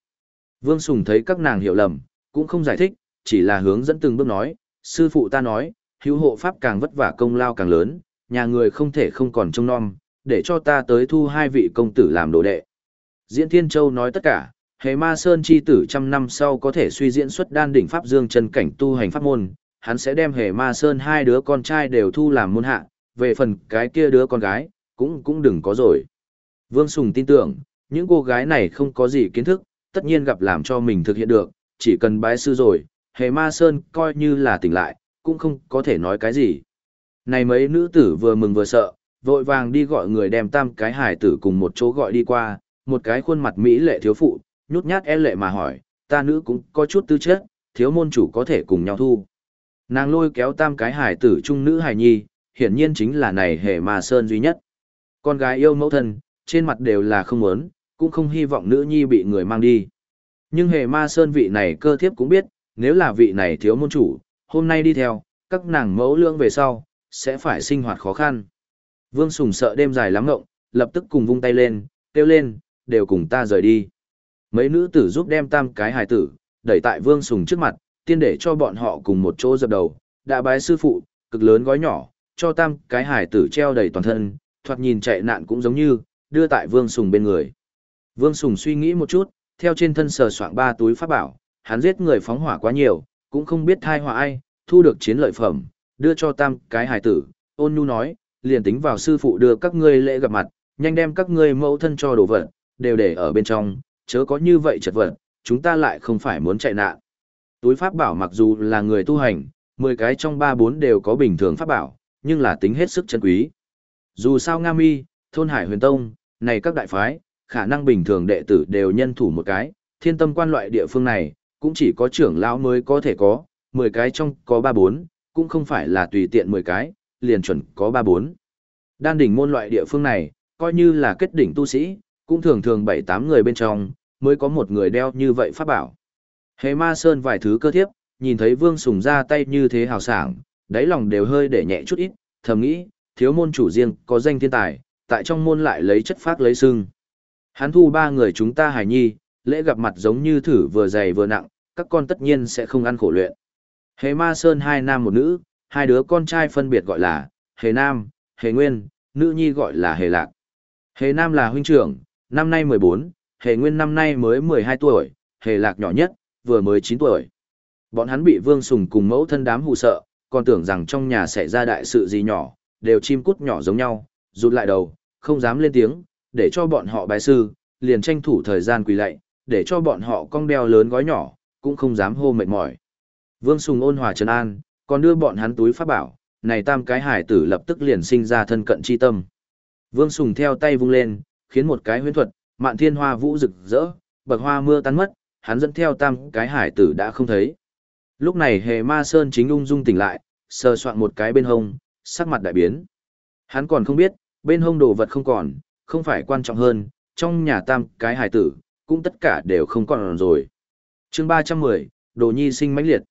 Vương Sùng thấy các nàng hiểu lầm, cũng không giải thích, chỉ là hướng dẫn từng bước nói, sư phụ ta nói, hữu hộ pháp càng vất vả công lao càng lớn, nhà người không thể không còn trông nom, để cho ta tới thu hai vị công tử làm đồ đệ. Diễn Thiên Châu nói tất cả, hề ma sơn chi tử trăm năm sau có thể suy diễn xuất đan đỉnh pháp dương chân cảnh tu hành pháp môn, hắn sẽ đem hề ma sơn hai đứa con trai đều thu làm môn hạ, về phần cái kia đứa con gái, cũng cũng đừng có rồi. Vương Sùng tin tưởng, những cô gái này không có gì kiến thức, tất nhiên gặp làm cho mình thực hiện được, chỉ cần bái sư rồi, hề ma sơn coi như là tỉnh lại, cũng không có thể nói cái gì. Này mấy nữ tử vừa mừng vừa sợ, vội vàng đi gọi người đem tam cái hải tử cùng một chỗ gọi đi qua, một cái khuôn mặt mỹ lệ thiếu phụ, nhút nhát e lệ mà hỏi, ta nữ cũng có chút tư chất, thiếu môn chủ có thể cùng nhau thu. Nàng lôi kéo tam cái hải tử trung nữ hải nhi, hiển nhiên chính là này hề ma sơn duy nhất. Con gái yêu mẫu thân, trên mặt đều là không muốn, cũng không hy vọng nữ nhi bị người mang đi. Nhưng hề ma sơn vị này cơ thiếp cũng biết, nếu là vị này thiếu môn chủ, hôm nay đi theo, các nàng mẫu lương về sau, sẽ phải sinh hoạt khó khăn. Vương Sùng sợ đêm dài lắm ngộng, lập tức cùng vung tay lên, kêu lên, đều cùng ta rời đi. Mấy nữ tử giúp đem tam cái hài tử, đẩy tại Vương Sùng trước mặt, tiên để cho bọn họ cùng một chỗ dập đầu, đã bái sư phụ, cực lớn gói nhỏ, cho tam cái hài tử treo đầy toàn thân, thoạt nhìn chạy nạn cũng giống như, đưa tại Vương Sùng bên người. Vương Sùng suy nghĩ một chút, theo trên thân sờ soạng ba túi pháp bảo, hắn giết người phóng hỏa quá nhiều, cũng không biết thai họa ai, thu được chiến lợi phẩm, đưa cho tam cái hài tử, ôn nhu nói, liền tính vào sư phụ đưa các ngươi lễ gặp mặt, nhanh đem các ngươi mẫu thân cho đồ vật, đều để ở bên trong, chớ có như vậy chật vật, chúng ta lại không phải muốn chạy nạn. Túi pháp bảo mặc dù là người tu hành, 10 cái trong 3-4 đều có bình thường pháp bảo, nhưng là tính hết sức chân quý. Dù sao Nga Mi, thôn Hải Huyền Tông, này các đại phái, khả năng bình thường đệ tử đều nhân thủ một cái, thiên tâm quan loại địa phương này, cũng chỉ có trưởng lão mới có thể có, 10 cái trong có 3-4, cũng không phải là tùy tiện 10 cái, liền chuẩn có 3-4. Đan đỉnh môn loại địa phương này, coi như là kết đỉnh tu sĩ, cũng thường thường 7-8 người bên trong, mới có một người đeo như vậy pháp bảo. Hề ma sơn vài thứ cơ thiếp, nhìn thấy vương sùng ra tay như thế hào sảng, đáy lòng đều hơi để nhẹ chút ít, thầm nghĩ, thiếu môn chủ riêng, có danh thiên tài, tại trong môn lại lấy chất phát lấy sưng. Hắn thu ba người chúng ta hài nhi, lễ gặp mặt giống như thử vừa dày vừa nặng, các con tất nhiên sẽ không ăn khổ luyện. Hề ma sơn hai nam một nữ, hai đứa con trai phân biệt gọi là Hề Nam, Hề Nguyên, nữ nhi gọi là Hề Lạc. Hề Nam là huynh trưởng, năm nay 14, Hề Nguyên năm nay mới 12 tuổi, Hề Lạc nhỏ nhất, vừa mới 9 tuổi. Bọn hắn bị Vương Sùng cùng mẫu thân đám hù sợ, còn tưởng rằng trong nhà sẽ ra đại sự gì nhỏ, đều chim cút nhỏ giống nhau, rụt lại đầu, không dám lên tiếng, để cho bọn họ bái sư, liền tranh thủ thời gian quỳ lạy, để cho bọn họ cong đeo lớn gói nhỏ, cũng không dám hô mệt mỏi. Vương Sùng ôn hòa trấn an, còn đưa bọn hắn túi pháp bảo, này tam cái hải tử lập tức liền sinh ra thân cận chi tâm. Vương Sùng theo tay vung lên, khiến một cái huyễn thuật, mạn thiên hoa vũ rực rỡ, bậc hoa mưa tan mất, hắn dẫn theo tam cái hải tử đã không thấy. Lúc này hề ma sơn chính ung dung tỉnh lại, sờ soạn một cái bên hông, sắc mặt đại biến. Hắn còn không biết, bên hông đồ vật không còn, không phải quan trọng hơn, trong nhà tam cái hải tử, cũng tất cả đều không còn rồi. chương 310, Đồ Nhi sinh mãnh liệt.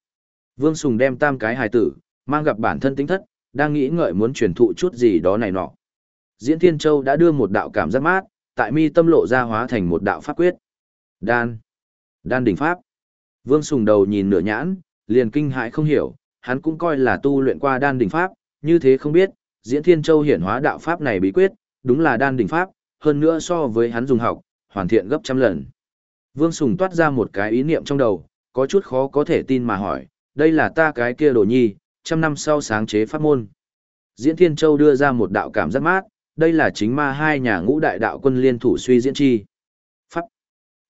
Vương Sùng đem tam cái hài tử, mang gặp bản thân tính thất, đang nghĩ ngợi muốn truyền thụ chút gì đó này nọ. Diễn Thiên Châu đã đưa một đạo cảm giác mát, tại mi tâm lộ ra hóa thành một đạo pháp quyết. Đan. Đan đỉnh pháp. Vương Sùng đầu nhìn nửa nhãn, liền kinh hãi không hiểu, hắn cũng coi là tu luyện qua đan đỉnh pháp, như thế không biết, Diễn Thiên Châu hiển hóa đạo pháp này bí quyết, đúng là đan đỉnh pháp, hơn nữa so với hắn dùng học, hoàn thiện gấp trăm lần. Vương Sùng toát ra một cái ý niệm trong đầu, có chút khó có thể tin mà hỏi, đây là ta cái kia đồ nhi, trăm năm sau sáng chế pháp môn. Diễn Thiên Châu đưa ra một đạo cảm giác mát, đây là chính ma hai nhà ngũ đại đạo quân liên thủ suy diễn chi. Pháp.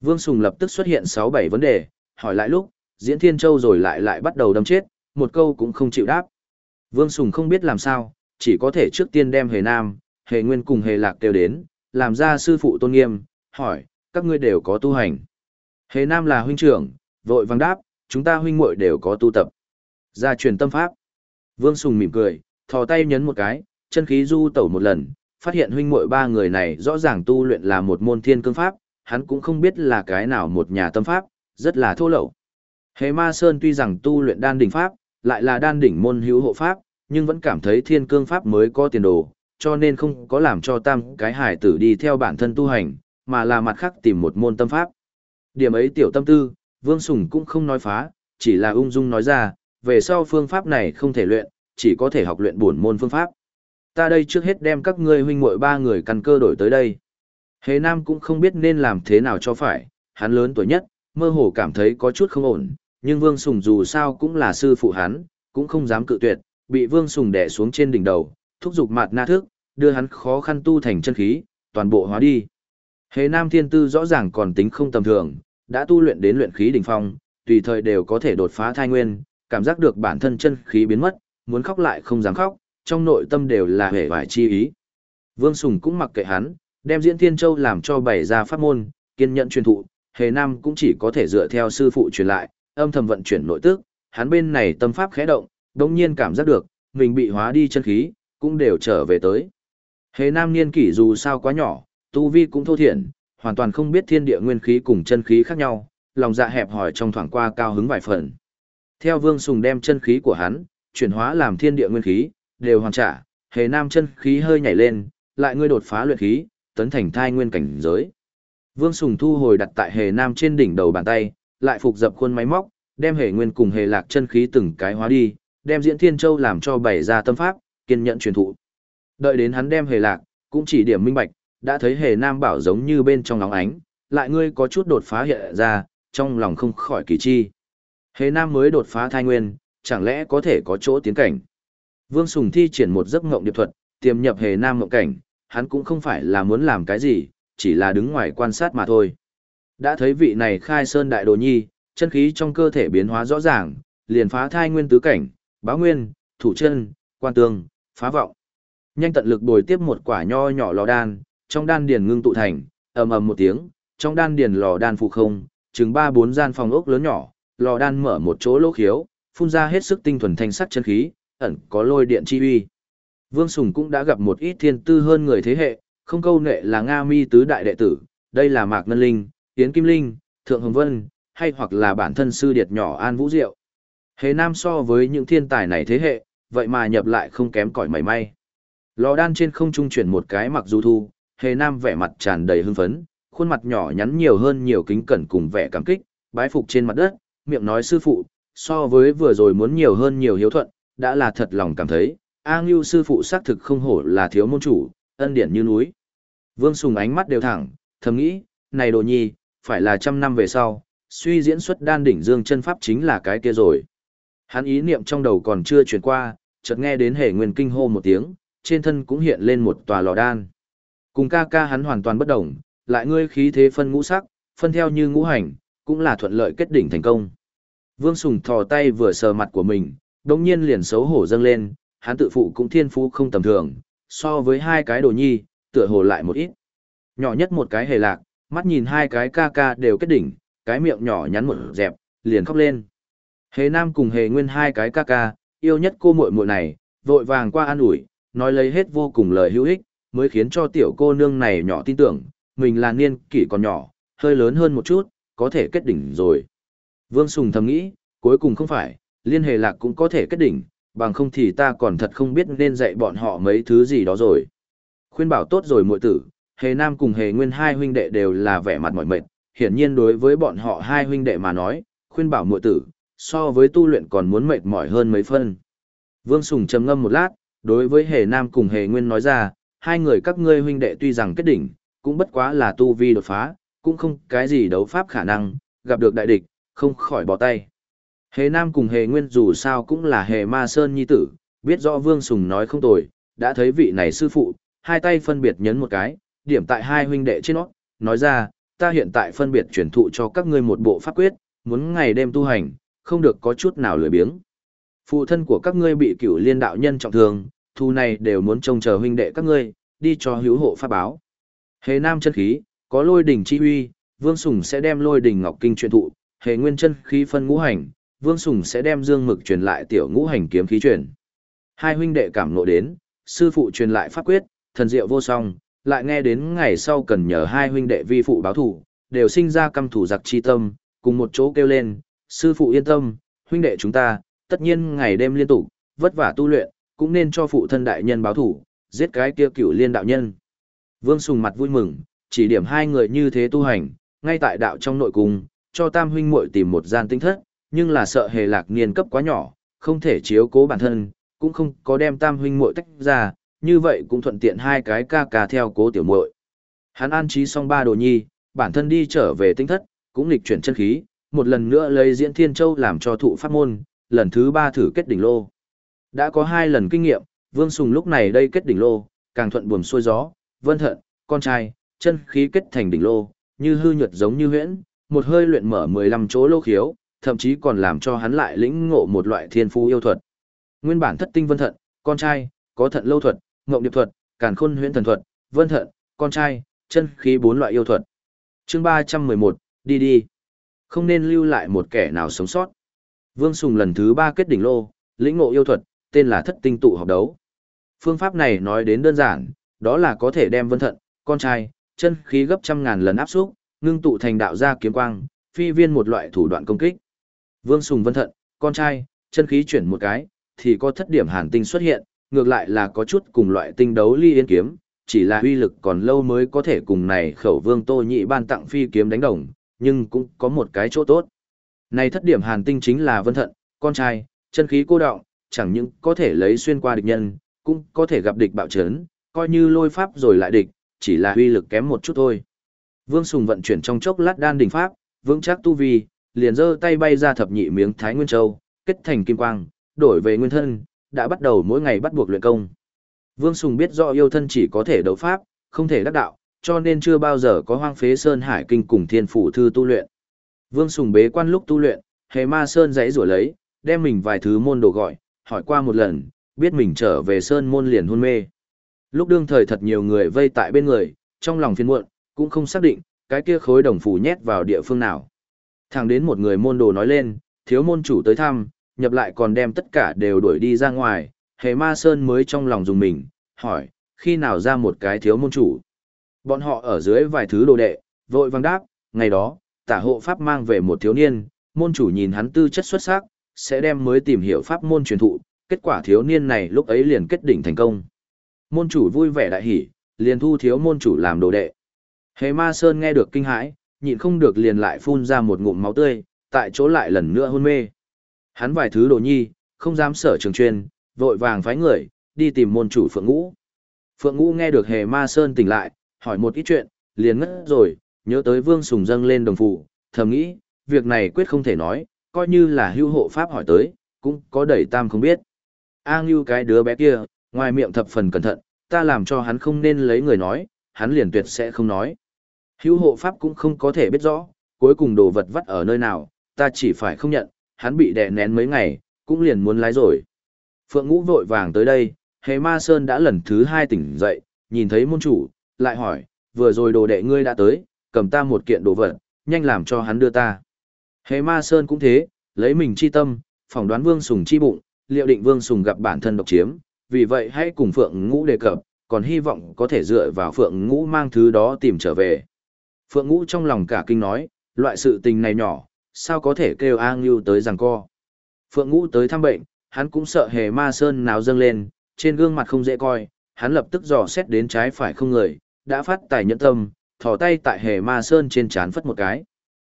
Vương Sùng lập tức xuất hiện 6-7 vấn đề, hỏi lại lúc, Diễn Thiên Châu rồi lại lại bắt đầu đâm chết, một câu cũng không chịu đáp. Vương Sùng không biết làm sao, chỉ có thể trước tiên đem Hề Nam, Hề Nguyên cùng Hề Lạc kêu đến, làm ra sư phụ tôn nghiêm, hỏi, các ngươi đều có tu hành. Hề Nam là huynh trưởng, vội vàng đáp, chúng ta huynh muội đều có tu tập. Gia truyền tâm pháp. Vương Sùng mỉm cười, thò tay nhấn một cái, chân khí du tẩu một lần, phát hiện huynh muội ba người này rõ ràng tu luyện là một môn thiên cương pháp, hắn cũng không biết là cái nào một nhà tâm pháp, rất là thô lậu. Hề Ma Sơn tuy rằng tu luyện đan đỉnh pháp, lại là đan đỉnh môn hữu hộ pháp, nhưng vẫn cảm thấy thiên cương pháp mới có tiền đồ, cho nên không có làm cho tam cái hải tử đi theo bản thân tu hành, mà là mặt khác tìm một môn tâm pháp. Điểm ấy tiểu tâm tư, Vương Sùng cũng không nói phá, chỉ là ung dung nói ra, về sau phương pháp này không thể luyện, chỉ có thể học luyện bổn môn phương pháp. Ta đây trước hết đem các ngươi huynh muội ba người căn cơ đổi tới đây. Hề Nam cũng không biết nên làm thế nào cho phải, hắn lớn tuổi nhất, mơ hồ cảm thấy có chút không ổn, nhưng Vương Sùng dù sao cũng là sư phụ hắn, cũng không dám cự tuyệt, bị Vương Sùng đè xuống trên đỉnh đầu, thúc giục mạt na thức, đưa hắn khó khăn tu thành chân khí, toàn bộ hóa đi. Hề Nam Thiên Tư rõ ràng còn tính không tầm thường, đã tu luyện đến luyện khí đỉnh phong, tùy thời đều có thể đột phá thai nguyên, cảm giác được bản thân chân khí biến mất, muốn khóc lại không dám khóc, trong nội tâm đều là hề vải chi ý. Vương Sùng cũng mặc kệ hắn, đem Diễn Thiên Châu làm cho bày ra pháp môn, kiên nhẫn truyền thụ, Hề Nam cũng chỉ có thể dựa theo sư phụ truyền lại, âm thầm vận chuyển nội tức, hắn bên này tâm pháp khẽ động, đồng nhiên cảm giác được mình bị hóa đi chân khí, cũng đều trở về tới. Hề nam niên kỷ dù sao quá nhỏ, tu vi cũng thô thiển, hoàn toàn không biết thiên địa nguyên khí cùng chân khí khác nhau, lòng dạ hẹp hỏi trong thoảng qua cao hứng vài phần. Theo Vương Sùng đem chân khí của hắn, chuyển hóa làm thiên địa nguyên khí, đều hoàn trả, hề nam chân khí hơi nhảy lên, lại ngươi đột phá luyện khí, tấn thành thai nguyên cảnh giới. Vương Sùng thu hồi đặt tại hề nam trên đỉnh đầu bàn tay, lại phục dập khuôn máy móc, đem hệ nguyên cùng hệ lạc chân khí từng cái hóa đi, đem diễn thiên châu làm cho bày ra tâm pháp, kiên nhẫn truyền thụ. Đợi đến hắn đem hệ lạc, cũng chỉ điểm minh bạch, đã thấy hệ nam bảo giống như bên trong nóng ánh, lại ngươi có chút đột phá hiện ra, trong lòng không khỏi kỳ chi. Hề nam mới đột phá thai nguyên, chẳng lẽ có thể có chỗ tiến cảnh. Vương Sùng thi triển một giấc ngộng điệp thuật, tiềm nhập hề nam ngộng cảnh, hắn cũng không phải là muốn làm cái gì, chỉ là đứng ngoài quan sát mà thôi. Đã thấy vị này khai sơn đại đồ nhi, chân khí trong cơ thể biến hóa rõ ràng, liền phá thai nguyên tứ cảnh, báo nguyên, thủ chân, quan tương, phá vọng. Nhanh tận lực bồi tiếp một quả nho nhỏ lò đan, trong đan điền ngưng tụ thành, ầm ầm một tiếng, trong đan điền lò đan phụ không, chừng ba bốn gian phòng ốc lớn nhỏ, lò đan mở một chỗ lỗ khiếu, phun ra hết sức tinh thuần thanh sắc chân khí, ẩn có lôi điện chi uy. Vương Sùng cũng đã gặp một ít thiên tư hơn người thế hệ, không câu nệ là Nga Mi tứ đại đệ tử, đây là Mạc Ngân Linh, Tiến Kim Linh, Thượng Hồng Vân, hay hoặc là bản thân sư điệt nhỏ An Vũ Diệu. Hề Nam so với những thiên tài này thế hệ, vậy mà nhập lại không kém cỏi mảy may. Lò đan trên không trung chuyển một cái mặc dù thu, Hề Nam vẻ mặt tràn đầy hưng phấn, khuôn mặt nhỏ nhắn nhiều hơn nhiều kính cẩn cùng vẻ cảm kích, bái phục trên mặt đất, miệng nói sư phụ, so với vừa rồi muốn nhiều hơn nhiều hiếu thuận, đã là thật lòng cảm thấy, A Ngưu sư phụ xác thực không hổ là thiếu môn chủ, ân điển như núi. Vương Sùng ánh mắt đều thẳng, thầm nghĩ, này đồ nhi, phải là trăm năm về sau, suy diễn xuất đan đỉnh dương chân pháp chính là cái kia rồi. Hắn ý niệm trong đầu còn chưa chuyển qua, chợt nghe đến hề nguyên kinh hô một tiếng, trên thân cũng hiện lên một tòa lò đan. Cùng ca ca hắn hoàn toàn bất động, lại ngươi khí thế phân ngũ sắc, phân theo như ngũ hành, cũng là thuận lợi kết đỉnh thành công. Vương Sùng thò tay vừa sờ mặt của mình, đồng nhiên liền xấu hổ dâng lên, hắn tự phụ cũng thiên phú không tầm thường, so với hai cái đồ nhi, tựa hồ lại một ít. Nhỏ nhất một cái hề lạc, mắt nhìn hai cái ca ca đều kết đỉnh, cái miệng nhỏ nhắn một dẹp, liền khóc lên. Hề Nam cùng Hề Nguyên hai cái ca ca, yêu nhất cô muội muội này, vội vàng qua an ủi, nói lấy hết vô cùng lời hữu ích, mới khiến cho tiểu cô nương này nhỏ tin tưởng, mình là niên kỷ còn nhỏ, hơi lớn hơn một chút, có thể kết đỉnh rồi. Vương Sùng thầm nghĩ, cuối cùng không phải, liên hề lạc cũng có thể kết đỉnh, bằng không thì ta còn thật không biết nên dạy bọn họ mấy thứ gì đó rồi. Khuyên bảo tốt rồi muội tử, hề nam cùng hề nguyên hai huynh đệ đều là vẻ mặt mỏi mệt, hiển nhiên đối với bọn họ hai huynh đệ mà nói, khuyên bảo muội tử, so với tu luyện còn muốn mệt mỏi hơn mấy phân. Vương Sùng trầm ngâm một lát, đối với hề nam cùng hề nguyên nói ra, hai người các ngươi huynh đệ tuy rằng kết đỉnh, cũng bất quá là tu vi đột phá, cũng không cái gì đấu pháp khả năng, gặp được đại địch, không khỏi bỏ tay. Hề Nam cùng Hề Nguyên dù sao cũng là Hề Ma Sơn nhi tử, biết rõ Vương Sùng nói không tồi, đã thấy vị này sư phụ, hai tay phân biệt nhấn một cái, điểm tại hai huynh đệ trên nó, nói ra, ta hiện tại phân biệt truyền thụ cho các ngươi một bộ pháp quyết, muốn ngày đêm tu hành, không được có chút nào lười biếng. Phụ thân của các ngươi bị cửu liên đạo nhân trọng thương, thu này đều muốn trông chờ huynh đệ các ngươi, đi cho hữu hộ pháp báo. Hề Nam chân khí, có lôi đỉnh chi huy, Vương Sùng sẽ đem lôi đỉnh ngọc kinh truyền thụ, hề nguyên chân khí phân ngũ hành, Vương Sùng sẽ đem dương mực truyền lại tiểu ngũ hành kiếm khí truyền. Hai huynh đệ cảm ngộ đến, sư phụ truyền lại pháp quyết, thần diệu vô song, lại nghe đến ngày sau cần nhờ hai huynh đệ vi phụ báo thủ, đều sinh ra căm thủ giặc chi tâm, cùng một chỗ kêu lên, sư phụ yên tâm, huynh đệ chúng ta, tất nhiên ngày đêm liên tục, vất vả tu luyện, cũng nên cho phụ thân đại nhân báo thủ, giết cái kia cửu liên đạo nhân. Vương Sùng mặt vui mừng, chỉ điểm hai người như thế tu hành, ngay tại đạo trong nội cung, cho tam huynh muội tìm một gian tinh thất, nhưng là sợ hề lạc niên cấp quá nhỏ, không thể chiếu cố bản thân, cũng không có đem tam huynh muội tách ra, như vậy cũng thuận tiện hai cái ca ca theo cố tiểu muội. Hắn an trí xong ba đồ nhi, bản thân đi trở về tinh thất, cũng lịch chuyển chân khí, một lần nữa lấy diễn thiên châu làm cho thụ pháp môn, lần thứ ba thử kết đỉnh lô. Đã có hai lần kinh nghiệm, Vương Sùng lúc này đây kết đỉnh lô, càng thuận buồm xuôi gió, vân thận, con trai, chân khí kết thành đỉnh lô, như hư nhuật giống như huyễn, một hơi luyện mở 15 chỗ lô khiếu, thậm chí còn làm cho hắn lại lĩnh ngộ một loại thiên phú yêu thuật. Nguyên bản thất tinh vân thận, con trai, có thận lâu thuật, ngộng điệp thuật, càn khôn huyễn thần thuật, vân thận, con trai, chân khí bốn loại yêu thuật. Chương 311, đi đi. Không nên lưu lại một kẻ nào sống sót. Vương Sùng lần thứ ba kết đỉnh lô, lĩnh ngộ yêu thuật, tên là thất tinh tụ học đấu. Phương pháp này nói đến đơn giản, đó là có thể đem vân thận, con trai, chân khí gấp trăm ngàn lần áp xúc, ngưng tụ thành đạo gia kiếm quang, phi viên một loại thủ đoạn công kích. Vương Sùng vân thận, con trai, chân khí chuyển một cái, thì có thất điểm hàn tinh xuất hiện, ngược lại là có chút cùng loại tinh đấu ly yên kiếm, chỉ là uy lực còn lâu mới có thể cùng này khẩu vương tô nhị ban tặng phi kiếm đánh đồng, nhưng cũng có một cái chỗ tốt. Này thất điểm hàn tinh chính là vân thận, con trai, chân khí cô động, chẳng những có thể lấy xuyên qua địch nhân, cũng có thể gặp địch bạo chấn, coi như lôi pháp rồi lại địch, chỉ là uy lực kém một chút thôi. Vương Sùng vận chuyển trong chốc lát đan đỉnh pháp, vững chắc tu vi, liền giơ tay bay ra thập nhị miếng Thái Nguyên Châu, kết thành kim quang, đổi về nguyên thân, đã bắt đầu mỗi ngày bắt buộc luyện công. Vương Sùng biết rõ yêu thân chỉ có thể đấu pháp, không thể đắc đạo, cho nên chưa bao giờ có hoang phế Sơn Hải Kinh cùng Thiên Phủ Thư tu luyện. Vương Sùng bế quan lúc tu luyện, hề ma Sơn giấy rủa lấy, đem mình vài thứ môn đồ gọi, hỏi qua một lần, biết mình trở về Sơn môn liền hôn mê. Lúc đương thời thật nhiều người vây tại bên người, trong lòng phiền muộn, cũng không xác định, cái kia khối đồng phủ nhét vào địa phương nào. Thẳng đến một người môn đồ nói lên, thiếu môn chủ tới thăm, nhập lại còn đem tất cả đều đuổi đi ra ngoài, hề ma sơn mới trong lòng dùng mình, hỏi, khi nào ra một cái thiếu môn chủ. Bọn họ ở dưới vài thứ đồ đệ, vội vang đáp, ngày đó, tả hộ pháp mang về một thiếu niên, môn chủ nhìn hắn tư chất xuất sắc, sẽ đem mới tìm hiểu pháp môn truyền thụ, kết quả thiếu niên này lúc ấy liền kết đỉnh thành công. Môn chủ vui vẻ đại hỉ, liền thu thiếu môn chủ làm đồ đệ. Hề ma sơn nghe được kinh hãi, nhịn không được liền lại phun ra một ngụm máu tươi, tại chỗ lại lần nữa hôn mê. Hắn vài thứ đồ nhi, không dám sở trường chuyên, vội vàng phái người, đi tìm môn chủ Phượng Ngũ. Phượng Ngũ nghe được Hề Ma Sơn tỉnh lại, hỏi một ít chuyện, liền ngất rồi, nhớ tới Vương Sùng dâng lên đồng phụ, thầm nghĩ, việc này quyết không thể nói, coi như là hưu hộ pháp hỏi tới, cũng có đẩy tam không biết. A Ngưu cái đứa bé kia, ngoài miệng thập phần cẩn thận, ta làm cho hắn không nên lấy người nói, hắn liền tuyệt sẽ không nói. Hữu hộ pháp cũng không có thể biết rõ, cuối cùng đồ vật vắt ở nơi nào, ta chỉ phải không nhận, hắn bị đè nén mấy ngày, cũng liền muốn lái rồi. Phượng Ngũ vội vàng tới đây, Hề Ma Sơn đã lần thứ hai tỉnh dậy, nhìn thấy môn chủ, lại hỏi, vừa rồi đồ đệ ngươi đã tới, cầm ta một kiện đồ vật, nhanh làm cho hắn đưa ta. Hề Ma Sơn cũng thế, lấy mình chi tâm, phỏng đoán Vương Sùng chi bụng, liệu định Vương Sùng gặp bản thân độc chiếm, vì vậy hãy cùng Phượng Ngũ đề cập, còn hy vọng có thể dựa vào Phượng Ngũ mang thứ đó tìm trở về. Phượng Ngũ trong lòng cả kinh nói, loại sự tình này nhỏ, sao có thể kêu A Ngưu tới rằng co. Phượng Ngũ tới thăm bệnh, hắn cũng sợ hề ma sơn nào dâng lên, trên gương mặt không dễ coi, hắn lập tức dò xét đến trái phải không người, đã phát tài nhẫn tâm, thò tay tại hề ma sơn trên chán phất một cái.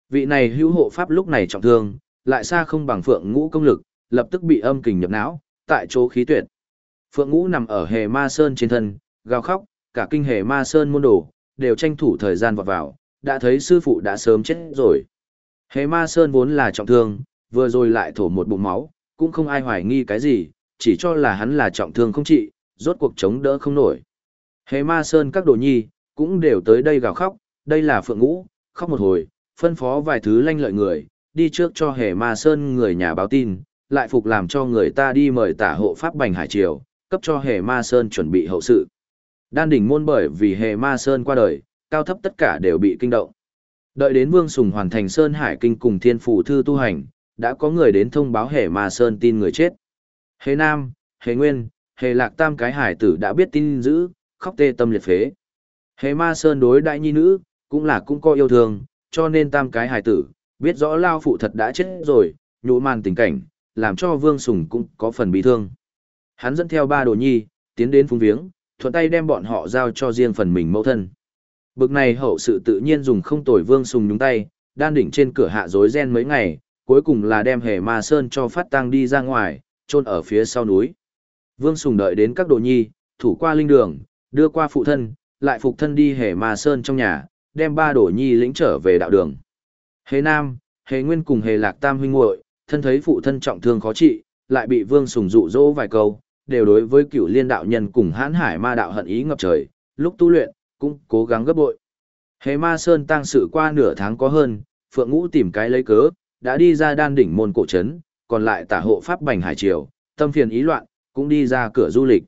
Vị này hữu hộ pháp lúc này trọng thương, lại xa không bằng Phượng Ngũ công lực, lập tức bị âm kình nhập não, tại chỗ khí tuyệt. Phượng Ngũ nằm ở hề ma sơn trên thân, gào khóc, cả kinh hề ma sơn môn đồ, đều tranh thủ thời gian vọt vào, đã thấy sư phụ đã sớm chết rồi. Hề ma sơn vốn là trọng thương, vừa rồi lại thổ một bụng máu, cũng không ai hoài nghi cái gì, chỉ cho là hắn là trọng thương không trị, rốt cuộc chống đỡ không nổi. Hề ma sơn các đồ nhi, cũng đều tới đây gào khóc, đây là phượng ngũ, khóc một hồi, phân phó vài thứ lanh lợi người, đi trước cho hề ma sơn người nhà báo tin, lại phục làm cho người ta đi mời tả hộ pháp bành hải triều, cấp cho hề ma sơn chuẩn bị hậu sự. Đan đỉnh môn bởi vì hề ma sơn qua đời, cao thấp tất cả đều bị kinh động. Đợi đến Vương Sùng hoàn thành Sơn Hải Kinh cùng Thiên Phủ Thư tu hành, đã có người đến thông báo Hề Ma Sơn tin người chết. Hề Nam, Hề Nguyên, Hề Lạc Tam cái hải tử đã biết tin dữ, khóc tê tâm liệt phế. Hề Ma Sơn đối đại nhi nữ, cũng là cũng có yêu thương, cho nên tam cái hải tử, biết rõ Lao Phụ thật đã chết rồi, nhũ màn tình cảnh, làm cho Vương Sùng cũng có phần bị thương. Hắn dẫn theo ba đồ nhi, tiến đến phung viếng, thuận tay đem bọn họ giao cho riêng phần mình mẫu thân. Bực này hậu sự tự nhiên dùng không tồi vương sùng nhúng tay, đan đỉnh trên cửa hạ rối ren mấy ngày, cuối cùng là đem hề ma sơn cho phát tăng đi ra ngoài, chôn ở phía sau núi. Vương sùng đợi đến các đồ nhi, thủ qua linh đường, đưa qua phụ thân, lại phục thân đi hề ma sơn trong nhà, đem ba đồ nhi lĩnh trở về đạo đường. Hề nam, hề nguyên cùng hề lạc tam huynh muội thân thấy phụ thân trọng thương khó trị, lại bị vương sùng dụ dỗ vài câu, đều đối với cựu liên đạo nhân cùng hãn hải ma đạo hận ý ngập trời, lúc tu luyện, cũng cố gắng gấp bội. Hề ma sơn tăng sự qua nửa tháng có hơn, Phượng Ngũ tìm cái lấy cớ, đã đi ra đan đỉnh môn cổ trấn, còn lại tả hộ pháp bành hải triều, tâm phiền ý loạn, cũng đi ra cửa du lịch.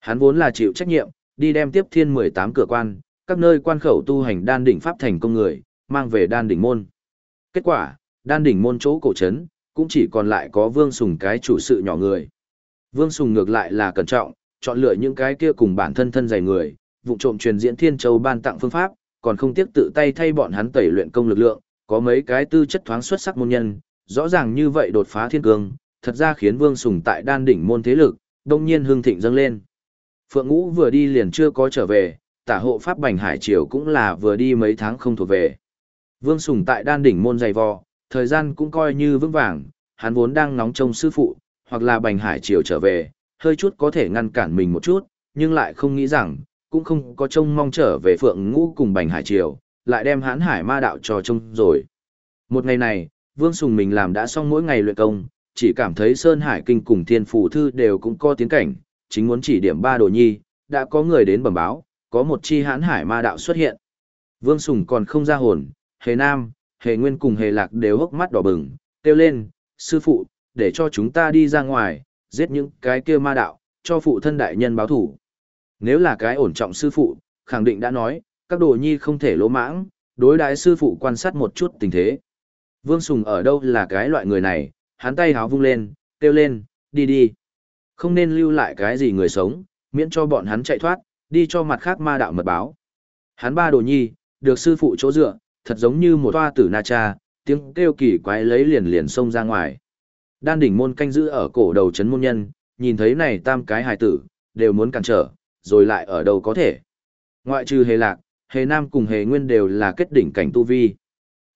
Hắn vốn là chịu trách nhiệm, đi đem tiếp thiên 18 cửa quan, các nơi quan khẩu tu hành đan đỉnh pháp thành công người, mang về đan đỉnh môn. Kết quả, đan đỉnh môn chỗ cổ trấn, cũng chỉ còn lại có Vương Sùng cái chủ sự nhỏ người. Vương Sùng ngược lại là cẩn trọng, chọn lựa những cái kia cùng bản thân thân dày người, vụ trộm truyền diễn Thiên Châu ban tặng phương pháp, còn không tiếc tự tay thay bọn hắn tẩy luyện công lực lượng, có mấy cái tư chất thoáng xuất sắc môn nhân, rõ ràng như vậy đột phá thiên cương, thật ra khiến Vương Sùng tại đan đỉnh môn thế lực, đông nhiên hương thịnh dâng lên. Phượng Ngũ vừa đi liền chưa có trở về, tả hộ pháp Bành Hải Triều cũng là vừa đi mấy tháng không thuộc về. Vương Sùng tại đan đỉnh môn dày vò, thời gian cũng coi như vững vàng, hắn vốn đang nóng trông sư phụ, hoặc là Bành Hải Triều trở về, hơi chút có thể ngăn cản mình một chút, nhưng lại không nghĩ rằng, cũng không có trông mong trở về Phượng Ngũ cùng Bành Hải Triều, lại đem hãn hải ma đạo cho trông rồi. Một ngày này, Vương Sùng mình làm đã xong mỗi ngày luyện công, chỉ cảm thấy Sơn Hải Kinh cùng Thiên Phủ Thư đều cũng có tiến cảnh, chính muốn chỉ điểm ba đồ nhi, đã có người đến bẩm báo, có một chi hãn hải ma đạo xuất hiện. Vương Sùng còn không ra hồn, Hề Nam, Hề Nguyên cùng Hề Lạc đều hốc mắt đỏ bừng, kêu lên, sư phụ, để cho chúng ta đi ra ngoài, giết những cái kia ma đạo, cho phụ thân đại nhân báo thủ. Nếu là cái ổn trọng sư phụ, khẳng định đã nói, các đồ nhi không thể lỗ mãng, đối đại sư phụ quan sát một chút tình thế. Vương Sùng ở đâu là cái loại người này, hắn tay háo vung lên, kêu lên, đi đi. Không nên lưu lại cái gì người sống, miễn cho bọn hắn chạy thoát, đi cho mặt khác ma đạo mật báo. Hắn ba đồ nhi, được sư phụ chỗ dựa, thật giống như một toa tử na cha, tiếng kêu kỳ quái lấy liền liền xông ra ngoài. Đan đỉnh môn canh giữ ở cổ đầu chấn môn nhân, nhìn thấy này tam cái hài tử, đều muốn cản trở, rồi lại ở đâu có thể. Ngoại trừ hề lạc, hề nam cùng hề nguyên đều là kết đỉnh cảnh tu vi.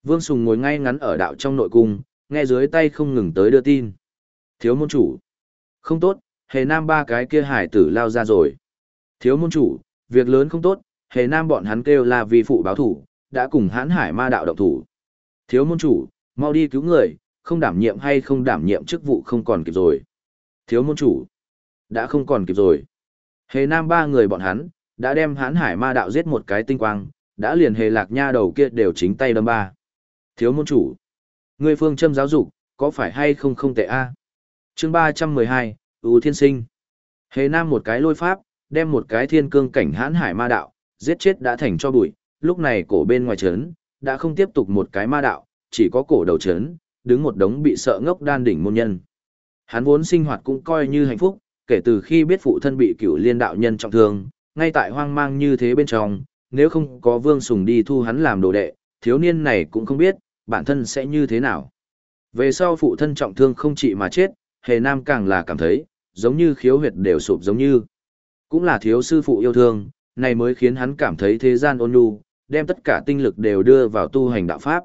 Vương Sùng ngồi ngay ngắn ở đạo trong nội cung, nghe dưới tay không ngừng tới đưa tin. Thiếu môn chủ. Không tốt, hề nam ba cái kia hải tử lao ra rồi. Thiếu môn chủ, việc lớn không tốt, hề nam bọn hắn kêu là vì phụ báo thủ, đã cùng hãn hải ma đạo động thủ. Thiếu môn chủ, mau đi cứu người, không đảm nhiệm hay không đảm nhiệm chức vụ không còn kịp rồi. Thiếu môn chủ, đã không còn kịp rồi. Hề nam ba người bọn hắn, đã đem hãn hải ma đạo giết một cái tinh quang, đã liền hề lạc nha đầu kia đều chính tay đâm ba. Thiếu môn chủ, người phương châm giáo dục, có phải hay không không tệ a? À? chương 312, ưu thiên sinh. Hề nam một cái lôi pháp, đem một cái thiên cương cảnh hãn hải ma đạo, giết chết đã thành cho bụi, lúc này cổ bên ngoài trấn, đã không tiếp tục một cái ma đạo, chỉ có cổ đầu trấn, đứng một đống bị sợ ngốc đan đỉnh môn nhân. Hắn vốn sinh hoạt cũng coi như hạnh phúc, kể từ khi biết phụ thân bị cửu liên đạo nhân trọng thương, ngay tại hoang mang như thế bên trong, nếu không có vương sùng đi thu hắn làm đồ đệ, thiếu niên này cũng không biết, bản thân sẽ như thế nào. Về sau phụ thân trọng thương không chỉ mà chết, hề nam càng là cảm thấy, giống như khiếu huyệt đều sụp giống như. Cũng là thiếu sư phụ yêu thương, này mới khiến hắn cảm thấy thế gian ôn nhu, đem tất cả tinh lực đều đưa vào tu hành đạo pháp.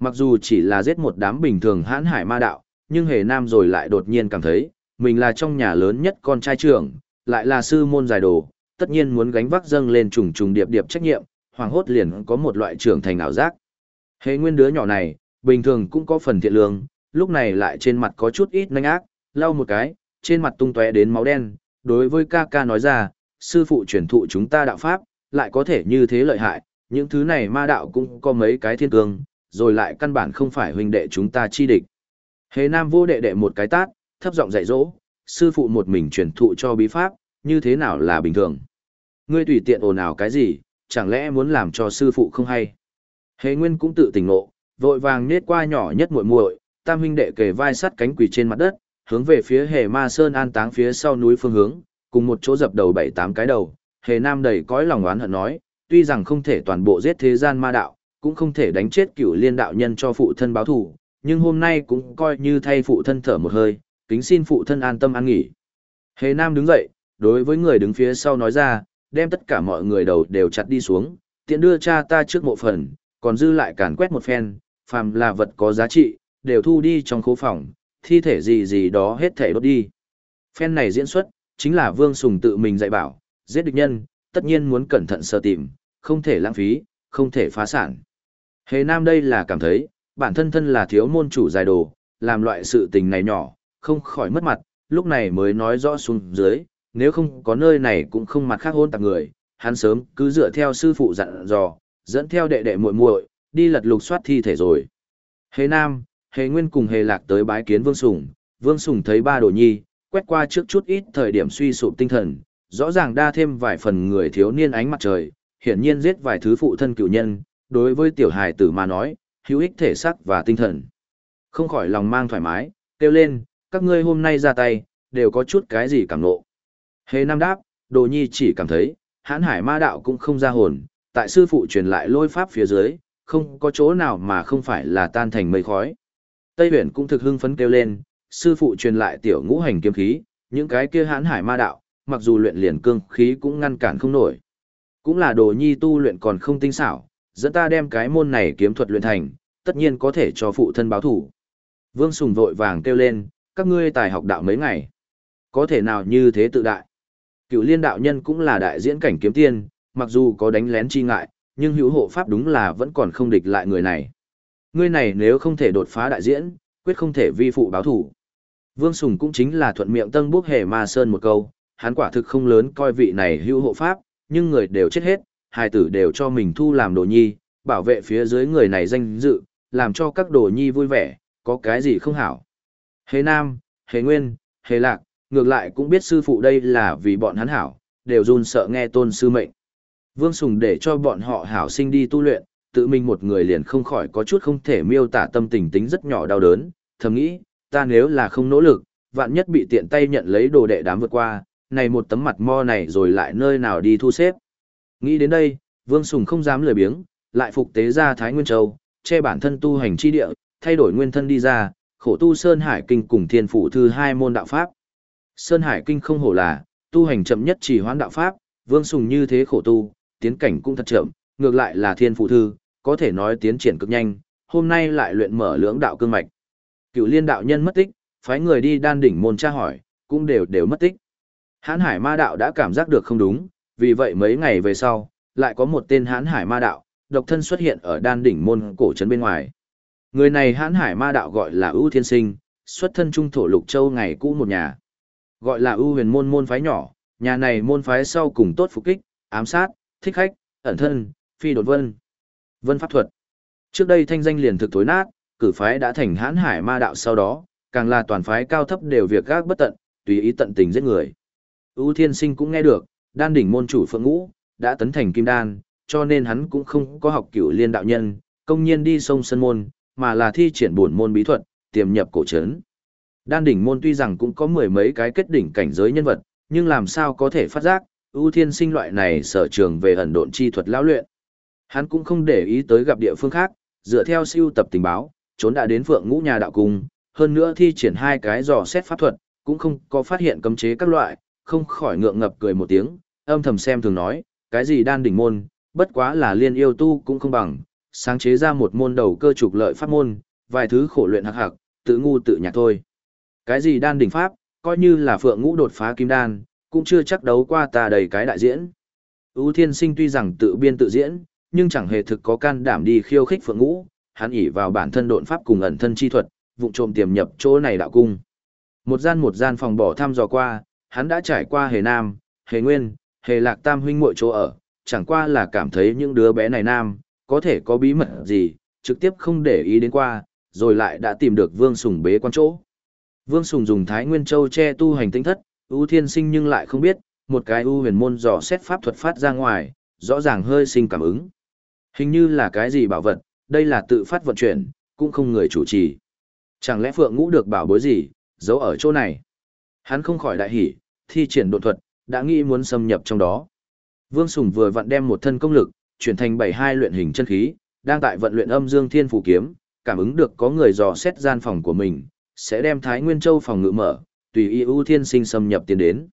Mặc dù chỉ là giết một đám bình thường hãn hải ma đạo, nhưng hề nam rồi lại đột nhiên cảm thấy, mình là trong nhà lớn nhất con trai trưởng, lại là sư môn giải đồ, tất nhiên muốn gánh vác dâng lên trùng trùng điệp điệp trách nhiệm, hoàng hốt liền có một loại trưởng thành ảo giác. Hề nguyên đứa nhỏ này, bình thường cũng có phần thiện lương, lúc này lại trên mặt có chút ít nanh ác, lau một cái, trên mặt tung tóe đến máu đen, đối với ca ca nói ra, sư phụ truyền thụ chúng ta đạo pháp, lại có thể như thế lợi hại, những thứ này ma đạo cũng có mấy cái thiên cương, rồi lại căn bản không phải huynh đệ chúng ta chi địch. Hề Nam vô đệ đệ một cái tát, thấp giọng dạy dỗ, sư phụ một mình truyền thụ cho bí pháp, như thế nào là bình thường. Ngươi tùy tiện ồn ào cái gì, chẳng lẽ muốn làm cho sư phụ không hay. Hề Nguyên cũng tự tỉnh ngộ, vội vàng nết qua nhỏ nhất muội muội, tam huynh đệ kề vai sắt cánh quỳ trên mặt đất, hướng về phía Hề Ma Sơn an táng phía sau núi phương hướng, cùng một chỗ dập đầu bảy tám cái đầu. Hề Nam đầy cõi lòng oán hận nói, tuy rằng không thể toàn bộ giết thế gian ma đạo, cũng không thể đánh chết cửu liên đạo nhân cho phụ thân báo thù, nhưng hôm nay cũng coi như thay phụ thân thở một hơi, kính xin phụ thân an tâm an nghỉ. Hề Nam đứng dậy, đối với người đứng phía sau nói ra, đem tất cả mọi người đầu đều chặt đi xuống, tiện đưa cha ta trước mộ phần, còn dư lại càn quét một phen, phàm là vật có giá trị, đều thu đi trong khố phòng, thi thể gì gì đó hết thể đốt đi. Phen này diễn xuất, chính là Vương Sùng tự mình dạy bảo, giết địch nhân, tất nhiên muốn cẩn thận sơ tìm, không thể lãng phí, không thể phá sản. Hề Nam đây là cảm thấy, bản thân thân là thiếu môn chủ dài đồ, làm loại sự tình này nhỏ, không khỏi mất mặt, lúc này mới nói rõ xuống dưới, nếu không có nơi này cũng không mặt khác hôn tạp người, hắn sớm cứ dựa theo sư phụ dặn dò, dẫn theo đệ đệ muội muội đi lật lục soát thi thể rồi. Hề Nam, Hề Nguyên cùng Hề Lạc tới bái kiến Vương Sùng, Vương Sùng thấy ba đồ nhi, quét qua trước chút ít thời điểm suy sụp tinh thần, rõ ràng đa thêm vài phần người thiếu niên ánh mặt trời, hiển nhiên giết vài thứ phụ thân cựu nhân, đối với tiểu hài tử mà nói, hữu ích thể xác và tinh thần. Không khỏi lòng mang thoải mái, kêu lên, các ngươi hôm nay ra tay, đều có chút cái gì cảm nộ. Hề Nam đáp, Đồ Nhi chỉ cảm thấy, hãn hải ma đạo cũng không ra hồn, tại sư phụ truyền lại lôi pháp phía dưới, không có chỗ nào mà không phải là tan thành mây khói. Tây huyền cũng thực hưng phấn kêu lên, sư phụ truyền lại tiểu ngũ hành kiếm khí, những cái kia hãn hải ma đạo, mặc dù luyện liền cương khí cũng ngăn cản không nổi. Cũng là đồ nhi tu luyện còn không tinh xảo, dẫn ta đem cái môn này kiếm thuật luyện thành, tất nhiên có thể cho phụ thân báo thủ. Vương Sùng vội vàng kêu lên, các ngươi tài học đạo mấy ngày. Có thể nào như thế tự đại. Cựu liên đạo nhân cũng là đại diễn cảnh kiếm tiên, mặc dù có đánh lén chi ngại, nhưng hữu hộ pháp đúng là vẫn còn không địch lại người này. Người này nếu không thể đột phá đại diễn, quyết không thể vi phụ báo thủ. Vương Sùng cũng chính là thuận miệng tân bốc hề ma sơn một câu, hắn quả thực không lớn coi vị này hữu hộ pháp, nhưng người đều chết hết, hai tử đều cho mình thu làm đồ nhi, bảo vệ phía dưới người này danh dự, làm cho các đồ nhi vui vẻ, có cái gì không hảo. Hề Nam, Hề Nguyên, Hề Lạc, ngược lại cũng biết sư phụ đây là vì bọn hắn hảo, đều run sợ nghe tôn sư mệnh. Vương Sùng để cho bọn họ hảo sinh đi tu luyện, tự mình một người liền không khỏi có chút không thể miêu tả tâm tình tính rất nhỏ đau đớn, thầm nghĩ, ta nếu là không nỗ lực, vạn nhất bị tiện tay nhận lấy đồ đệ đám vượt qua, này một tấm mặt mo này rồi lại nơi nào đi thu xếp. Nghĩ đến đây, Vương Sùng không dám lười biếng, lại phục tế ra Thái Nguyên Châu, che bản thân tu hành chi địa, thay đổi nguyên thân đi ra, khổ tu Sơn Hải Kinh cùng Thiên Phủ Thư hai môn đạo Pháp. Sơn Hải Kinh không hổ là, tu hành chậm nhất chỉ hoán đạo Pháp, Vương Sùng như thế khổ tu, tiến cảnh cũng thật chậm, ngược lại là Thiên Phủ Thư, có thể nói tiến triển cực nhanh, hôm nay lại luyện mở lưỡng đạo cương mạch. Cựu liên đạo nhân mất tích, phái người đi đan đỉnh môn tra hỏi, cũng đều đều mất tích. Hán hải ma đạo đã cảm giác được không đúng, vì vậy mấy ngày về sau, lại có một tên hán hải ma đạo, độc thân xuất hiện ở đan đỉnh môn cổ trấn bên ngoài. Người này hán hải ma đạo gọi là ưu thiên sinh, xuất thân trung thổ lục châu ngày cũ một nhà. Gọi là ưu huyền môn môn phái nhỏ, nhà này môn phái sau cùng tốt phục kích, ám sát, thích khách, ẩn thân, phi đột vân. Vân pháp thuật. Trước đây thanh danh liền thực tối nát, cử phái đã thành hán hải ma đạo sau đó, càng là toàn phái cao thấp đều việc gác bất tận, tùy ý tận tình giết người. ưu thiên sinh cũng nghe được, đan đỉnh môn chủ phượng ngũ, đã tấn thành kim đan, cho nên hắn cũng không có học cửu liên đạo nhân, công nhiên đi sông sân môn, mà là thi triển bổn môn bí thuật, tiềm nhập cổ trấn. Đan đỉnh môn tuy rằng cũng có mười mấy cái kết đỉnh cảnh giới nhân vật, nhưng làm sao có thể phát giác, ưu thiên sinh loại này sở trường về ẩn độn chi thuật lão luyện. Hắn cũng không để ý tới gặp địa phương khác, dựa theo siêu tập tình báo, trốn đã đến phượng ngũ nhà đạo cung, hơn nữa thi triển hai cái dò xét pháp thuật, cũng không có phát hiện cấm chế các loại, không khỏi ngượng ngập cười một tiếng, âm thầm xem thường nói, cái gì đan đỉnh môn, bất quá là liên yêu tu cũng không bằng, sáng chế ra một môn đầu cơ trục lợi pháp môn, vài thứ khổ luyện hạc hạc, tự ngu tự nhạc thôi. Cái gì đan đỉnh pháp, coi như là phượng ngũ đột phá kim đan, cũng chưa chắc đấu qua ta đầy cái đại diễn. Ú thiên sinh tuy rằng tự biên tự diễn, nhưng chẳng hề thực có can đảm đi khiêu khích phượng ngũ, hắn ỉ vào bản thân độn pháp cùng ẩn thân chi thuật, vụng trộm tiềm nhập chỗ này đạo cung. Một gian một gian phòng bỏ thăm dò qua, hắn đã trải qua hề nam, hề nguyên, hề lạc tam huynh muội chỗ ở, chẳng qua là cảm thấy những đứa bé này nam, có thể có bí mật gì, trực tiếp không để ý đến qua, rồi lại đã tìm được Vương Sùng bế quan chỗ. Vương Sùng dùng Thái Nguyên Châu che tu hành tinh thất, ưu thiên sinh nhưng lại không biết, một cái ưu huyền môn dò xét pháp thuật phát ra ngoài, rõ ràng hơi sinh cảm ứng. Hình như là cái gì bảo vật, đây là tự phát vận chuyển, cũng không người chủ trì. Chẳng lẽ Phượng Ngũ được bảo bối gì, giấu ở chỗ này? Hắn không khỏi đại hỉ, thi triển độ thuật, đã nghĩ muốn xâm nhập trong đó. Vương Sùng vừa vặn đem một thân công lực, chuyển thành bảy hai luyện hình chân khí, đang tại vận luyện âm dương thiên phù kiếm, cảm ứng được có người dò xét gian phòng của mình, sẽ đem Thái Nguyên Châu phòng ngự mở, tùy ý ưu thiên sinh xâm nhập tiến đến.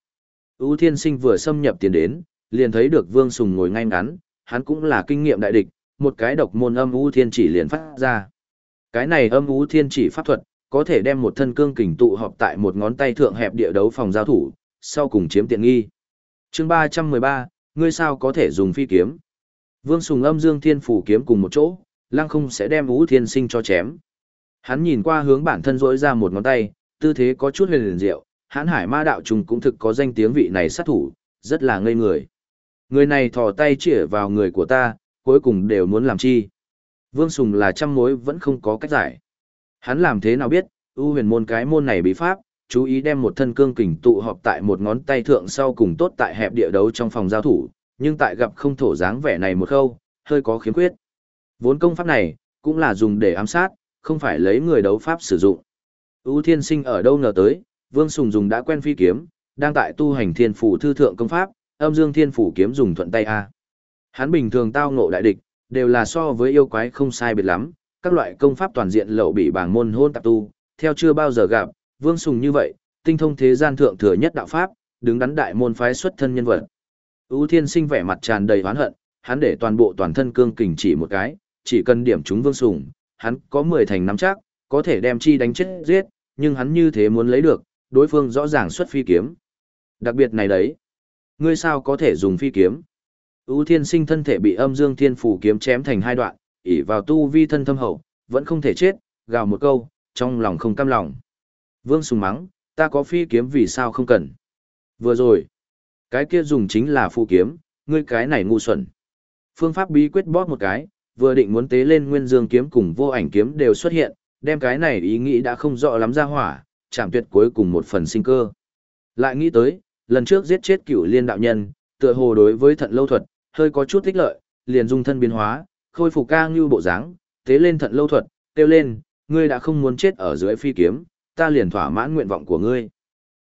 ưu thiên sinh vừa xâm nhập tiến đến, liền thấy được Vương Sùng ngồi ngay ngắn, hắn cũng là kinh nghiệm đại địch, một cái độc môn âm ưu thiên chỉ liền phát ra. Cái này âm ưu thiên chỉ pháp thuật, có thể đem một thân cương kình tụ họp tại một ngón tay thượng hẹp địa đấu phòng giao thủ, sau cùng chiếm tiện nghi. chương 313, ngươi sao có thể dùng phi kiếm? Vương Sùng âm dương thiên phủ kiếm cùng một chỗ, lăng không sẽ đem Vũ Thiên Sinh cho chém. Hắn nhìn qua hướng bản thân rỗi ra một ngón tay, tư thế có chút huyền liền diệu, hãn hải ma đạo trùng cũng thực có danh tiếng vị này sát thủ, rất là ngây người. Người này thò tay chĩa vào người của ta, cuối cùng đều muốn làm chi. Vương Sùng là trăm mối vẫn không có cách giải. Hắn làm thế nào biết, ưu huyền môn cái môn này bí pháp, chú ý đem một thân cương kình tụ họp tại một ngón tay thượng sau cùng tốt tại hẹp địa đấu trong phòng giao thủ, nhưng tại gặp không thổ dáng vẻ này một khâu, hơi có khiếm khuyết. Vốn công pháp này, cũng là dùng để ám sát, không phải lấy người đấu pháp sử dụng. Ú thiên sinh ở đâu ngờ tới, Vương Sùng dùng đã quen phi kiếm, đang tại tu hành thiên phủ thư thượng công pháp, âm dương thiên phủ kiếm dùng thuận tay a. Hắn bình thường tao ngộ đại địch, đều là so với yêu quái không sai biệt lắm, các loại công pháp toàn diện lậu bị bảng môn hôn tạp tu, theo chưa bao giờ gặp, Vương Sùng như vậy, tinh thông thế gian thượng thừa nhất đạo pháp, đứng đắn đại môn phái xuất thân nhân vật. U Thiên Sinh vẻ mặt tràn đầy oán hận, hắn để toàn bộ toàn thân cương kình chỉ một cái, chỉ cần điểm chúng Vương Sùng, hắn có 10 thành nắm chắc, có thể đem chi đánh chết giết, nhưng hắn như thế muốn lấy được, đối phương rõ ràng xuất phi kiếm. Đặc biệt này đấy, ngươi sao có thể dùng phi kiếm? U Thiên Sinh thân thể bị Âm Dương Thiên Phủ kiếm chém thành hai đoạn, ỷ vào tu vi thân thâm hậu, vẫn không thể chết, gào một câu, trong lòng không cam lòng. Vương Sùng mắng, ta có phi kiếm vì sao không cần? Vừa rồi, cái kia dùng chính là phù kiếm, ngươi cái này ngu xuẩn. Phương pháp bí quyết bóp một cái, vừa định muốn tế lên nguyên dương kiếm cùng vô ảnh kiếm đều xuất hiện, đem cái này ý nghĩ đã không rõ lắm ra hỏa, chạm tuyệt cuối cùng một phần sinh cơ. Lại nghĩ tới, lần trước giết chết cửu liên đạo nhân, tựa hồ đối với thận lâu thuật, hơi có chút tích lợi, liền dung thân biến hóa, khôi phục ca như bộ dáng, tế lên thận lâu thuật, tiêu lên, ngươi đã không muốn chết ở dưới phi kiếm, ta liền thỏa mãn nguyện vọng của ngươi.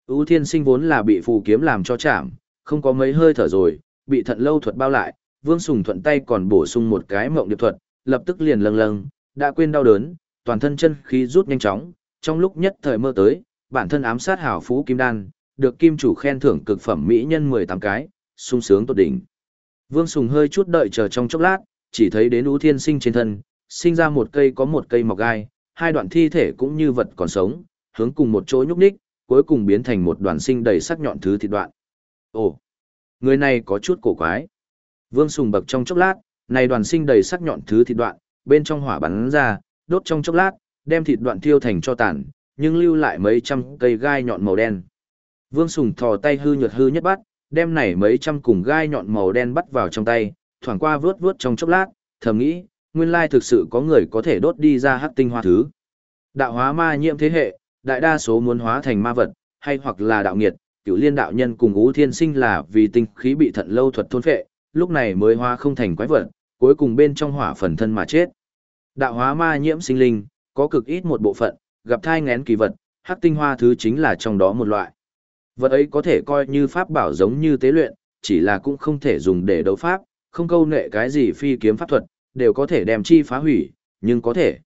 U thiên sinh vốn là bị phù kiếm làm cho chạm, không có mấy hơi thở rồi, bị thận lâu thuật bao lại, vương sùng thuận tay còn bổ sung một cái mộng điệp thuật, lập tức liền lâng lâng, đã quên đau đớn, toàn thân chân khí rút nhanh chóng, trong lúc nhất thời mơ tới, bản thân ám sát hảo phú kim đan, được kim chủ khen thưởng cực phẩm mỹ nhân 18 cái, sung sướng tột đỉnh. Vương Sùng hơi chút đợi chờ trong chốc lát, chỉ thấy đến Ú Thiên Sinh trên thân, sinh ra một cây có một cây mọc gai, hai đoạn thi thể cũng như vật còn sống, hướng cùng một chỗ nhúc nhích, cuối cùng biến thành một đoàn sinh đầy sắc nhọn thứ thịt đoạn. Ồ, người này có chút cổ quái. Vương Sùng bậc trong chốc lát, này đoàn sinh đầy sắc nhọn thứ thịt đoạn, bên trong hỏa bắn ra, đốt trong chốc lát, đem thịt đoạn thiêu thành cho tàn, nhưng lưu lại mấy trăm cây gai nhọn màu đen. Vương Sùng thò tay hư nhược hư nhất bắt, đem này mấy trăm cùng gai nhọn màu đen bắt vào trong tay, thoảng qua vướt vướt trong chốc lát, thầm nghĩ, nguyên lai thực sự có người có thể đốt đi ra hắc tinh hoa thứ. Đạo hóa ma nhiễm thế hệ, đại đa số muốn hóa thành ma vật, hay hoặc là đạo nghiệt, cựu liên đạo nhân cùng ú thiên sinh là vì tinh khí bị thận lâu thuật thôn phệ, lúc này mới hóa không thành quái vật, cuối cùng bên trong hỏa phần thân mà chết. Đạo hóa ma nhiễm sinh linh, có cực ít một bộ phận, gặp thai ngén kỳ vật, hắc tinh hoa thứ chính là trong đó một loại. Vật ấy có thể coi như pháp bảo giống như tế luyện, chỉ là cũng không thể dùng để đấu pháp, không câu nệ cái gì phi kiếm pháp thuật, đều có thể đem chi phá hủy, nhưng có thể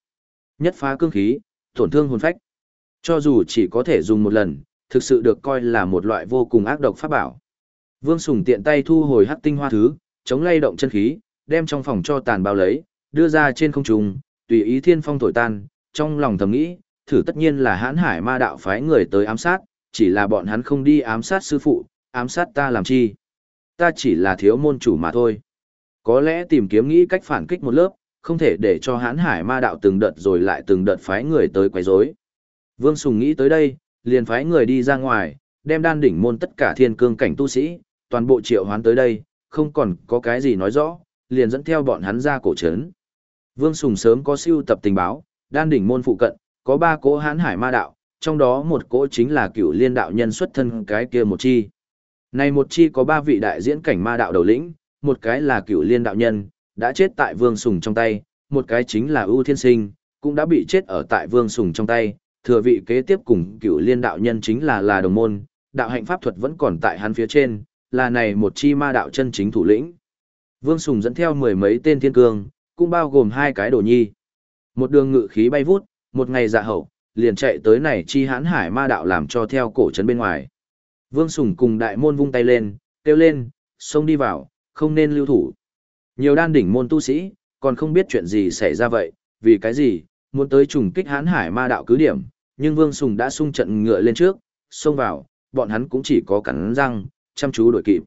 nhất phá cương khí, tổn thương hồn phách. Cho dù chỉ có thể dùng một lần, thực sự được coi là một loại vô cùng ác độc pháp bảo. Vương Sùng tiện tay thu hồi hắc tinh hoa thứ, chống lay động chân khí, đem trong phòng cho tàn bao lấy, đưa ra trên không trung, tùy ý thiên phong thổi tan, trong lòng thầm nghĩ, thử tất nhiên là hãn hải ma đạo phái người tới ám sát, chỉ là bọn hắn không đi ám sát sư phụ, ám sát ta làm chi. Ta chỉ là thiếu môn chủ mà thôi. Có lẽ tìm kiếm nghĩ cách phản kích một lớp, không thể để cho hãn hải ma đạo từng đợt rồi lại từng đợt phái người tới quấy rối. Vương Sùng nghĩ tới đây, liền phái người đi ra ngoài, đem đan đỉnh môn tất cả thiên cương cảnh tu sĩ, toàn bộ triệu hoán tới đây, không còn có cái gì nói rõ, liền dẫn theo bọn hắn ra cổ trấn. Vương Sùng sớm có siêu tập tình báo, đan đỉnh môn phụ cận, có ba cỗ hãn hải ma đạo, trong đó một cỗ chính là cựu liên đạo nhân xuất thân cái kia một chi. Này một chi có ba vị đại diễn cảnh ma đạo đầu lĩnh, một cái là cựu liên đạo nhân, đã chết tại vương sùng trong tay, một cái chính là ưu thiên sinh, cũng đã bị chết ở tại vương sùng trong tay, thừa vị kế tiếp cùng cựu liên đạo nhân chính là là đồng môn, đạo hạnh pháp thuật vẫn còn tại hắn phía trên, là này một chi ma đạo chân chính thủ lĩnh. Vương Sùng dẫn theo mười mấy tên thiên cương, cũng bao gồm hai cái đồ nhi. Một đường ngự khí bay vút, một ngày dạ hậu, liền chạy tới này chi hãn hải ma đạo làm cho theo cổ trấn bên ngoài. Vương Sùng cùng đại môn vung tay lên, kêu lên, xông đi vào, không nên lưu thủ. Nhiều đan đỉnh môn tu sĩ, còn không biết chuyện gì xảy ra vậy, vì cái gì, muốn tới trùng kích hãn hải ma đạo cứ điểm, nhưng Vương Sùng đã sung trận ngựa lên trước, xông vào, bọn hắn cũng chỉ có cắn răng, chăm chú đuổi kịp.